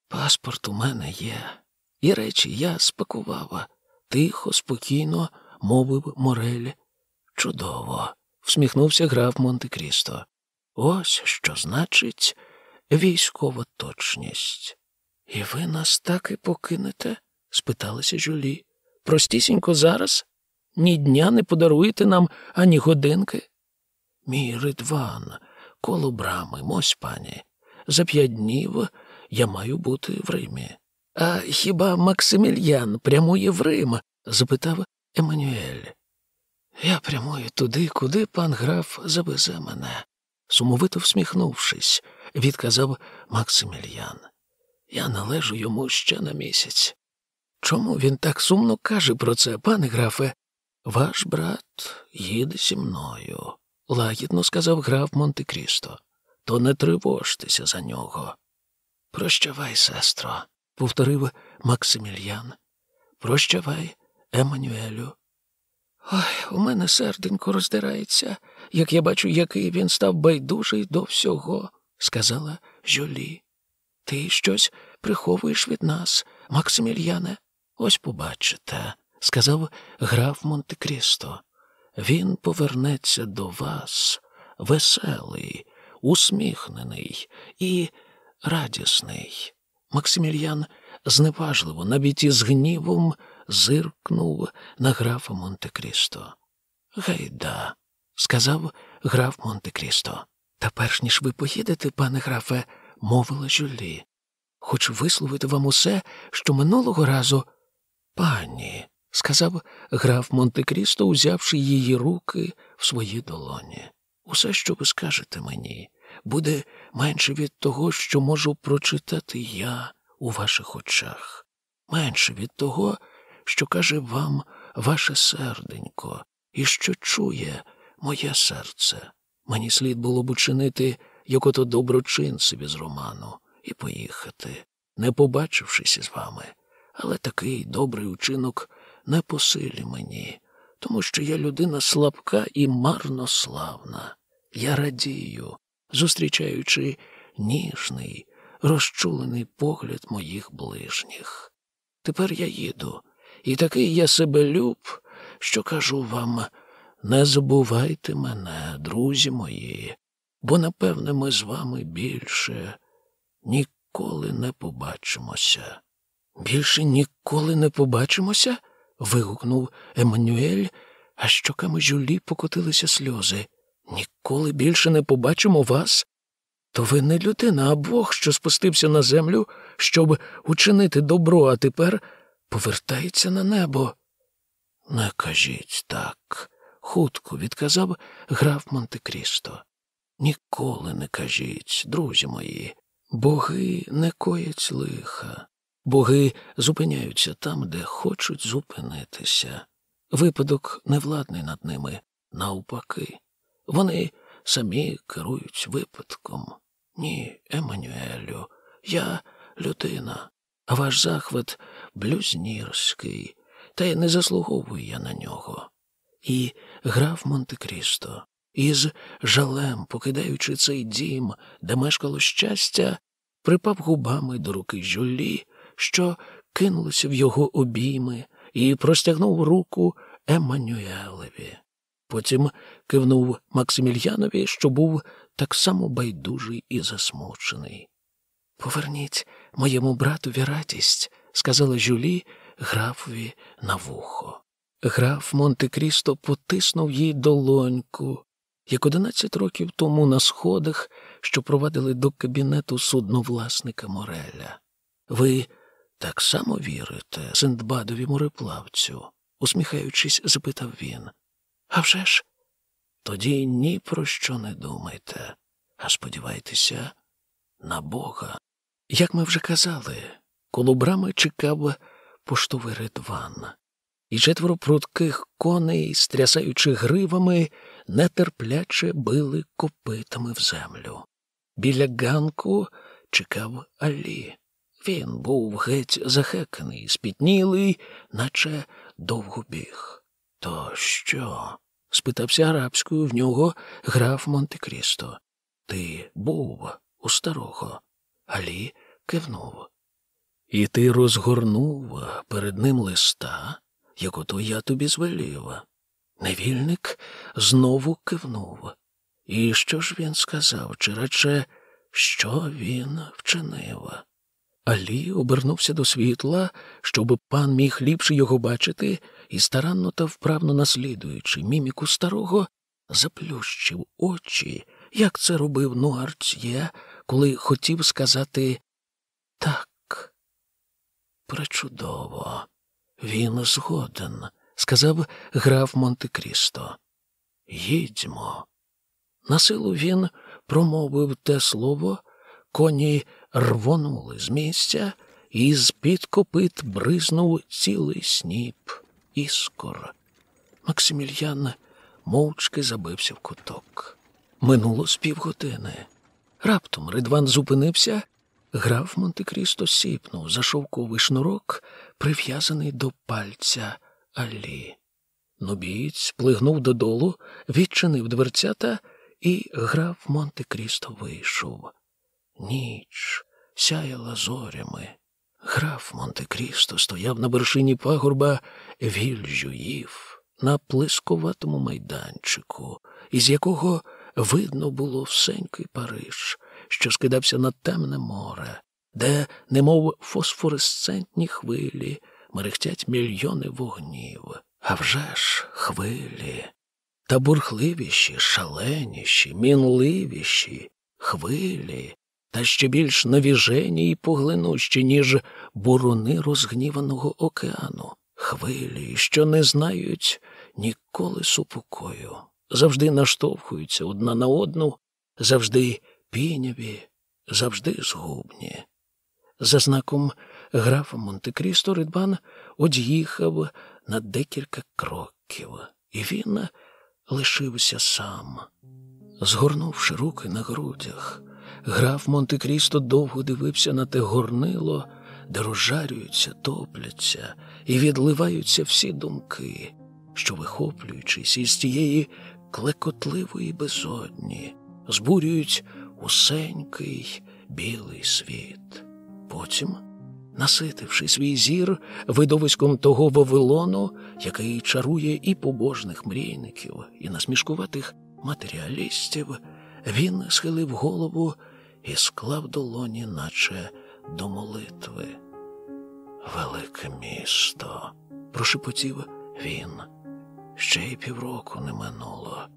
Паспорт у мене є, і речі я спакував. Тихо, спокійно, мовив Морель. Чудово, всміхнувся граф Монте Крісто. Ось що значить військова точність. І ви нас так і покинете? спиталася Жюлі. Простісінько зараз? Ні дня не подаруєте нам ані годинки? Мій ридван, коло брами, мось пані. За п'ять днів я маю бути в Римі. А хіба Максимільян прямує в Рим? запитав Еммануель. Я прямую туди, куди пан граф завезе мене, сумовито всміхнувшись, відказав Максимільян. Я належу йому ще на місяць. Чому він так сумно каже про це, пане графе? Ваш брат їде зі мною, лагідно сказав граф Монте Крісто. То не тривожтеся за нього. Прощавай, сестро, повторив Максимільян. Прощавай, Еммануелю. Ой, у мене серденько роздирається, як я бачу, який він став байдужий до всього, сказала Жюлі. Ти щось приховуєш від нас, Максимільяне? Ось побачите, сказав граф Монте Крісто. Він повернеться до вас веселий, усміхнений і радісний. Максимільян зневажливо, навіть із гнівом, зиркнув на графа Монте Крісто. Гайда, сказав граф Монте Крісто. Та перш ніж ви поїдете, пане графе, мовила Жюлі. Хочу висловити вам усе, що минулого разу. Пані, сказав граф Монте Крісто, узявши її руки в свої долоні. Усе, що ви скажете мені, буде менше від того, що можу прочитати я у ваших очах, менше від того, що каже вам ваше серденько, і що чує моє серце. Мені слід було б учинити як ото доброчинцеві з роману і поїхати, не побачившись із вами. Але такий добрий учинок не по силі мені, тому що я людина слабка і марнославна. Я радію, зустрічаючи ніжний, розчулений погляд моїх ближніх. Тепер я їду, і такий я себе люб, що кажу вам не забувайте мене, друзі мої, бо, напевне, ми з вами більше ніколи не побачимося. Більше ніколи не побачимося? вигукнув Еммануель, а щоками жюлі покотилися сльози. Ніколи більше не побачимо вас? То ви не людина, а Бог, що спустився на землю, щоб учинити добро, а тепер повертається на небо. Не кажіть так, хутко відказав граф Монте Крісто. Ніколи не кажіть, друзі мої, боги не коять лиха, боги зупиняються там, де хочуть зупинитися. Випадок невладний над ними, навпаки. Вони самі керують випадком. Ні, Еммануелю, я людина, а ваш захват блюзнірський, та й не заслуговую я на нього. І граф Монте Крісто, із жалем, покидаючи цей дім, де мешкало щастя, припав губами до руки жюлі, що кинулося в його обійми, і простягнув руку Еммануелеві. Потім кивнув Максимільянові, що був так само байдужий і засмучений. Поверніть моєму братові радість, сказала Жюлі графові на вухо. Граф Монте Крісто потиснув їй долоньку, як одинадцять років тому на сходах, що провадили до кабінету судновласника Мореля. Ви так само вірите Синдбадові мореплавцю? усміхаючись, запитав він. «А вже ж, тоді ні про що не думайте, а сподівайтеся на Бога. Як ми вже казали, коло брами чекав поштовий ридван, і четверо прутких коней, стрясаючи гривами, нетерпляче били копитами в землю. Біля ганку чекав Алі. Він був геть захеканий, спітнілий, наче довго біг. То що? спитався арабською в нього граф Монте Крісто. Ти був у старого. Алі кивнув. І ти розгорнув перед ним листа, як ото я тобі звелів. Невільник знову кивнув. І що ж він сказав, чи радше, що він вчинив? Алі обернувся до світла, щоб пан міг ліпше його бачити, і старанно та вправно наслідуючи міміку старого, заплющив очі, як це робив Нуартьє, коли хотів сказати так. Пречудово, він згоден, сказав граф Монте-Крісто. Їдьмо. На силу він промовив те слово, коні рвонули з місця, і з під копит бризнув цілий сніп іскор. Максимільян мовчки забився в куток. Минуло з півгодини. Раптом Ридван зупинився, граф Монте-Крісто сіпнув за шовковий шнурок, прив'язаний до пальця Алі. Нобієць плигнув додолу, відчинив дверцята, і граф Монте-Крісто вийшов. Ніч сяяла зорями. Граф Монте-Крісто стояв на вершині пагорба вільжуїв на плискуватому майданчику, із якого видно було всенький Париж, що скидався на темне море, де, немов фосфоресцентні хвилі, мерехтять мільйони вогнів. А вже ж хвилі, та бурхливіші, шаленіші, мінливіші хвилі, та ще більш навіжені і поглинущі, ніж буруни розгніваного океану, хвилі, що не знають ніколи супокою, завжди наштовхуються одна на одну, завжди піняві, завжди згубні. За знаком графа Монте-Крісто Ридбан од'їхав на декілька кроків, і він лишився сам. Згорнувши руки на грудях, граф Монте-Крісто довго дивився на те горнило, де розжарюються, топляться і відливаються всі думки, що, вихоплюючись із тієї клекотливої безодні, збурюють усенький білий світ. Потім наситивши свій зір видовиськом того Вавилону, який чарує і побожних мрійників, і насмішкуватих матеріалістів, він схилив голову і склав долоні, наче до молитви. Велике місто, прошепотів він. Ще й півроку не минуло,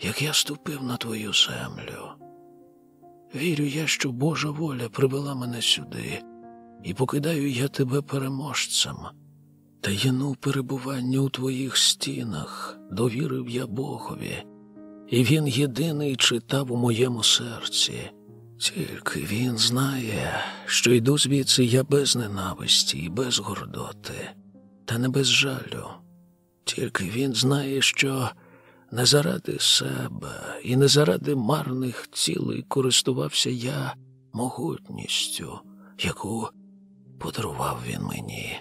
як я ступив на твою землю. Вірю я, що Божа воля привела мене сюди, і покидаю я тебе переможцем. Таєну перебування у твоїх стінах довірив я Богові, і він єдиний читав у моєму серці. Тільки він знає, що йду звідси я без ненависті і без гордоти, та не без жалю. Тільки він знає, що не заради себе і не заради марних цілей користувався я могутністю, яку подарував він мені.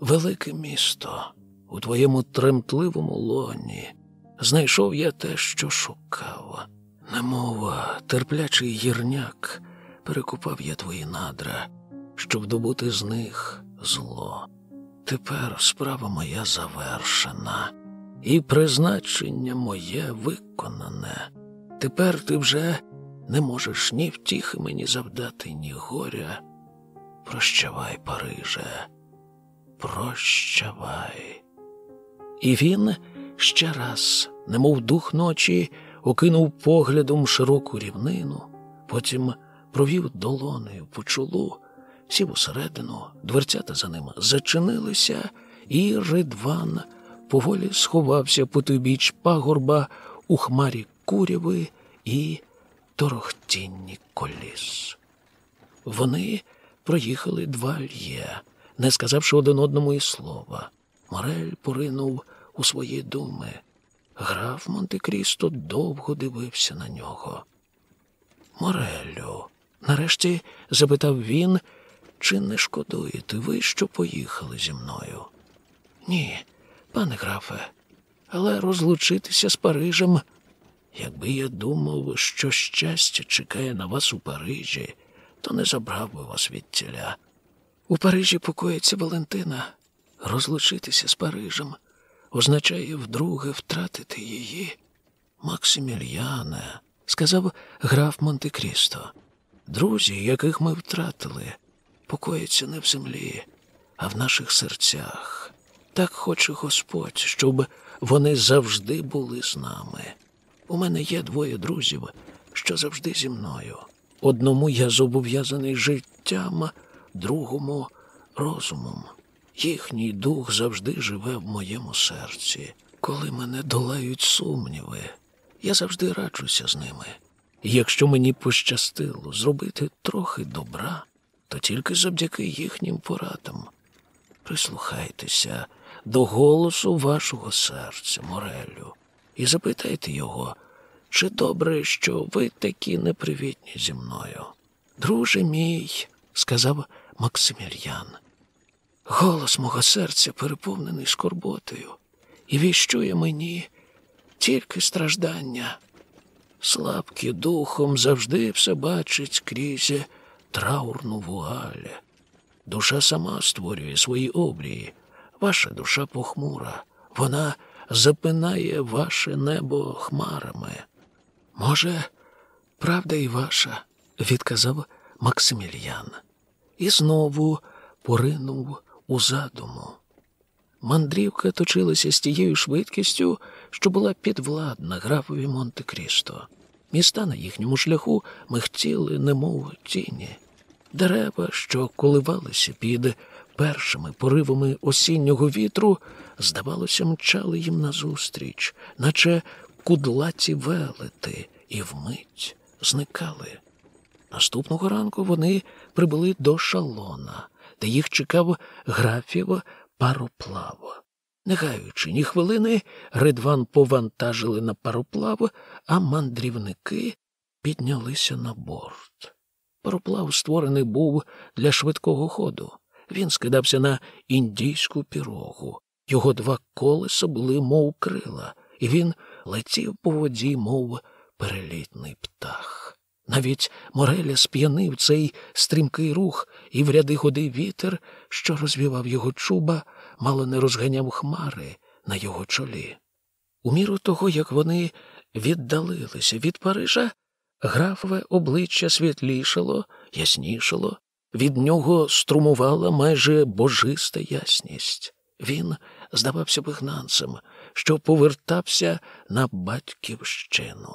Велике місто у твоєму тремтливому лоні. Знайшов я те, що шукав. Немова, терплячий гірняк, перекупав я твої надра, щоб добути з них зло. Тепер справа моя завершена, і призначення моє виконане. Тепер ти вже не можеш ні втіхи мені завдати, ні горя. Прощавай, Париже, прощавай. І він ще раз, немов дух ночі, окинув поглядом широку рівнину, потім провів долонею по чолу, сів усередину, дверцята за ним зачинилися, і Ридван поволі сховався по той біч пагорба у хмарі куряви і торохтінні коліс. Вони проїхали два льє, не сказавши один одному і слова. Морель поринув у свої думи. Граф Монте-Крісто довго дивився на нього. Морелю, нарешті запитав він, чи не шкодуєте ви, що поїхали зі мною? Ні, пане графе, але розлучитися з Парижем. Якби я думав, що щастя чекає на вас у Парижі, то не забрав би вас від тіля. У Парижі покоїться Валентина. Розлучитися з Парижем означає вдруге втратити її. Максимільяне, сказав граф Монте-Крісто, друзі, яких ми втратили, покоїться не в землі, а в наших серцях. Так хоче Господь, щоб вони завжди були з нами. У мене є двоє друзів, що завжди зі мною. Одному я зобов'язаний життям, другому розумом. Їхній дух завжди живе в моєму серці. Коли мене долають сумніви, я завжди раджуся з ними. І якщо мені пощастило зробити трохи добра, то тільки завдяки їхнім порадам. Прислухайтеся до голосу вашого серця, Морелю, і запитайте його, чи добре, що ви такі непривітні зі мною. Друже мій, сказав Максимір'ян, голос мого серця переповнений скорботою, і віщує мені тільки страждання. Слабкі духом завжди все бачить крізь траурну вуаль. Душа сама створює свої обрії. Ваша душа похмура. Вона запинає ваше небо хмарами. Може, правда і ваша, відказав Максиміліян. І знову поринув у задуму. Мандрівка точилася з тією швидкістю, що була підвладна графові Монте Крісто. Міста на їхньому шляху михтіли, немов тіні. Дерева, що коливалися під першими поривами осіннього вітру, здавалося, мчали їм назустріч, наче кудлаті велети, і вмить зникали. Наступного ранку вони прибули до шалона, де їх чекав графів пароплав. Не гаючи ні хвилини, ридван повантажили на пароплав, а мандрівники піднялися на борт. Пароплав створений був для швидкого ходу. Він скидався на індійську пірогу. Його два колеса були, мов крила, і він летів по воді, мов перелітний птах. Навіть Мореля сп'янив цей стрімкий рух, і в ряди ходи вітер, що розвівав його чуба, мало не розганяв хмари на його чолі. У міру того, як вони віддалилися від Парижа, графове обличчя світлішало, яснішало, від нього струмувала майже божиста ясність. Він здавався вигнанцем, що повертався на батьківщину.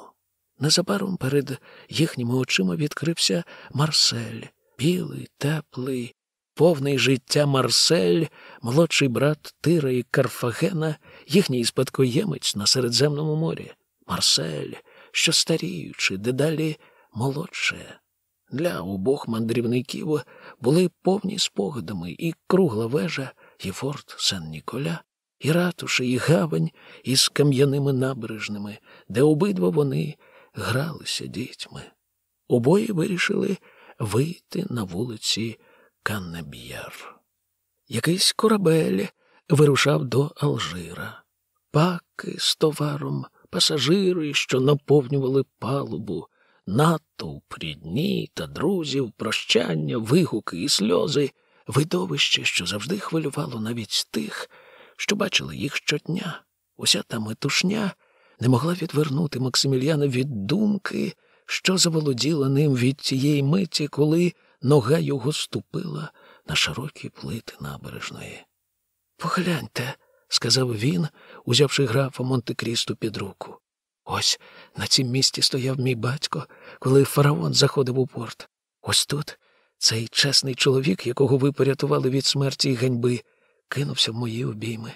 Незабаром перед їхніми очима відкрився Марсель, білий, теплий, повний життя Марсель, молодший брат Тира і Карфагена, їхній спадкоємець на Середземному морі. Марсель, що старіючи, дедалі молодше. Для обох мандрівників були повні спогадами і кругла вежа, і форт Сен-Ніколя, і ратуша, і гавань із кам'яними набережними, де обидва вони гралися дітьми. Обоє вирішили вийти на вулиці Каннеб'єр. Якийсь корабель вирушав до Алжира. Паки з товаром, пасажири, що наповнювали палубу, натовп рідні та друзів, прощання, вигуки і сльози, видовище, що завжди хвилювало навіть тих, що бачили їх щодня. Уся та метушня не могла відвернути Максиміліана від думки, що заволоділа ним від тієї миті, коли нога його ступила на широкі плити набережної. Погляньте, сказав він, узявши графа Монте Крісту під руку. Ось на цім місці стояв мій батько, коли фараон заходив у порт. Ось тут цей чесний чоловік, якого ви порятували від смерті і ганьби, кинувся в мої обійми.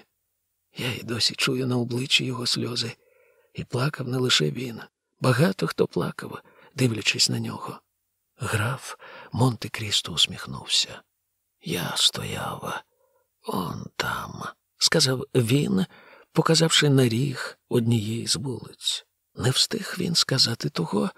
Я й досі чую на обличчі його сльози. І плакав не лише він. Багато хто плакав, дивлячись на нього. Граф Монте Крісто усміхнувся. Я стояв он там, сказав він, показавши на ріг однієї з вулиць. Не встиг він сказати того,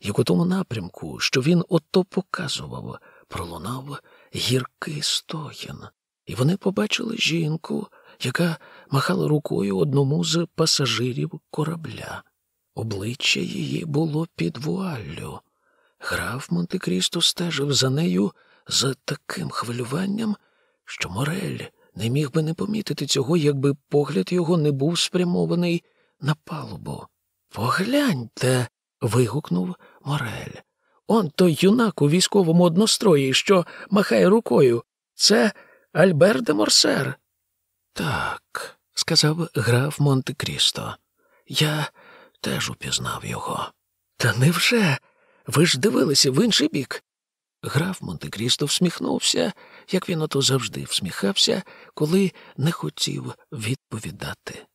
як у тому напрямку, що він ото показував, пролунав гіркий стоїн, і вони побачили жінку, яка махала рукою одному з пасажирів корабля. Обличчя її було під вуаллю. Граф Монте Крісто стежив за нею з таким хвилюванням, що Морель не міг би не помітити цього, якби погляд його не був спрямований на палубу. Погляньте. вигукнув Морель. Он той юнак у військовому однострої, що махає рукою. Це Альбер де Морсер. Так, сказав граф Монте Крісто. Я теж упізнав його. Та невже? Ви ж дивилися в інший бік? Граф Монте-Крісто всміхнувся, як він ото завжди всміхався, коли не хотів відповідати.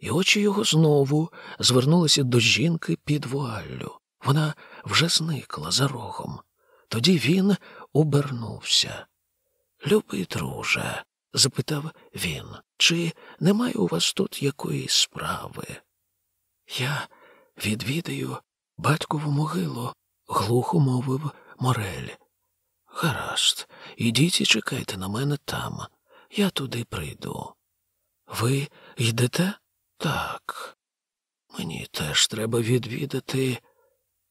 І очі його знову звернулися до жінки під вуаллю. Вона вже зникла за рогом. Тоді він обернувся. Любий друже, запитав він, чи немає у вас тут якоїсь справи? Я відвідаю батькову могилу, глухо мовив Морель. Гаразд, ідіть і чекайте на мене там. Я туди прийду. Ви йдете? Так. Мені теж треба відвідати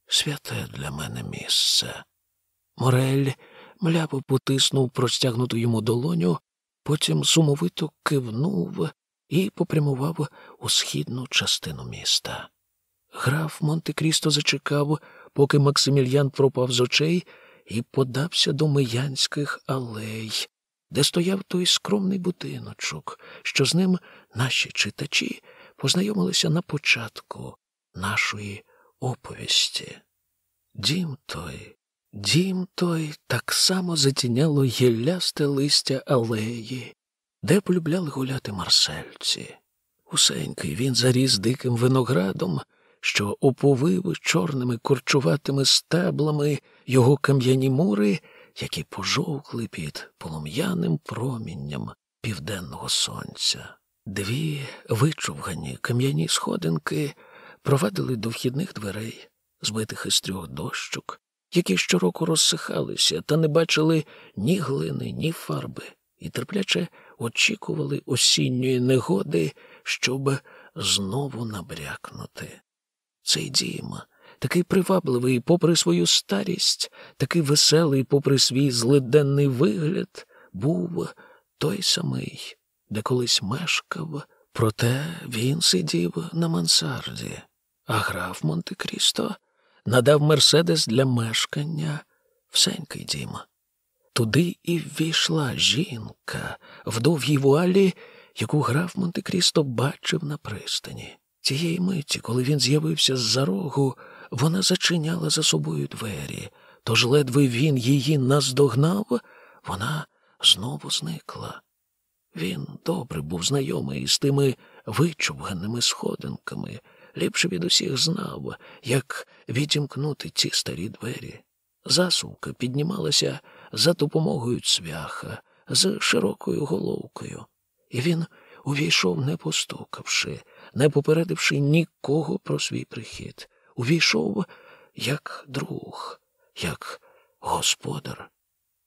святе для мене місце. Морель мляво потиснув простягнуту йому долоню, потім сумовито кивнув і попрямував у східну частину міста. Граф Монте Крісто зачекав, поки Максимільян пропав з очей і подався до Миянських алей, де стояв той скромний будиночок, що з ним наші читачі познайомилися на початку нашої оповісті. Дім той, дім той так само затіняло гіллясте листя алеї, де полюбляли гуляти марсельці. Усенький він заріс диким виноградом, що оповив чорними корчуватими стеблами його кам'яні мури, які пожовкли під полум'яним промінням південного сонця. Дві вичовгані кам'яні сходинки провадили до вхідних дверей, збитих із трьох дощок, які щороку розсихалися та не бачили ні глини, ні фарби, і терпляче очікували осінньої негоди, щоб знову набрякнути. Цей дім, такий привабливий, попри свою старість, такий веселий, попри свій злиденний вигляд, був той самий, де колись мешкав, проте він сидів на мансарді, а граф Монте Крісто надав Мерседес для мешкання всенький дім. Туди і ввійшла жінка в довгій вуалі, яку граф Монте Крісто бачив на пристані. Тієї миті, коли він з'явився з-за рогу, вона зачиняла за собою двері, тож ледве він її наздогнав, вона знову зникла. Він добре був знайомий із тими вичовганими сходинками, ліпше від усіх знав, як відімкнути ці старі двері. Засувка піднімалася за допомогою цвяха з широкою головкою, і він увійшов, не постукавши, не попередивши нікого про свій прихід. Увійшов як друг, як господар.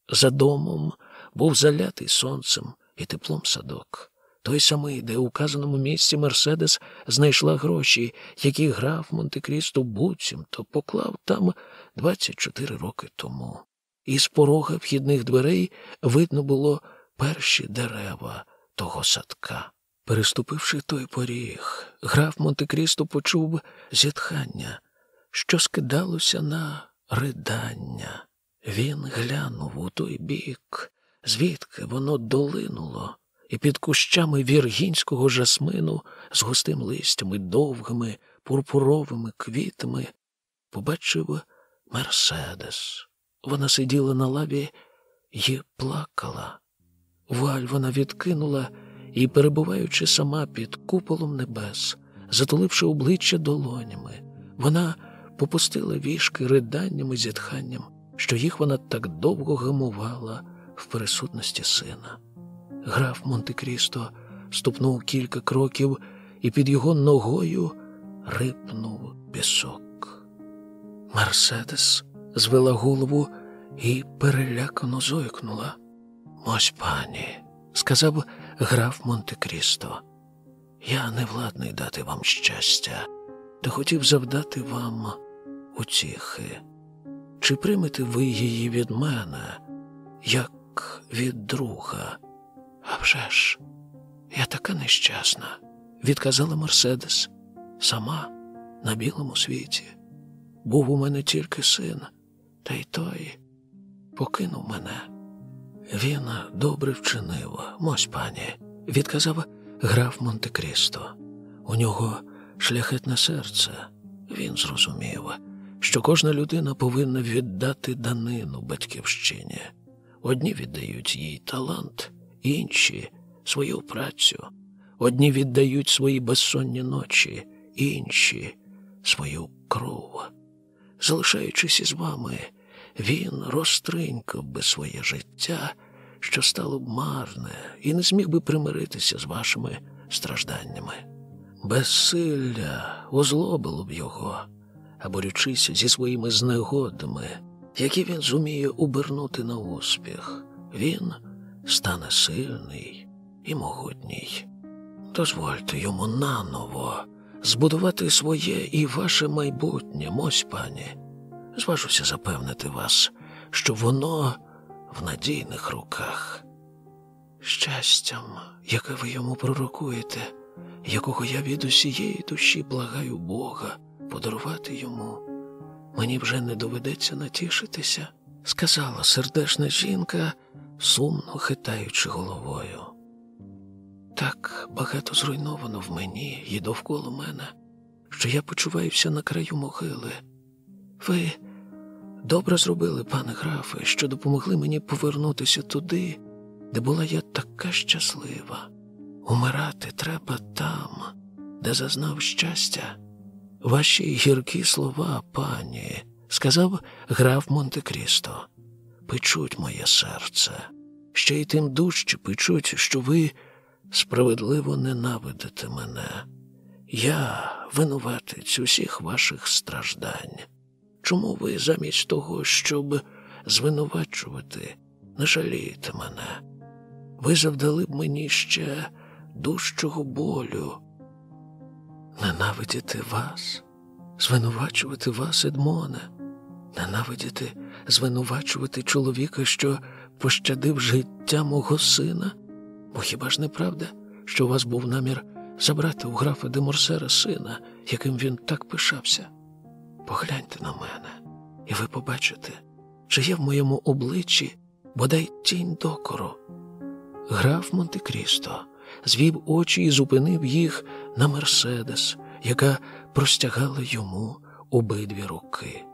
За домом був залятий сонцем і теплом садок. Той самий, де у указаному місці Мерседес знайшла гроші, які граф Монте-Крісто буцімто поклав там 24 роки тому. Із порога вхідних дверей видно було перші дерева того садка. Переступивши той поріг, граф Монте-Крісто почув зітхання, що скидалося на ридання. Він глянув у той бік, звідки воно долинуло, і під кущами віргінського жасмину з густим листями, довгими, пурпуровими квітами побачив Мерседес. Вона сиділа на лаві і плакала. Валь вона відкинула і, перебуваючи сама під куполом небес, затуливши обличчя долонями, вона попустила вішки риданням і зітханням, що їх вона так довго гамувала в присутності сина. Граф Монте-Крісто ступнув кілька кроків і під його ногою рипнув пісок. Мерседес звела голову і перелякано зойкнула. Ось пані, сказав граф Монте Крісто. Я не владний дати вам щастя, та хотів завдати вам утіхи. Чи приймете ви її від мене, як від друга? «А вже ж, я така нещасна, відказала Мерседес, сама на білому світі. Був у мене тільки син, та й той покинув мене. Він добре вчинив, мось пані, відказав граф Монте-Крісто. У нього шляхетне серце. Він зрозумів, що кожна людина повинна віддати данину батьківщині. Одні віддають їй талант, інші свою працю, одні віддають свої безсонні ночі, інші свою кров. Залишаючись із вами, він розтринькав би своє життя, що стало б марне, і не зміг би примиритися з вашими стражданнями. Безсилля озлобило б його, а борючися зі своїми знегодами, які він зуміє обернути на успіх, він стане сильний і могутній. Дозвольте йому наново збудувати своє і ваше майбутнє, мось пані. Зважуся запевнити вас, що воно в надійних руках. Щастям, яке ви йому пророкуєте, якого я від усієї душі благаю Бога подарувати йому, мені вже не доведеться натішитися, сказала сердешна жінка, сумно хитаючи головою. Так багато зруйновано в мені і довкола мене, що я почуваюся на краю могили. Ви добре зробили, пане графе, що допомогли мені повернутися туди, де була я така щаслива. Умирати треба там, де зазнав щастя. Ваші гіркі слова, пані, сказав граф Монте Крісто. Печуть моє серце, ще й тим дужче печуть, що ви справедливо ненавидите мене. Я винуватець усіх ваших страждань. Чому ви замість того, щоб звинувачувати, не жалієте мене? Ви завдали б мені ще дужчого болю. Ненавидіти вас, звинувачувати вас, Едмоне, ненавидіти, звинувачувати чоловіка, що пощадив життя мого сина. Бо хіба ж не правда, що у вас був намір забрати у графа де Морсера сина, яким він так пишався? Погляньте на мене, і ви побачите, чи є в моєму обличчі бодай тінь докору. Граф Монте Крісто звів очі і зупинив їх на Мерседес, яка простягала йому обидві руки.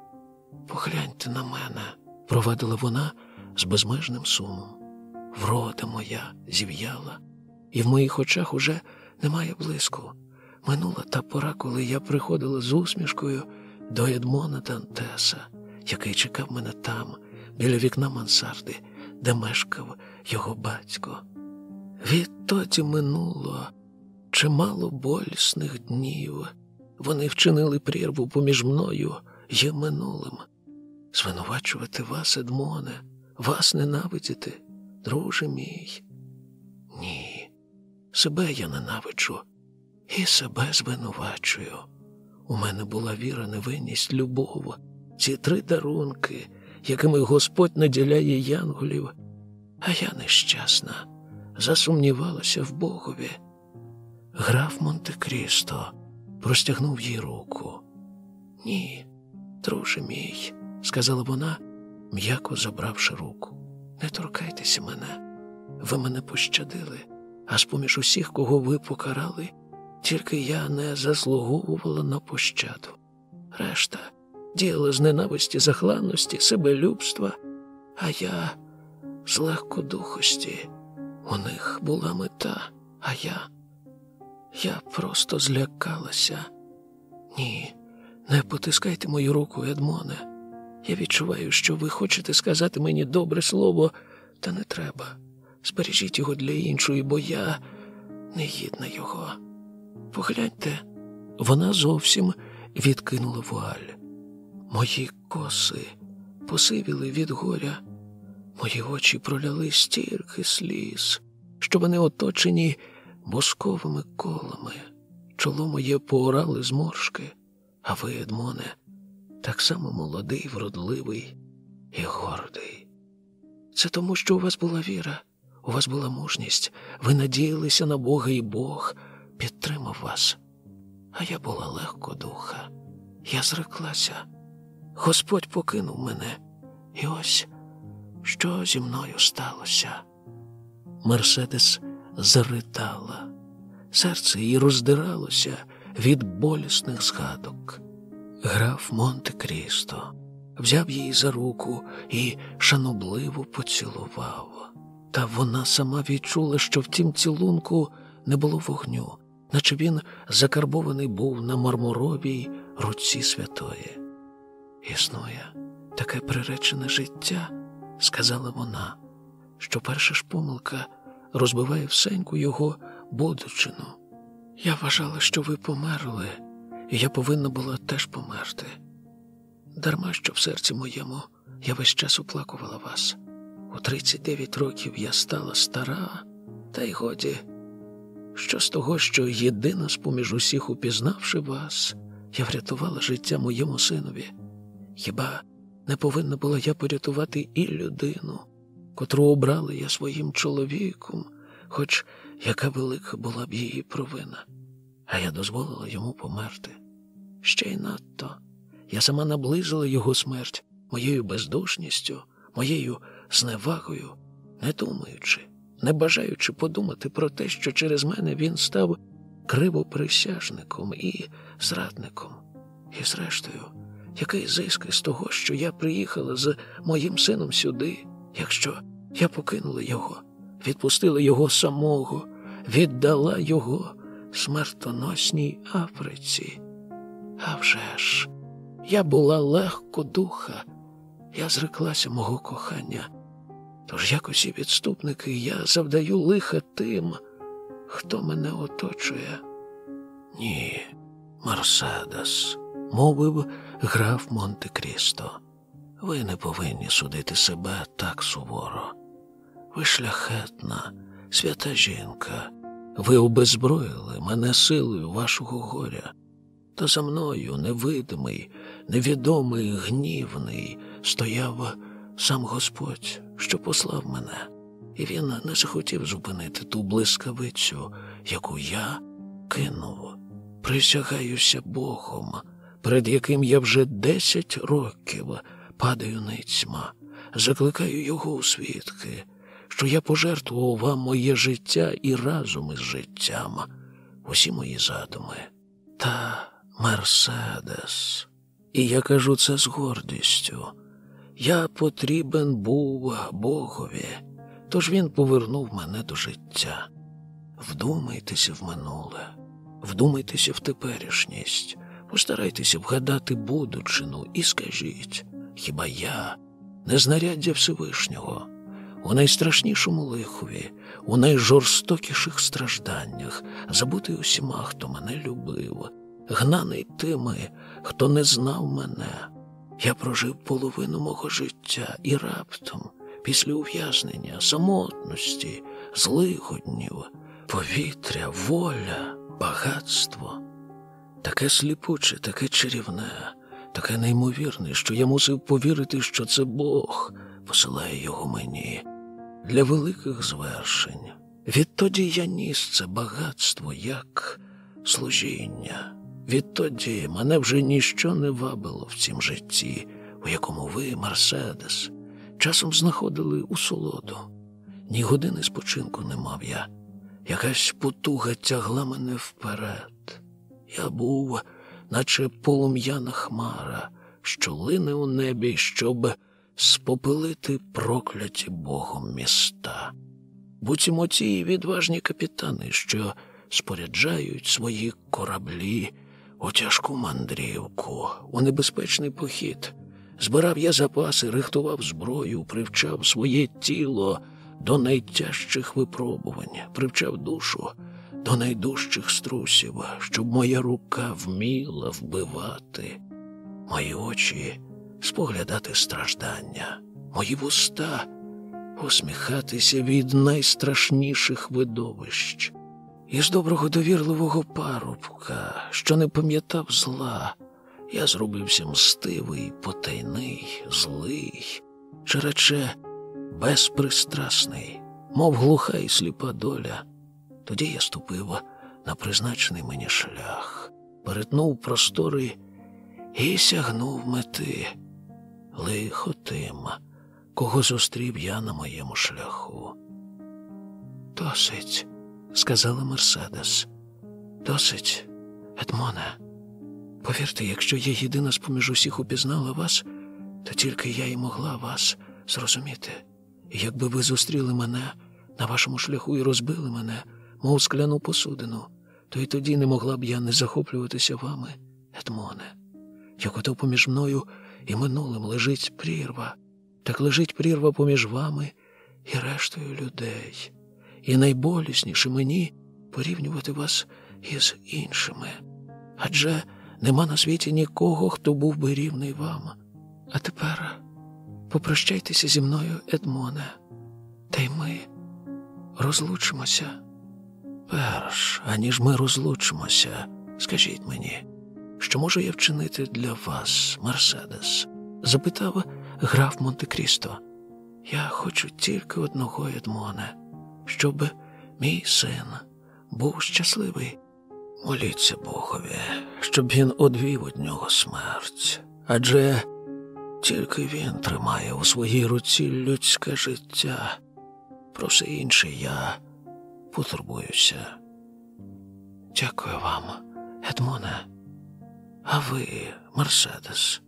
Погляньте на мене, провадила вона з безмежним сумом. Врода моя зів'яла, і в моїх очах уже немає блиску. Минула та пора, коли я приходила з усмішкою до Едмона Дантеса, який чекав мене там, біля вікна мансарди, де мешкав його батько. Відтоді минуло чимало болісних днів. Вони вчинили прірву поміж мною і минулим. Звинувачувати вас, Едмоне, вас ненавидіти, друже мій. Ні, себе я ненавиджу і себе звинувачую. У мене була віра, невинність, любов, ці три дарунки, якими Господь наділяє янголів, а я нещасна, засумнівалася в Богові. Граф Монте Крісто простягнув їй руку. Ні, друже мій, сказала вона, м'яко забравши руку. Не торкайтеся мене, ви мене пощадили, а з поміж усіх, кого ви покарали, тільки я не заслуговувала на пощаду. Решта діяла з ненависті, захланності, себелюбства, а я з легкодухості. У них була мета, а я. Я просто злякалася. Ні, не потискайте мою руку, Едмоне. Я відчуваю, що ви хочете сказати мені добре слово, та не треба. Збережіть його для іншої, бо я не гідна його. Погляньте, вона зовсім відкинула вуаль. Мої коси посивіли від горя, мої очі проляли стільки сліз, що вони оточені босковими колами, чоло моє поорали зморшки, а ви, Едмоне, так само молодий, вродливий і гордий. Це тому, що у вас була віра, у вас була мужність, ви надіялися на Бога, і Бог підтримав вас. А я була легко духа, я зреклася. Господь покинув мене, і ось що зі мною сталося. Мерседес заритала, серце її роздиралося від болісних згадок. Граф Монте Крісто, взяв її за руку і шанобливо поцілував. Та вона сама відчула, що в тім цілунку не було вогню, наче він закарбований був на мармуровій руці святої. Існує таке приречене життя, сказала вона, що перша ж помилка розбиває всеньку його будучину. Я вважала, що ви померли, я повинна була теж померти. Дарма що в серці моєму я весь час оплакувала вас. У 39 років я стала стара, та й годі, що з того, що єдина з поміж усіх, упізнавши вас, я врятувала життя моєму синові. Хіба не повинна була я порятувати і людину, котру обрала я своїм чоловіком, хоч яка велика була б її провина, а я дозволила йому померти. Ще й надто я сама наблизила його смерть моєю бездушністю, моєю зневагою, не думаючи, не бажаючи подумати про те, що через мене він став кривоприсяжником і зрадником. І, зрештою, який зиск із того, що я приїхала з моїм сином сюди, якщо я покинула його, відпустила його самого, віддала його смертоносній Африці. А вже ж, я була легко духа, я зреклася мого кохання. Тож якось і відступники я завдаю лиха тим, хто мене оточує. Ні, Мерседес, мовив граф Монте Крісто. Ви не повинні судити себе так суворо. Ви шляхетна, свята жінка. Ви обезброїли мене силою вашого горя. Та за мною невидимий, невідомий, гнівний стояв сам Господь, що послав мене, і він не захотів зупинити ту блискавицю, яку я кинув. Присягаюся Богом, перед яким я вже десять років падаю ницьма, закликаю його у свідки, що я пожертвував вам моє життя і разом із життям, усі мої задуми. Та Мерседес, і я кажу це з гордістю. Я потрібен був Богові, тож він повернув мене до життя. Вдумайтеся в минуле, вдумайтеся в теперішність, постарайтеся вгадати будучину і скажіть, хіба я не знаряддя Всевишнього? У найстрашнішому лихові, у найжорстокіших стражданнях, забути усіма, хто мене любив, гнаний тими, хто не знав мене. Я прожив половину мого життя і раптом, після ув'язнення, самотності, злигоднів, повітря, воля, багатство, таке сліпуче, таке чарівне, таке неймовірне, що я мусив повірити, що це Бог посилає його мені для великих звершень. Відтоді я ніс це багатство як служіння. Відтоді мене вже ніщо не вабило в цім житті, у якому ви, Мерседес, часом знаходили у солоду. Ні години спочинку не мав я. Якась потуга тягла мене вперед. Я був, наче полум'яна хмара, що лине у небі, щоб спопилити прокляті Богом міста. Буцімо ті відважні капітани, що споряджають свої кораблі у тяжку мандрівку, у небезпечний похід. Збирав я запаси, рихтував зброю, привчав своє тіло до найтяжчих випробувань, привчав душу до найдужчих струсів, щоб моя рука вміла вбивати, мої очі споглядати страждання, мої вуста усміхатися від найстрашніших видовищ. Із доброго довірливого парубка, що не пам'ятав зла, я зробився мстивий, потайний, злий, чи рече безпристрасний, мов глуха і сліпа доля. Тоді я ступив на призначений мені шлях, перетнув простори і сягнув мети лихо тим, кого зустрів я на моєму шляху. Досить сказала Мерседес. Досить, Едмоне, Повірте, якщо я єдина з поміж усіх упізнала вас, то тільки я і могла вас зрозуміти. І якби ви зустріли мене на вашому шляху і розбили мене, мов скляну посудину, то й тоді не могла б я не захоплюватися вами, Едмоне. Як ото поміж мною і минулим лежить прірва, так лежить прірва поміж вами і рештою людей. І найболісніше мені порівнювати вас із іншими. Адже нема на світі нікого, хто був би рівний вам. А тепер попрощайтеся зі мною, Едмоне, та й ми розлучимося. Перш, аніж ми розлучимося, скажіть мені, що можу я вчинити для вас, Мерседес? запитав граф Монте-Крісто. Я хочу тільки одного, Едмоне, щоб мій син був щасливий. Моліться Богові, щоб він одвів від нього смерть, адже тільки він тримає у своїй руці людське життя. Про все інше я потурбуюся. Дякую вам, Едмоне. А ви, Мерседес,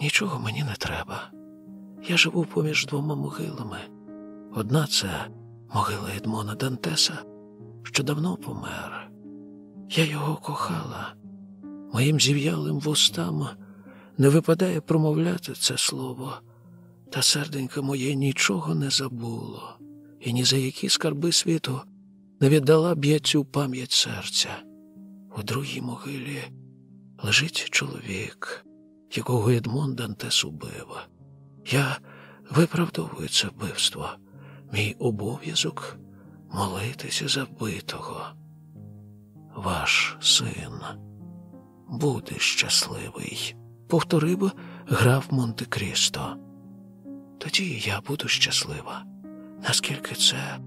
нічого мені не треба. Я живу поміж двома могилами. Одна це могила Едмона Дантеса, що давно помер. Я його кохала. Моїм зів'ялим вустам не випадає промовляти це слово, та серденько моє нічого не забуло, і ні за які скарби світу не віддала б я цю пам'ять серця. У другій могилі лежить чоловік, якого Едмон Дантес убив. Я виправдовую це вбивство. Мій обов'язок молитися за вбитого. Ваш син буде щасливий, повторив граф Монте Крісто. Тоді я буду щаслива, наскільки це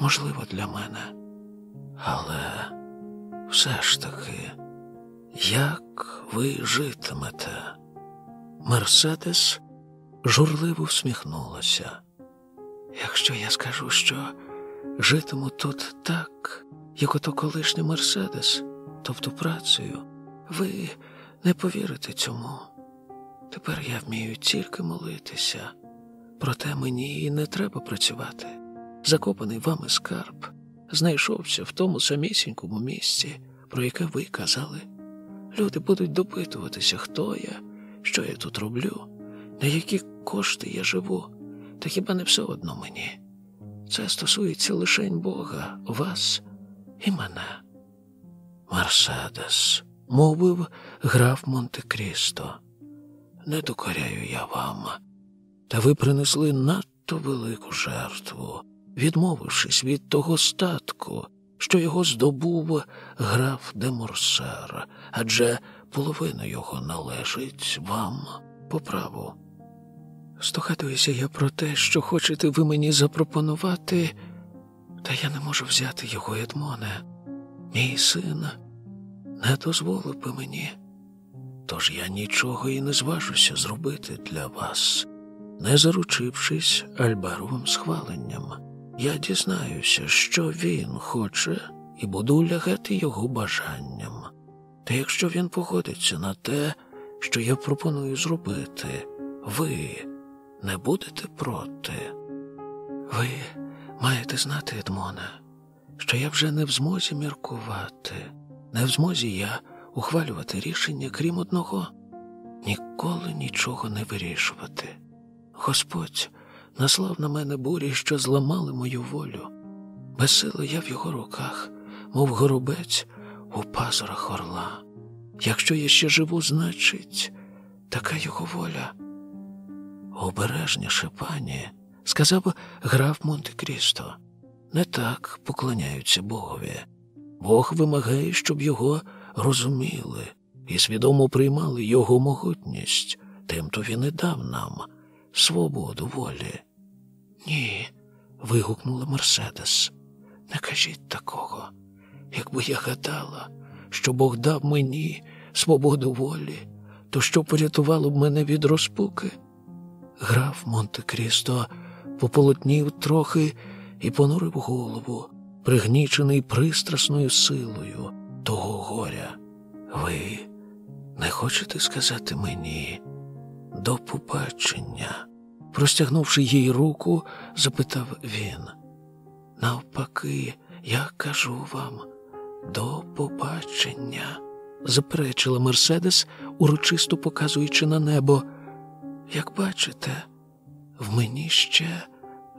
можливо для мене. Але все ж таки, як ви житимете? Мерседес журливо всміхнулася. Якщо я скажу, що житиму тут так, як ото колишній Мерседес, тобто працею, ви не повірите цьому. Тепер я вмію тільки молитися, проте мені і не треба працювати. Закопаний вами скарб знайшовся в тому самісінькому місці, про яке ви казали. Люди будуть допитуватися, хто я, що я тут роблю, на які кошти я живу, та хіба не все одно мені. Це стосується лишень Бога, вас і мене. Мерседес, мовив граф Монте Крісто, не докоряю я вам, та ви принесли надто велику жертву, відмовившись від того статку, що його здобув граф де Морсер, адже половина його належить вам по праву. Здогадуюся я про те, що хочете ви мені запропонувати, та я не можу взяти його, Едмоне. Мій син не дозволив би мені, тож я нічого і не зважуся зробити для вас, не заручившись Альберовим схваленням. Я дізнаюся, що він хоче, і буду лягати його бажанням. Та якщо він погодиться на те, що я пропоную зробити, ви не будете проти. Ви маєте знати, Едмоне, що я вже не в змозі міркувати, не в змозі я ухвалювати рішення, крім одного, ніколи нічого не вирішувати. Господь наслав на мене бурі, що зламали мою волю. Безсила я в його руках, мов горобець у пазурах орла. Якщо я ще живу, значить, така його воля. Обережніше, пані, сказав граф Монте Крісто. Не так поклоняються Богові. Бог вимагає, щоб його розуміли і свідомо приймали його могутність, тим-то він і дав нам свободу волі. Ні, вигукнула Мерседес. Не кажіть такого. Якби я гадала, що Бог дав мені свободу волі, то що порятувало б мене від розпуки? Граф Монте Крісто пополотнів трохи і понурив голову, пригнічений пристрасною силою того горя. Ви не хочете сказати мені до побачення? Простягнувши їй руку, запитав він. Навпаки, я кажу вам до побачення, заперечила Мерседес, урочисто показуючи на небо. Як бачите, в мені ще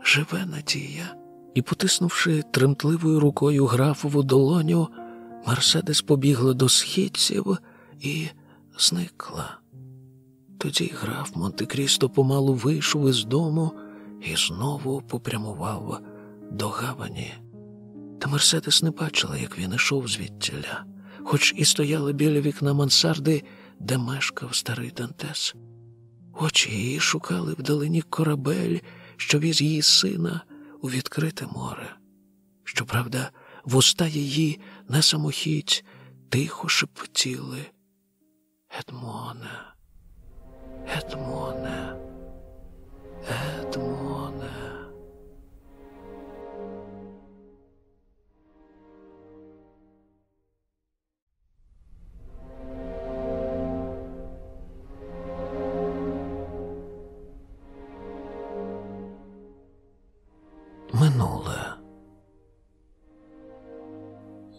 живе надія. І, потиснувши тремтливою рукою графову долоню, Мерседес побігла до східців і зникла. Тоді граф Монте-Крісто помалу вийшов із дому і знову попрямував до гавані. Та Мерседес не бачила, як він ішов звідтіля, хоч і стояла біля вікна мансарди, де мешкав старий Дантес. Очі її шукали вдалині корабель, що віз її сина у відкрите море. Щоправда, вуста її на самохідь тихо шепотіли. Едмоне, Едмоне, Едмоне. Минуле.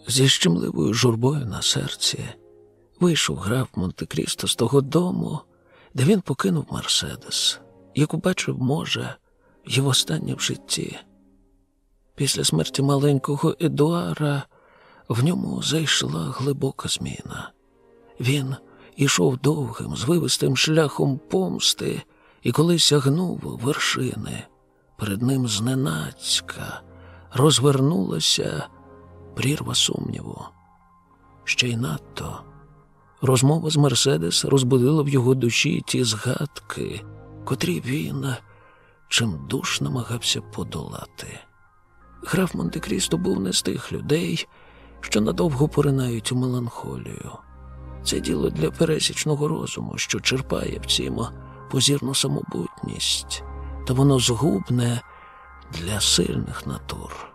Зі щемливою журбою на серці вийшов граф Монте-Крісто з того дому, де він покинув Мерседес, яку бачив, може, і востаннє в житті. Після смерті маленького Едуара в ньому зайшла глибока зміна. Він ішов довгим, звивистим шляхом помсти і коли сягнув вершини, перед ним зненацька розвернулася прірва сумніву. Ще й надто розмова з Мерседес розбудила в його душі ті згадки, котрі він чимдуш намагався подолати. Граф Монте-Крісто був не з тих людей, що надовго поринають у меланхолію. Це діло для пересічного розуму, що черпає в цім позірну самобутність, та воно згубне для сильних натур.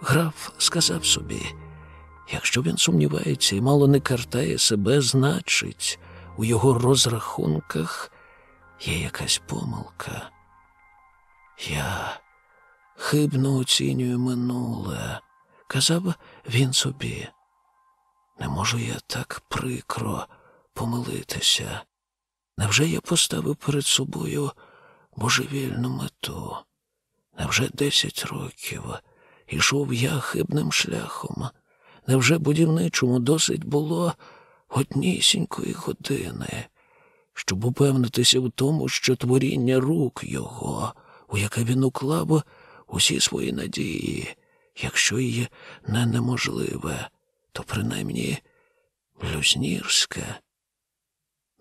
Граф сказав собі, якщо він сумнівається і мало не картає себе, значить, у його розрахунках є якась помилка. Я хибно оцінюю минуле, казав він собі. Не можу я так прикро помилитися. Невже я поставив перед собою божевільну мету? Невже десять років ішов я хибним шляхом? Невже будівничому досить було однісінької години, щоб упевнитися в тому, що творіння рук його, у яке він уклав усі свої надії, якщо й не неможливе, то принаймні блюзнірське?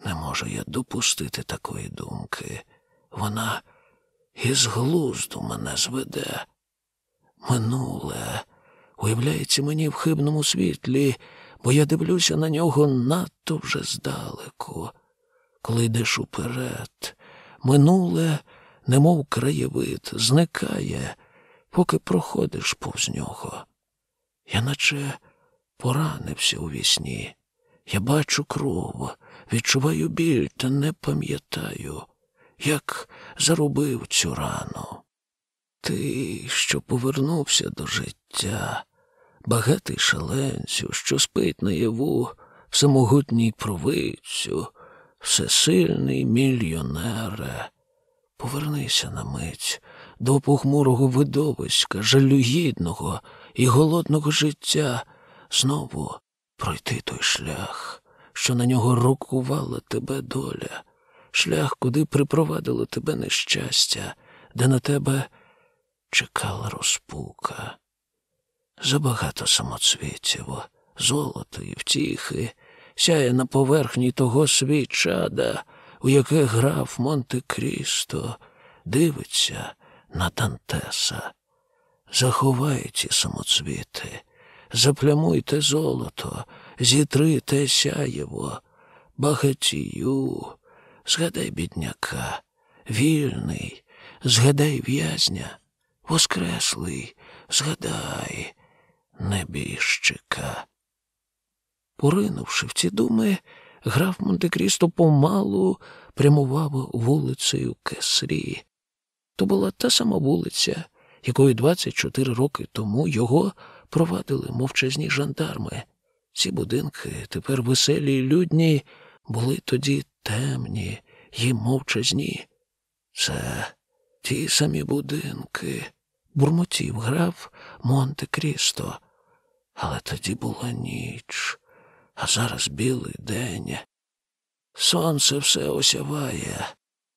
Не можу я допустити такої думки. Вона із глузду мене зведе. Минуле уявляється мені в хибному світлі, бо я дивлюся на нього надто вже здалеку. Коли йдеш уперед, минуле, немов краєвид, зникає, поки проходиш повз нього. Я наче поранився у вісні. Я бачу кров, відчуваю біль, та не пам'ятаю, як заробив цю рану. Ти, що повернувся до життя, багатий шаленцю, що спить наяву, всемогутній провидцю, всесильний мільйонере, повернися на мить до похмурого видовиська, жалюгідного і голодного життя, знову пройти той шлях, що на нього рокувала тебе доля, шлях, куди припровадило тебе нещастя, де на тебе чекала розпука. Забагато самоцвітів, золота і втіхи, сяє на поверхні того свічада, у яке граф Монте-Крісто. Дивиться на Дантеса. Заховай ці самоцвіти, заплямуйте золото, зітрите сяєво, багатію, згадай бідняка, вільний, згадай в'язня, воскреслий, згадай небіжчика. Поринувши в ці думи, Граф Монте-Крісто помалу прямував вулицею Кесрі. То була та сама вулиця, якою 24 роки тому його провадили мовчазні жандарми. Ці будинки, тепер веселі й людні, були тоді темні й мовчазні. Це ті самі будинки, бурмотів граф Монте-Крісто. Але тоді була ніч, а зараз білий день. Сонце все осяває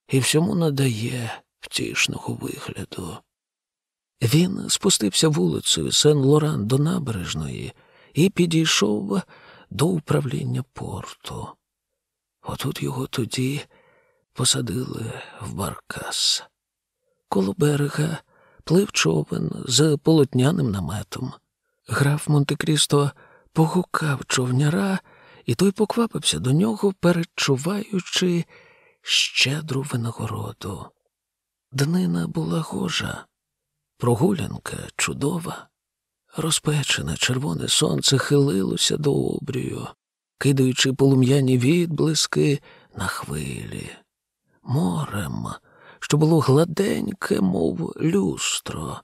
і всьому надає втішного вигляду. Він спустився вулицею Сен-Лоран до набережної і підійшов до управління порту. Отут його тоді посадили в баркас. Коло берега плив човен з полотняним наметом. Граф Монте-Крісто погукав човняра, і той поквапився до нього, перечуваючи щедру винагороду. Днина була гожа, прогулянка чудова. Розпечене червоне сонце хилилося до обрію, кидаючи полум'яні відблиски на хвилі. Морем, що було гладеньке, мов люстро,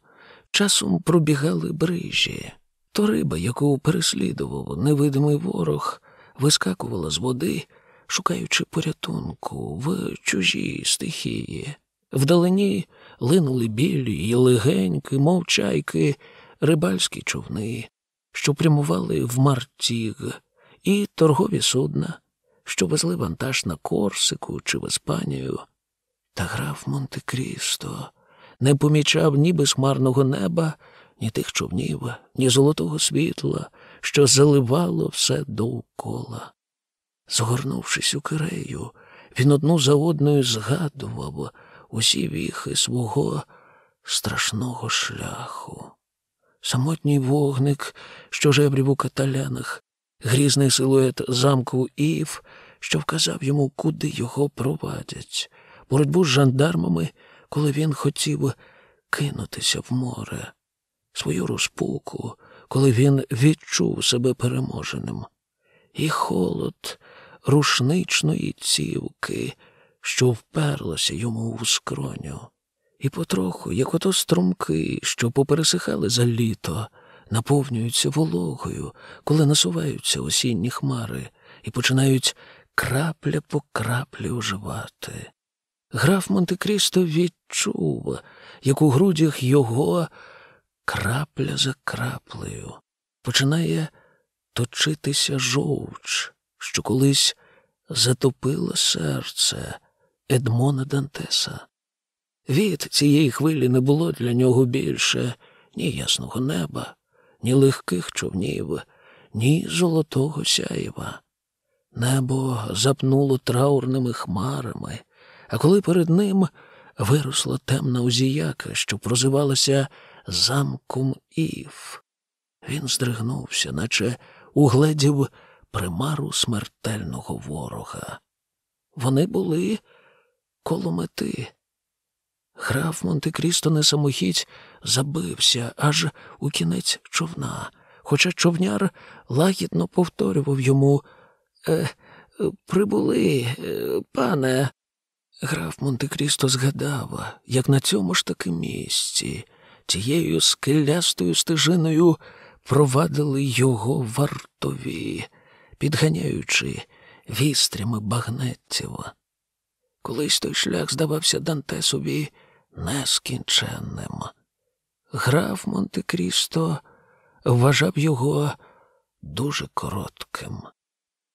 часом пробігали брижі. То риба, яку переслідував невидимий ворог, вискакувала з води, шукаючи порятунку в чужій стихії. Вдалині линули білі й легенькі, мов чайки, рибальські човни, що прямували в Мартіг, і торгові судна, що везли вантаж на Корсику чи в Іспанію. Та граф Монте-Крісто не помічав ні безхмарного неба, ні тих човнів, ні золотого світла, що заливало все довкола. Згорнувшись у кирею, він одну за одною згадував усі віхи свого страшного шляху. Самотній вогник, що жебрів у каталянах, грізний силует замку Ів, що вказав йому, куди його провадять, боротьбу з жандармами, коли він хотів кинутися в море, свою розпуку, коли він відчув себе переможеним, і холод рушничної цівки, що вперлася йому у скроню, і потроху, як ото струмки, що попересихали за літо, наповнюються вологою, коли насуваються осінні хмари і починають крапля по краплі оживати. Граф Монте-Крісто відчув, як у грудях його крапля за краплею починає точитися жовч, що колись затопило серце Едмона Дантеса. Від цієї хвилі не було для нього більше ні ясного неба, ні легких човнів, ні золотого сяєва. Небо запнуло траурними хмарами, а коли перед ним виросла темна узіяка, що прозивалася замком Ів, він здригнувся, наче угледів примару смертельного ворога. Вони були коло мети. Граф Монте-Крісто не самохідь забився аж у кінець човна, хоча човняр лагідно повторював йому е, прибули, е, пане. Граф Монте-Крісто згадав, як на цьому ж таки місці, тією скелястою стежиною провадили його вартові, підганяючи вістрями багнеттів. Колись той шлях здавався Дантесові нескінченним. Граф Монте-Крісто вважав його дуже коротким.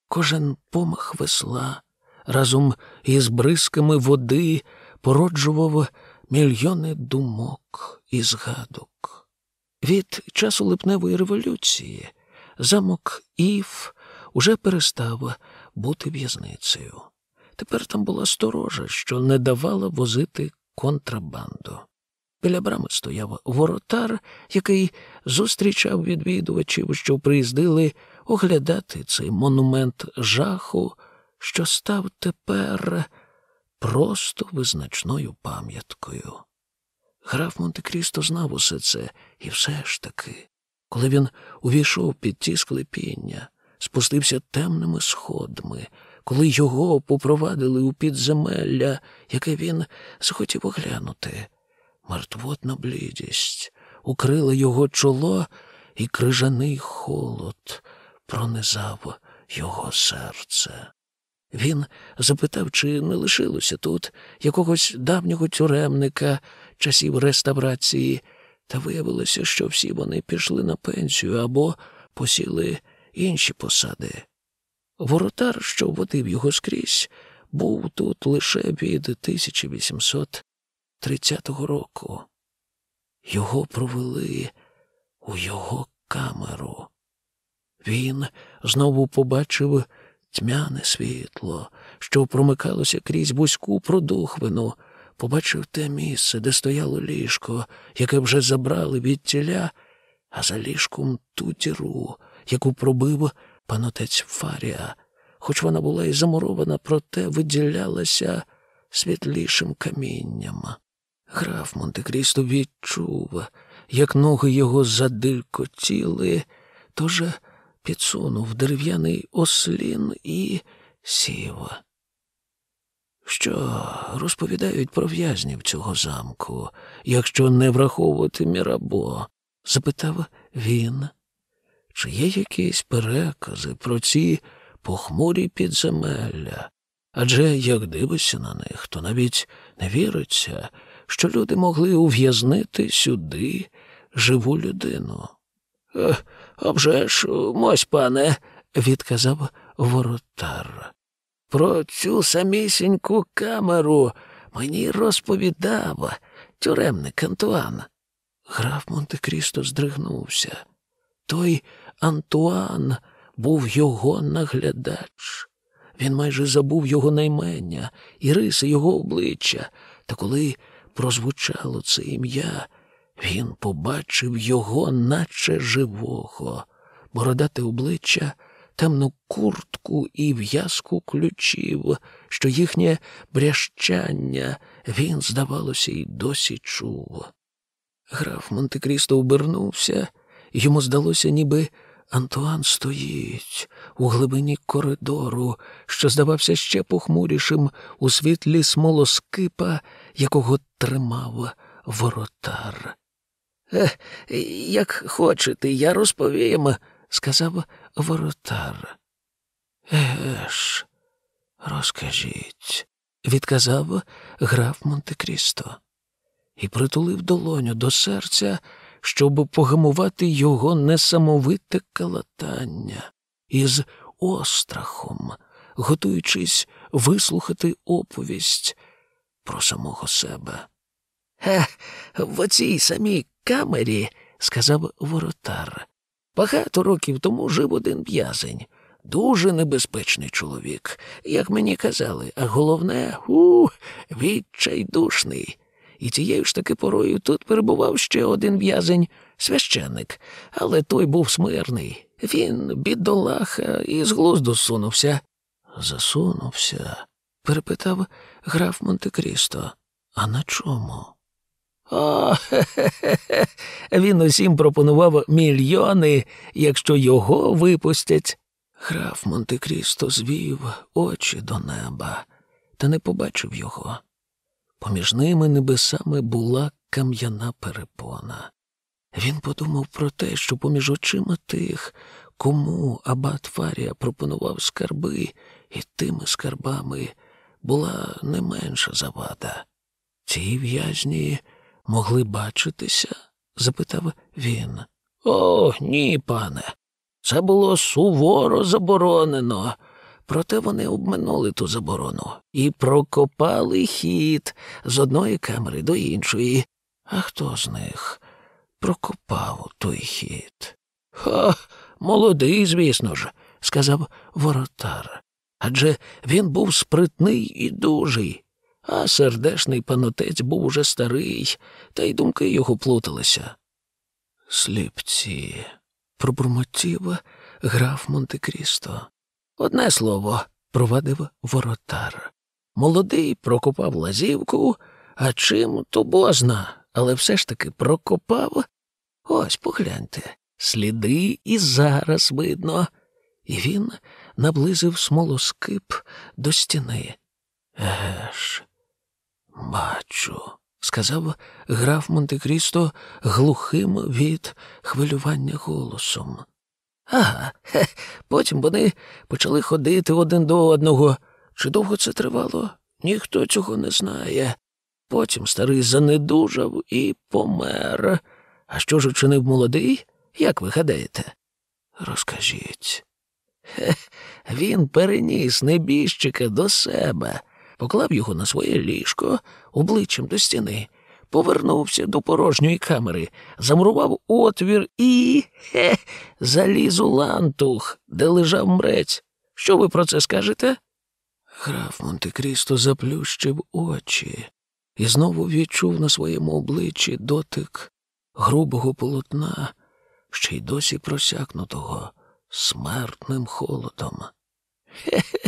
Кожен помах весла разом із бризками води породжував мільйони думок і згадок. Від часу липневої революції замок Ів уже перестав бути в'язницею. Тепер там була сторожа, що не давала возити контрабанду. Біля брами стояв воротар, який зустрічав відвідувачів, що приїздили оглядати цей монумент жаху, що став тепер просто визначною пам'яткою. Граф Монте-Крісто знав усе це, і все ж таки, коли він увійшов під ті склепіння, спустився темними сходами, коли його попровадили у підземелля, яке він захотів оглянути. Мертвотна блідість укрила його чоло, і крижаний холод пронизав його серце. Він запитав, чи не лишилося тут якогось давнього тюремника часів реставрації, та виявилося, що всі вони пішли на пенсію або посіли інші посади. Воротар, що водив його скрізь, був тут лише від 1830 року. Його провели у його камеру. Він знову побачив тьмяне світло, що промикалося крізь вузьку продухвину, побачив те місце, де стояло ліжко, яке вже забрали від тіля, а за ліжком ту діру, яку пробив панотець Фарія, хоч вона була і замурована, проте виділялася світлішим камінням. Граф Монте-Крісто відчув, як ноги його задилькотіли, тож підсунув дерев'яний ослін і сів. Що розповідають про в'язнів цього замку, якщо не враховувати Мірабо? запитав він. Чи є якісь перекази про ці похмурі підземелля? Адже як дивишся на них, то навіть не віриться, що люди могли ув'язнити сюди живу людину. «Е, «А ж, мось, пане, відказав воротар. Про цю самісіньку камеру мені розповідав тюремник Антуан. Граф Монте-Крісто здригнувся. Той Антуан був його наглядач. Він майже забув його наймення і риси його обличчя, та коли прозвучало це ім'я, він побачив його, наче живого, бородате обличчя, темну куртку і в'язку ключів, що їхнє брящання він, здавалося, й досі чув. Граф Монте-Крісто обернувся, йому здалося, ніби Антуан стоїть у глибині коридору, що здавався ще похмурішим у світлі смолоскипа, якого тримав воротар. «Е, Як хочете, я розповім, сказав воротар. Ж, розкажіть, відказав граф Монте-Крісто і притулив долоню до серця, щоб погамувати його несамовите калатання із острахом, готуючись вислухати оповість про самого себе. Е, в оцій самій камері, сказав воротар, багато років тому жив один в'язень. Дуже небезпечний чоловік, як мені казали, а головне, у відчайдушний. І тією ж таки порою тут перебував ще один в'язень, священник, але той був смирний. Він, бідолаха, і з глузду сунувся. Засунувся? перепитав граф Монте-Крісто. А на чому? О, хе-хе-хе. Він усім пропонував мільйони, якщо його випустять. Граф Монте-Крісто звів очі до неба, та не побачив його. Поміж ними небесами була кам'яна перепона. Він подумав про те, що поміж очима тих, кому абат Фарія пропонував скарби, і тими скарбами була не менша завада. Ці в'язні могли бачитися? запитав він. О, ні, пане. Це було суворо заборонено. Проте вони обминули ту заборону і прокопали хід з одної камери до іншої. А хто з них прокопав той хід? Ха, молодий, звісно ж, сказав воротар. Адже він був спритний і дужий, а сердешний панотець був уже старий, та й думки його плуталися. Сліпці, пробурмотів граф Монте-Крісто. Одне слово, провадив воротар. Молодий прокопав лазівку, а чим то бозна, але все ж таки прокопав. Ось погляньте, сліди і зараз видно. І він наблизив смолоскип до стіни. Еге ж, бачу, сказав граф Монте-Крісто глухим від хвилювання голосом. Ага, хе, потім вони почали ходити один до одного. Чи довго це тривало? Ніхто цього не знає. Потім старий занедужав і помер. А що ж учинив молодий? Як ви гадаєте? Розкажіть. Хе, він переніс небіжчика до себе, поклав його на своє ліжко обличчям до стіни, повернувся до порожньої камери, замурував отвір і хе, заліз у лантух, де лежав мрець. Що ви про це скажете? Граф Монте-Крісто заплющив очі і знову відчув на своєму обличчі дотик грубого полотна, ще й досі просякнутого смертним холодом. Хе-хе,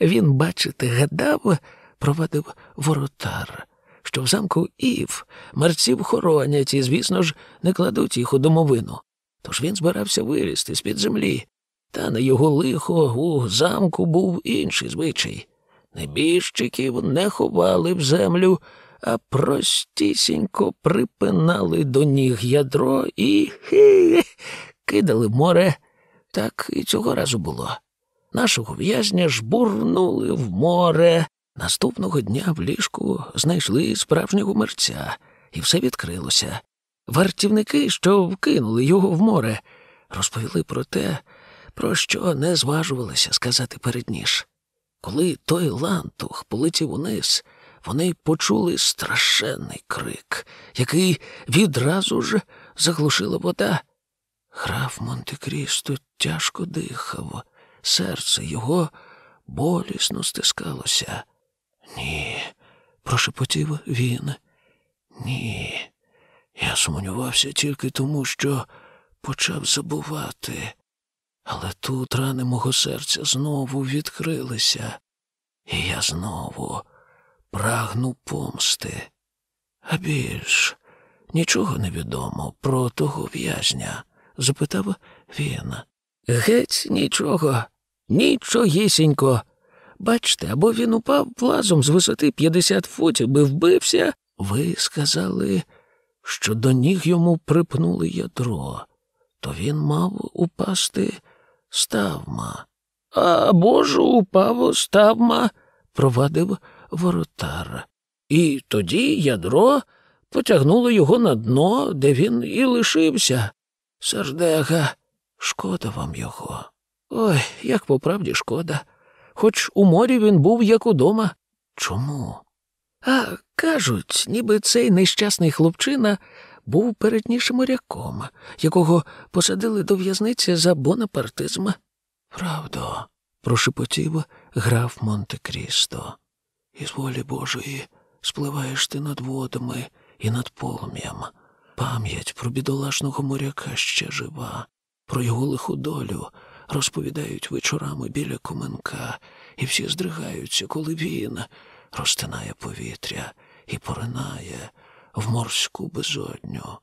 він, бачите, гадав, провадив воротар, що в замку Ів мерців хоронять і, звісно ж, не кладуть їх у домовину. Тож він збирався вилізти з-під землі, та на його лихо у замку був інший звичай. Небіжчиків не ховали в землю, а простісінько припинали до ніг ядро і хі, кидали в море. Так і цього разу було. Нашого в'язня жбурнули в море. Наступного дня в ліжку знайшли справжнього мерця, і все відкрилося. Вартівники, що вкинули його в море, розповіли про те, про що не зважувалися сказати перед ніж. Коли той лантух полетів униз, вони почули страшенний крик, який відразу ж заглушила вода. Граф Монте-Крісто тяжко дихав, серце його болісно стискалося. Ні, прошепотів він. Ні. Я сумнівався тільки тому, що почав забувати. Але тут рани мого серця знову відкрилися, і я знову прагну помсти. А більш нічого не відомо про того в'язня? запитав він. Геть нічого, нічогісінько. Бачте, або він упав плазом з висоти 50 футів би вбився. Ви сказали, що до ніг йому припнули ядро, то він мав упасти ставма. Або ж упав ставма, провадив воротар. І тоді ядро потягнуло його на дно, де він і лишився. Сердега, шкода вам його. Ой, як по правді шкода. Хоч у морі він був як удома. Чому? А кажуть, ніби цей нещасний хлопчина був передніше моряком, якого посадили до в'язниці за бонапартизм. Правда, прошепотів граф Монте Крісто. Із волі Божої спливаєш ти над водами і над полум'ям. Пам'ять про бідолашного моряка ще жива, про його лиху долю розповідають вечорами біля коменка, і всі здригаються, коли він розтинає повітря і поринає в морську безодню.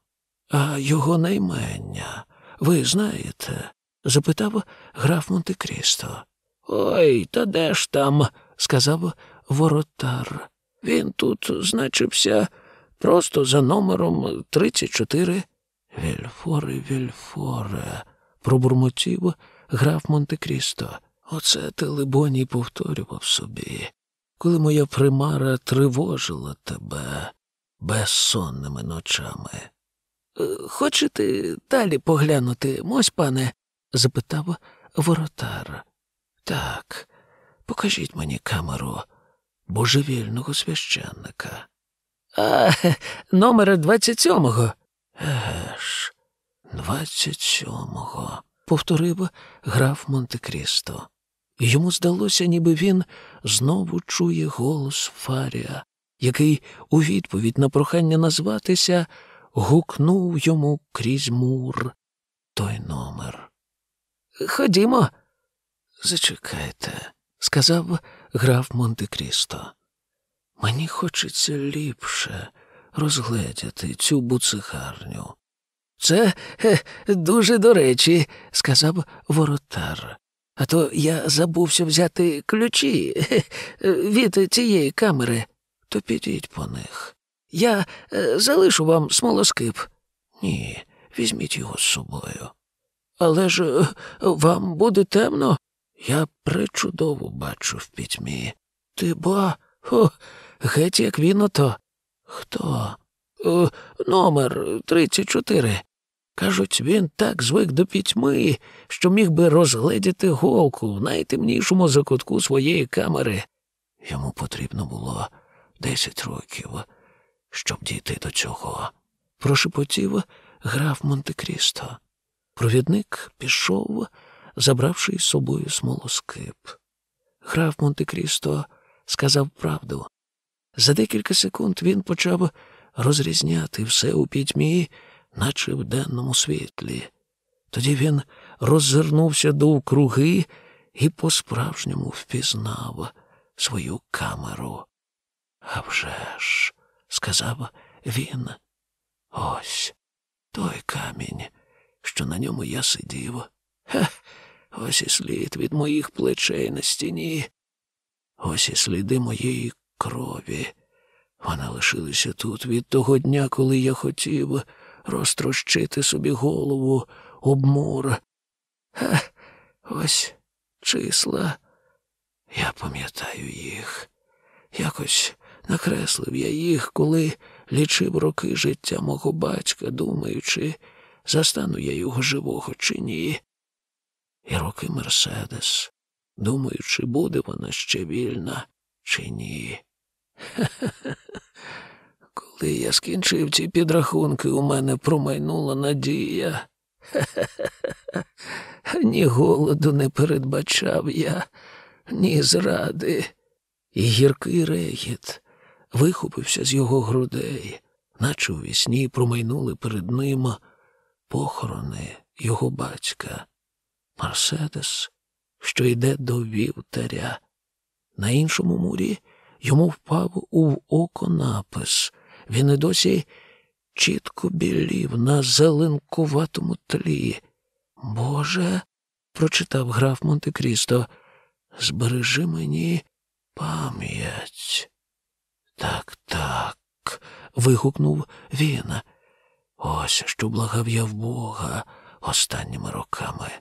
А його наймення, ви знаєте? запитав граф Монте Крісто. Ой, та де ж там? сказав воротар. Він тут значився просто за номером 34. Вільфоре, Вільфоре, пробурмотів граф Монте Крісто. Оце ти, либоні, повторював собі, коли моя примара тривожила тебе безсонними ночами. «Е, хочете далі поглянути, мось, пане? запитав воротар. Так, покажіть мені камеру божевільного священника. А номер двадцять сьомого. Еге ж, двадцять сьомого, повторив граф Монте Крісто. Йому здалося, ніби він знову чує голос Фарія, який у відповідь на прохання назватися гукнув йому крізь мур той номер. Ходімо. Зачекайте, сказав граф Монте Крісто. Мені хочеться ліпше розгледіти цю буцигарню. Це хе, дуже до речі, сказав воротар. А то я забувся взяти ключі від цієї камери. То підіть по них. Я е, залишу вам смолоскип. Ні, візьміть його з собою. Але ж е, вам буде темно. Я пречудово бачу в пітьмі. Ти ба, О, геть як він ото. Хто? Е, номер 34. Кажуть, він так звик до пітьми, що міг би розгледіти голку в найтемнішому закутку своєї камери. Йому потрібно було десять років, щоб дійти до цього. Прошепотів граф Монте-Крісто. Провідник пішов, забравши із собою смолоскип. Граф Монте-Крісто сказав правду. За декілька секунд він почав розрізняти все у пітьмі, наче в денному світлі. Тоді він роззирнувся довкруги і по-справжньому впізнав свою камеру. «А вже ж», – сказав він, ось той камінь, що на ньому я сидів. Ха, ось і слід від моїх плечей на стіні, ось і сліди моєї крові. Вона лишилася тут від того дня, коли я хотів розтрощити собі голову об мур. Ха, ось числа. Я пам'ятаю їх. Якось накреслив я їх, коли лічив роки життя мого батька, думаючи, застану я його живого чи ні. І роки Мерседес, думаючи, буде вона ще вільна чи ні. Коли я скінчив ці підрахунки, у мене промайнула надія. Ні голоду не передбачав я, ні зради. І гіркий регіт вихопився з його грудей, наче у вісні промайнули перед ним похорони його батька. Мерседес, що йде до вівтаря. На іншому мурі йому впав у око напис. Він і досі чітко білів на зеленкуватому тлі. Боже, прочитав граф Монте-Крісто, збережи мені пам'ять. Так, так, вигукнув він. Ось що благав я в Бога останніми роками.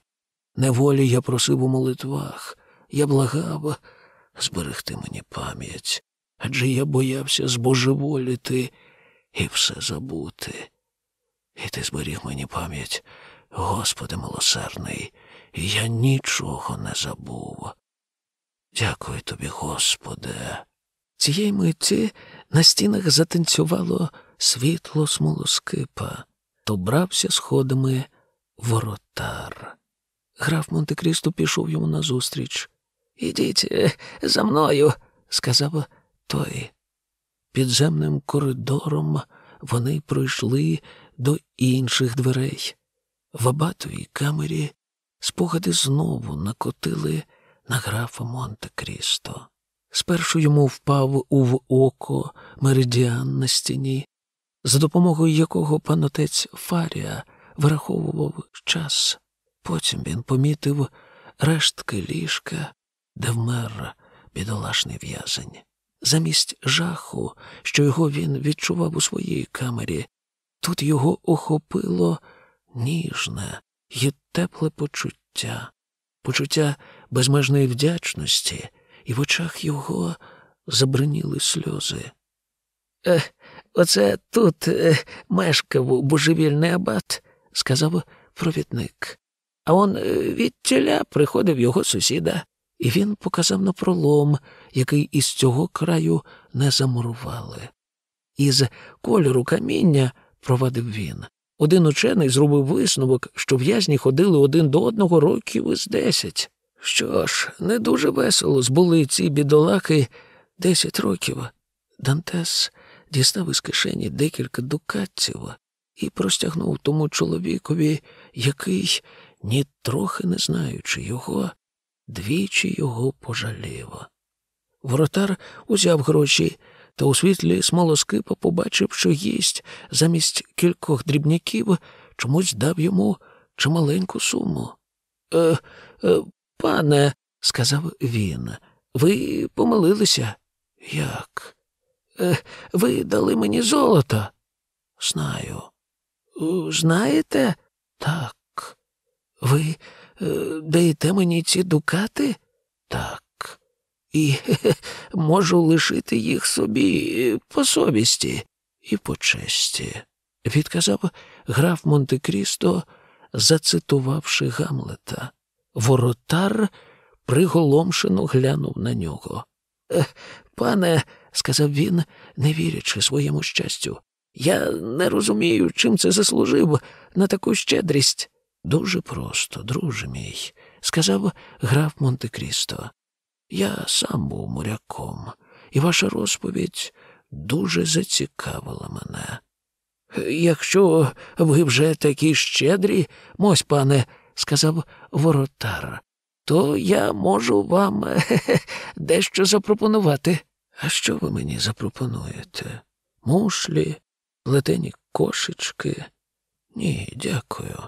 Неволі я просив у молитвах, я благав зберегти мені пам'ять, адже я боявся збожеволіти і все забути. І ти зберіг мені пам'ять, Господи милосердний, я нічого не забув. Дякую тобі, Господи. Цієї митті на стінах затанцювало світло смолоскипа, то брався сходами воротар. Граф Монте-Крісто пішов йому назустріч. Ідіть е, за мною, сказав той. Підземним коридором вони пройшли до інших дверей. В абатовій камері спогади знову накотили на графа Монте-Крісто. Спершу йому впав у око меридіан на стіні, за допомогою якого панотець Фарія враховував час. Потім він помітив рештки ліжка, де вмер бідолашний в'язень. Замість жаху, що його він відчував у своїй камері, тут його охопило ніжне і тепле почуття, почуття безмежної вдячності, і в очах його забриніли сльози. Е, Оце тут е, мешкав божевільний абат, сказав провідник. А он е, від тіля приходив його сусіда, і він показав на пролом, який із цього краю не замурували. Із кольору каміння провадив він. Один учений зробив висновок, що в'язні ходили один до одного років із десять. Що ж, не дуже весело збули ці бідолаки десять років. Дантес дістав із кишені декілька дукатців і простягнув тому чоловікові, який, ні трохи не знаючи його, двічі його пожалів. Воротар узяв гроші та у світлі смолоскипа побачив, що їсть замість кількох дрібняків чомусь дав йому чималеньку суму. Е, е, пане, сказав він, ви помилилися. Як? Е, ви дали мені золото? Знаю. Знаєте? Так. Ви е, даєте мені ці дукати? Так. І можу лишити їх собі по совісті і по честі, відказав граф Монте Крісто, зацитувавши Гамлета. Воротар приголомшено глянув на нього. «Е, пане, сказав він, не вірячи своєму щастю, я не розумію, чим це заслужив на таку щедрість. Дуже просто, друже мій, сказав граф Монте Крісто. Я сам був моряком, і ваша розповідь дуже зацікавила мене. Якщо ви вже такі щедрі, мось пане, сказав воротар, то я можу вам дещо запропонувати. А що ви мені запропонуєте? Мушлі, плетені кошечки? Ні, дякую.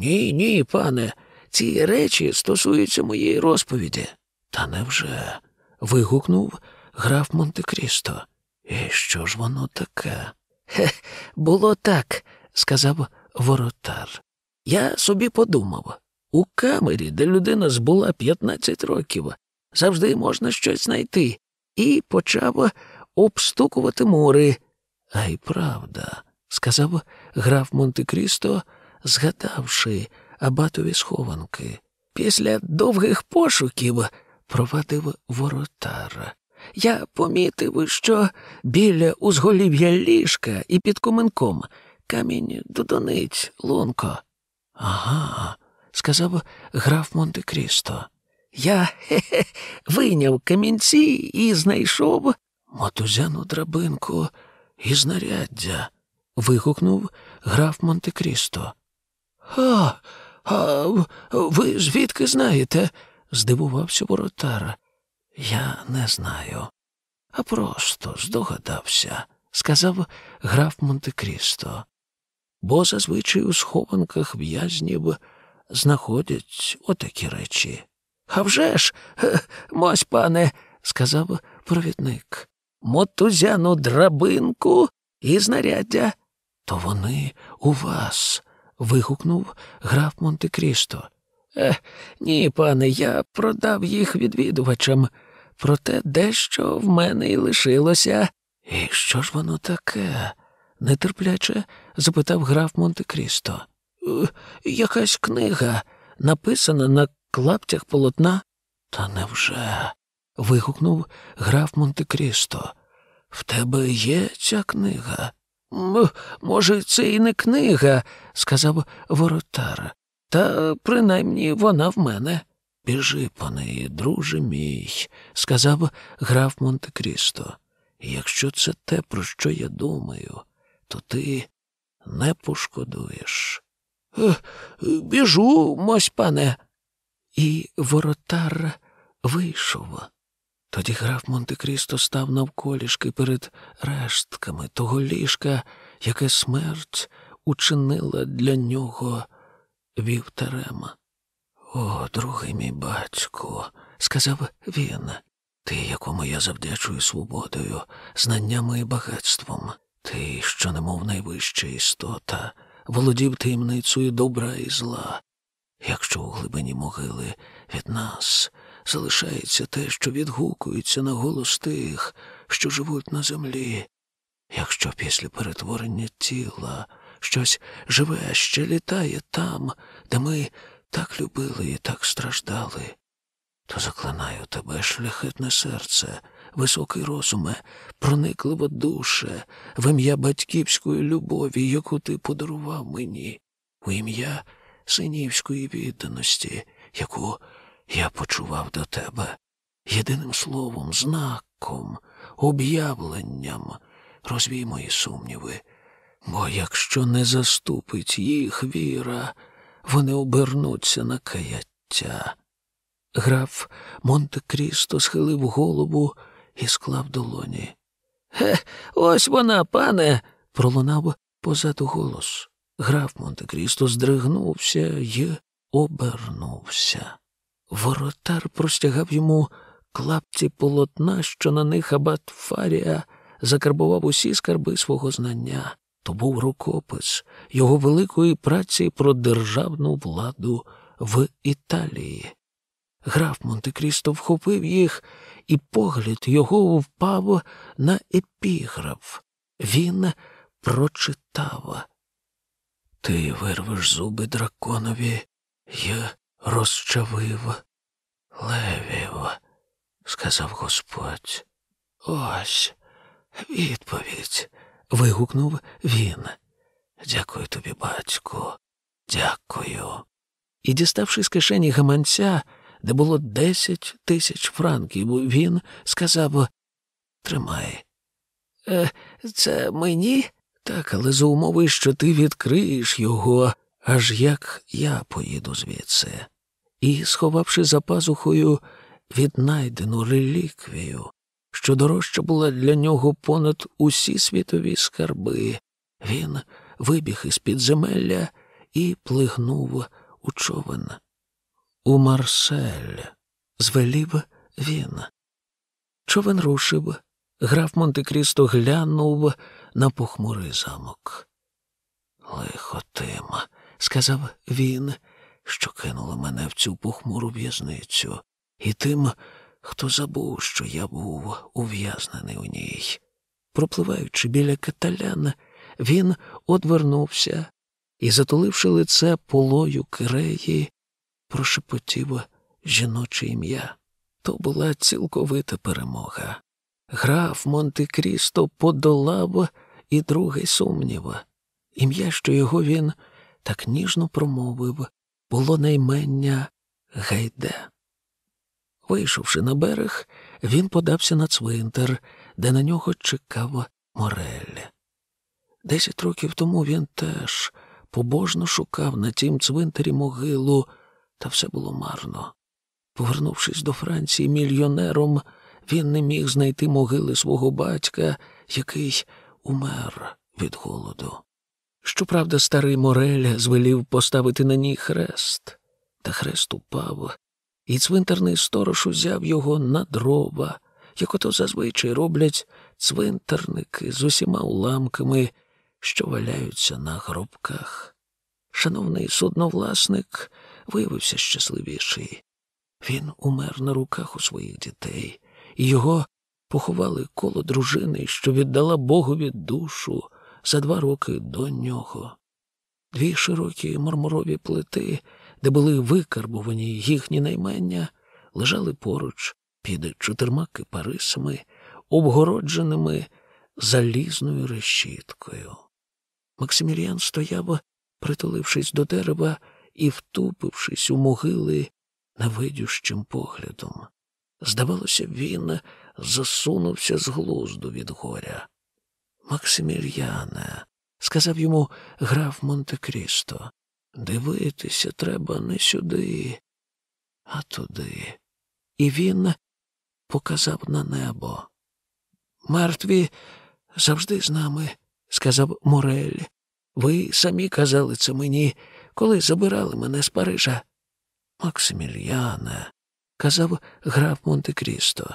Ні, ні, пане, ці речі стосуються моєї розповіді. Та невже? вигукнув граф Монте Крісто. І що ж воно таке? Хе, було так, сказав воротар. Я собі подумав у камері, де людина збула 15 років, завжди можна щось знайти, і почав обстукувати мури. А й правда, сказав граф Монте Крісто, згадавши абатові схованки. Після довгих пошуків провадив воротар. Я помітив, що біля узголів'я ліжка і під коменком камінь додониць, лунко. Ага, сказав граф Монте Крісто. Я хе-хе, вийняв камінці і знайшов мотузяну драбинку і знаряддя. вигукнув граф Монте Крісто. А, а ви звідки знаєте? здивувався воротар. Я не знаю, а просто здогадався, сказав граф Монте Крісто. Бо зазвичай у схованках в'язнів знаходять отакі речі. «А вже ж, мось пане, сказав провідник, мотузяну драбинку і знаряддя. То вони у вас. Вигукнув граф Монте Крісто. Е, ні, пане, я продав їх відвідувачам, проте дещо в мене й лишилося. І що ж воно таке? нетерпляче запитав граф Монте Крісто. «Е, якась книга, написана на клаптях полотна. Та невже? вигукнув граф Монте Крісто. В тебе є ця книга? Може, це і не книга, сказав воротар. Та принаймні вона в мене. Біжи по неї, друже мій, сказав граф Монте Крісто. Якщо це те, про що я думаю, то ти не пошкодуєш. «Е, біжу, мось пане. І воротар вийшов. Тоді граф Монте Крісто став навколішки перед рештками того ліжка, яке смерть учинила для нього вівтарем. О, другий мій батько, сказав він, ти, якому я завдячую свободою, знаннями і багатством, ти, що немов найвища істота, володів таємницею добра і зла. Якщо у глибині могили від нас залишається те, що відгукується на голос тих, що живуть на землі, якщо після перетворення тіла щось живе, ще літає там, де ми так любили і так страждали, то заклинаю тебе, шляхетне серце, високий розуме, проникливо душе, в ім'я батьківської любові, яку ти подарував мені, в ім'я синівської відданості, яку я почував до тебе. Єдиним словом, знаком, об'явленням розвій мої сумніви, бо якщо не заступить їх віра, вони обернуться на каяття. Граф Монте Крісто схилив голову і склав долоні. Хе, ось вона, пане, пролунав позаду голос. Граф Монте Крісто здригнувся й обернувся. Воротар простягав йому клапці полотна, що на них абат Фарія закарбував усі скарби свого знання. То був рукопис його великої праці про державну владу в Італії. Граф Монте-Крісто вхопив їх, і погляд його впав на епіграф. Він прочитав. Ти вирвеш зуби драконові й розчавив левів, сказав Господь. Ось відповідь. вигукнув він. Дякую тобі, батьку, дякую. І, діставши з кишені гаманця, де було десять тисяч франків, він сказав Тримай. «Е, Це мені? Так, але за умови, що ти відкриєш його, аж як я поїду звідси. І, сховавши за пазухою віднайдену реліквію, що дорожча була для нього понад усі світові скарби, він вибіг із підземелля і плигнув у човен. У Марсель звелів він. Човен рушив, граф Монте-Крісто глянув на похмурий замок. Лихо тим, сказав він, що кинули мене в цю похмуру в'язницю, і тим, хто забув, що я був ув'язнений у ній. Пропливаючи біля каталян, він одвернувся і, затуливши лице полою киреї, прошепотів жіноче ім'я. То була цілковита перемога. Граф Монте-Крісто подолав і другий сумнів. Ім'я, що його він так ніжно промовив, було наймення Гайде. Вийшовши на берег, він подався на цвинтар, де на нього чекав Морель. Десять років тому він теж побожно шукав на тім цвинтарі могилу, та все було марно. Повернувшись до Франції мільйонером, він не міг знайти могили свого батька, який умер від голоду. Щоправда, старий Морель звелів поставити на ній хрест, та хрест упав, і цвинтарний сторож узяв його на дрова, як ото зазвичай роблять цвинтарники з усіма уламками, що валяються на гробках. Шановний судновласник виявився щасливіший. Він умер на руках у своїх дітей, і його поховали коло дружини, що віддала Богові душу за два роки до нього. Дві широкі мармурові плити, де були викарбувані їхні наймення, лежали поруч під чотирма кипарисами, обгородженими залізною решіткою. Максиміліан стояв, притулившись до дерева і втупившись у могили невидющим поглядом. Здавалося, він засунувся з глузду від горя. Максимільяне, сказав йому граф Монте-Крісто, дивитися треба не сюди, а туди. І він показав на небо. Мертві завжди з нами, сказав Морель. Ви самі казали це мені, коли забирали мене з Парижа. Максимільяне, казав граф Монте-Крісто,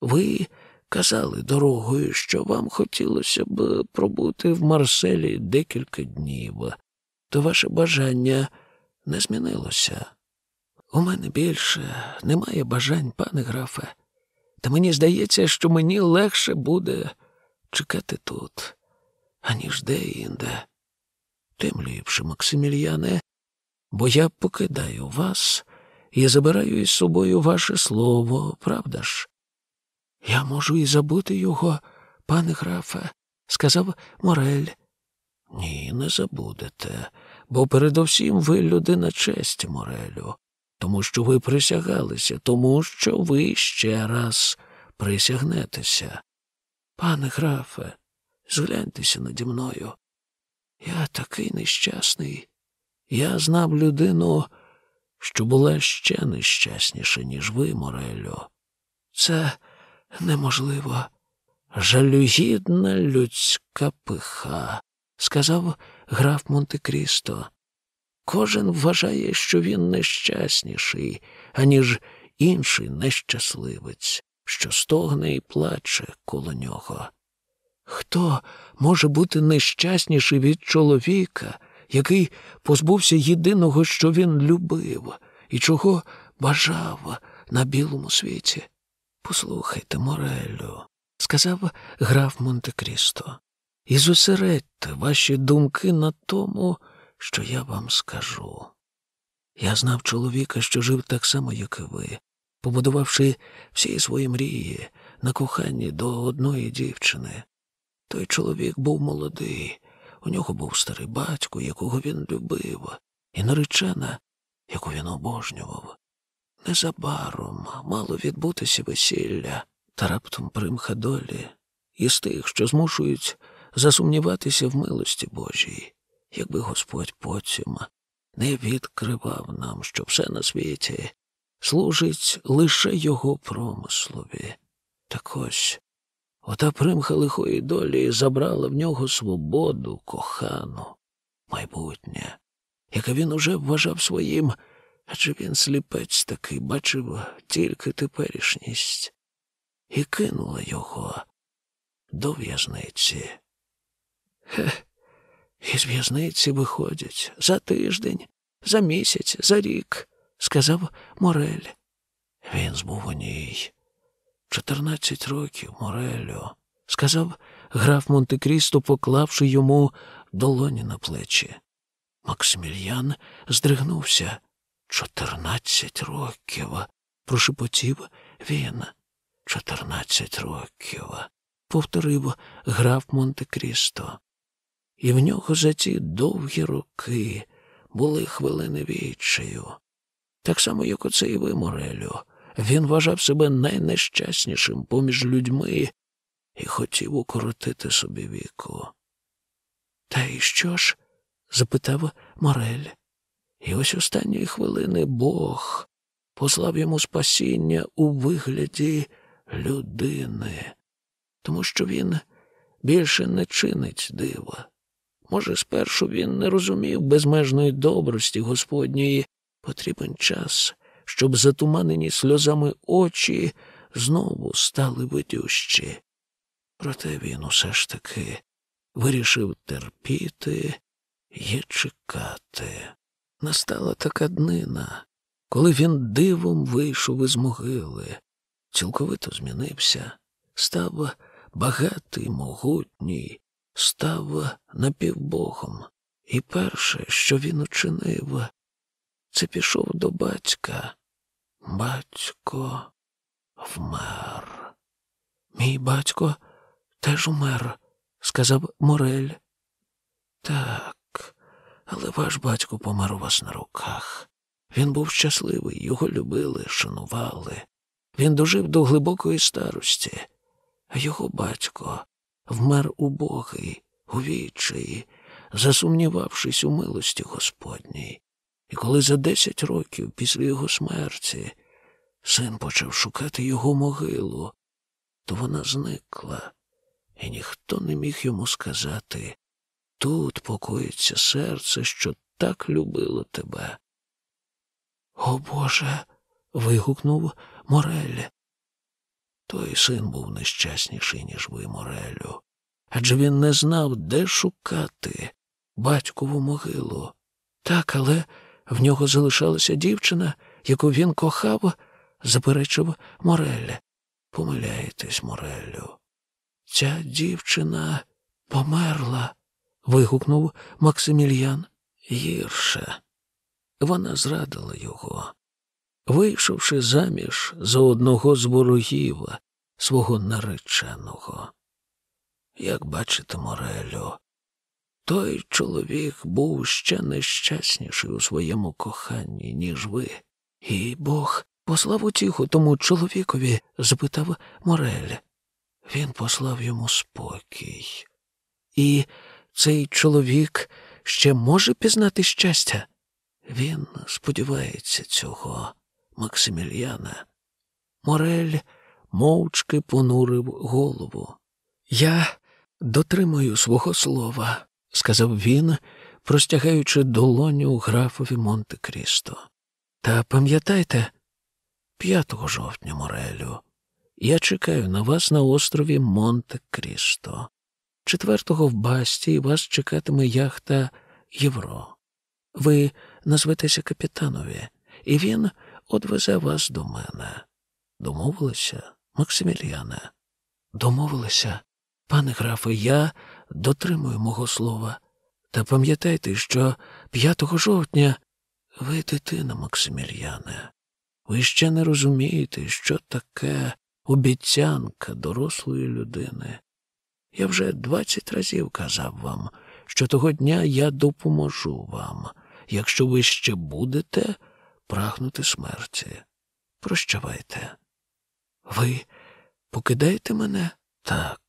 ви казали дорогою, що вам хотілося б пробути в Марселі декілька днів, то ваше бажання не змінилося. У мене більше немає бажань, пане графе, та мені здається, що мені легше буде чекати тут, аніж де-інде. Тим ліпше, Максимільяне, бо я покидаю вас і забираю із собою ваше слово, правда ж? Я можу і забути його, пане графе, сказав Морель. Ні, не забудете, бо передовсім ви людина честі, Морелю, тому що ви присягалися, тому що ви ще раз присягнетеся. Пане графе, згляньтеся наді мною. Я такий нещасний. Я знав людину, що була ще нещасніша, ніж ви, Морелю. Це неможливо. Жалюгідна людська пиха, сказав граф Монте-Крісто. Кожен вважає, що він нещасніший, аніж інший нещасливець, що стогне і плаче коло нього. Хто може бути нещасніший від чоловіка, який позбувся єдиного, що він любив і чого бажав на білому світі? Послухайте, Морелю, сказав граф Монте Крісто, і зосередьте ваші думки на тому, що я вам скажу. Я знав чоловіка, що жив так само, як і ви, побудувавши всі свої мрії на коханні до одної дівчини. Той чоловік був молодий, у нього був старий батько, якого він любив, і наречена, яку він обожнював. Незабаром мало відбутися весілля та раптом примха долі із тих, що змушують засумніватися в милості Божій, якби Господь потім не відкривав нам, що все на світі служить лише його промислові. Так ось ота примха лихої долі забрала в нього свободу, кохану, майбутнє, яке він уже вважав своїм, адже він сліпець такий бачив тільки теперішність, і кинула його до в'язниці. Хе, із в'язниці виходять за тиждень, за місяць, за рік, сказав Морель. Він збув у ній. Чотирнадцять років, Морелю, сказав граф Монте Крісто, поклавши йому долоні на плечі. Максимільян здригнувся. Чотирнадцять років, прошепотів він. Чотирнадцять років, повторив граф Монте Крісто. І в нього за ці довгі роки були хвилини відчаю. Так само, як оце і ви, Морелю. Він вважав себе найнещаснішим поміж людьми і хотів укоротити собі віку. Та й що ж? запитав Морель. І ось останньої хвилини Бог послав йому спасіння у вигляді людини, тому що він більше не чинить дива. Може, спершу він не розумів безмежної добрості Господньої, потрібен час, щоб затуманені сльозами очі знову стали видющі. Проте він усе ж таки вирішив терпіти і чекати. Настала така днина, коли він дивом вийшов із могили, цілковито змінився, став багатий, могутній, став напівбогом. І перше, що він учинив, це пішов до батька. Батько вмер. Мій батько теж умер, сказав Морель. Так, але ваш батько помер у вас на руках. Він був щасливий, його любили, шанували. Він дожив до глибокої старості, а його батько вмер убогий, у відчаї, засумнівавшись у милості Господній. І коли за десять років після його смерті син почав шукати його могилу, то вона зникла, і ніхто не міг йому сказати тут покоїться серце, що так любило тебе. О Боже. вигукнув Морель. Той син був нещасніший, ніж ви, Морелю, адже він не знав, де шукати батькову могилу. Так, але в нього залишалася дівчина, яку він кохав, заперечив Морель. Помиляєтесь, Морелю. Ця дівчина померла. Вигукнув Максимільян. Гірше. Вона зрадила його вийшовши заміж за одного з ворогів свого нареченого. Як бачите, Морелю, той чоловік був ще нещасніший у своєму коханні, ніж ви, і Бог послав утіху тому чоловікові, запитав Морель. Він послав йому спокій. І цей чоловік ще може пізнати щастя? Він сподівається цього. Максимільяна. Морель мовчки понурив голову. Я дотримую свого слова, сказав він, простягаючи долоню графові Монте Крісто. Та пам'ятайте, 5 жовтня, Морелю, я чекаю на вас на острові Монте Крісто. Четвертого в Басті вас чекатиме яхта Євро. Ви назветеся капітанові, і він одвезе вас до мене. Домовилися, Максиміліане? Домовилися, пане графе, я дотримую мого слова. Та пам'ятайте, що 5 жовтня ви дитина, Максимільяне. Ви ще не розумієте, що таке обіцянка дорослої людини. Я вже двадцять разів казав вам, що того дня я допоможу вам, якщо ви ще будете прагнути смерті. Прощавайте. Ви покидаєте мене? Так,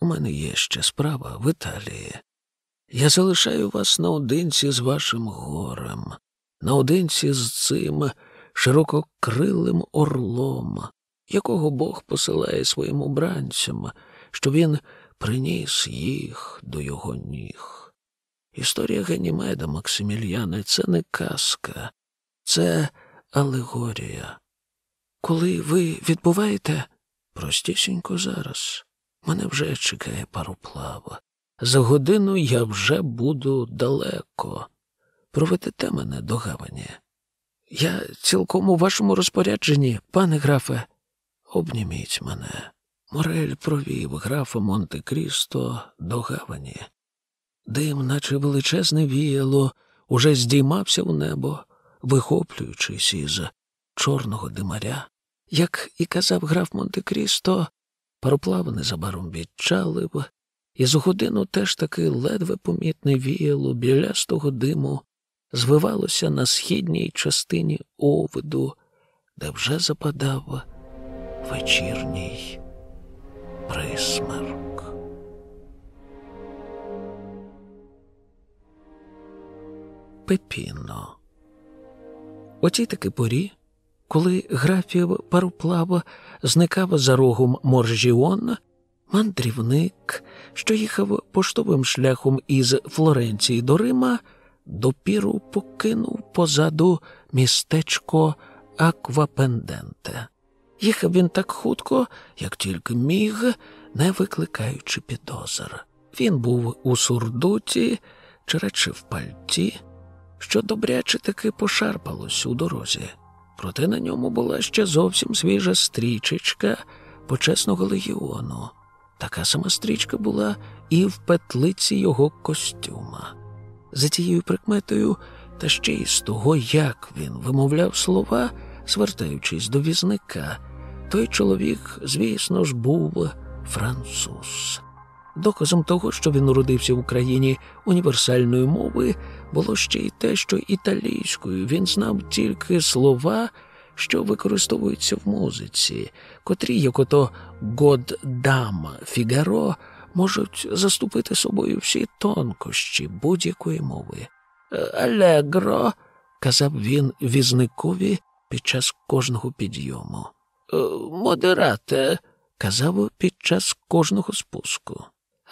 у мене є ще справа в Італії. Я залишаю вас наодинці з вашим горем, наодинці з цим ширококрилим орлом, якого Бог посилає своїм обранцям, що він приніс їх до його ніг. Історія Генімеда Максимільяне це не казка, це алегорія. Коли ви відбуваєте, простісінько зараз, мене вже чекає пароплава. За годину я вже буду далеко. Проведете мене до гавані. Я цілком у вашому розпорядженні, пане графе. Обніміть мене. Морель провів графа Монте Крісто до гавані. Дим, наче величезне віяло, уже здіймався в небо, вихоплюючись із чорного димаря. Як і казав граф Монте Крісто, пароплав незабаром відчалив, і з годину теж таки ледве помітне віяло білястого диму звивалося на східній частині овиду, де вже западав вечірній присмерк. Пепіно. О тій таки порі, коли графів пароплава зникав за рогом Моржіон, мандрівник, що їхав поштовим шляхом із Флоренції до Рима, допіру покинув позаду містечко Аквапенденте. Їхав він так хутко, як тільки міг, не викликаючи підозр. Він був у сурдуті, чи радше в пальті, що добряче таки пошарпалось у дорозі. Проте на ньому була ще зовсім свіжа стрічечка почесного легіону. Така сама стрічка була і в петлиці його костюма. За цією прикметою, та ще й з того, як він вимовляв слова, звертаючись до візника, той чоловік, звісно ж, був француз. Доказом того, що він уродився в Україні універсальної мови, було ще й те, що італійською він знав тільки слова, що використовуються в музиці, котрі, як ото «Годдам Фігаро, можуть заступити собою всі тонкощі будь-якої мови. Алегро, казав він візникові під час кожного підйому. «Е, модерате, казав під час кожного спуску.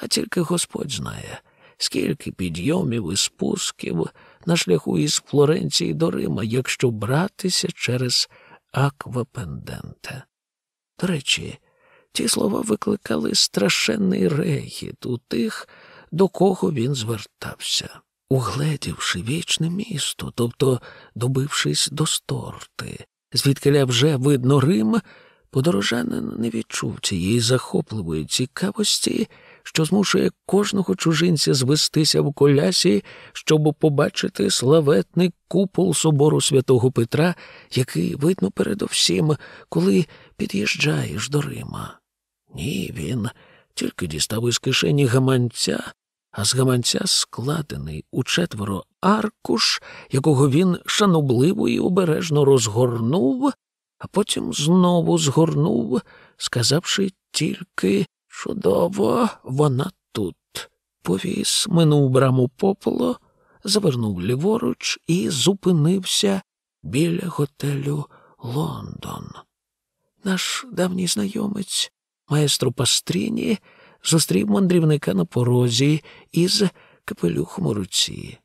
А тільки Господь знає, скільки підйомів і спусків на шляху із Флоренції до Рима, якщо братися через Аквапенденте. До речі, ті слова викликали страшенний регіт у тих, до кого він звертався. Угледівши вічне місто, тобто добившись до сторти, звідкиля вже видно Рим, подорожанин не відчув цієї захопливої цікавості, що змушує кожного чужинця звестися в колясі, щоб побачити славетний купол собору святого Петра, який видно передовсім, коли під'їжджаєш до Рима. Ні, він тільки дістав із кишені гаманця, а з гаманця складений у четверо аркуш, якого він шанобливо і обережно розгорнув, а потім знову згорнув, сказавши тільки чудово, вона тут. Повіз, минув браму пополо, завернув ліворуч і зупинився біля готелю Лондон. Наш давній знайомець, маестро Пастріні, зустрів мандрівника на порозі із капелюхом у руці.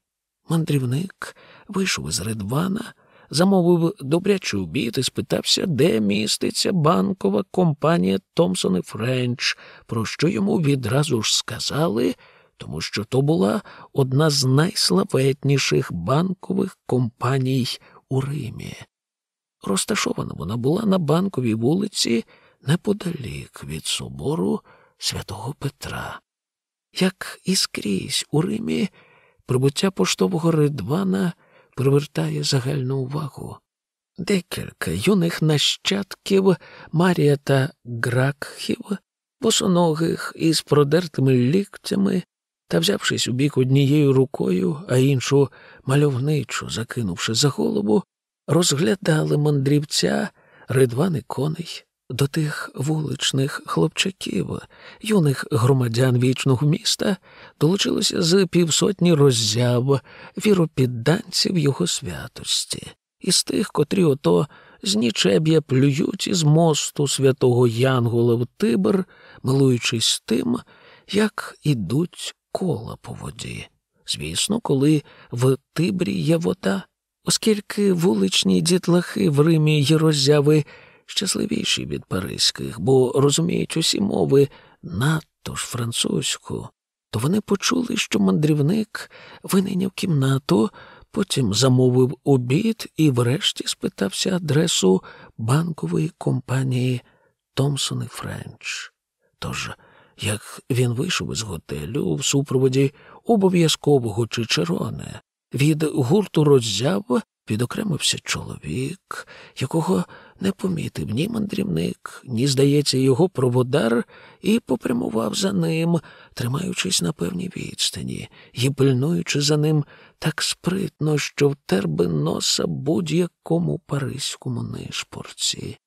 Мандрівник вийшов із ридвана, замовив добрячий обід і спитався, де міститься банкова компанія Томсон і Френч, про що йому відразу ж сказали, тому що то була одна з найславетніших банкових компаній у Римі. Розташована вона була на банковій вулиці неподалік від собору святого Петра. Як і скрізь у Римі, прибуття поштового ридвана привертає загальну увагу. Декілька юних нащадків Марія та Гракхів, босоногих із продертими ліктями та, взявшись у бік однією рукою, а іншу мальовничу, закинувши за голову, розглядали мандрівця ридвани коней до тих вуличних хлопчаків, юних громадян вічного міста, долучилося з півсотні роззяв віропідданців його святості, із тих, котрі ото з нічеб'я плюють із мосту святого Янгола в Тибр, милуючись тим, як ідуть кола по воді. Звісно, коли в Тибрі є вода, оскільки вуличні дітлахи в Римі й роззяви щасливіші від паризьких, бо розуміють усі мови надто ж французьку, то вони почули, що мандрівник винайняв кімнату, потім замовив обід і врешті спитався адресу банкової компанії Томсон і Френч. Тож, як він вийшов із готелю в супроводі обов'язкового Чичероне, від гурту роззяв відокремився чоловік, якого не помітив ні мандрівник, ні, здається, його проводар, і попрямував за ним, тримаючись на певній відстані і пильнуючи за ним так спритно, що втер би носа будь-якому паризькому нишпорці.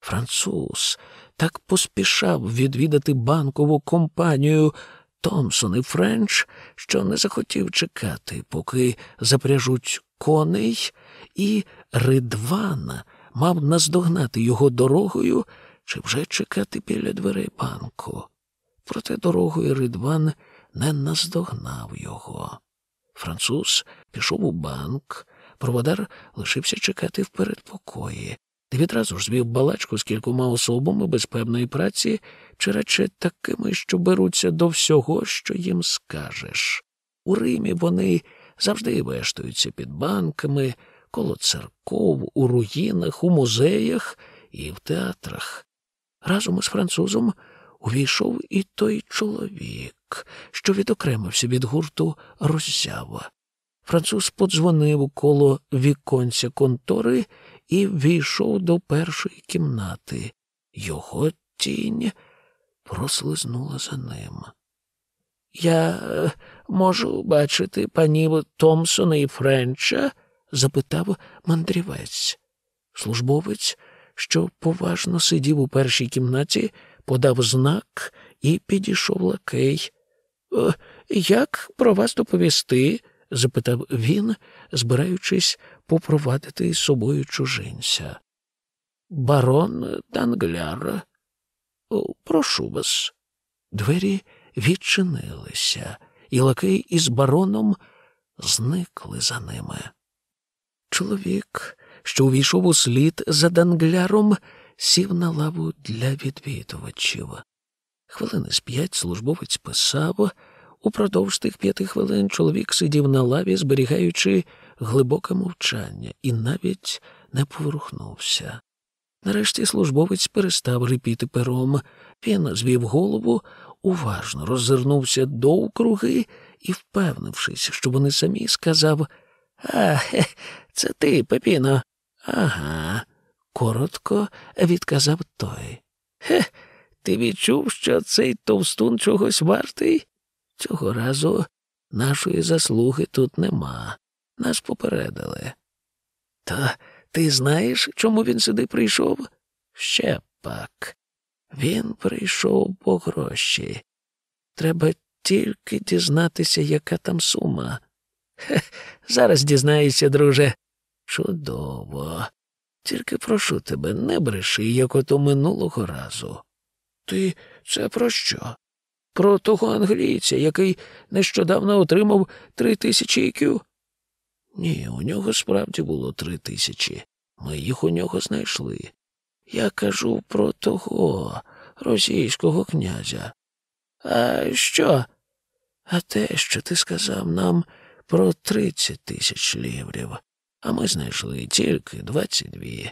Француз так поспішав відвідати банкову компанію Томсон і Френч, що не захотів чекати, поки запряжуть коней, і Ридван мав наздогнати його дорогою чи вже чекати біля дверей банку. Проте дорогою Ридван не наздогнав його. Француз пішов у банк, проводар лишився чекати в передпокої, де відразу ж звів балачку з кількома особами без певної праці, чи радше такими, що беруться до всього, що їм скажеш. У Римі вони завжди вештуються під банками, коло церков, у руїнах, у музеях і в театрах. Разом із французом увійшов і той чоловік, що відокремився від гурту роззява. Француз подзвонив коло віконця контори і війшов до першої кімнати. Його тінь прослизнула за ним. Я е, можу бачити панів Томсона і Френча? Запитав мандрівець. Службовець, що поважно сидів у першій кімнаті, подав знак і підійшов лакей. «Е, як про вас доповісти? запитав він, збираючись попровадити із собою чужинця. Барон Дангляр. Прошу вас. Двері відчинилися, і лакей із бароном зникли за ними. Чоловік, що увійшов у слід за Дангляром, сів на лаву для відвідувачів. Хвилини з п'ять службовець писав. Упродовж тих п'яти хвилин чоловік сидів на лаві, зберігаючи глибоке мовчання, і навіть не поворухнувся. Нарешті службовець перестав рипіти пером. Він звів голову, уважно роззирнувся довкруги і, впевнившись, що вони самі, сказав А, це ти, Пепіно. Ага, коротко відказав той. Хе, ти відчув, що цей товстун чогось вартий? Цього разу нашої заслуги тут нема. Нас попередили. Та ти знаєш, чому він сюди прийшов? Ще пак. Він прийшов по гроші. Треба тільки дізнатися, яка там сума. Хе, зараз дізнаєшся, друже. Чудово. Тільки прошу тебе, не бреши, як ото минулого разу. Ти це про що? Про того англійця, який нещодавно отримав три тисячі IQ? Ні, у нього справді було три тисячі. Ми їх у нього знайшли. Я кажу про того російського князя. А що? А те, що ти сказав нам про тридцять тисяч ліврів, а ми знайшли тільки двадцять дві.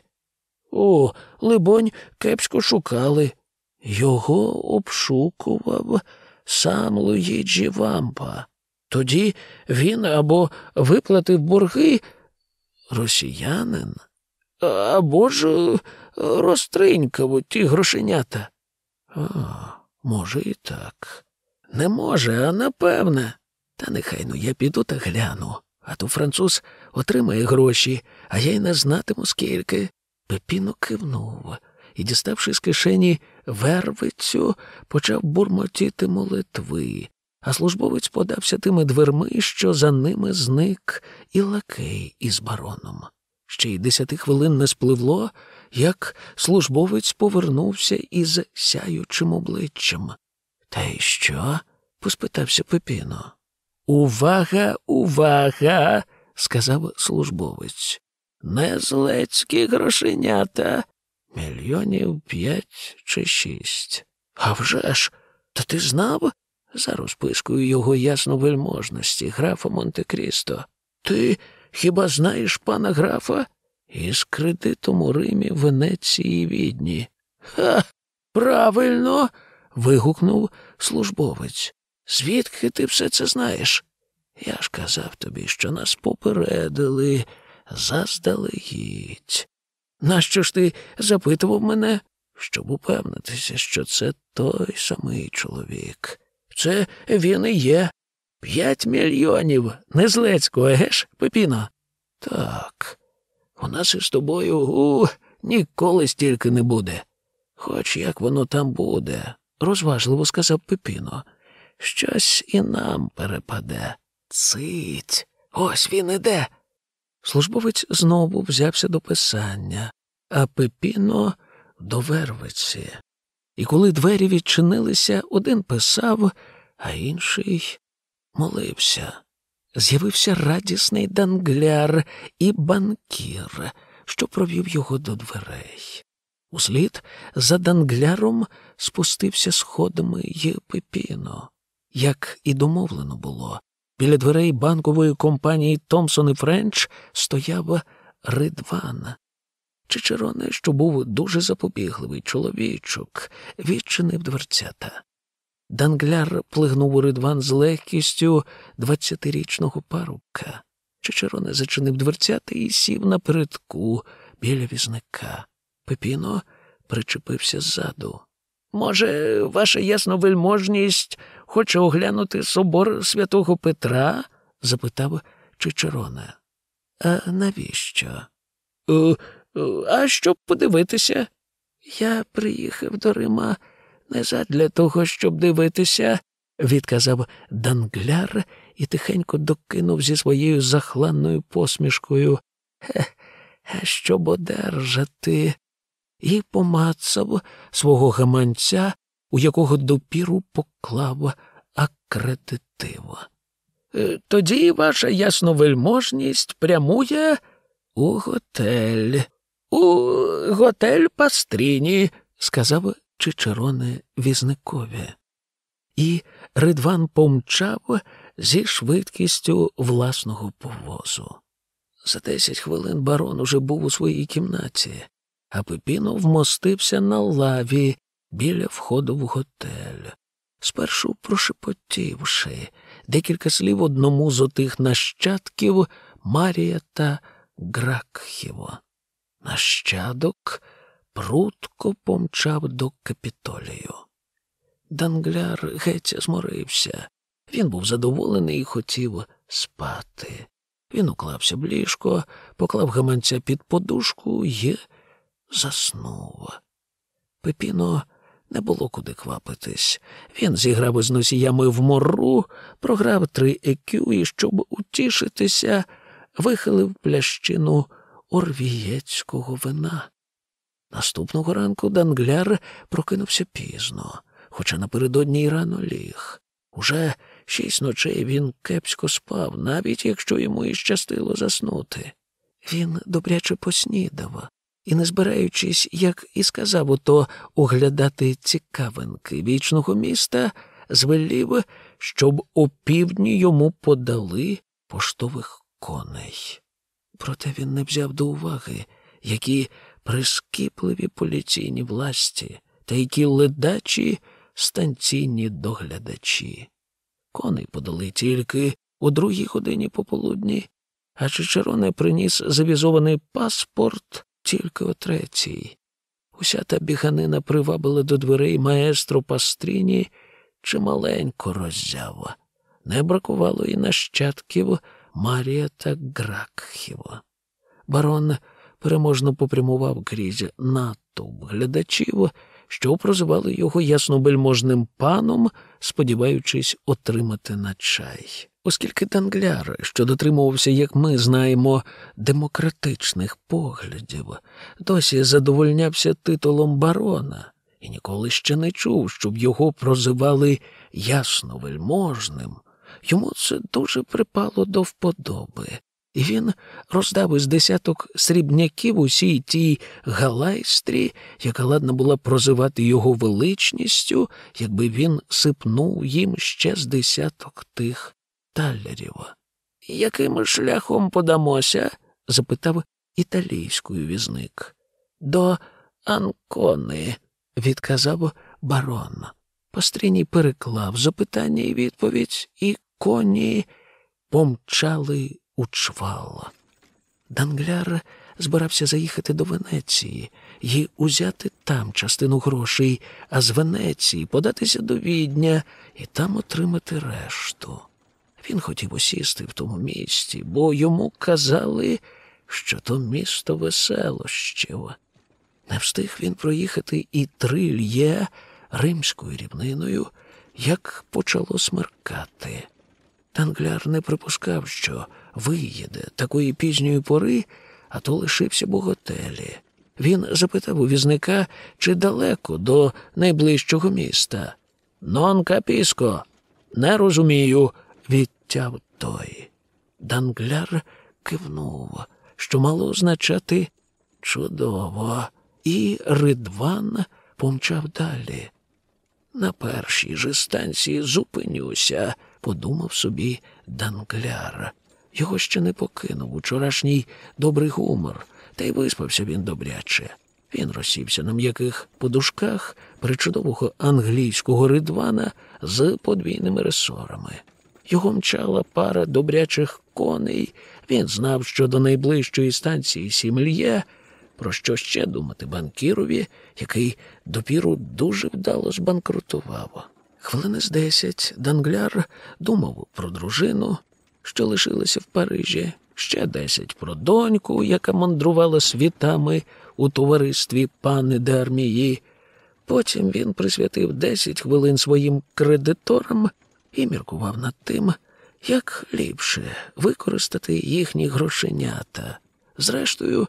О, либонь, кепсько шукали. Його обшукував сам Луїджі Вампа. Тоді він або виплатив борги росіянин, або ж розтринькав ті грошенята. А, може, і так. Не може, а напевне. Та нехай ну я піду та гляну, а то француз отримає гроші, а я й не знатиму скільки. Пепіно кивнув і, діставши з кишені вервицю, почав бурмотіти молитви, а службовець подався тими дверми, що за ними зник і лакей із бароном. Ще й десяти хвилин не спливло, як службовець повернувся із сяючим обличчям. Та й що? поспитався Пепіно. Увага, увага, сказав службовець. Незлецькі грошенята. Мільйонів п'ять чи шість. А вже ж, та ти знав? За розпискою його ясновельможності, графа Монте-Крісто. Ти хіба знаєш пана графа? Із кредитом у Римі, Венеції Відні. Ха, правильно. вигукнув службовець. Звідки ти все це знаєш? Я ж казав тобі, що нас попередили заздалегідь. Нащо ж ти запитував мене, щоб упевнитися, що це той самий чоловік? Це він і є. П'ять мільйонів незлецького, егеш, Пепіно? Так, у нас із тобою у, ніколи стільки не буде. Хоч як воно там буде, розважливо сказав Пепіно. Щось і нам перепаде. Цить, ось він іде. Службовець знову взявся до писання, а Пепіно до вервиці. І коли двері відчинилися, один писав, а інший молився. З'явився радісний дангляр і банкір, що провів його до дверей. Услід за дангляром спустився сходами й Пепіно. Як і домовлено було, біля дверей банкової компанії Томсон і Френч стояв Ридван. Чичероне, що був дуже запобігливий чоловічок, відчинив дверцята. Дангляр плигнув у ридван з легкістю двадцятирічного парубка. Чичероне зачинив дверцята і сів на передку біля візника. Пепіно причепився ззаду. Може, ваша ясновельможність хоче оглянути собор святого Петра? запитав Чичероне. А навіщо? «Е, а щоб подивитися? Я приїхав до Рима не задля того, щоб дивитися, відказав Дангляр і тихенько докинув зі своєю захланною посмішкою. Хе, щоб одержати, і помацав свого гаманця, у якого допіру поклав акредитив. «Е, тоді ваша ясновельможність прямує у готель. У готель Пастріні, сказав Чичероне візникові. І Ридван помчав зі швидкістю власного повозу. За десять хвилин барон уже був у своїй кімнаті, а Пепіно вмостився на лаві біля входу в готель, спершу прошепотівши декілька слів одному з отих нащадків Марія та Гракхіво. Нащадок прутко помчав до капітолію. Дангляр геть зморився. Він був задоволений і хотів спати. Він уклався в ліжко, поклав гаманця під подушку і заснув. Пепіно не було куди квапитись. Він зіграв із носіями в мору, програв три екю і, щоб утішитися, вихилив плящину орвієцького вина. Наступного ранку Дангляр прокинувся пізно, хоча напередодні й рано ліг. Уже Шість ночей він кепсько спав, навіть якщо йому і щастило заснути. Він добряче поснідав і, не збираючись, як і сказав ото оглядати цікавинки вічного міста, звелів, щоб опівдні йому подали поштових коней. Проте він не взяв до уваги, які прискіпливі поліційні власті та які ледачі станційні доглядачі. Коней подали тільки у другій годині пополудні, а Чичероне приніс завізований паспорт тільки о третій. Уся та біганина привабила до дверей маестро Пастріні чималенько роззява. Не бракувало і нащадків Марія та Гракхів. Барон переможно попрямував крізь натовп глядачів, що прозивали його яснобельможним паном, сподіваючись отримати на чай. Оскільки Тангляр, що дотримувався, як ми знаємо, демократичних поглядів, досі задовольнявся титулом барона і ніколи ще не чув, щоб його прозивали ясновельможним, йому це дуже припало до вподоби, і він роздав із десяток срібняків усій тій галайстрі, яка ладна була прозивати його величністю, якби він сипнув їм ще з десяток тих талерів. Яким шляхом подамося? запитав італійською візник. До Анкони, відказав барон. Постріній переклав запитання і відповідь, і коні помчали у чвал. Дангляр збирався заїхати до Венеції і узяти там частину грошей, а з Венеції податися до відня і там отримати решту. Він хотів осісти в тому місті, бо йому казали, що то місто веселощів. Не встиг він проїхати і три льє римською рівниною, як почало смеркати. Тангляр не припускав, що виїде такої пізньої пори, а то лишився б у готелі. Він запитав у візника, чи далеко до найближчого міста. Нон капіско, не розумію, відтяв той. Дангляр кивнув, що мало означати чудово, і Ридван помчав далі. На першій же станції зупинюся, подумав собі Дангляр. Його ще не покинув учорашній добрий гумор, та й виспався він добряче. Він розсівся на м'яких подушках причудового англійського ридвана з подвійними ресорами. Його мчала пара добрячих коней. Він знав, що до найближчої станції Сімельє, про що ще думати банкірові, який допіру дуже вдало збанкрутував. Хвилини з десять Дангляр думав про дружину, що лишилася в Парижі, ще десять про доньку, яка мандрувала світами у товаристві пани де армії. Потім він присвятив десять хвилин своїм кредиторам і міркував над тим, як ліпше використати їхні грошенята. Зрештою,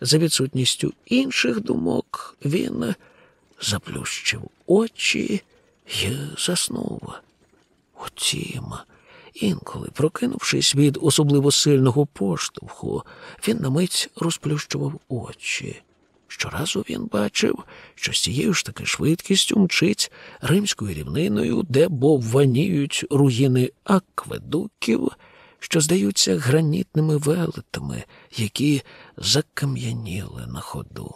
за відсутністю інших думок, він заплющив очі і заснув. Утім, інколи, прокинувшись від особливо сильного поштовху, він на мить розплющував очі. Щоразу він бачив, що з цією ж таки швидкістю мчить римською рівниною, де бовваніють руїни акведуків, що здаються гранітними велетами, які закам'яніли на ходу.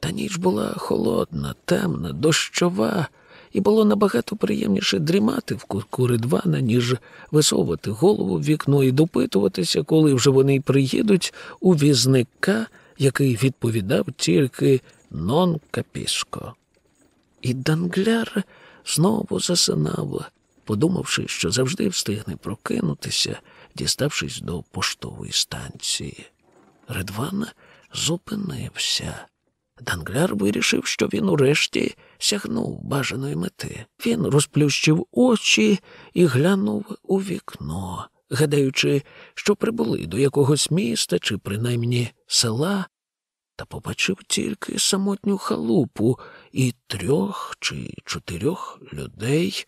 Та ніч була холодна, темна, дощова, і було набагато приємніше дрімати в кутку ридвана, ніж висовувати голову в вікно і допитуватися, коли вже вони приїдуть у візника який відповідав тільки нон капіско. І Дангляр знову засинав, подумавши, що завжди встигне прокинутися, діставшись до поштової станції. Редван зупинився. Дангляр вирішив, що він урешті сягнув бажаної мети. Він розплющив очі і глянув у вікно, гадаючи, що прибули до якогось міста чи принаймні села, та побачив тільки самотню халупу і трьох чи чотирьох людей,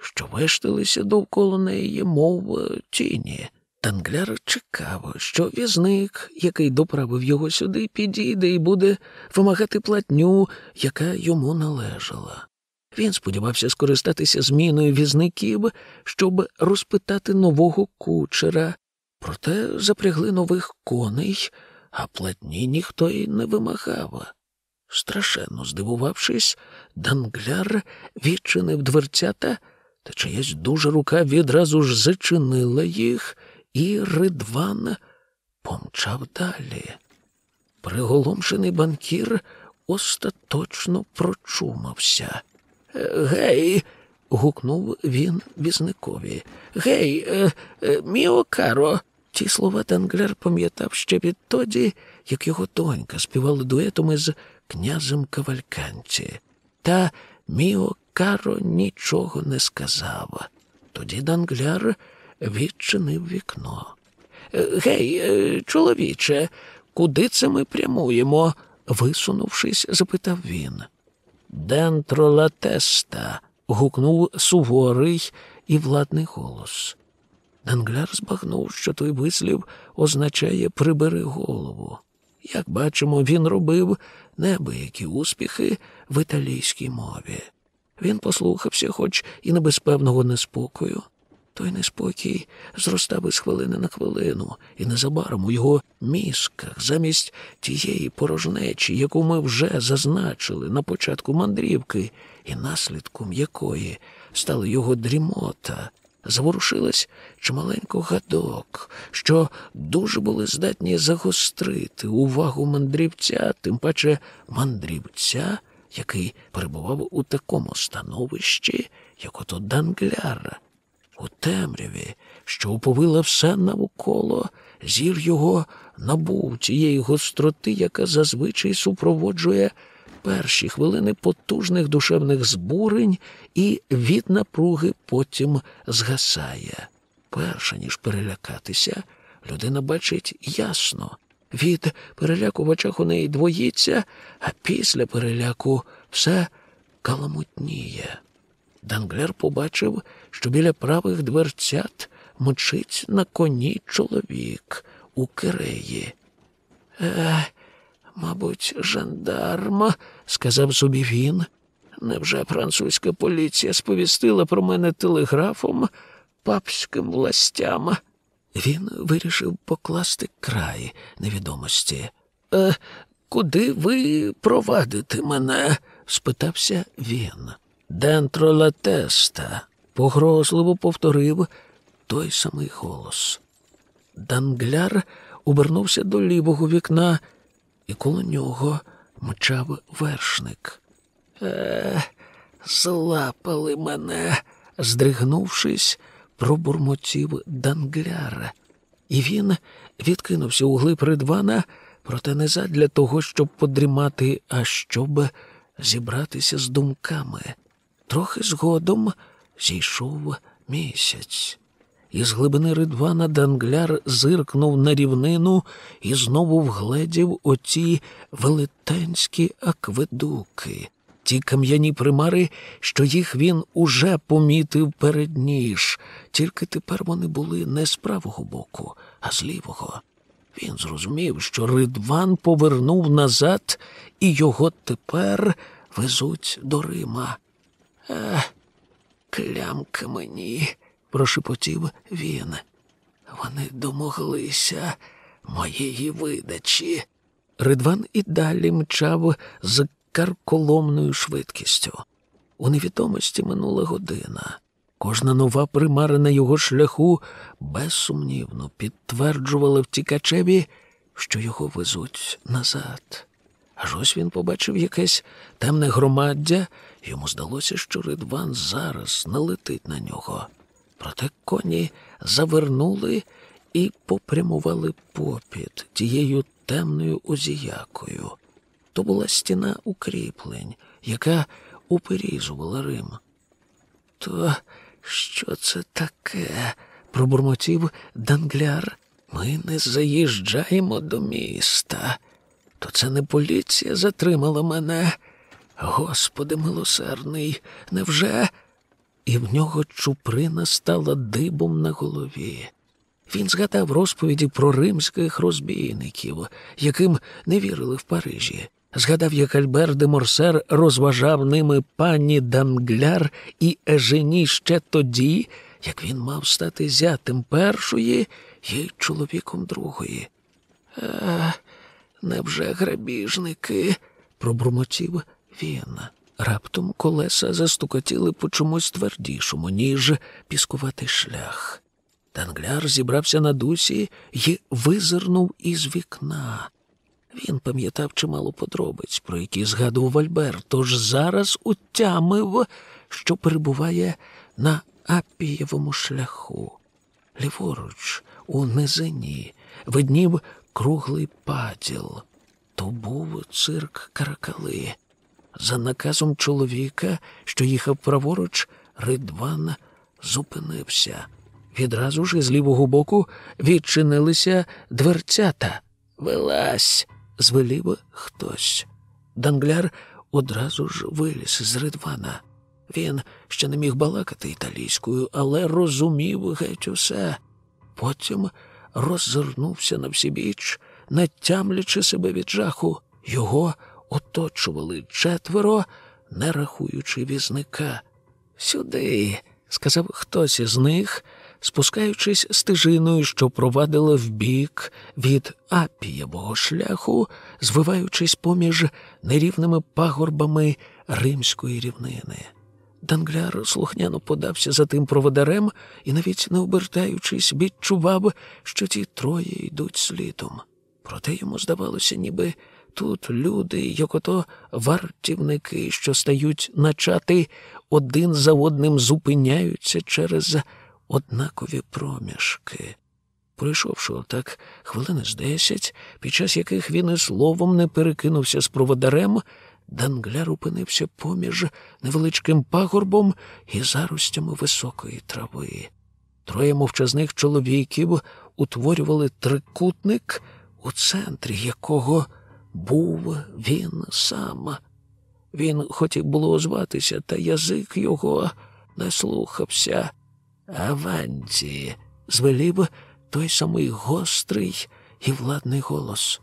що вешталися довкола неї, мов тіні. Тангляр чекав, що візник, який доправив його сюди, підійде і буде вимагати платню, яка йому належала. Він сподівався скористатися зміною візників, щоб розпитати нового кучера, проте запрягли нових коней, а платні ніхто й не вимагав. Страшенно здивувавшись, Дангляр відчинив дверцята, та чиясь дуже рука відразу ж зачинила їх, і Ридван помчав далі. Приголомшений банкір остаточно прочумався. Гей, гукнув він візникові. Гей, е, е, міокаро. Ті слова Дангляр пам'ятав ще відтоді, як його донька співала дуетом із князем Кавальканці. Та Міокаро нічого не сказав. Тоді Дангляр відчинив вікно. Гей, е, чоловіче, куди це ми прямуємо? висунувшись, запитав він. Дентро латеста. гукнув суворий і владний голос. Дангляр збагнув, що той вислів означає прибери голову. Як бачимо, він робив небиякі успіхи в італійській мові. Він послухався, хоч і не без певного неспокою. Той неспокій зростав із хвилини на хвилину, і незабаром у його мізках, замість тієї порожнечі, яку ми вже зазначили на початку мандрівки, і наслідком якої стала його дрімота, заворушилась чималенько гадок, що дуже були здатні загострити увагу мандрівця, тим паче мандрівця, який перебував у такому становищі, як ото Дангляр. У темряві, що уповила все навколо, зір його набув тієї гостроти, яка зазвичай супроводжує перші хвилини потужних душевних збурень і від напруги потім згасає. Перше ніж перелякатися, людина бачить ясно. Від переляку в очах у неї двоїться, а після переляку все каламутніє. Данглер побачив, що біля правих дверцят мчить на коні чоловік у киреї. Е, мабуть, жандарм, сказав собі він. Невже французька поліція сповістила про мене телеграфом папським властям? Він вирішив покласти край невідомості. Е, Куди ви провадите мене? спитався він. Дентро ла теста, погрозливо повторив той самий голос. Дангляр обернувся до лівого вікна, і коло нього мчав вершник. Е, злапали мене, здригнувшись, пробурмотів Дангляр. І він відкинувся у глиб ридвана, проте не задля того, щоб подрімати, а щоб зібратися з думками. Трохи згодом зійшов місяць. Із глибини ридвана Дангляр зиркнув на рівнину і знову вгледів оті велетенські акведуки, ті кам'яні примари, що їх він уже помітив перед ніж, тільки тепер вони були не з правого боку, а з лівого. Він зрозумів, що ридван повернув назад, і його тепер везуть до Рима. Ех, клямка мені, прошепотів він. Вони домоглися моєї видачі. Ридван і далі мчав з карколомною швидкістю. У невідомості минула година. Кожна нова примара на його шляху безсумнівно підтверджувала втікачеві, що його везуть назад. Аж ось він побачив якесь темне громаддя, йому здалося, що Ридван зараз налетить на нього. Проте коні завернули і попрямували попід тією темною озіякою. То була стіна укріплень, яка уперізувала Рим. То що це таке? пробурмотів Дангляр. Ми не заїжджаємо до міста. То це не поліція затримала мене. Господи милосердний, невже? І в нього чуприна стала дибом на голові. Він згадав розповіді про римських розбійників, яким не вірили в Парижі. Згадав, як Альбер де Морсер розважав ними пані Дангляр і Ежені ще тоді, як він мав стати зятем першої і чоловіком другої. А, невже грабіжники? пробурмотів він. Раптом колеса застукотіли по чомусь твердішому, ніж піскуватий шлях. Тангляр зібрався на дусі і визирнув із вікна. Він пам'ятав чимало подробиць, про які згадував Альбер, тож зараз утямив, що перебуває на Апієвому шляху. Ліворуч, у низині, виднів круглий паділ. То був цирк каракали. За наказом чоловіка, що їхав праворуч, Ридван зупинився. Відразу ж із лівого боку відчинилися дверцята. Вилазь, звелів хтось. Дангляр одразу ж виліз з Ридвана. Він ще не міг балакати італійською, але розумів геть усе. Потім роззирнувся на всібіч, не тямлячи себе від жаху. Його оточували четверо, не рахуючи візника. Сюди, сказав хтось із них, спускаючись стежиною, що провадила вбік від апієвого шляху, звиваючись поміж нерівними пагорбами римської рівнини. Дангляр слухняно подався за тим проводарем і, навіть не обертаючись, відчував, що ті троє йдуть слідом. Проте йому здавалося, ніби тут люди, як ото вартівники, що стають начати, один за одним зупиняються через однакові проміжки. Пройшовши отак хвилини з десять, під час яких він і словом не перекинувся з проводарем, Дангляр опинився поміж невеличким пагорбом і заростями високої трави. Троє мовчазних чоловіків утворювали трикутник, у центрі якого був він сам. Він хотів було озватися, та язик його не слухався. Аванті, звелів той самий гострий і владний голос.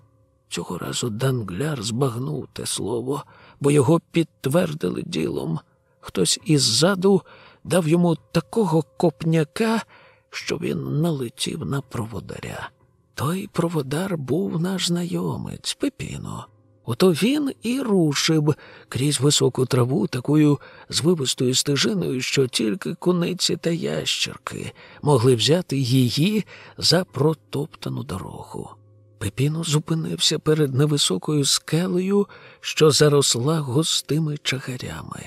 Цього разу Дангляр збагнув те слово, бо його підтвердили ділом. Хтось іззаду дав йому такого копняка, що він налетів на проводаря. Той проводар був наш знайомець Пепіно. Ото він і рушив крізь високу траву такою звивистою стежиною, що тільки куниці та ящерки могли взяти її за протоптану дорогу. Пепіно зупинився перед невисокою скелею, що заросла густими чагарями.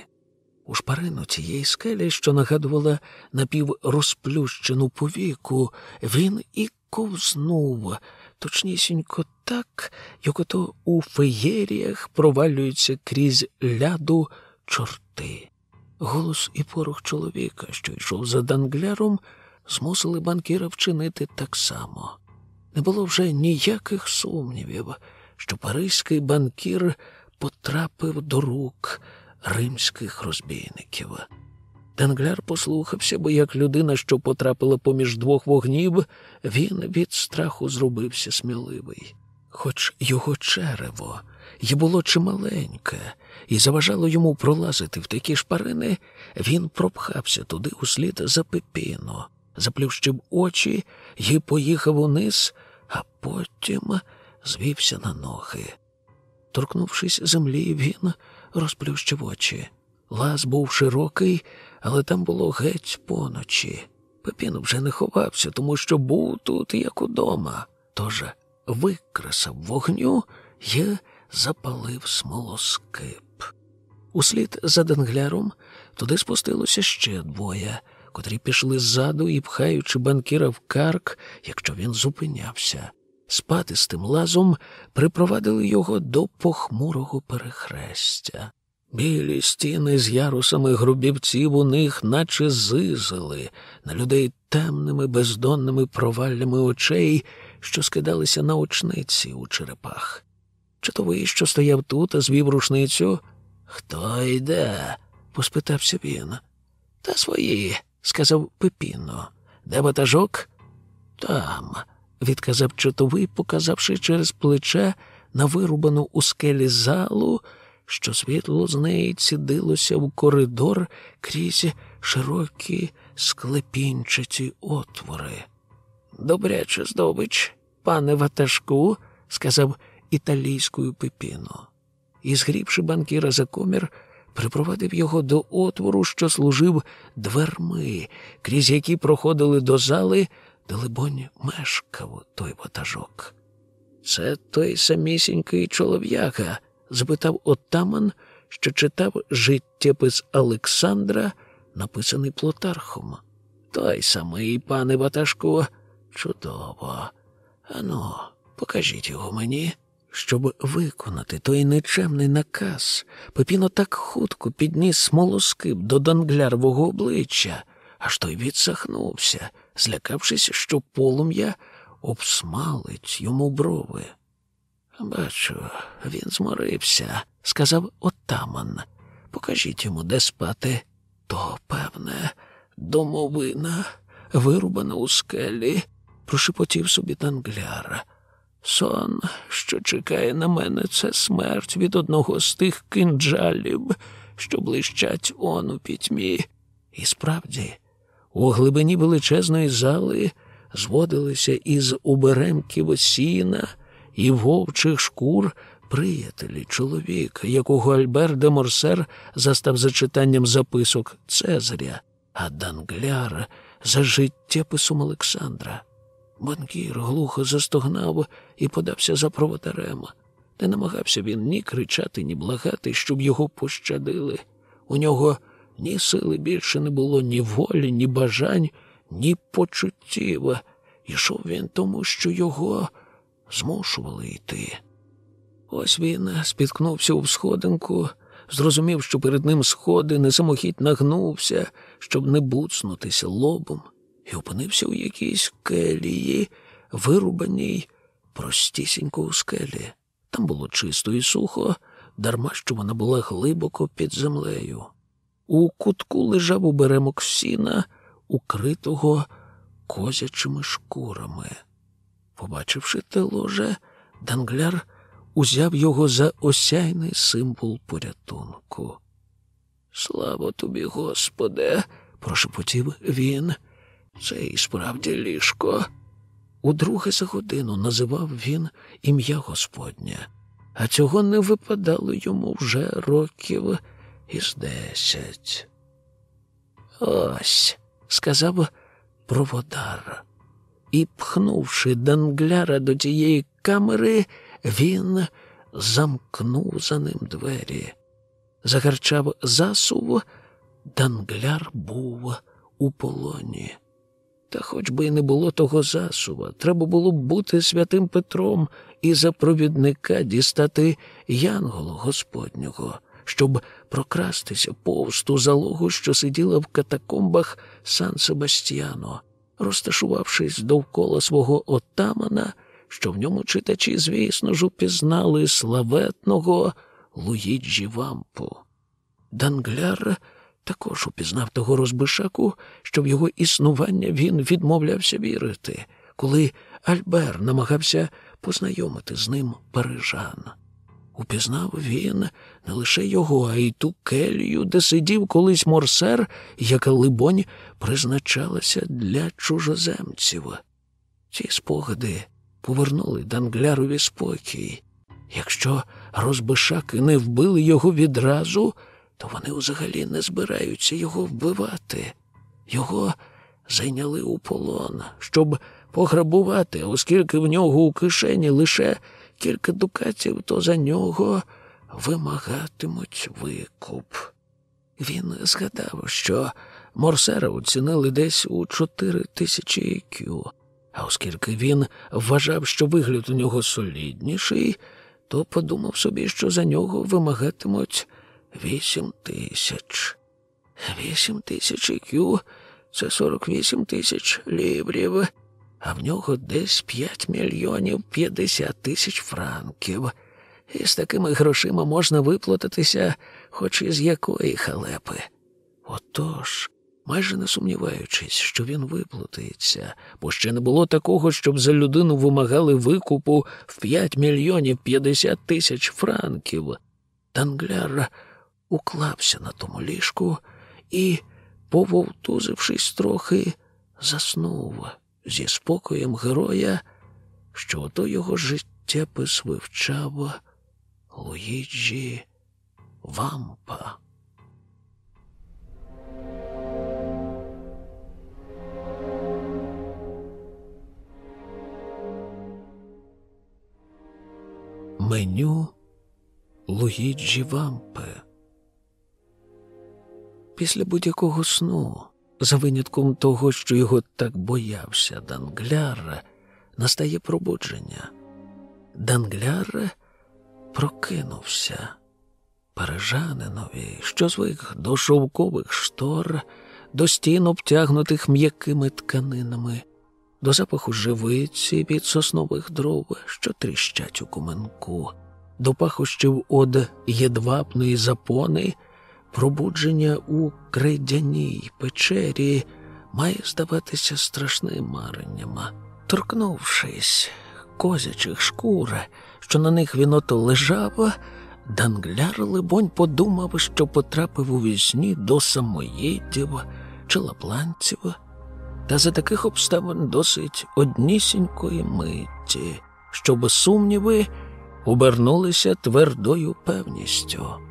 У шпарину цієї скелі, що нагадувала напіврозплющену повіку, він і ковзнув, точнісінько так, як ото у феєріях провалюються крізь ляду чорти. Голос і порох чоловіка, що йшов за дангляром, змусили банкіра вчинити так само. Не було вже ніяких сумнівів, що паризький банкір потрапив до рук римських розбійників. Дангляр послухався, бо як людина, що потрапила поміж двох вогнів, він від страху зробився сміливий. Хоч його черево й було чималеньке, і заважало йому пролазити в такі шпарини, він пропхався туди услід за пепіно, заплющив очі і поїхав униз, а потім звівся на ноги. Торкнувшись землі, він розплющив очі. Лаз був широкий, але там було геть поночі. Пепін вже не ховався, тому що був тут, як удома. Тож викресав вогню і запалив смолоскип. Услід за Денгляром туди спустилося ще двоє, котрі пішли ззаду і, пхаючи банкіра в карк, якщо він зупинявся. Спати з тим лазом припровадили його до похмурого перехрестя. Білі стіни з ярусами грубівців у них, наче зизили, на людей темними бездонними проваллями очей, що скидалися на очниці у черепах. Чи то ви, що стояв тут, а звів рушницю? Хто йде? поспитався він. Та свої, сказав Пепіно. Де ватажок? Там, відказав чотовий, показавши через плече на вирубану у скелі залу, що світло з неї цідилося в коридор крізь широкі склепінчаті отвори. Добряче здобич, пане ватажку, сказав італійською пепіно. І, згрібши банкіра за комір, припровадив його до отвору, що служив дверми, крізь які проходили до зали, де, либонь, мешкав той ватажок. Це той самісінький чолов'яка? Запитав отаман, що читав життєпис Олександра, написаний Плутархом. Той самий, пане ватажку, чудово. Ану, покажіть його мені. Щоб виконати той нечемний наказ, Пепіно так хутко підніс смолоскип до данглярвого обличчя, аж той відсахнувся, злякавшись, що полум'я обсмалить йому брови. Бачу, він зморився, сказав отаман. Покажіть йому, де спати. То, певне, домовина, вирубана у скелі, прошепотів собі тангляр. Сон, що чекає на мене, це смерть від одного з тих кинджалів, що блищать он у пітьмі. І справді, у глибині величезної зали зводилися із уберемків сіна і вовчих шкур приятелі чоловіка, якого Альбер де Морсер застав за читанням записок Цезаря, а Дангляр за життєписом Олександра. Банкір глухо застогнав і подався за проводарем. Не намагався він ні кричати, ні благати, щоб його пощадили. У нього ні сили більше не було, ні волі, ні бажань, ні почуттів. Ішов він тому, що його змушували йти. Ось він спіткнувся у сходинку, зрозумів, що перед ним сходи, несамохідь нагнувся, щоб не буцнутися лобом, і опинився у якійсь келії, вирубаній простісінько у скелі. Там було чисто і сухо, дарма що вона була глибоко під землею. У кутку лежав уберемок сіна, укритого козячими шкурами. Побачивши те ложе, Дангляр узяв його за осяйний символ порятунку. Слава тобі, Господи, прошепотів він. Це і справді ліжко. Удруге за годину називав він ім'я Господнє, а цього не випадало йому вже років із десять. Ось, сказав проводар. І, пхнувши Дангляра до тієї камери, він замкнув за ним двері. Загарчав засув, Дангляр був у полоні. Та хоч би й не було того засува, треба було бути святим Петром і за провідника дістати янголу Господнього, щоб прокрастися повз ту залогу, що сиділа в катакомбах Сан Себастьяно, розташувавшись довкола свого отамана, що в ньому читачі, звісно ж, упізнали славетного Луїджі Вампу. Дангляр також упізнав того розбишаку, що в його існування він відмовлявся вірити, коли Альбер намагався познайомити з ним парижан. Упізнав він не лише його, а й ту келію, де сидів колись морсер, яка, либонь, призначалася для чужоземців. Ці спогади повернули Данглярові спокій. Якщо розбишаки не вбили його відразу, то вони взагалі не збираються його вбивати. Його зайняли у полон, щоб пограбувати, оскільки в нього у кишені лише кілька дукатів, то за нього вимагатимуть викуп. Він згадав, що Морсера оцінили десь у чотири тисячі IQ, а оскільки він вважав, що вигляд у нього солідніший, то подумав собі, що за нього вимагатимуть вісім тисяч. Вісім тисяч IQ – це сорок вісім тисяч ліврів, а в нього десь п'ять мільйонів п'ятдесят тисяч франків. І з такими грошима можна виплатитися хоч із якої халепи. Отож, майже не сумніваючись, що він виплутається, бо ще не було такого, щоб за людину вимагали викупу в 5 мільйонів 50 тисяч франків. Дангляр уклався на тому ліжку і, пововтузившись трохи, заснув зі спокоєм героя, що ото його життєпис вивчав Луїджі Вампа. Меню Луїджі Вампе. Після будь-якого сну, за винятком того, що його так боявся Дангляр, настає пробудження. Дангляр прокинувся. Парижанинові, що звик до шовкових штор, до стін, обтягнутих м'якими тканинами, до запаху живиці від соснових дров, що тріщать у куменку, до пахощів од єдвапної запони, пробудження у крейдяній печері має здаватися страшним маренням. Торкнувшись козячих шкур, що на них він ото лежав, Дангляр, либонь, подумав, що потрапив у вісні до самоїдів чи лапланців, та за таких обставин досить однісінької миті, щоб сумніви обернулися твердою певністю.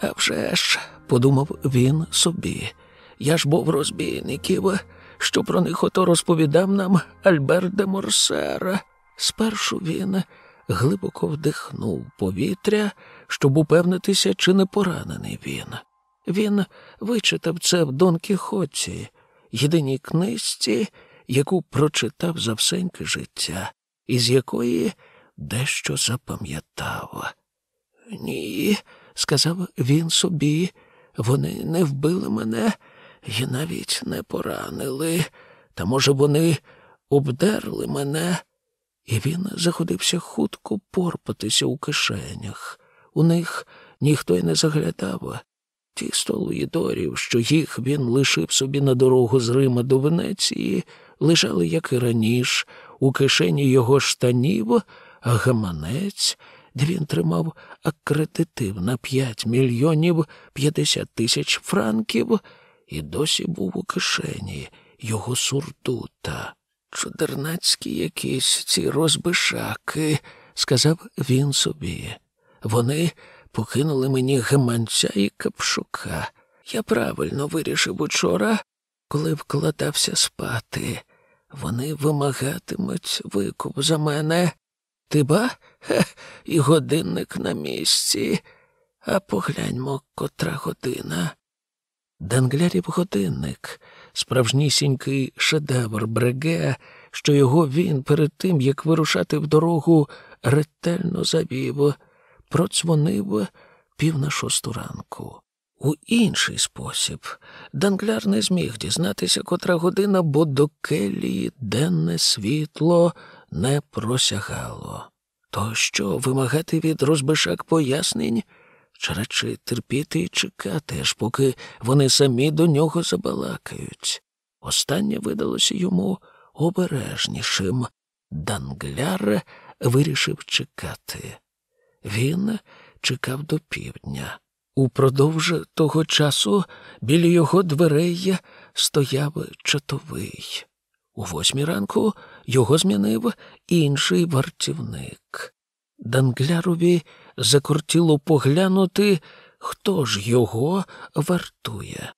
«А вже ж», – подумав він собі, я ж був розбійників, що про них ото розповідав нам Альберт де Морсера. Спершу він глибоко вдихнув повітря, щоб упевнитися, чи не поранений він. Він вичитав це в Дон Кіхоті, єдиній книжці, яку прочитав за всеньке життя, із якої дещо запам'ятав. Ні, сказав він собі, вони не вбили мене і навіть не поранили. Та, може, вони обдерли мене, і він заходився хутко порпатися у кишенях. У них ніхто й не заглядав. Ті сто луїдорів, що їх він лишив собі на дорогу з Рима до Венеції, лежали, як і раніше, у кишені його штанів, а гаманець, він тримав акредитив на п'ять мільйонів п'ятдесят тисяч франків, і досі був у кишені його сурдута. Чудернацькі якісь ці розбишаки, сказав він собі. Вони покинули мені гаманця і капшука. Я правильно вирішив учора, коли вкладався спати. Вони вимагатимуть викуп за мене. Ти ба? Хе, і годинник на місці. А погляньмо, котра година. Данглярів годинник, справжнісінький шедевр Бреге, що його він перед тим, як вирушати в дорогу, ретельно завів, процвонив пів на шосту ранку. У інший спосіб Дангляр не зміг дізнатися, котра година, бо до келії денне світло не просягало. То що вимагати від розбишак пояснень? Чи радше терпіти і чекати, аж поки вони самі до нього забалакають. Останнє видалося йому обережнішим. Дангляр вирішив чекати. Він чекав до півдня. Упродовж того часу біля його дверей стояв чатовий. У восьмій ранку його змінив інший вартівник. Данглярові закортіло поглянути, хто ж його вартує.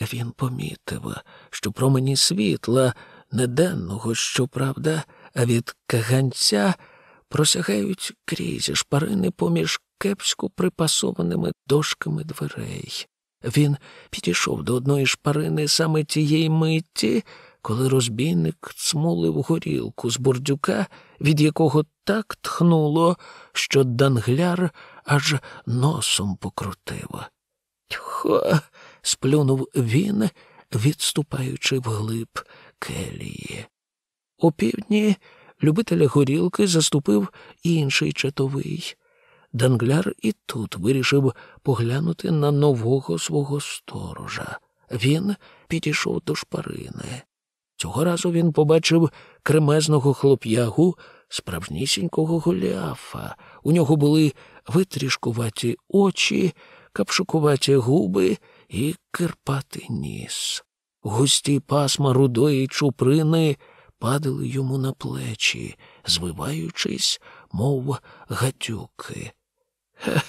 Він помітив, що промені світла, не денного, щоправда, а від каганця просягають крізь шпарини поміж кепсько припасованими дошками дверей. Він підійшов до одної шпарини саме тієї миті, коли розбійник цмулив горілку з бурдюка, від якого так тхнуло, що дангляр аж носом покрутив. Тьхо, сплюнув він, відступаючи вглиб келії. О півдні любителя горілки заступив інший чатовий. Дангляр і тут вирішив поглянути на нового свого сторожа. Він підійшов до шпарини. Цього разу він побачив кремезного хлоп'ягу, справжнісінького голіафа. У нього були витрішкуваті очі, капшукуваті губи і кирпатий ніс. Густі пасма рудої чуприни падали йому на плечі, звиваючись, мов гатюки. Хе,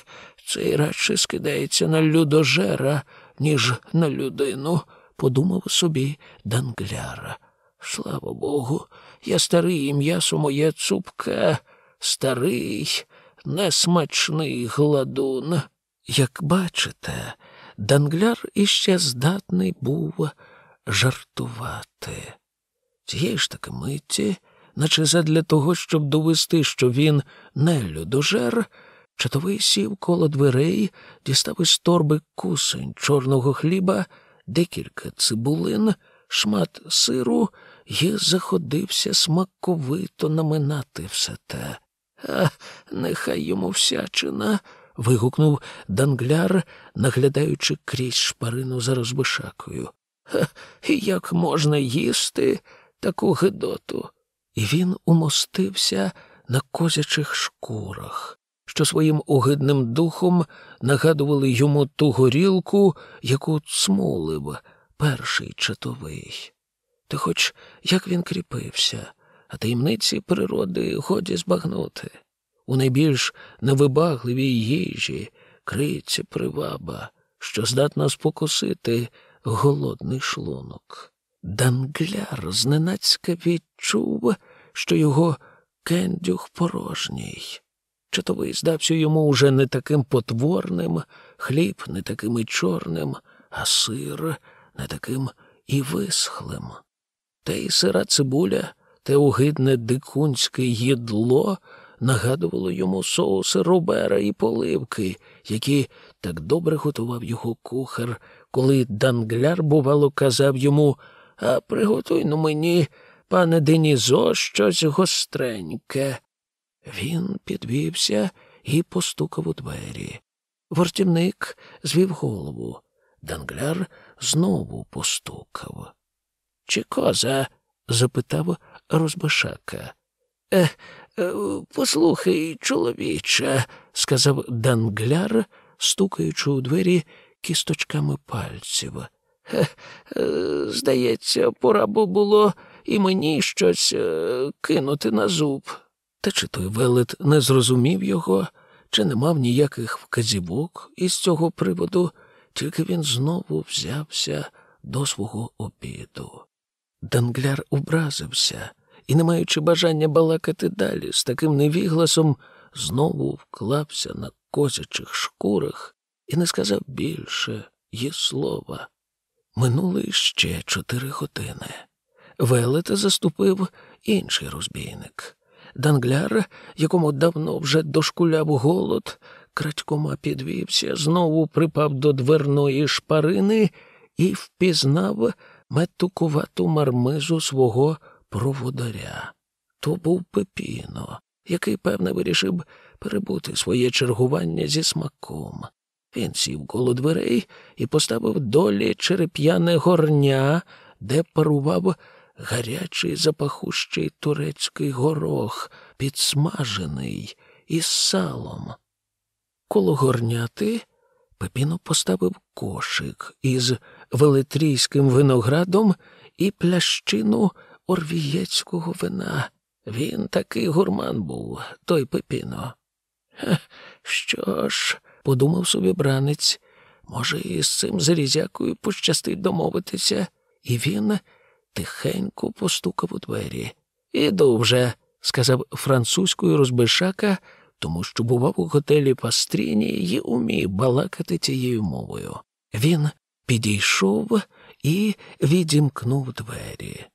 цей радше скидається на людожера, ніж на людину, подумав собі Дангляра. Слава Богу, я старий і м'ясо моє цупке, старий, несмачний гладун. Як бачите, Дангляр іще здатний був жартувати. Цієї ж таки митті, наче задля того, щоб довести, що він не людожер, чатовий сів коло дверей, дістав із торби кусень чорного хліба, декілька цибулин, шмат сиру і заходився смаковито наминати все те. А нехай йому всячина. вигукнув Дангляр, наглядаючи крізь шпарину за розбишакою. Як можна їсти таку гидоту? І він умостився на козячих шкурах, що своїм огидним духом нагадували йому ту горілку, яку цмулив перший чатовий. Та хоч як він кріпився, а таємниці природи годі збагнути. У найбільш невибагливій їжі криється приваба, що здатна спокусити голодний шлунок. Дангляр зненацька відчув, що його кендюх порожній. Чатовий здався йому уже не таким потворним, хліб не таким і чорним, а сир не таким і висхлим. Та й сира цибуля, те огидне дикунське їдло нагадувало йому соуси робера і поливки, які так добре готував його кухар, коли Дангляр, бувало, казав йому А приготуй ну мені, пане Денізо, щось гостреньке. Він підвівся і постукав у двері. Вортівник звів голову. Дангляр знову постукав. Чи коза? запитав Розбишака. Е, е, послухай, чоловіче, сказав Дангляр, стукаючи у двері кісточками пальців. Е, здається, пора б було і мені щось е, кинути на зуб. Та чи той велет не зрозумів його, чи не мав ніяких вказівок із цього приводу, тільки він знову взявся до свого обіду. Дангляр образився і, не маючи бажання балакати далі, з таким невігласом знову вклався на козячих шкурах і не сказав більше є слова. Минули ще чотири години. Велета заступив інший розбійник. Дангляр, якому давно вже дошкуляв голод, крадькома підвівся, знову припав до дверної шпарини і впізнав метукувату мармизу свого проводаря. То був Пепіно, який, певне, вирішив перебути своє чергування зі смаком. Він сів коло дверей і поставив долі череп'яне горня, де парував гарячий запахущий турецький горох, підсмажений із салом. Коло горняти Пепіно поставив кошик із велетрійським виноградом і плящину орвієцького вина. Він такий гурман був, той Пепіно. Що ж, подумав собі бранець, може, і з цим залізякою пощастить домовитися, і він тихенько постукав у двері. Іду вже, сказав французькою розбишака, тому що бував у готелі Пастріні і умів балакати цією мовою. Він підійшов і відімкнув двері.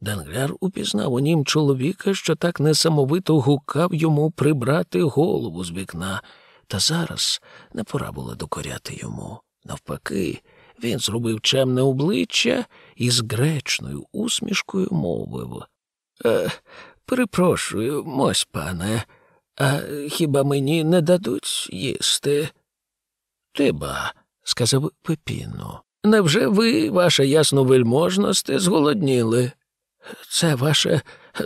Дангляр упізнав у нім чоловіка, що так несамовито гукав йому прибрати голову з вікна, та зараз не пора було докоряти йому. Навпаки, він зробив чемне обличчя і з гречною усмішкою мовив. «Е, Перепрошую, мось пане, а хіба мені не дадуть їсти? Ти ба, сказав Пепіно. Невже ви, ваша ясновельможносте, зголодніли? Це ваше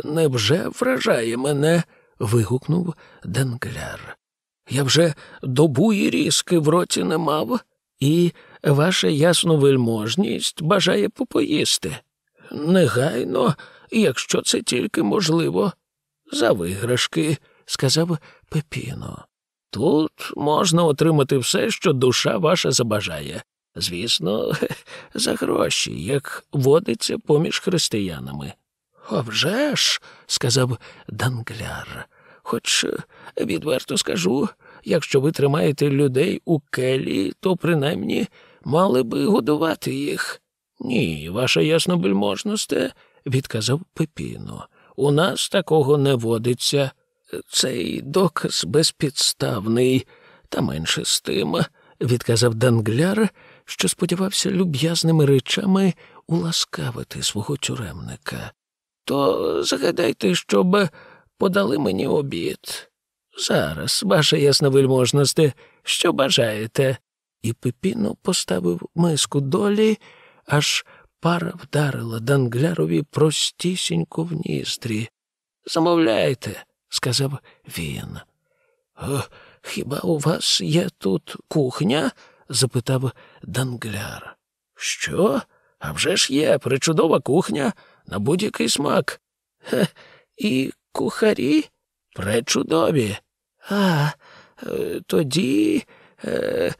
невже вражає мене? вигукнув Денкляр. Я вже добу і різки в роті не мав, і ваша ясновельможність бажає попоїсти. Негайно, якщо це тільки можливо, за виграшки, сказав Пепіно. Тут можна отримати все, що душа ваша забажає. Звісно, за гроші, як водиться поміж християнами. «А вже ж», – сказав Дангляр, хоч відверто скажу, якщо ви тримаєте людей у келі, то принаймні мали би годувати їх. Ні, ваша яснобельможносте, відказав Пепіно. У нас такого не водиться. Цей доказ безпідставний, та менше з тим, відказав Дангляр, що сподівався люб'язними речами уласкавити свого тюремника. То загадайте, щоб подали мені обід. Зараз, ваша ясновельможносте, що бажаєте? І Пепіно поставив миску долі, аж пара вдарила Данглярові простісінько в ніздрі. Замовляйте, сказав він. Хіба у вас є тут кухня? запитав Дангляр. Що? А вже ж є причудова кухня на будь-який смак. Хе, І кухарі пречудові. А е, тоді е,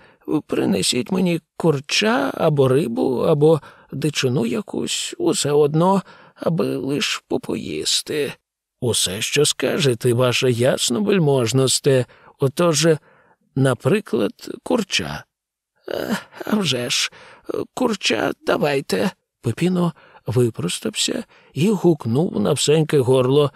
принесіть мені курча або рибу, або дичину якусь, усе одно, аби лиш попоїсти. Усе, що скажете, ваша ясно вельможносте, отож, наприклад, курча. А вже ж, курча давайте. Пепіно випростався і гукнув на всеньке горло.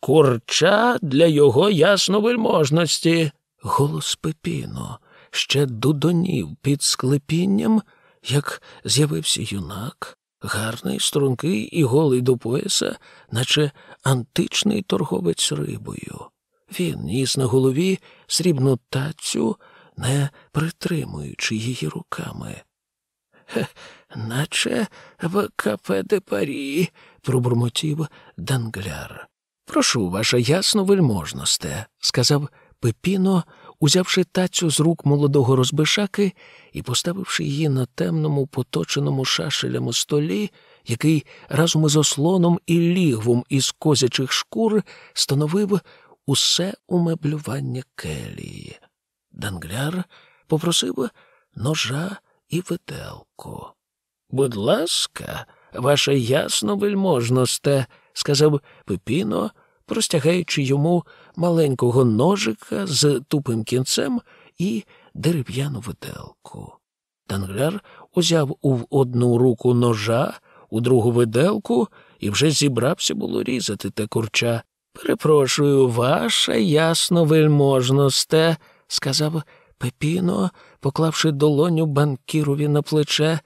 Курча для його ясновельможності. Голос Пепіно ще дудонів під склепінням, як з'явився юнак, гарний, стрункий і голий до пояса, наче античний торговець рибою. Він ніс на голові срібну тацю, не притримуючи її руками. Хе, наче в кафе де Парі, пробурмотів Дангляр. Прошу, ваша ясно вельможносте, сказав Пепіно, узявши тацю з рук молодого розбишаки і поставивши її на темному, поточеному шашелями столі, який разом із ослоном і лігвом із козячих шкур становив усе умеблювання келії. Дангляр попросив ножа і виделку. Будь ласка, ваша ясно вельможносте, сказав Пепіно, простягаючи йому маленького ножика з тупим кінцем і дерев'яну виделку. Дангляр узяв у одну руку ножа, у другу виделку і вже зібрався було різати те курча. Перепрошую, ваша ясно вельможносте, сказав Пепіно, поклавши долоню банкірові на плече.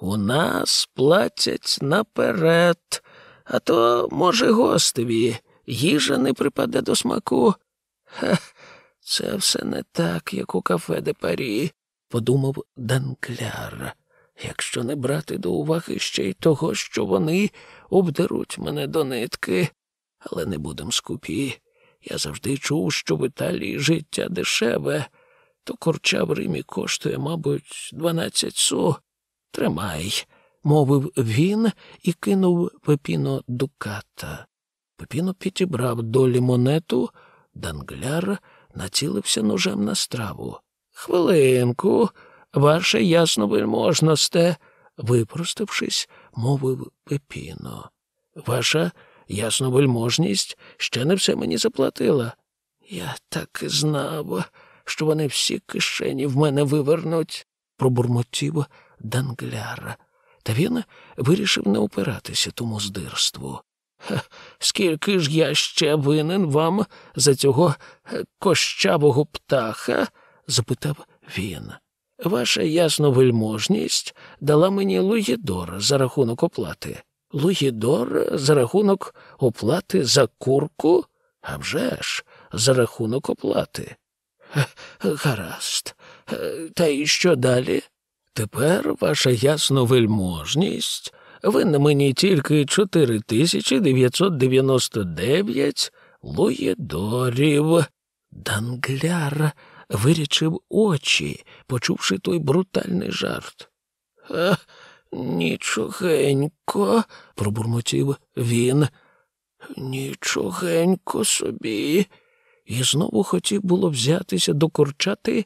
У нас платять наперед, а то, може, гостеві, їжа не припаде до смаку. Ха, це все не так, як у кафе де Парі, подумав Данкляр, якщо не брати до уваги ще й того, що вони обдеруть мене до нитки, але не будем скупі. Я завжди чув, що в Італії життя дешеве, то корча в Римі коштує, мабуть, дванадцять су. Тримай, мовив він і кинув пепіно дуката. Пепіно підібрав долі монету, дангляр націлився ножем на страву. Хвилинку, ваше ясно вельможносте, випроставшись, мовив пепіно. Ваша ясновельможність ще не все мені заплатила. Я так і знав, що вони всі кишені в мене вивернуть, пробурмотів Дангляр. Та він вирішив не опиратися тому здирству. Скільки ж я ще винен вам за цього кощавого птаха? запитав він. Ваша ясновельможність дала мені Луїдор за рахунок оплати. Луїдор за рахунок оплати за курку? А вже ж, за рахунок оплати. Гаразд. Та й що далі? тепер ваша ясновельможність винна мені тільки 4999 луєдорів. Дангляр вирічив очі, почувши той брутальний жарт. «Ха, Нічогенько, пробурмотів він. Нічогенько собі. І знову хотів було взятися до корчати,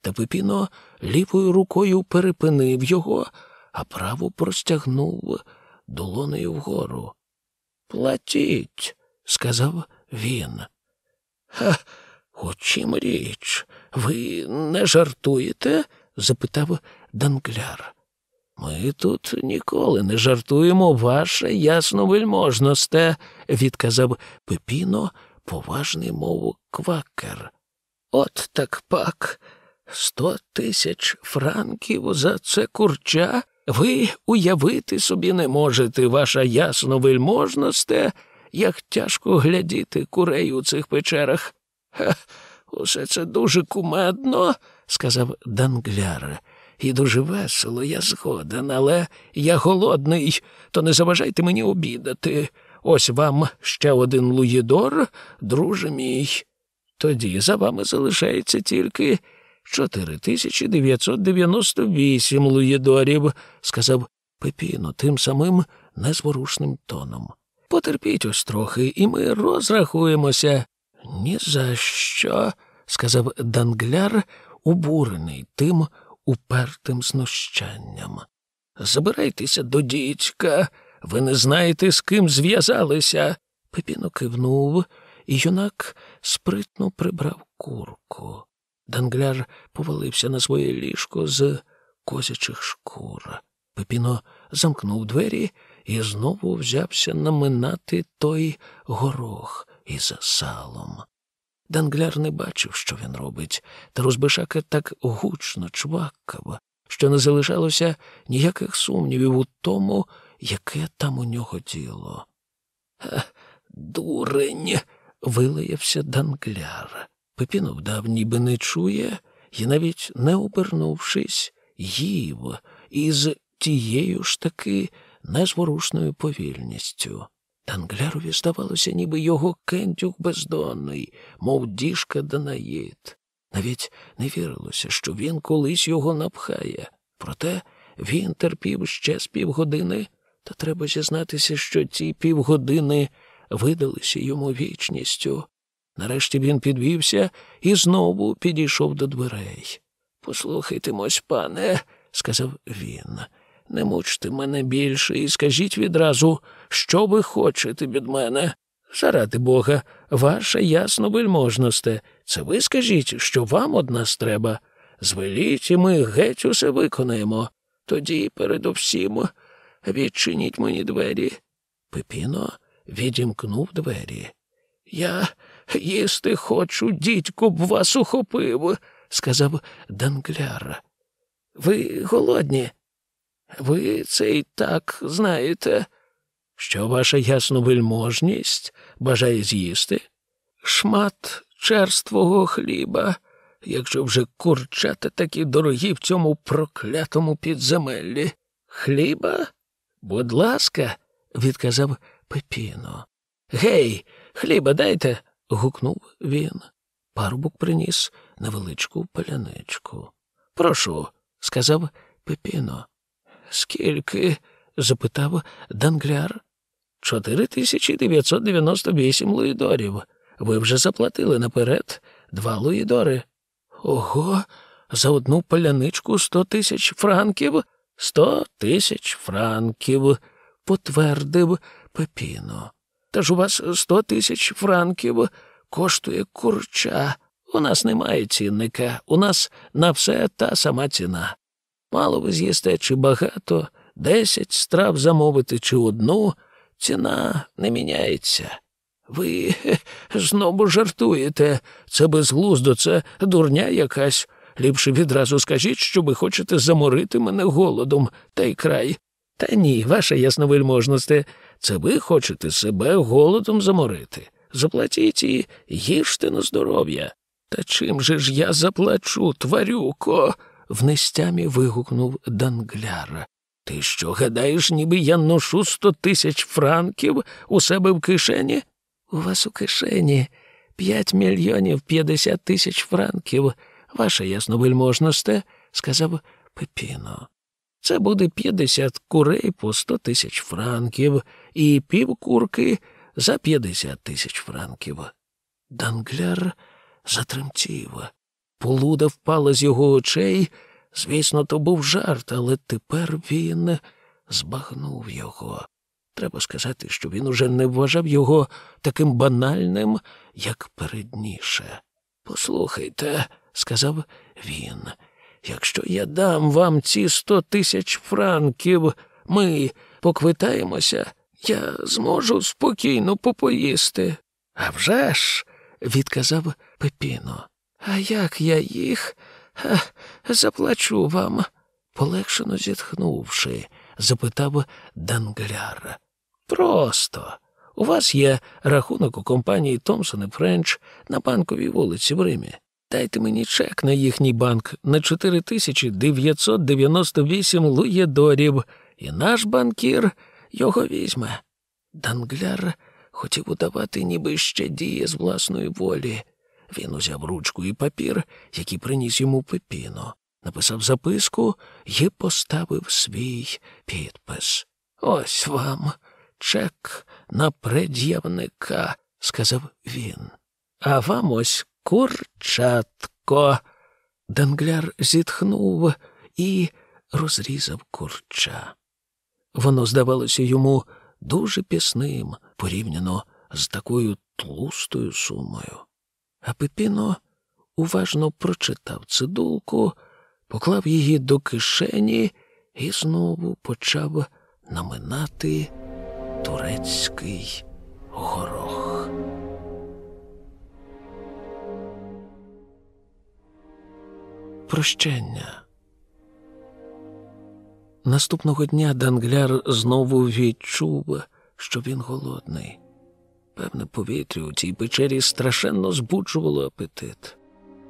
та Пепіно лівою рукою перепинив його, а праву простягнув долонею вгору. Платіть, сказав він. Ха, у чим річ? Ви не жартуєте? запитав Данкляр. Ми тут ніколи не жартуємо, ваше ясновельможносте, відказав Пепіно, поважний мов квакер. От так пак. Сто тисяч франків за це курча? Ви уявити собі не можете, ваша ясновельможносте, як тяжко глядіти курей у цих печерах. Ха, усе це дуже кумедно, сказав Дангляр. І дуже весело, я згоден, але я голодний, то не заважайте мені обідати. Ось вам ще один луїдор, друже мій. Тоді за вами залишається тільки чотири тисячі дев'ятсот дев'яносто вісім луїдорів, сказав Пепіно тим самим незворушним тоном. Потерпіть ось трохи, і ми розрахуємося. «Ні за що», – сказав Дангляр, обурений тим упертим знущанням. Забирайтеся до дідька, ви не знаєте, з ким зв'язалися. Пепіно кивнув, і юнак спритно прибрав курку. Дангляр повалився на своє ліжко з козячих шкур. Пепіно замкнув двері і знову взявся наминати той горох із салом. Дангляр не бачив, що він робить, та розбишака так гучно чвакав, що не залишалося ніяких сумнівів у тому, яке там у нього діло. Дурень. вилаявся Дангляр. Пепінов дав, ніби не чує, і навіть не обернувшись, їв із тією ж таки незворушною повільністю. Танглярові здавалося, ніби його кентюх бездонний, мов діжка Данаїд. Навіть не вірилося, що він колись його напхає. Проте він терпів ще з півгодини, та треба зізнатися, що ці півгодини видалися йому вічністю. Нарешті він підвівся і знову підійшов до дверей. Послухайте, мось, пане, сказав він. Не мучте мене більше і скажіть відразу, що ви хочете від мене. Заради Бога, ваша ясно вельможносте. Це ви скажіть, що вам од нас треба. Звеліть, і ми геть усе виконаємо. Тоді, передовсім, відчиніть мені двері. Пепіно відімкнув двері. Я їсти хочу, дідько б вас ухопив, сказав Дангляр. Ви голодні? Ви це і так знаєте, що ваша ясновельможність бажає з'їсти? Шмат черствого хліба, якщо вже курчата такі дорогі в цьому проклятому підземеллі. Хліба? Будь ласка, відказав Пепіно. Гей, хліба дайте. Гукнув він. Парубок приніс невеличку паляничку. Прошу, сказав Пепіно. Скільки? запитав Дангляр. Чотири тисячі дев'ятсот дев'яносто вісім луїдорів. Ви вже заплатили наперед два луїдори. Ого, за одну паляничку сто тисяч франків? Сто тисяч франків, потвердив Пепіно. Та ж у вас сто тисяч франків коштує курча. У нас немає цінника, у нас на все та сама ціна. Мало ви з'їсте чи багато, десять страв замовити чи одну, ціна не міняється. Ви знову жартуєте. Це безглуздо, це дурня якась. Ліпше відразу скажіть, що ви хочете заморити мене голодом, та й край. Та ні, ваша ясновельможносте, це ви хочете себе голодом заморити. Заплатіть і їжте на здоров'я. Та чим же ж я заплачу, тварюко? в нестямі вигукнув Дангляр. Ти що гадаєш, ніби я ношу сто тисяч франків у себе в кишені? У вас у кишені п'ять мільйонів п'ятдесят тисяч франків, ваше ясновельможносте, сказав Пепіно. Це буде п'ятдесят курей по сто тисяч франків і півкурки за п'ятдесят тисяч франків. Дангляр затремтів. Полуда впала з його очей. Звісно, то був жарт, але тепер він збагнув його. Треба сказати, що він уже не вважав його таким банальним, як передніше. Послухайте, сказав він, якщо я дам вам ці сто тисяч франків, ми поквитаємося, я зможу спокійно попоїсти. «А вже ж!» – відказав Пепіно. А як я їх Ха, заплачу вам? полегшено зітхнувши, запитав Дангляр. Просто. У вас є рахунок у компанії Томсон і Френч на банковій вулиці в Римі. Дайте мені чек на їхній банк на 4998 луєдорів, і наш банкір його візьме. Дангляр хотів удавати, ніби ще діє з власної волі. Він узяв ручку і папір, який приніс йому пепіно, написав записку і поставив свій підпис. Ось вам чек на пред'явника, сказав він. А вам ось курчатко. Дангляр зітхнув і розрізав курча. Воно здавалося йому дуже пісним порівняно з такою тлустою сумою. А Пепіно уважно прочитав цидулку, поклав її до кишені і знову почав наминати турецький горох. Прощення. Наступного дня Дангляр знову відчув, що він голодний. Певне, повітря у цій печері страшенно збуджувало апетит.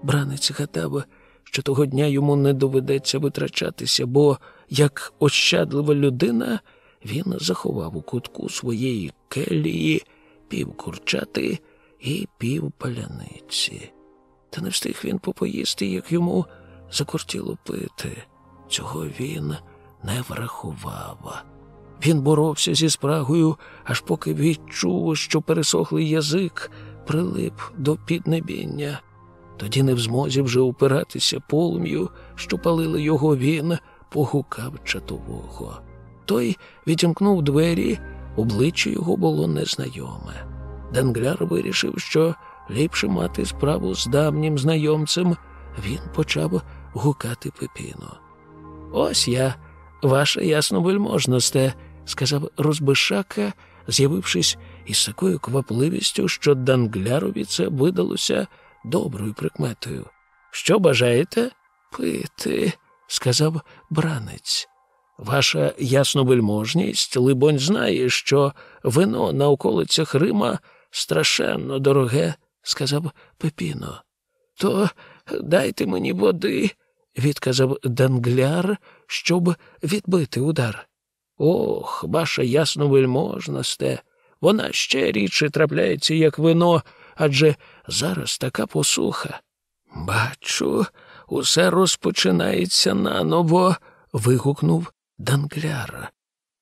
Бранець гадав, що того дня йому не доведеться витрачатися, бо, як ощадлива людина, він заховав у кутку своєї келії пів курчати і пів паляниці. Та не встиг він попоїсти, як йому закортіло пити. Цього він не врахував. Він боровся зі спрагою, аж поки відчув, що пересохлий язик прилип до піднебіння. Тоді, не в змозі вже упиратися полум'ю, що палили його, він погукав чатового. Той відімкнув двері, обличчя його було незнайоме. Денгляр вирішив, що ліпше мати справу з давнім знайомцем. Він почав гукати пепіно. Ось я, ваша ясновельможносте, сказав Розбишака, з'явившись із такою квапливістю, що Данглярові це видалося доброю прикметою. Що бажаєте? Пити, сказав бранець. Ваша ясновельможність, либонь, знає, що вино на околицях Рима страшенно дороге, сказав Пепіно. То дайте мені води, відказав Дангляр, щоб відбити удар. Ох, ваша ясновельможносте, вона ще рідше трапляється, як вино, адже зараз така посуха. Бачу, усе розпочинається наново. вигукнув Дангляр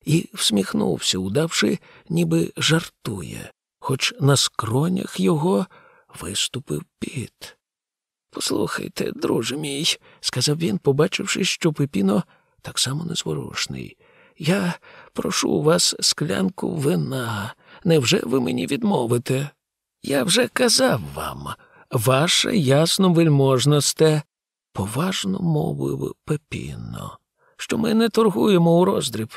і всміхнувся, удавши, ніби жартує, хоч на скронях його виступив піт. Послухайте, друже мій, сказав він, побачивши, що Пепіно так само незворушний. Я прошу у вас склянку вина. Невже ви мені відмовите? Я вже казав вам, ваше ясно вельможносте, поважно мовив Пепіно, що ми не торгуємо у роздріб.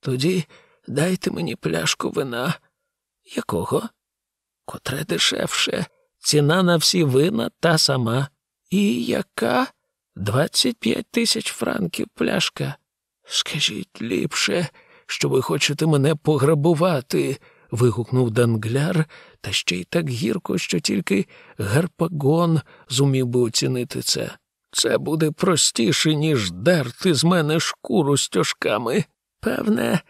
Тоді дайте мені пляшку вина. Якого? Котре дешевше, ціна на всі вина та сама. І яка? Двадцять п'ять тисяч франків пляшка. Скажіть ліпше, що ви хочете мене пограбувати. вигукнув Дангляр, та ще й так гірко, що тільки Гарпагон зумів би оцінити це. Це буде простіше, ніж дерти з мене шкуру стяжками. Певне,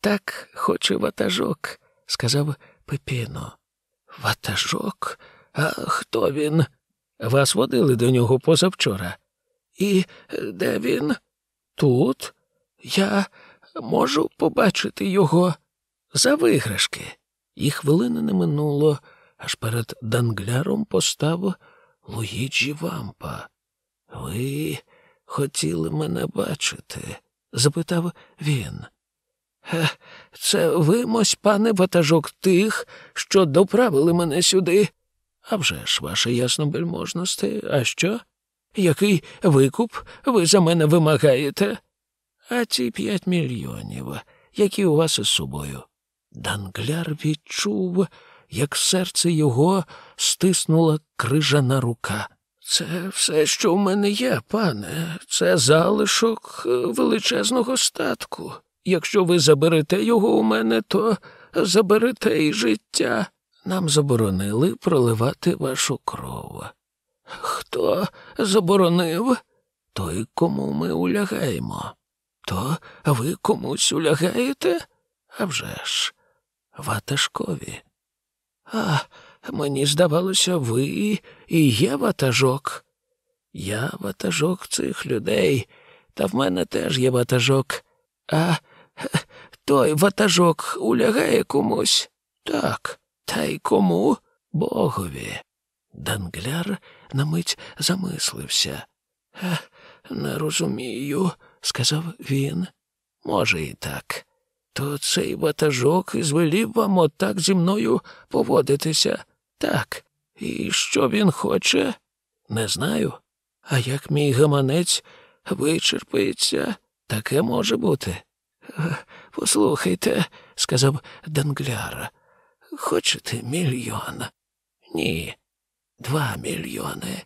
так хоче ватажок, сказав Пепіно. Ватажок? А хто він? Вас водили до нього позавчора. І де він? Тут я можу побачити його за виграшки. І хвилини не минуло, аж перед дангляром постав Луїджі Вампа. Ви хотіли мене бачити? запитав він. Це ви, мось, пане ватажок тих, що доправили мене сюди. «А вже ж, ваше яснобельможності, а що? Який викуп ви за мене вимагаєте? А ці п'ять мільйонів, які у вас із собою. Дангляр відчув, як серце його стиснула крижана рука. Це все, що в мене є, пане, це залишок величезного статку. Якщо ви заберете його у мене, то заберете і життя. Нам заборонили проливати вашу кров. Хто заборонив? Той, кому ми улягаємо. То ви комусь улягаєте? А вже ж, ватажкові. А мені здавалося, ви і є ватажок. Я ватажок цих людей, та в мене теж є ватажок. А той ватажок улягає комусь? Так, та й кому? Богові. Дангляр на мить замислився. Не розумію, сказав він. Може, і так. То цей ватажок звелів вам отак зі мною поводитися. Так. І що він хоче? Не знаю. А як мій гаманець вичерпається, таке може бути. Послухайте, сказав Дангляр, хочете мільйон? Ні. Два мільйони.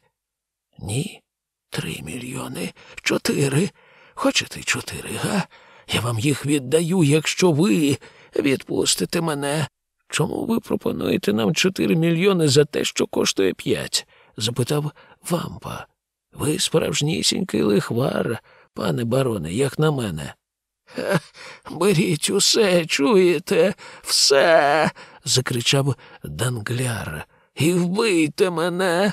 Ні. Три мільйони. Чотири. Хочете чотири, га? Я вам їх віддаю, якщо ви відпустите мене. Чому ви пропонуєте нам чотири мільйони за те, що коштує п'ять? запитав вампа. Ви справжнісінький лихвар, пане бароне, як на мене. Беріть усе, чуєте, все. Закричав Дангляр. І вбийте мене.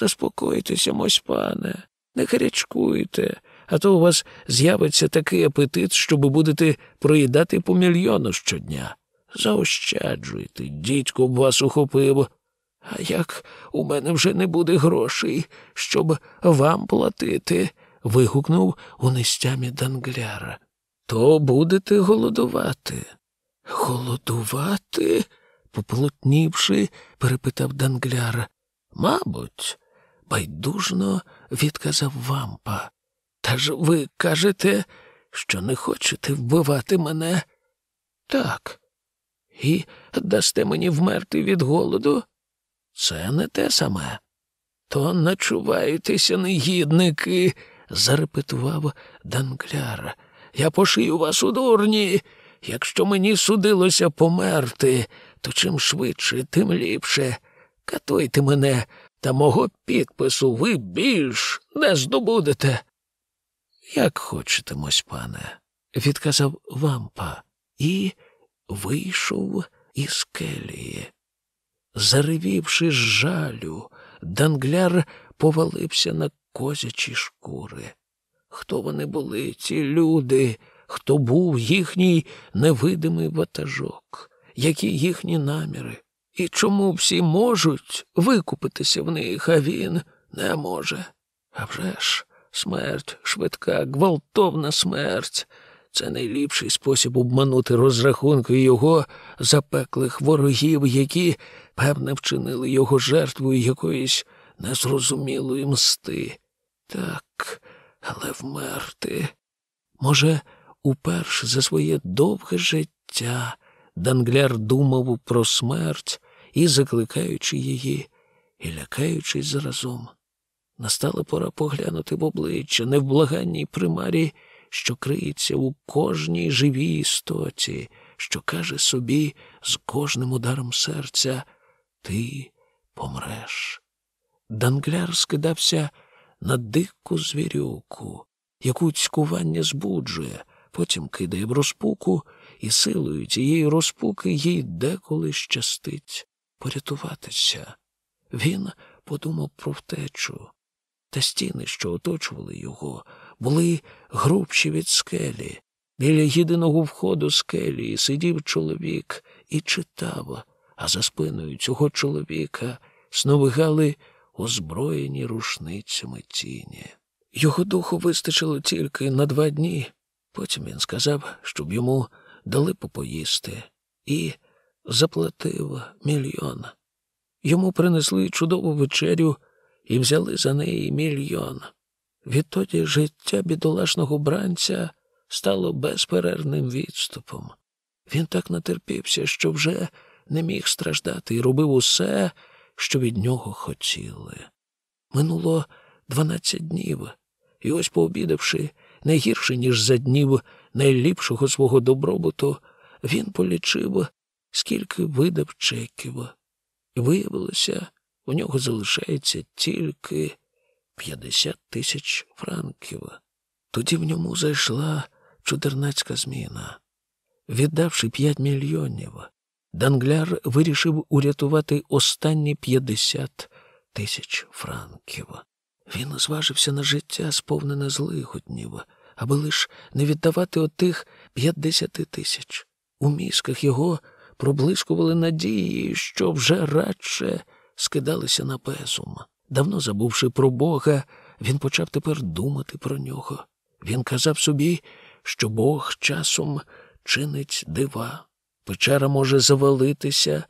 Заспокойтеся, мось пане, не гарячкуйте а то у вас з'явиться такий апетит, що ви будете проїдати по мільйону щодня. Заощаджуйте, дідько б вас ухопив. А як у мене вже не буде грошей, щоб вам платити, вигукнув у нестямі Дангляра. То будете голодувати. Голодувати? Поплотнівши, перепитав Дангляр. Мабуть, байдужно відказав вампа. Та ж ви кажете, що не хочете вбивати мене? Так. І дасте мені вмерти від голоду? Це не те саме. То начуваєтеся, негідники, зарепетував Данкляр. Я пошию вас у дурні. Якщо мені судилося померти, то чим швидше, тим ліпше. Катуйте мене, та мого підпису ви більш не здобудете. Як хочете, мось пане, відказав вампа і вийшов із келії. Заревівши жалю, Дангляр повалився на козячі шкури. Хто вони були, ці люди, хто був їхній невидимий ватажок, які їхні наміри, і чому всі можуть викупитися в них, а він не може? А вже ж, Смерть, швидка, гвалтовна смерть. Це найліпший спосіб обманути розрахунки його запеклих ворогів, які, певне, вчинили його жертвою якоїсь незрозумілої мсти. Так, але вмерти. Може, уперше за своє довге життя Дангляр думав про смерть і закликаючи її, і лякаючись заразом. Настала пора поглянути в обличчя невблаганній примарі, що криється у кожній живій істоті, що каже собі з кожним ударом серця Ти помреш. Дангляр скидався на дику звірюку, яку цькування збуджує, потім кидає в розпуку, і силою цієї розпуки їй деколи щастить порятуватися. Він подумав про втечу, та стіни, що оточували його, були грубші від скелі. Біля єдиного входу скелі сидів чоловік і читав, а за спиною цього чоловіка сновигали озброєні рушницями тіні. Його духу вистачило тільки на два дні. Потім він сказав, щоб йому дали попоїсти, і заплатив мільйон. Йому принесли чудову вечерю і взяли за неї мільйон. Відтоді життя бідолашного бранця стало безперервним відступом. Він так натерпівся, що вже не міг страждати і робив усе, що від нього хотіли. Минуло дванадцять днів, і ось, пообідавши не гірше, ніж за днів найліпшого свого добробуту, він полічив, скільки видав чеків. І виявилося, у нього залишається тільки п'ятдесят тисяч франків. Тоді в ньому зайшла чудернацька зміна. Віддавши п'ять мільйонів, Дангляр вирішив урятувати останні п'ятдесят тисяч франків. Він зважився на життя, сповнене злигоднів, аби лиш не віддавати отих п'ятдесяти тисяч. У мізках його проблискували надії, що вже радше скидалися на безум. Давно забувши про Бога, він почав тепер думати про нього. Він казав собі, що Бог часом чинить дива. Печера може завалитися,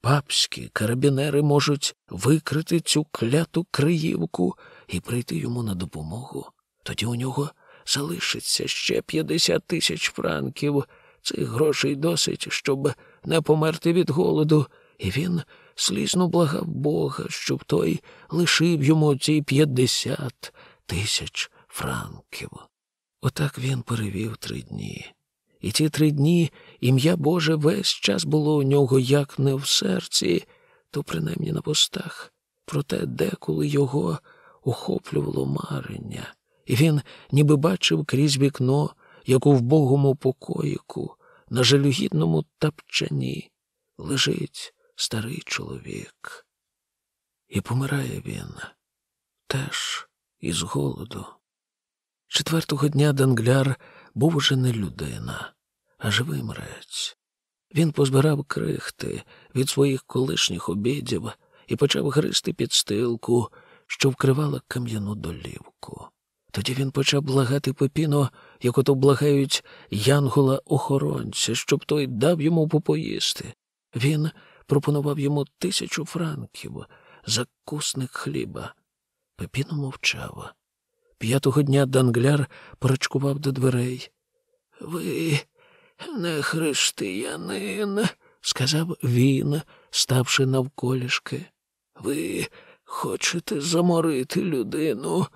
папські карабінери можуть викрити цю кляту криївку і прийти йому на допомогу. Тоді у нього залишиться ще 50 тисяч франків. Цих грошей досить, щоб не померти від голоду, і він слізно благав Бога, щоб той лишив йому ці 50 тисяч франків. Отак він перевів три дні. І ці три дні ім'я Боже весь час було у нього як не в серці, то принаймні на постах. Проте деколи його охоплювало марення, і він ніби бачив крізь вікно, як у вбогому покоїку, на жалюгідному тапчані лежить старий чоловік. І помирає він теж із голоду. Четвертого дня Дангляр був уже не людина, а живий мрець. Він позбирав крихти від своїх колишніх обідів і почав гризти підстилку, що вкривала кам'яну долівку. Тоді він почав благати Пепіно, як ото благають янгола охоронця, щоб той дав йому попоїсти. Він пропонував йому тисячу франків за кусник хліба. Пепіно мовчав. П'ятого дня Дангляр порачкував до дверей. Ви не християнин, сказав він, ставши навколішки. Ви хочете заморити людину,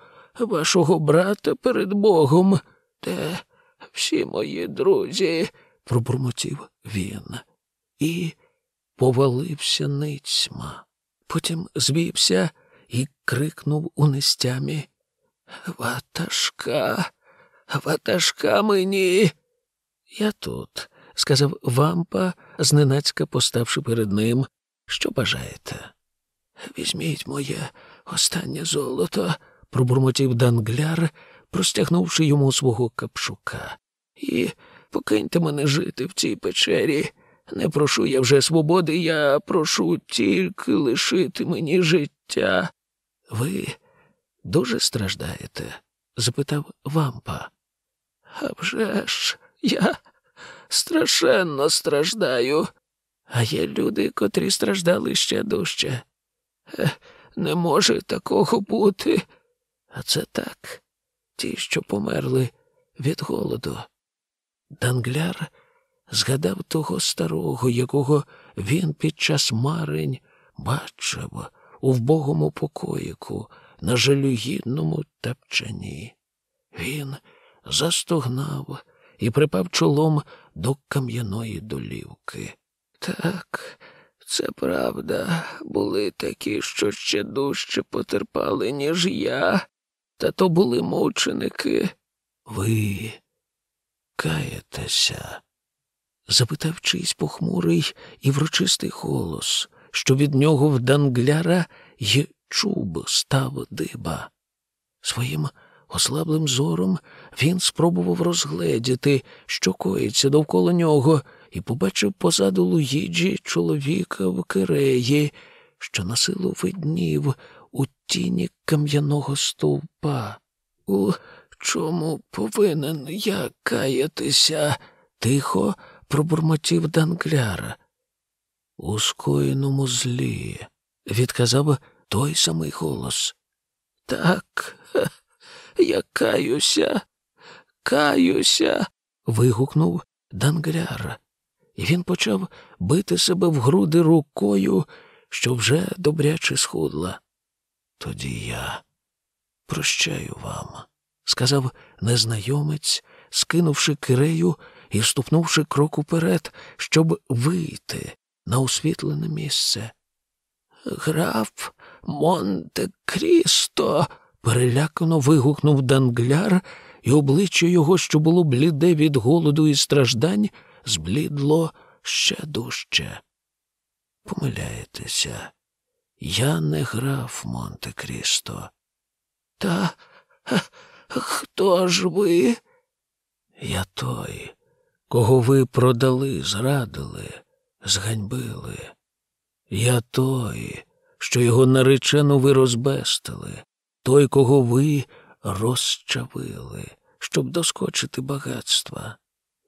вашого брата перед Богом, де всі мої друзі, пробурмотів він, і повалився ницьма. Потім звівся і крикнув у нестямі. Ватажка, ватажка мені. Я тут, сказав вампа, зненацька поставши перед ним. Що бажаєте? Візьміть моє останнє золото, пробурмотів Дангляр, простягнувши йому свого капшука. І покиньте мене жити в цій печері. Не прошу я вже свободи, я прошу тільки лишити мені життя. Ви дуже страждаєте? запитав вампа. «А вже ж, я страшенно страждаю, а є люди, котрі страждали ще дужче. Е, не може такого бути. А це так, ті, що померли від голоду. Дангляр згадав того старого, якого він під час марень бачив у вбогому покоїку на жалюгідному тапчані. Він застогнав і припав чолом до кам'яної долівки. Так, це правда, були такі, що ще дужче потерпали, ніж я. Та то були мученики. Ви каєтеся? запитав чийсь похмурий і врочистий голос, що від нього в Дангляра й чуб став диба. Своїм ослаблим зором він спробував розгледіти, що коїться довкола нього, і побачив позаду Луїджі чоловіка в киреї, що на силу виднів тіні кам'яного стовпа. У чому повинен я каятися? тихо пробурмотів Дангляр. У скоєному злі, відказав той самий голос. Так, я каюся, каюся. вигукнув Дангляр, і він почав бити себе в груди рукою, що вже добряче схудла. Тоді я прощаю вам, сказав незнайомець, скинувши кирею і ступнувши крок уперед, щоб вийти на освітлене місце. Граф Монте Крісто. перелякано вигукнув Дангляр, і обличчя його, що було бліде від голоду і страждань, зблідло ще дужче. Помиляєтеся, я не граф Монте Крісто. Та хто ж ви? Я той, кого ви продали, зрадили, зганьбили. Я той, що його наречену ви розбестили, той, кого ви розчавили, щоб доскочити багатства.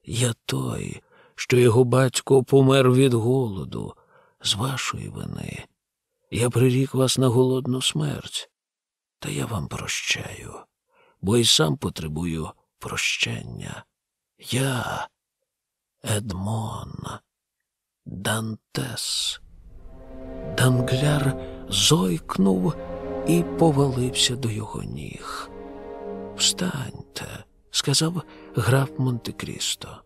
Я той, що його батько помер від голоду, з вашої вини. Я прирік вас на голодну смерть, та я вам прощаю, бо й сам потребую прощення. Я Едмон Дантес. Дангляр зойкнув і повалився до його ніг. Встаньте, сказав граф Монте Крісто.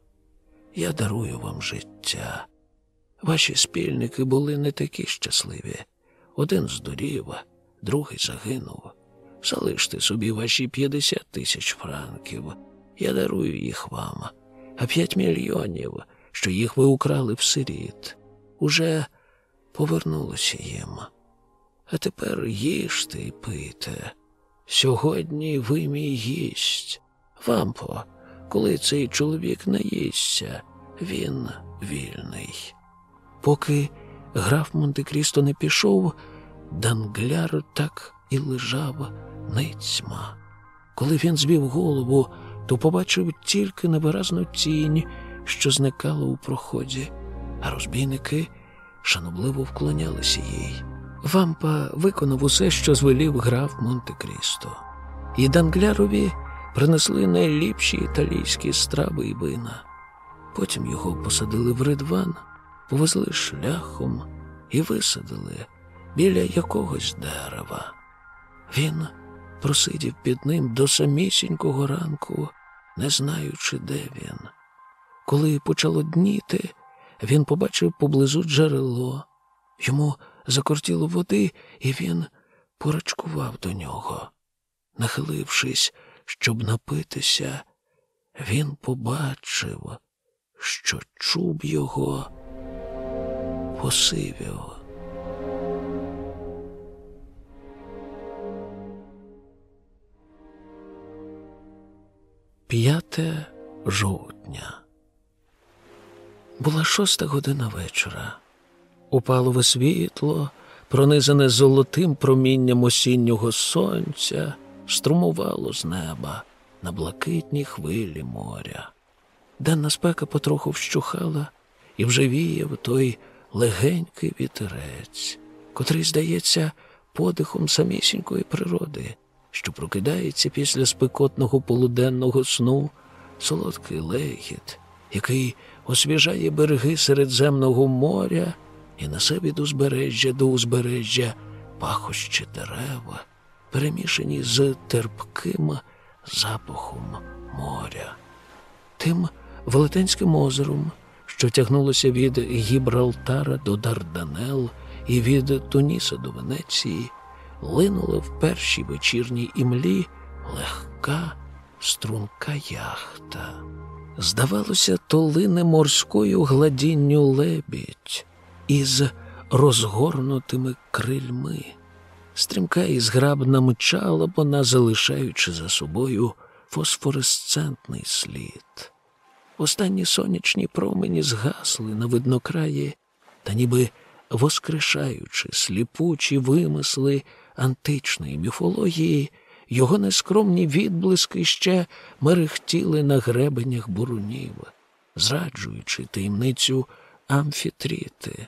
Я дарую вам життя. Ваші спільники були не такі щасливі. Один здурів, другий загинув. Залиште собі ваші п'ятдесят тисяч франків. Я дарую їх вам, а п'ять мільйонів, що їх ви украли в сиріт, уже повернулося їм. А тепер їжте і пийте. Сьогодні ви мій гість. Вампо, коли цей чоловік наїсться, він вільний. Поки граф Монте Крісто не пішов, Дангляр так і лежав ницьма. Коли він звів голову, то побачив тільки невиразну тінь, що зникала у проході, а розбійники шанобливо вклонялися їй. Вампа виконав усе, що звелів граф Монте Крісто, і Данглярові принесли найліпші італійські страви і вина. Потім його посадили в ридван, повезли шляхом і висадили біля якогось дерева. Він просидів під ним до самісінького ранку, не знаючи, де він. Коли почало дніти, він побачив поблизу джерело. Йому закортіло води, і він порачкував до нього. Нахилившись, щоб напитися, він побачив, що чуб його посивів. П'яте жовтня. Була шоста година вечора. Упалове світло, пронизане золотим промінням осіннього сонця, струмувало з неба на блакитній хвилі моря. Денна спека потроху вщухала і вже віяв той легенький вітерець, котрий, здається, подихом самісінької природи, що прокидається після спекотного полуденного сну, солодкий легіт, який освіжає береги Середземного моря і несе від узбережжя до узбережжя пахощі дерева, перемішані з терпким запахом моря. Тим Велетенським озером, що тягнулося від Гібралтара до Дарданел і від Туніса до Венеції, линула в першій вечірній імлі легка, струнка яхта. Здавалося, то лине морською гладінню лебідь із розгорнутими крильми. Стрімка і зграбна мчала вона, залишаючи за собою фосфоресцентний слід. Останні сонячні промені згасли на виднокраї, та ніби воскрешаючи сліпучі вимисли античної міфології, його нескромні відблиски ще мерехтіли на гребенях бурунів, зраджуючи таємницю амфітріти.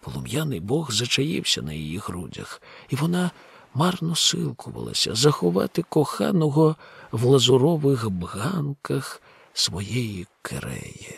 Полум'яний бог зачаївся на її грудях, і вона марно силкувалася заховати коханого в лазурових бганках своєї кереї.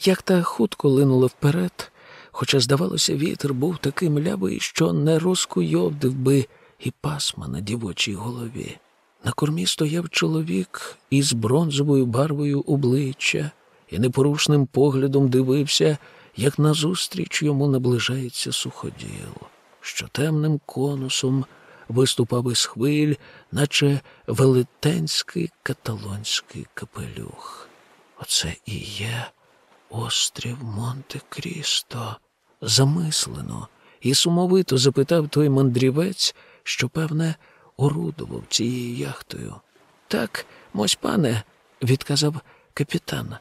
Як та хутко линула вперед, хоча, здавалося, вітер був такий млявий, що не розкуйовдив би і пасма на дівочій голові. На кормі стояв чоловік із бронзовою барвою обличчя і непорушним поглядом дивився, як назустріч йому наближається суходіл, що темним конусом виступав із хвиль, наче велетенський каталонський капелюх. Оце і є острів Монте Крісто. Замислено і сумовито запитав той мандрівець, що, певне, орудував цією яхтою. Так, мось пане, відказав капітан,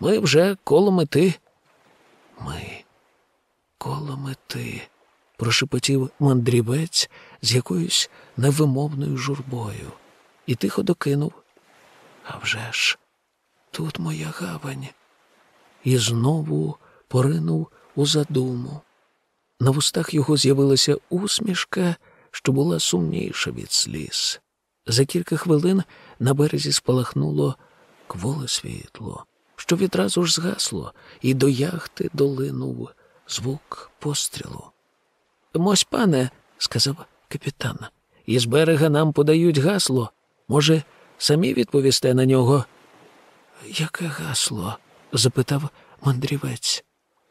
ми вже коло мети. Ми коло мети, прошепотів мандрівець з якоюсь невимовною журбою і тихо докинув. «А вже ж, тут моя гавань. І знову поринув у задуму. На вустах його з'явилася усмішка, що була сумніша від сліз. За кілька хвилин на березі спалахнуло кволе світло, що відразу ж згасло, і до яхти долинув звук пострілу. Мось, пане, сказав капітан, із берега нам подають гасло. Може, самі відповісте на нього? Яке гасло? запитав мандрівець.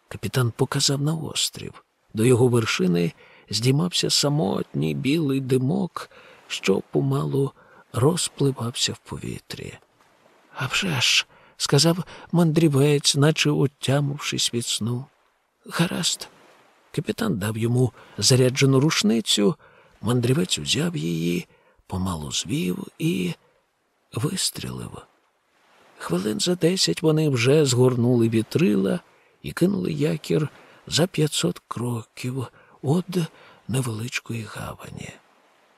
Капітан показав на острів. До його вершини здіймався самотній білий димок, що помалу розпливався в повітрі. «А вже ж», – сказав мандрівець, наче отямившись від сну. Гаразд. Капітан дав йому заряджену рушницю, мандрівець узяв її, помалу звів і вистрілив. Хвилин за десять вони вже згорнули вітрила і кинули якір за п'ятсот кроків од невеличкої гавані.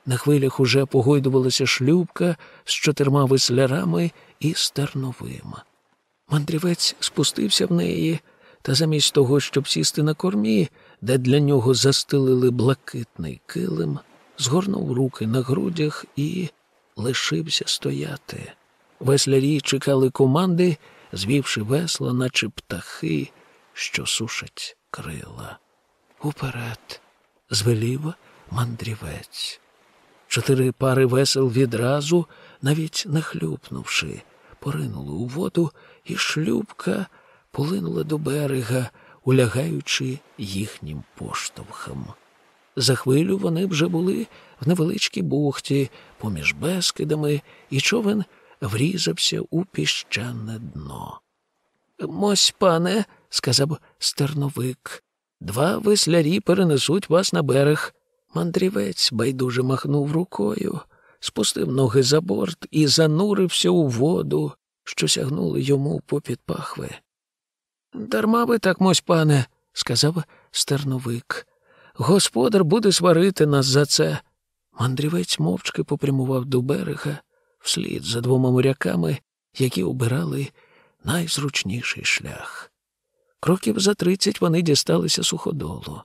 На хвилях уже погойдувалася шлюбка з чотирма веслярами і стерновим. Мандрівець спустився в неї, та замість того, щоб сісти на кормі, де для нього застелили блакитний килим, згорнув руки на грудях і лишився стояти. Веслярі чекали команди, звівши весла, наче птахи, що сушать крила. Уперед, звелів мандрівець. Чотири пари весел відразу, навіть не хлюпнувши, поринули у воду, і шлюбка полинула до берега, улягаючи їхнім поштовхом. За хвилю вони вже були в невеличкій бухті поміж безкидами, і човен врізався у піщане дно. Мось, пане, сказав стерновик, два веслярі перенесуть вас на берег. Мандрівець байдуже махнув рукою, спустив ноги за борт і занурився у воду, що сягнули йому попід пахви. Дарма ви так, мось, пане, сказав стерновик. Господар буде сварити нас за це. Мандрівець мовчки попрямував до берега вслід за двома моряками, які обирали найзручніший шлях. Кроків за тридцять вони дісталися суходолу.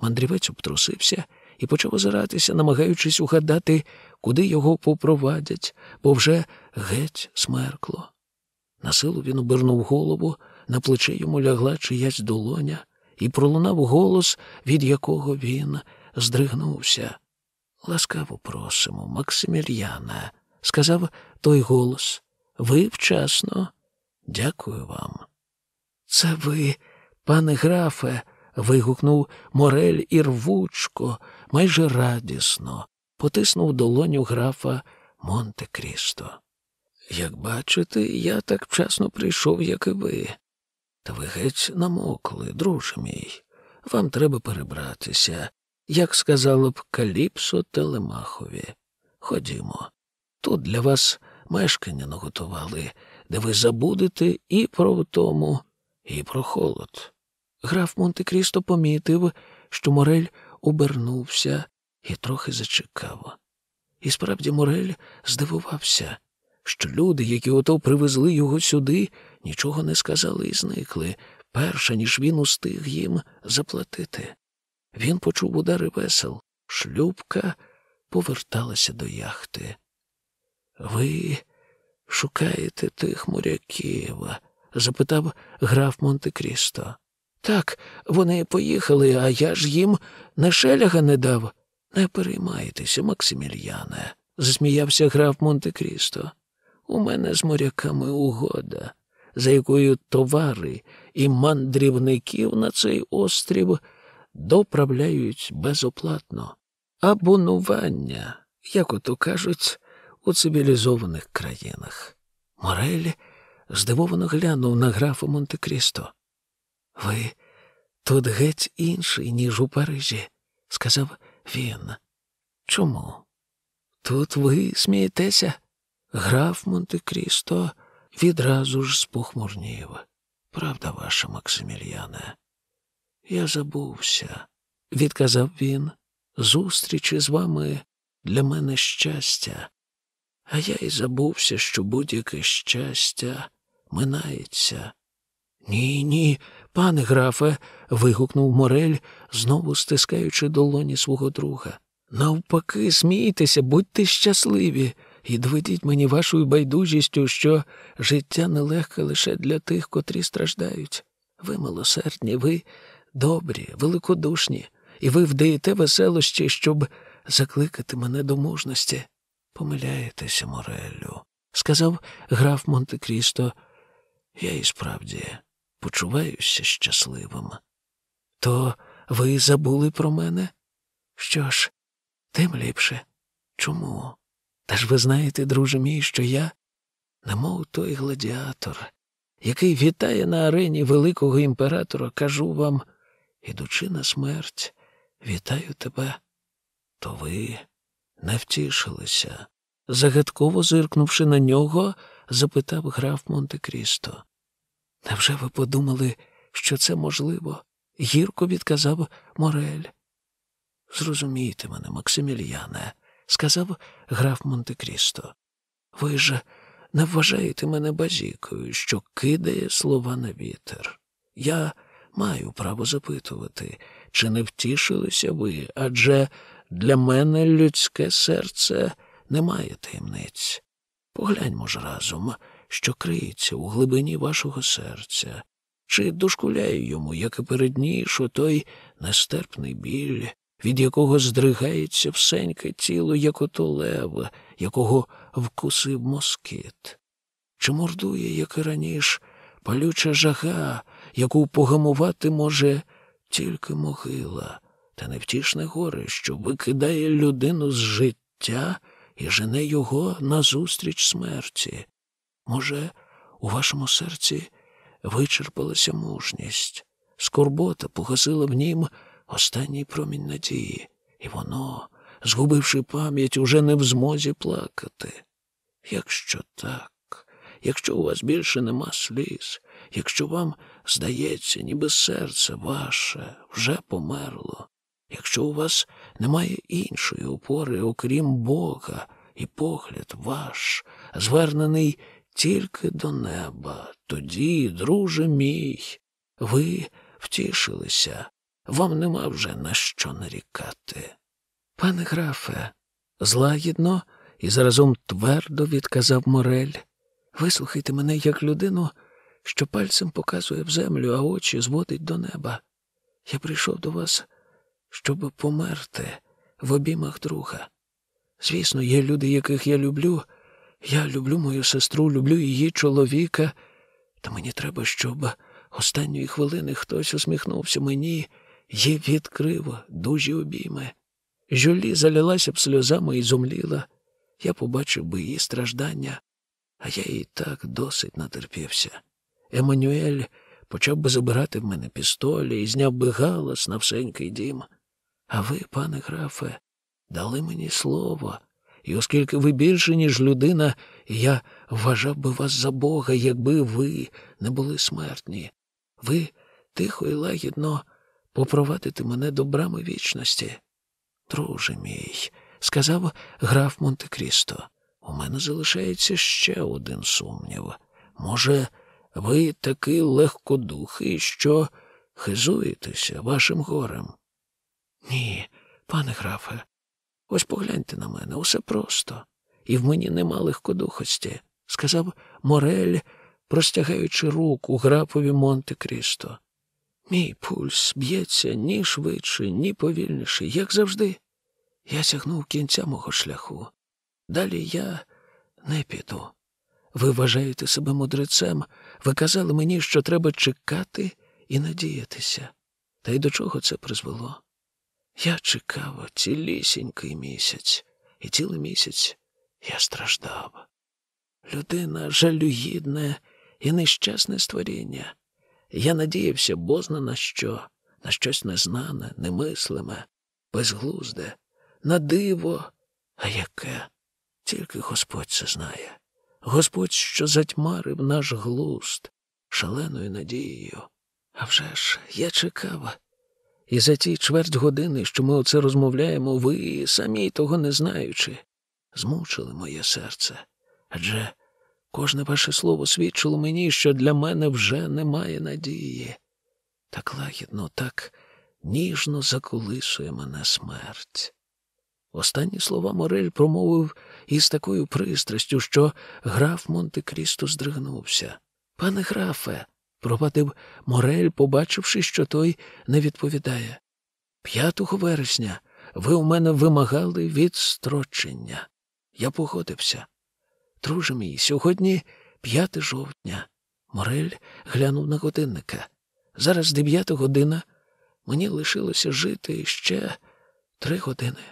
Мандрівець обтрусився і почав озиратися, намагаючись угадати, куди його попровадять, бо вже геть смеркло. На силу він обернув голову, на плече йому лягла чиясь долоня, і пролунав голос, від якого він здригнувся. Ласкаво просимо, Максимір'яна, сказав той голос. Ви вчасно. Дякую вам. Це ви, пане графе, вигукнув Морель і рвучко, майже радісно, потиснув долоню графа Монте Крісто. Як бачите, я так вчасно прийшов, як і ви. Та ви геть намокли, друже мій. Вам треба перебратися, як сказало б Каліпсо Телемахові. Ходімо. Тут для вас мешкання наготували, де ви забудете і про втому, і про холод. Граф Монте Крісто помітив, що Морель обернувся і трохи зачекав. І справді Морель здивувався, що люди, які ото привезли його сюди, нічого не сказали і зникли, перше ніж він устиг їм заплатити. Він почув удари весел. Шлюбка поверталася до яхти. Ви шукаєте тих моряків? запитав граф Монте Крісто. Так, вони поїхали, а я ж їм на шеляга не дав. Не переймайтеся, Максимільяне, засміявся граф Монте Крісто. У мене з моряками угода, за якою товари і мандрівників на цей острів доправляють безоплатно. Абонування, як ото кажуть, у цивілізованих країнах. Морель здивовано глянув на графа Монте Крісто. Ви тут геть інший, ніж у Парижі, сказав він. Чому? Тут ви смієтеся? Граф Монте Крісто відразу ж спохмурнів. Правда ваша, Максимільяне? Я забувся, відказав він. Зустрічі з вами для мене щастя, а я й забувся, що будь-яке щастя минається. Ні, ні, пане графе, вигукнув Морель, знову стискаючи долоні свого друга. Навпаки, смійтеся, будьте щасливі, і доведіть мені вашою байдужістю, що життя нелегке лише для тих, котрі страждають. Ви милосердні, ви добрі, великодушні, і ви вдаєте веселощі, щоб закликати мене до мужності. Помиляєтеся, Мореллю, сказав граф Монте Крісто. Я і справді почуваюся щасливим. То ви забули про мене? Що ж, тим ліпше. Чому? Та ж ви знаєте, друже мій, що я, немов той гладіатор, який вітає на арені великого імператора, кажу вам, ідучи на смерть, вітаю тебе. То ви не втішилися. Загадково зиркнувши на нього, запитав граф Монте Крісто. Невже ви подумали, що це можливо? гірко відказав Морель. Зрозумійте мене, Максимільяне, сказав граф Монте Крісто. Ви ж не вважаєте мене базікою, що кидає слова на вітер. Я маю право запитувати, чи не втішилися ви, адже для мене людське серце не має таємниць. Погляньмо ж разом, що криється у глибині вашого серця, чи дошкуляє йому, як і передніше, той нестерпний біль, від якого здригається всеньке тіло, як ото лев, якого вкусив москит, чи мордує, як і раніше, палюча жага, яку погамувати може тільки могила, та невтішне горе, що викидає людину з життя і жене його назустріч смерті. Може, у вашому серці вичерпалася мужність, скорбота погасила в нім останній промінь надії, і воно, згубивши пам'ять, уже не в змозі плакати. Якщо так, якщо у вас більше нема сліз, якщо вам здається, ніби серце ваше вже померло, якщо у вас немає іншої опори, окрім Бога, і погляд ваш, звернений тільки до неба, тоді, друже мій, ви втішилися, вам нема вже на що нарікати. Пане графе, злагідно і заразом твердо відказав Морель, вислухайте мене як людину, що пальцем показує в землю, а очі зводить до неба. Я прийшов до вас, щоб померти в обіймах друга. Звісно, є люди, яких я люблю. Я люблю мою сестру, люблю її чоловіка, та мені треба, щоб останньої хвилини хтось усміхнувся мені і відкрив дужі обійми. Жюлі залилася б сльозами і зумліла. я побачив би її страждання, а я їй так досить натерпівся. Еммануель почав би забирати в мене пістолі і зняв би галас на всенький дім. А ви, пане графе, дали мені слово, і оскільки ви більше, ніж людина, я вважав би вас за Бога, якби ви не були смертні. Ви тихо і лагідно попровадите мене до брами вічності. Друже мій, сказав граф Монте Крісто, у мене залишається ще один сумнів. Може, ви такий легкодухий, що хизуєтеся вашим горем? Ні, пане графе, ось погляньте на мене, усе просто, і в мені нема легкодухості, сказав Морель, простягаючи руку графові Монте Крісто. Мій пульс б'ється ні швидше, ні повільніше, як завжди. Я сягнув кінця мого шляху. Далі я не піду. Ви вважаєте себе мудрецем, ви казали мені, що треба чекати і надіятися. Та й до чого це призвело? Я чекав цілісінький місяць, і цілий місяць я страждав. Людина жалюгідне і нещасне створіння. Я надіявся бозна на що, на щось незнане, немислиме, безглузде, на диво, а яке тільки Господь це знає. Господь, що затьмарив наш глуст шаленою надією. А вже ж я чекав. І за ті чверть години, що ми оце розмовляємо, ви, самі того не знаючи, змучили моє серце. Адже кожне ваше слово свідчило мені, що для мене вже немає надії. Так лагідно, так ніжно заколисує мене смерть. Останні слова Морель промовив із такою пристрастю, що граф Монте Крісто здригнувся. Пане графе, провадив Морель, побачивши, що той не відповідає. П'ятого вересня ви у мене вимагали відстрочення. Я погодився. Друже мій, сьогодні 5 жовтня. Морель глянув на годинника. Зараз дев'ята година. Мені лишилося жити ще три години.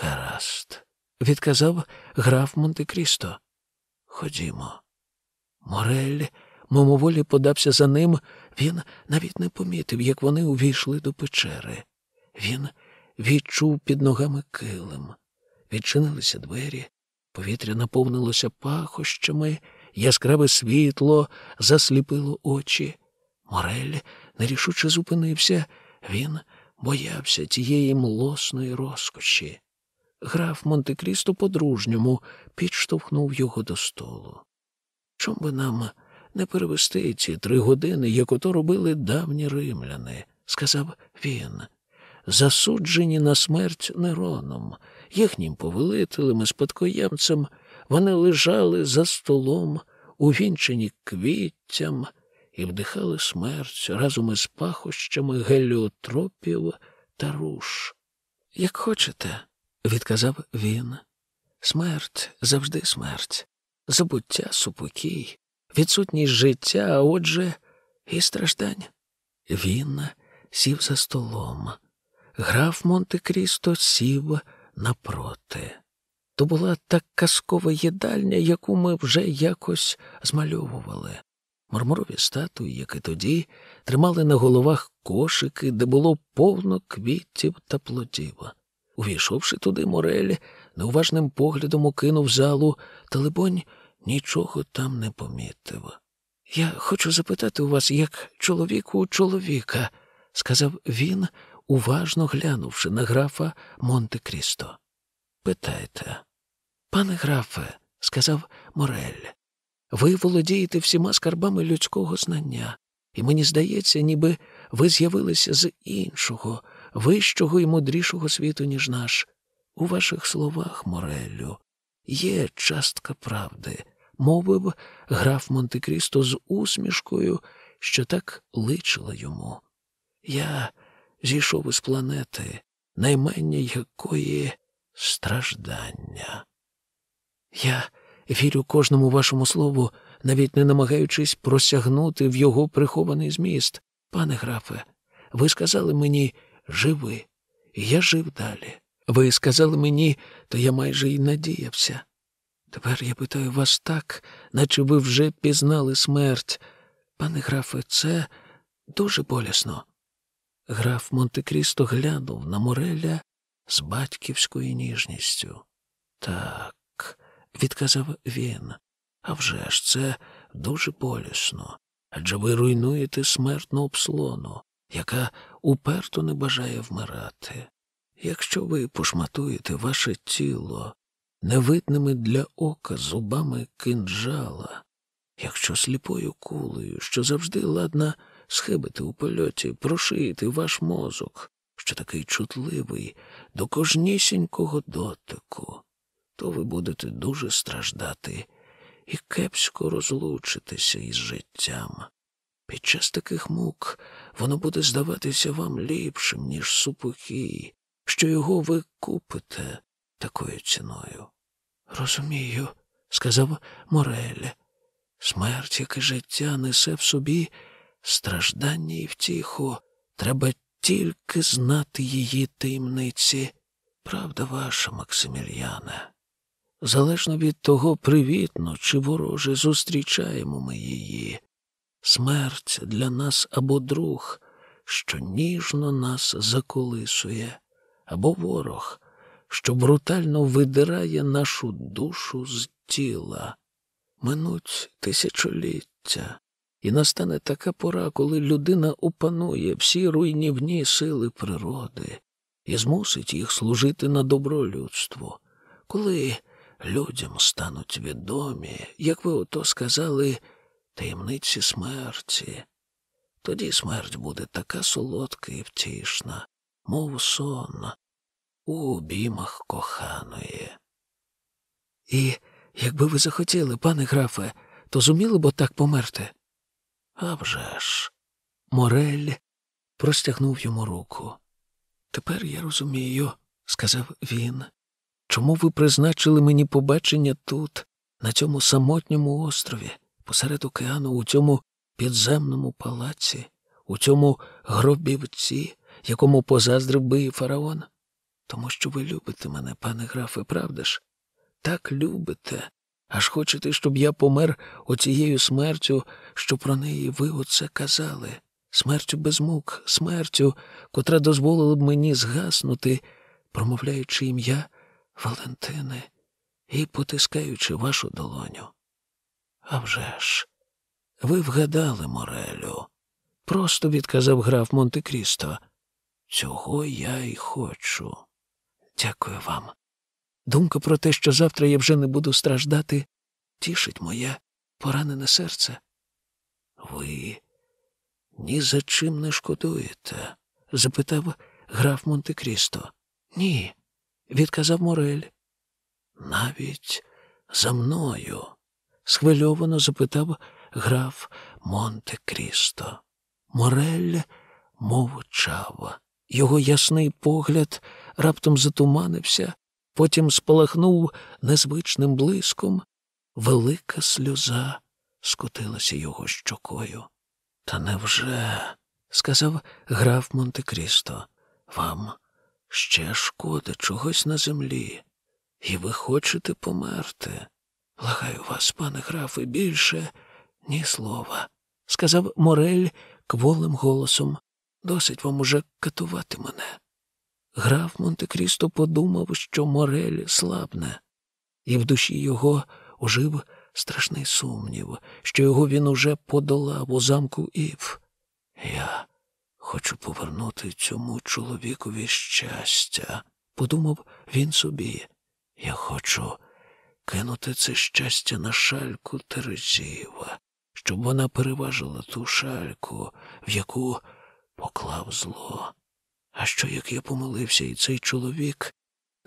Гаразд, відказав граф Монте Крісто. Ходімо. Морель мимоволі подався за ним, він навіть не помітив, як вони увійшли до печери. Він відчув під ногами килим. Відчинилися двері, повітря наповнилося пахощами, яскраве світло засліпило очі. Морель нерішуче зупинився, він боявся тієї млосної розкоші. Граф Монте Крісто по-дружньому підштовхнув його до столу. Чом би нам не перевести ці три години, як ото робили давні римляни, сказав він. Засуджені на смерть Нероном, їхнім повелителем і спадкоємцем, вони лежали за столом, увінчені квіттям, і вдихали смерть разом із пахощами геліотропів та руш. Як хочете, відказав він. Смерть завжди смерть, забуття супокій, відсутність життя, а отже, і страждання. Він сів за столом. Граф Монте Крісто сів напроти. То була так казкова їдальня, яку ми вже якось змальовували. Мармурові статуї, як і тоді, тримали на головах кошики, де було повно квітів та плодів. Увійшовши туди, Морель неуважним поглядом окинув залу, та, либонь, нічого там не помітив. Я хочу запитати у вас, як чоловіку у чоловіка, сказав він, уважно глянувши на графа Монте Крісто. Питайте. Пане графе, сказав Морель, ви володієте всіма скарбами людського знання, і мені здається, ніби ви з'явилися з іншого, вищого і мудрішого світу, ніж наш. У ваших словах, Морелю, є частка правди, мовив граф Монте Крісто з усмішкою, що так личила йому. Я зійшов із планети, наймення якої страждання. Я вірю кожному вашому слову, навіть не намагаючись просягнути в його прихований зміст. Пане графе, ви сказали мені живи, і я жив далі. Ви сказали мені, то я майже й надіявся. Тепер я питаю вас так, наче ви вже пізнали смерть. Пане графе, це дуже болісно. Граф Монте-Крісто глянув на Мореля з батьківською ніжністю. Так, відказав він, а вже ж це дуже болісно, адже ви руйнуєте смертну обслону, яка уперто не бажає вмирати. Якщо ви пошматуєте ваше тіло невидними для ока зубами кинджала, якщо сліпою кулею, що завжди ладна схибити у польоті, прошити ваш мозок, що такий чутливий до кожнісінького дотику, то ви будете дуже страждати і кепсько розлучитися із життям. Під час таких мук воно буде здаватися вам ліпшим, ніж супухій, що його ви купите такою ціною. Розумію, сказав Морель. Смерть, як і життя, несе в собі страждання і втіху. Треба тільки знати її таємниці. Правда ваша, Максимільяне. Залежно від того, привітно чи вороже зустрічаємо ми її. Смерть для нас або друг, що ніжно нас заколисує, або ворог, що брутально видирає нашу душу з тіла. Минуть тисячоліття, і настане така пора, коли людина опанує всі руйнівні сили природи і змусить їх служити на добро людству, коли людям стануть відомі, як ви ото сказали, таємниці смерті. Тоді смерть буде така солодка і втішна, мов сон у обіймах коханої. І якби ви захотіли, пане графе, то зуміли б отак померти? «А вже ж!» Морель простягнув йому руку. Тепер я розумію, сказав він, чому ви призначили мені побачення тут, на цьому самотньому острові, посеред океану, у цьому підземному палаці, у цьому гробівці, якому позаздрив би фараон? Тому що ви любите мене, пане графе, правда ж? Так любите, аж хочете, щоб я помер оцією смертю, що про неї ви оце казали, смертю без мук, смертю, котра дозволила б мені згаснути, промовляючи ім'я Валентини і потискаючи вашу долоню. А вже ж, ви вгадали, Морелю, просто відказав граф Монте Крісто. Цього я й хочу. Дякую вам. Думка про те, що завтра я вже не буду страждати, тішить моє поранене серце. Ви ні за чим не шкодуєте? запитав граф Монте Крісто. Ні, відказав Морель. Навіть за мною, схвильовано запитав граф Монте Крісто. Морель мовчав. Його ясний погляд раптом затуманився, потім спалахнув незвичним блиском. Велика сльоза скотилася його щокою. Та невже, сказав граф Монте Крісто, вам ще шкода чогось на землі, і ви хочете померти. Благаю вас, пане графе, більше ні слова, сказав Морель кволим голосом. Досить вам уже катувати мене. Граф Монте Крісто подумав, що Морель слабне, і в душі його ожив страшний сумнів, що його він уже подолав у замку Ів. Я хочу повернути цьому чоловікові щастя, подумав він собі. Я хочу кинути це щастя на шальку Терезів, щоб вона переважила ту шальку, в яку поклав зло. А що як я помилився, і цей чоловік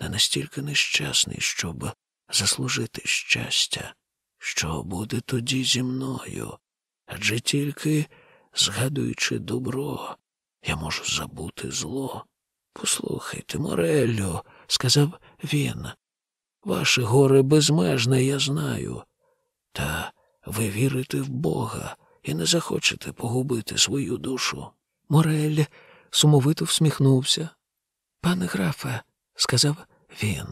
не настільки нещасний, щоб заслужити щастя? Що буде тоді зі мною? Адже тільки, згадуючи добро, я можу забути зло. Послухайте, Мореллю, сказав він, ваше горе безмежне, я знаю. Та ви вірите в Бога і не захочете погубити свою душу. Морель сумовито всміхнувся. Пане графе, сказав він.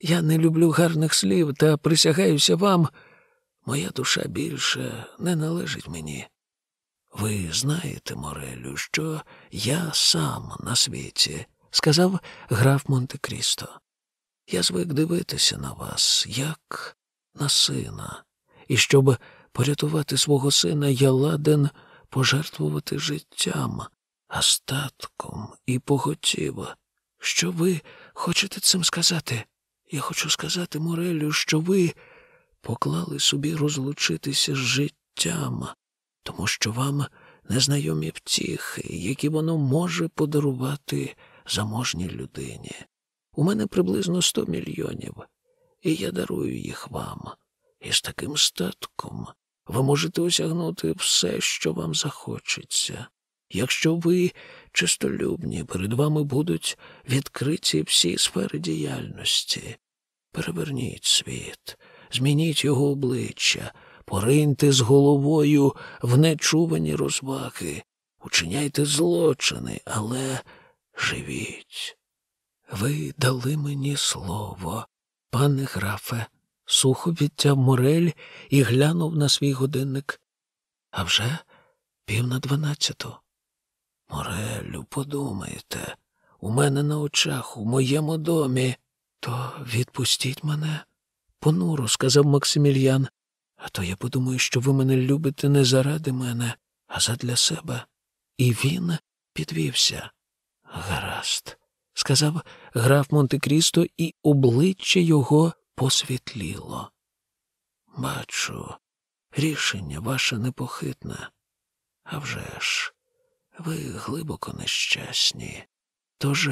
Я не люблю гарних слів та присягаюся вам. Моя душа більше не належить мені. Ви знаєте, Морелю, що я сам на світі, сказав граф Монте Крісто. Я звик дивитися на вас, як на сина, і щоб порятувати свого сина, я ладен пожертвувати життям, остатком і поготів. Що ви хочете цим сказати? Я хочу сказати, Морелю, що ви поклали собі розлучитися з життям, тому що вам незнайомі втіхи, які воно може подарувати заможній людині. У мене приблизно сто мільйонів, і я дарую їх вам. І з таким статком ви можете осягнути все, що вам захочеться. Якщо ви чистолюбні, перед вами будуть відкриті всі сфери діяльності. Переверніть світ, змініть його обличчя, пориньте з головою в нечувані розваги, учиняйте злочини, але живіть. Ви дали мені слово, пане графе, сухо відтяв Морель і глянув на свій годинник. А вже пів на дванадцяту. Морелю, подумайте, у мене на очах, у моєму домі. То відпустіть мене, понуро, сказав Максимільян. А то я подумаю, що ви мене любите не заради мене, а задля себе. І він підвівся. Гаразд, сказав граф Монте Крісто, і обличчя його посвітліло. Бачу, рішення ваше непохитне. А вже ж, ви глибоко нещасні. Тож,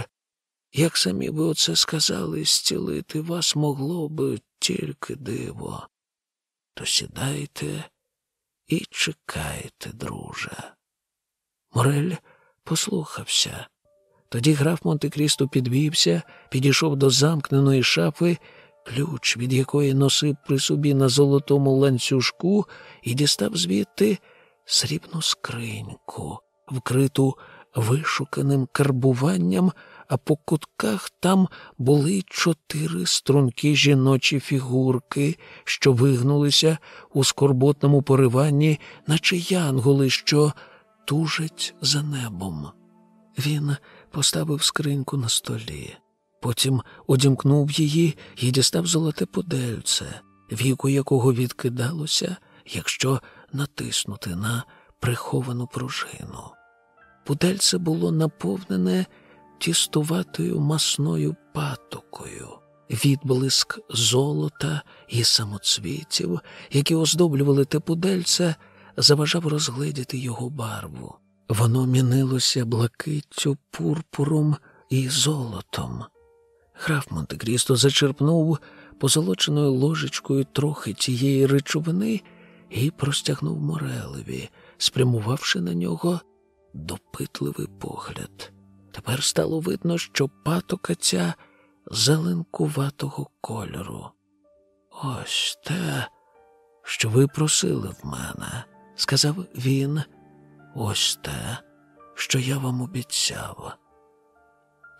як самі ви оце сказали, зцілити вас могло би тільки диво. То сідайте і чекайте, друже. Морель послухався. Тоді граф Монте Крісто підвівся, підійшов до замкненої шафи, ключ, від якої носив при собі на золотому ланцюжку, і дістав звідти срібну скриньку, вкриту вишуканим карбуванням, а по кутках там були чотири стрункі жіночі фігурки, що вигнулися у скорботному пориванні, наче янголи, що тужать за небом. Він поставив скриньку на столі, потім одімкнув її і дістав золоте подельце, віку якого відкидалося, якщо натиснути на приховану пружину. Пудельце було наповнене тістуватою масною патокою, відблиск золота і самоцвітів, які оздоблювали те пудельце, заважав розгледіти його барву. Воно мінилося блакиттю, пурпуром і золотом. Граф Монте-Крісто зачерпнув позолоченою ложечкою трохи тієї речовини і простягнув Морелеві, спрямувавши на нього допитливий погляд. Тепер стало видно, що патока ця зеленкуватого кольору. Ось те, що ви просили в мене, сказав він. Ось те, що я вам обіцяв.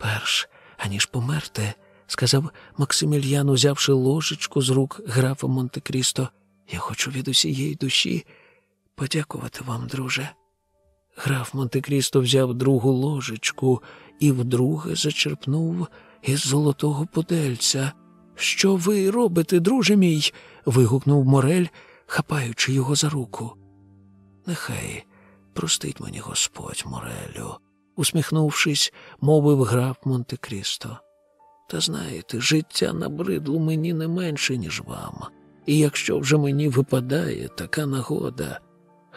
Перш, аніж померти, сказав Максимільян, узявши ложечку з рук графа Монте Крісто, я хочу від усієї душі подякувати вам, друже. Граф Монте Крісто взяв другу ложечку і вдруге зачерпнув із золотого подельця. Що ви робите, друже мій? вигукнув Морель, хапаючи його за руку. Нехай простить мені Господь Морелю, усміхнувшись, мовив граф Монте Крісто. Та знаєте, життя набридло мені не менше, ніж вам. І якщо вже мені випадає така нагода,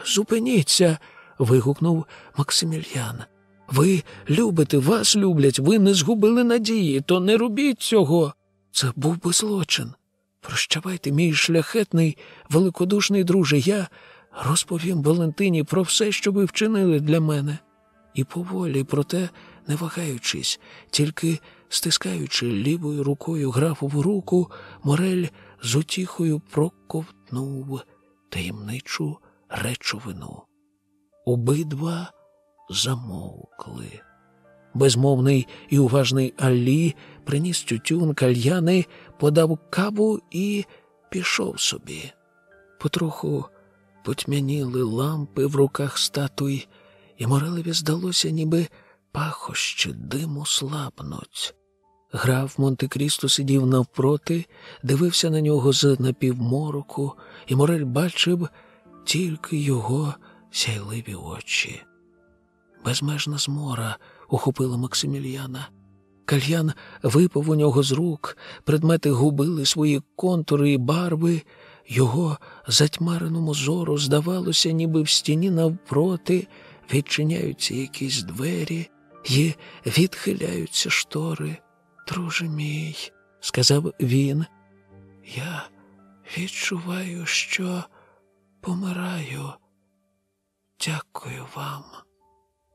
зупиніться. Вигукнув Максимільян. Ви любите, вас люблять, ви не згубили надії, то не робіть цього. Це був би злочин. Прощавайте, мій шляхетний, великодушний друже, я розповім Валентині про все, що ви вчинили для мене. І поволі, проте, не вагаючись, тільки стискаючи лівою рукою графову руку, Морель з утіхою проковтнув таємничу речовину. Обидва замовкли. Безмовний і уважний Алі приніс тютюн, кальяни, подав каву і пішов собі. Потроху потьмяніли лампи в руках статуй, і Морелеві здалося, ніби пахощі диму слабнуть. Граф Монте Крісто сидів навпроти, дивився на нього з напівмороку, і Морель бачив тільки його сяйливі очі. Безмежна змора ухопила Максиміліана. Кальян випав у нього з рук, предмети губили свої контури і барви, його затьмареному зору здавалося, ніби в стіні навпроти відчиняються якісь двері і відхиляються штори. Друже мій, сказав він, я відчуваю, що помираю. Дякую вам.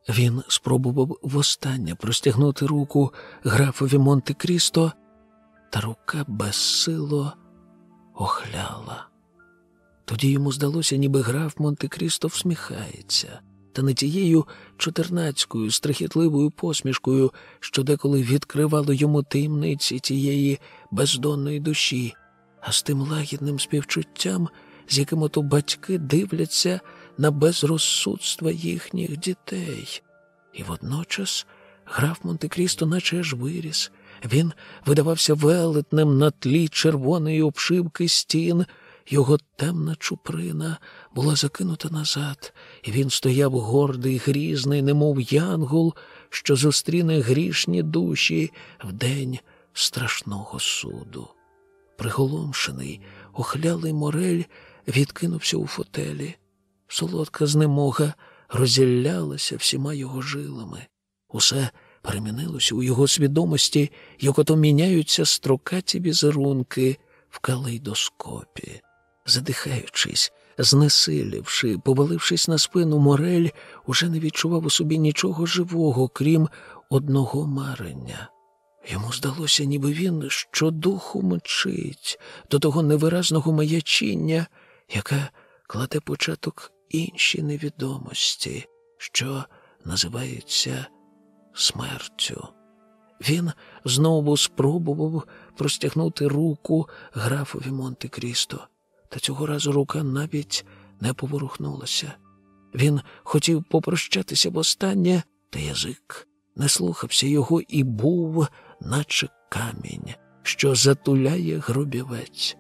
Він спробував востаннє простягнути руку графові Монте Крісто, та рука безсило охляла. Тоді йому здалося, ніби граф Монте Крісто всміхається, та не тією чотирнацькою страхітливою посмішкою, що деколи відкривало йому таємниці тієї бездонної душі, а з тим лагідним співчуттям, з яким ото батьки дивляться на безрозсудства їхніх дітей. І водночас граф Монте Крісто наче аж виріс. Він видавався велетнем на тлі червоної обшивки стін. Його темна чуприна була закинута назад, і він стояв гордий, грізний, немов янгол, що зустріне грішні душі в день страшного суду. Приголомшений, охлялий морель відкинувся у фотелі. Солодка знемога розіллялася всіма його жилами. Усе перемінилося у його свідомості, як ото міняються строкаті візерунки в калейдоскопі. Задихаючись, знесилівши, повалившись на спину, Морель уже не відчував у собі нічого живого, крім одного марення. Йому здалося, ніби він щодуху мчить до того невиразного маячіння, яке кладе початок іншій невідомості, що називається смертю. Він знову спробував простягнути руку графові Монте Крісто, та цього разу рука навіть не поворухнулася. Він хотів попрощатися востаннє, та язик не слухався його і був, наче камінь, що затуляє гробівець.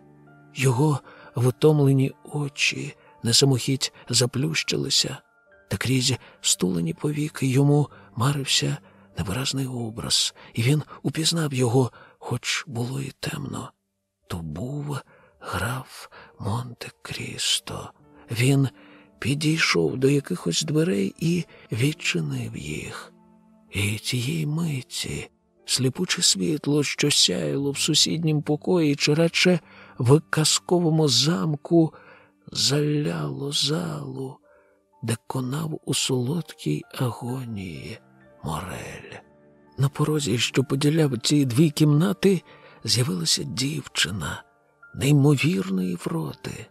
Його втомлені очі на самохідь заплющилися, та крізь стулені повіки йому марився невиразний образ, і він упізнав його, хоч було і темно. То був граф Монте Крісто. Він підійшов до якихось дверей і відчинив їх. І тієї миті сліпуче світло, що сяяло в сусіднім покої, чи радше в казковому замку, заляло залу, де конав у солодкій агонії Морель. На порозі, що поділяв ці дві кімнати, з'явилася дівчина неймовірної вроди,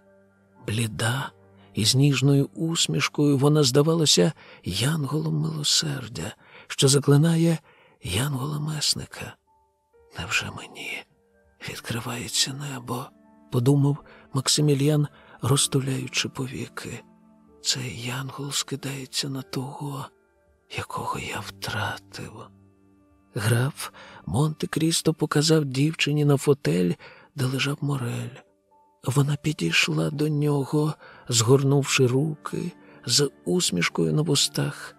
бліда, і з ніжною усмішкою вона здавалася янголом милосердя, що заклинає янгола месника. Невже мені відкривається небо? подумав Максиміліан, розтуляючи повіки. Цей янгол скидається на того, якого я втратив. Граф Монте Крісто показав дівчині на фотель, де лежав Морель. Вона підійшла до нього, згорнувши руки з усмішкою на вустах.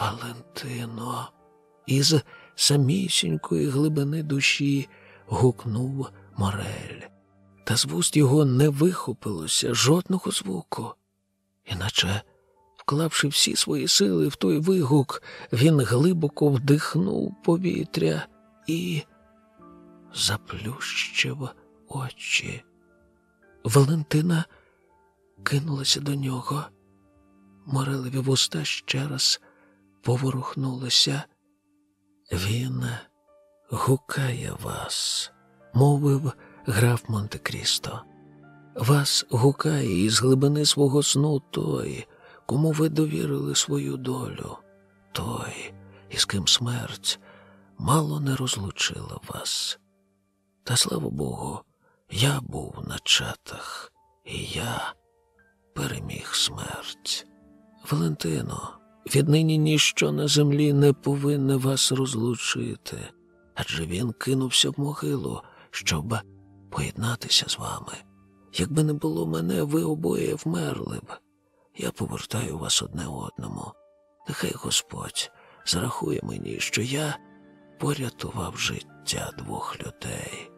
Валентино, із самісінької глибини душі гукнув Морель, та з вуст його не вихопилося жодного звуку, іначе, вклавши всі свої сили в той вигук, він глибоко вдихнув повітря і заплющив очі. Валентина кинулася до нього. Морелеві вуста ще раз поворухнулися. Він гукає вас, мовив граф Монте Крісто. Вас гукає із глибини свого сну той, кому ви довірили свою долю, той, і з ким смерть мало не розлучила вас. Та слава Богу, я був на чатах, і я переміг смерть. Валентино, віднині ніщо на землі не повинне вас розлучити, адже він кинувся в могилу, щоб поєднатися з вами. Якби не було мене, ви обоє вмерли б. Я повертаю вас одне одному. Нехай Господь зарахує мені, що я порятував життя двох людей.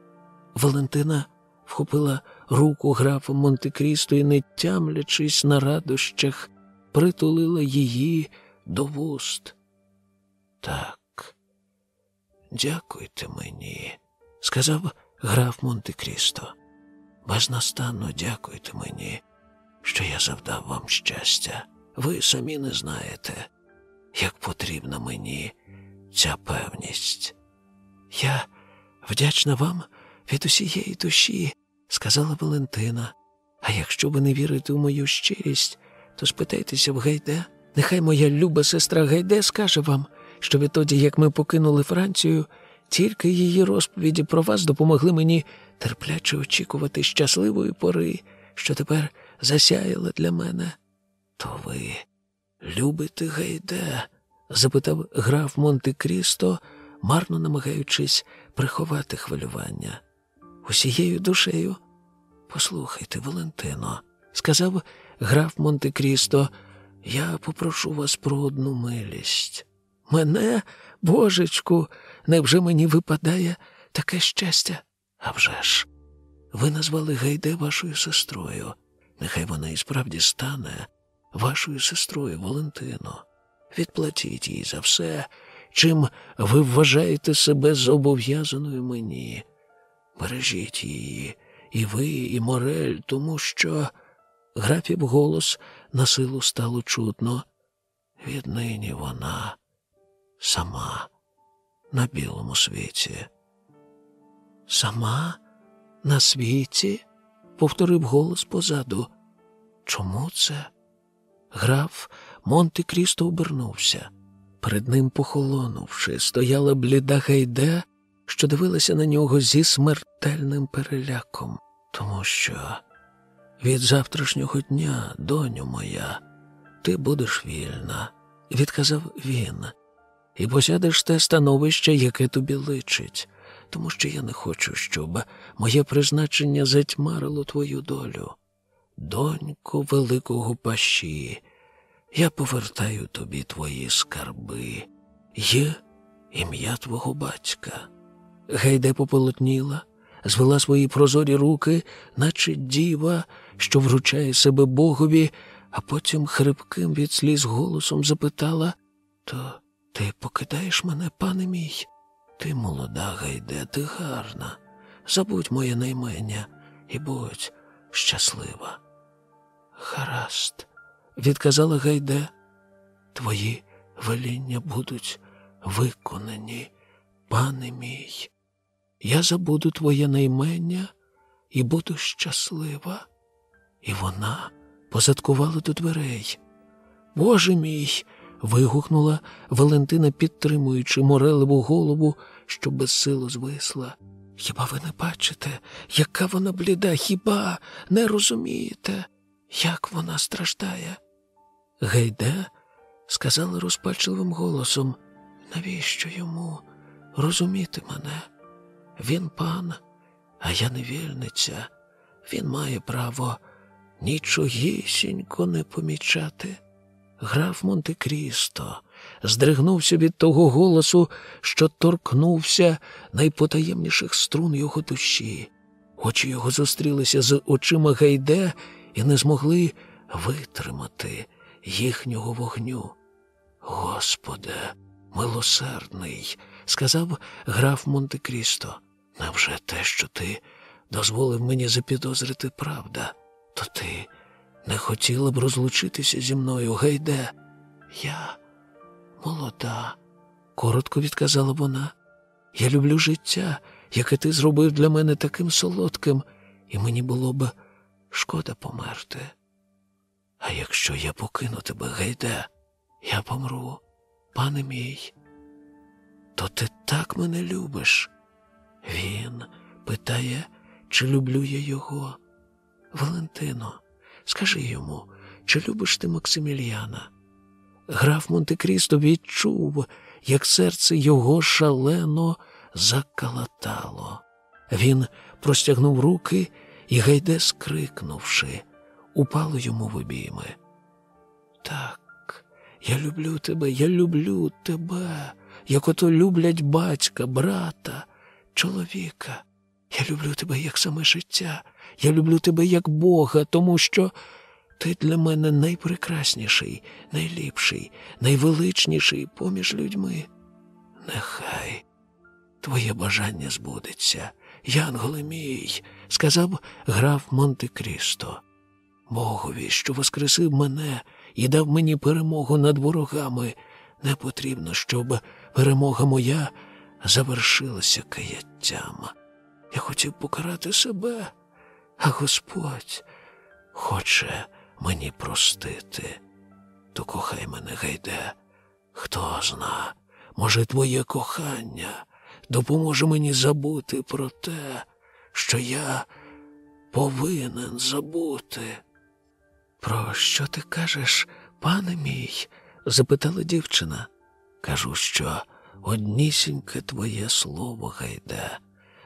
Валентина вхопила руку графа Монте-Крісто і, не тямлячись на радощах, притулила її до вуст. Так, дякуйте мені, сказав граф Монте-Крісто. Безнастанно дякуйте мені, що я завдав вам щастя. Ви самі не знаєте, як потрібна мені ця певність. Я вдячна вам від усієї душі, сказала Валентина. А якщо ви не вірите у мою щирість, то спитайтеся в Гайде. Нехай моя люба сестра Гайде скаже вам, що відтоді, як ми покинули Францію, тільки її розповіді про вас допомогли мені терпляче очікувати щасливої пори, що тепер засяяла для мене. То ви любите Гайде? запитав граф Монте Крісто, марно намагаючись приховати хвилювання. Усією душею. Послухайте, Валентино, сказав граф Монте Крісто, я попрошу вас про одну милість. Мене, божечку, невже мені випадає таке щастя? А вже ж, ви назвали Гайде вашою сестрою. Нехай вона і справді стане вашою сестрою Валентино. Відплатіть їй за все, чим ви вважаєте себе зобов'язаною мені. Бережіть її, і ви, і Морель, тому що графів голос на силу стало чутно. Віднині вона сама на білому світі. Сама на світі? повторив голос позаду. Чому це? Граф Монте Крісто обернувся. Перед ним, похолонувши, стояла бліда гайде, що дивилася на нього зі смертельним переляком, тому що від завтрашнього дня, доню моя, ти будеш вільна, відказав він, і посядеш те становище, яке тобі личить, тому що я не хочу, щоб моє призначення затьмарило твою долю. Донько великого паші, я повертаю тобі твої скарби, є ім'я твого батька. Гайде пополотніла, звела свої прозорі руки, наче діва, що вручає себе Богові, а потім хрипким від сліз голосом запитала То ти покидаєш мене, пане мій? Ти молода, Гайде, ти гарна. Забудь моє наймення і будь щаслива. Гаразд, відказала Гайде, твої веління будуть виконані, пане мій. Я забуду твоє наймення і буду щаслива. І вона позадкувала до дверей. Боже мій. Вигукнула Валентина, підтримуючи морелеву голову, що безсило звисла. Хіба ви не бачите, яка вона бліда? Хіба не розумієте, як вона страждає? Гейде сказала розпачливим голосом, навіщо йому розуміти мене? Він пан, а я невільниця. Він має право нічогісінько не помічати. Граф Монте Крісто здригнувся від того голосу, що торкнувся найпотаємніших струн його душі. Очі його зустрілися з очима Гайде і не змогли витримати їхнього вогню. Господе, милосердний, сказав граф Монте Крісто. Невже те, що ти дозволив мені запідозрити правда, то ти не хотіла б розлучитися зі мною, гайде? Я молода, коротко відказала вона. Я люблю життя, яке ти зробив для мене таким солодким, і мені було б шкода померти. А якщо я покину тебе, гайде, я помру, пане мій, То ти так мене любиш? Він питає, чи люблю я його. Валентино, скажи йому, чи любиш ти Максиміліана? Граф Монте-Крісто відчув, як серце його шалено закалатало. Він простягнув руки і, гайде скрикнувши, упало йому в обійми. Так, я люблю тебе, я люблю тебе, як ото люблять батька, брата, чоловіка. Я люблю тебе як саме життя, я люблю тебе як Бога, тому що ти для мене найпрекрасніший, найліпший, найвеличніший поміж людьми. Нехай твоє бажання збудеться, Янголе мій, сказав граф Монте-Крісто. Богові, що воскресив мене і дав мені перемогу над ворогами, не потрібно, щоб перемога моя завершилася каяттям. Я хотів покарати себе, а Господь хоче мені простити. То кохай мене, гайде, хто зна, може, твоє кохання допоможе мені забути про те, що я повинен забути. Про що ти кажеш, пане мій? запитала дівчина. Кажу, що однісіньке твоє слово гайде.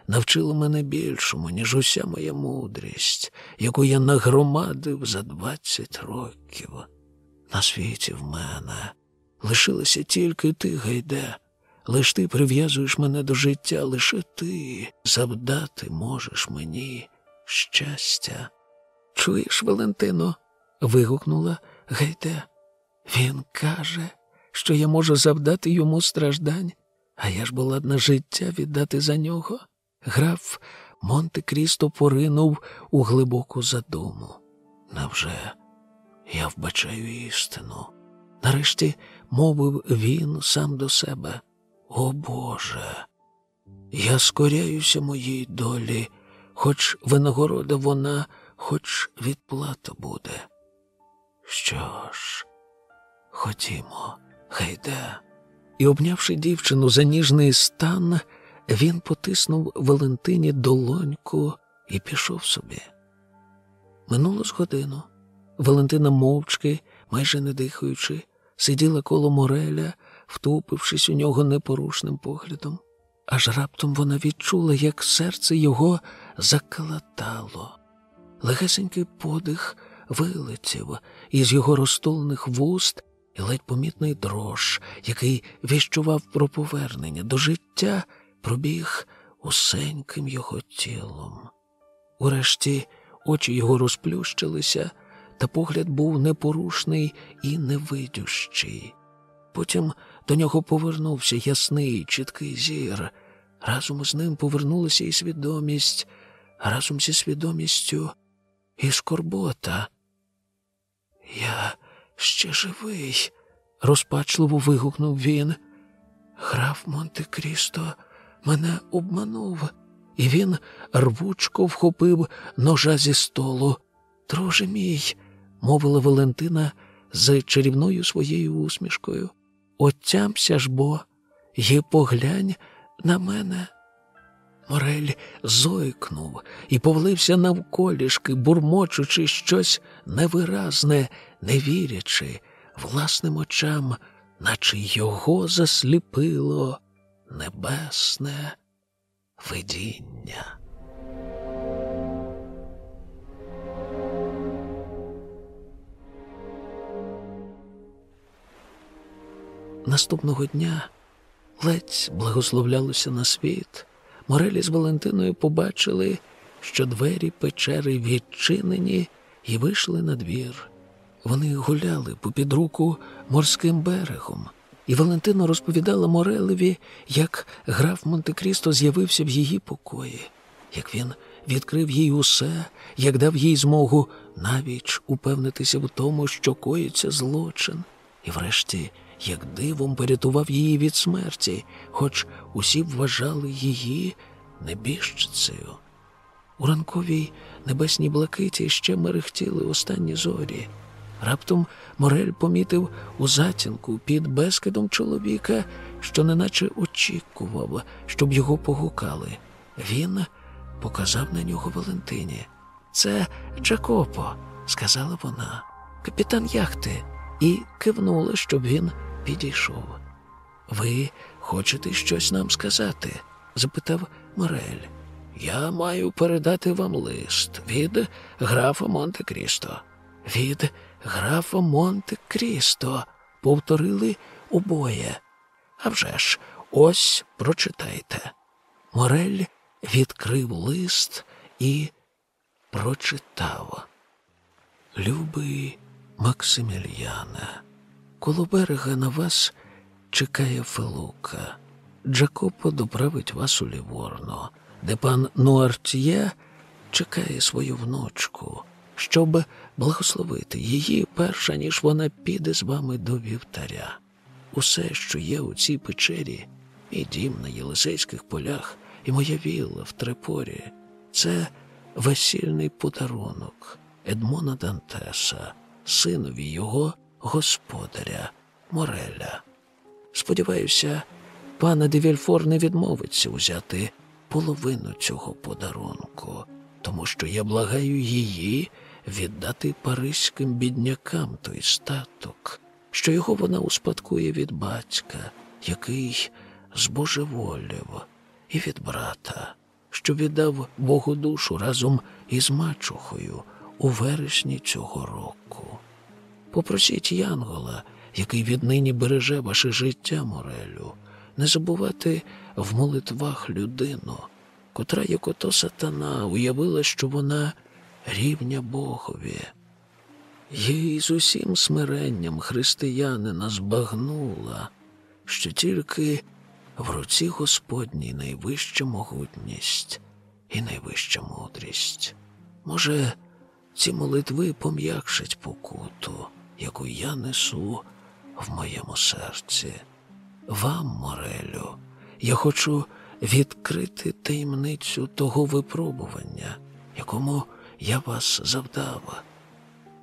Навчило мене більшому, ніж уся моя мудрість, яку я нагромадив за двадцять років. На світі в мене лишилося тільки ти, гайде, лиш ти прив'язуєш мене до життя, лише ти завдати можеш мені щастя. Чуєш, Валентино? вигукнула Гайде. Він каже, що я можу завдати йому страждань, а я ж була на життя віддати за нього. Граф Монте Крісто поринув у глибоку задуму. Невже я вбачаю істину? Нарешті мовив він сам до себе. О Боже, я скоряюся моїй долі, хоч винагорода вона, хоч відплата буде. Що ж, ходімо, хайде. І, обнявши дівчину за ніжний стан, він потиснув Валентині долоньку і пішов собі. Минуло з годину. Валентина мовчки, майже не дихаючи, сиділа коло Мореля, втупившись у нього непорушним поглядом. Аж раптом вона відчула, як серце його закалатало. Легесенький подих вилетів із його розтулених вуст і ледь помітний дрож, який віщував про повернення до життя, пробіг усеньким його тілом. Урешті очі його розплющилися, та погляд був непорушний і невидющий. Потім до нього повернувся ясний, чіткий зір. Разом з ним повернулася і свідомість, разом зі свідомістю і скорбота. Я ще живий, розпачливо вигукнув він. Граф Монте Крісто мене обманув, і він рвучко вхопив ножа зі столу. Друже мій, мовила Валентина з чарівною своєю усмішкою. Отямся ж бо, і поглянь на мене. Морель зойкнув і повлився навколішки, бурмочучи щось невиразне, не вірячи власним очам, наче його засліпило небесне видіння. Наступного дня ледь благословлялося на світ. Морелі з Валентиною побачили, що двері печери відчинені і вийшли на двір. Вони гуляли попід руку морським берегом, і Валентина розповідала Морелеві, як граф Монте-Крісто з'явився в її покої, як він відкрив їй усе, як дав їй змогу навіч упевнитися в тому, що коїться злочин, і врешті як дивом порятував її від смерті, хоч усі вважали її небіжчицею. У ранковій небесній блакиті ще мерехтіли останні зорі. Раптом Морель помітив у затінку під безкидом чоловіка що неначе очікував, щоб його погукали. Він показав на нього Валентині. Це Джакопо, сказала вона, капітан яхти, і кивнула, щоб він підійшов. Ви хочете щось нам сказати? запитав Морель. Я маю передати вам лист від графа Монте Крісто. Від графа Монте Крісто, повторили обоє. А вже ж, ось прочитайте. Морель відкрив лист і прочитав. Любий Максимільяне, коло берега на вас чекає Фелука. Джакопо доправить вас у Ліворно, де пан Нуартьє чекає свою внучку, щоб благословити її, перша ніж вона піде з вами до вівтаря. Усе, що є у цій печері, і дім на Єлисейських полях, і моя вілла в Трепорі, це весільний подарунок Едмона Дантеса, синові його господаря Мореля. Сподіваюся, пана Девільфор не відмовиться узяти половину цього подарунку, тому що я благаю її віддати паризьким біднякам той статок, що його вона успадкує від батька, який збожеволів, і від брата, що віддав Богу душу разом із мачухою у вересні цього року. Попросіть Янгола, який віднині береже ваше життя, Морелю, не забувати в молитвах людину, котра, як ото сатана, уявила, що вона рівня Богові. Їй з усім смиренням християнина збагнула, що тільки в руці Господній найвища могутність і найвища мудрість. Може, ці молитви пом'якшать покуту, яку я несу в моєму серці. Вам, Морелю, я хочу відкрити таємницю того випробування, якому я вас завдав.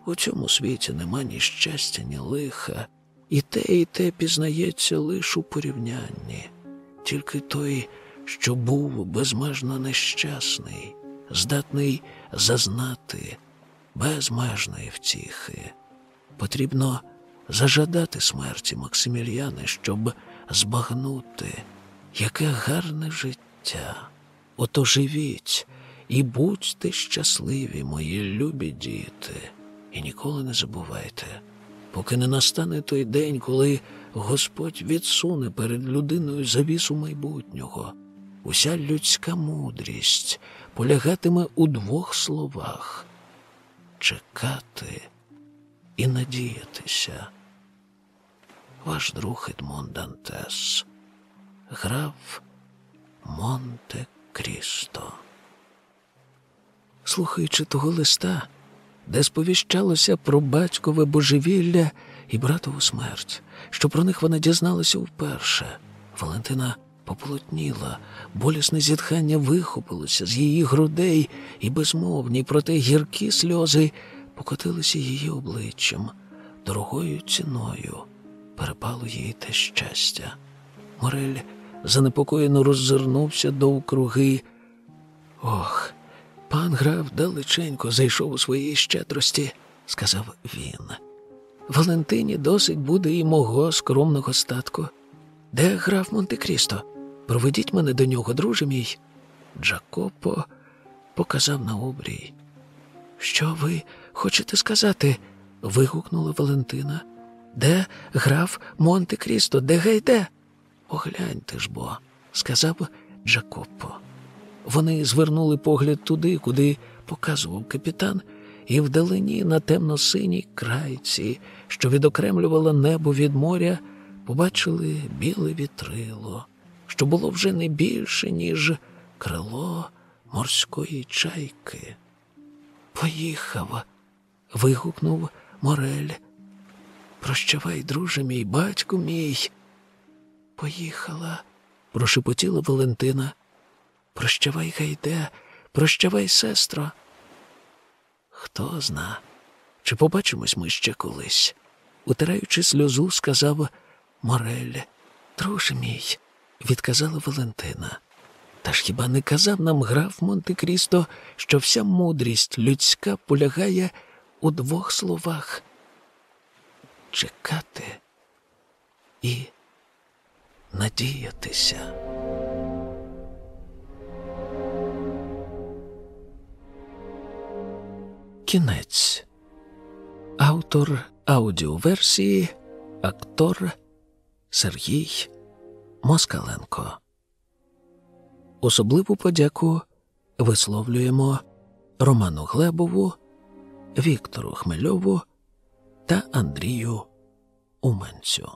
У цьому світі нема ні щастя, ні лиха, і те, і те пізнається лише у порівнянні. Тільки той, що був безмежно нещасний, здатний зазнати безмежної втіхи. Потрібно зажадати смерті Максиміліани, щоб збагнути, яке гарне життя. Ото живіть і будьте щасливі, мої любі діти, і ніколи не забувайте, поки не настане той день, коли Господь відсуне перед людиною завісу майбутнього. Уся людська мудрість полягатиме у двох словах чекати і надіятися. Ваш друг Едмон Дантес, граф Монте Крісто. Слухаючи того листа, де сповіщалося про батькове божевілля і братову смерть, що про них вона дізналася вперше, Валентина пополотніла, болісне зітхання вихопилося з її грудей, і безмовні, проте гіркі сльози покотилися її обличчям, дорогою ціною перепало їй те щастя. Морель занепокоєно роззирнувся довкруги. Ох, пан граф далеченько зайшов у своїй щедрості, сказав він. Валентині досить буде і мого скромного статку. Де граф Монте Крісто? Проведіть мене до нього, друже мій. Джакопо показав на обрій. Що ви хочете сказати? вигукнула Валентина. Де граф Монте Крісто? Де гайде? Погляньте ж бо, сказав Джакопо. Вони звернули погляд туди, куди показував капітан, і вдалині на темно-синій крайці, що відокремлювало небо від моря, побачили біле вітрило, що було вже не більше, ніж крило морської чайки. Поїхав. вигукнув Морель. Прощавай, друже мій, батько мій. Поїхала, прошепотіла Валентина. Прощавай, гайде, прощавай, сестро. Хто зна, чи побачимось ми ще колись? Утираючи сльозу, сказав Морель. Петруше мій, відказала Валентина. Та ж хіба не казав нам граф Монте Крісто, що вся мудрість людська полягає у двох словах чекати і надіятися. Кінець. Автор аудіоверсії, актор Сергій Москаленко. Особливу подяку висловлюємо Роману Глебову, Віктору Хмельову та Андрію Уменцю.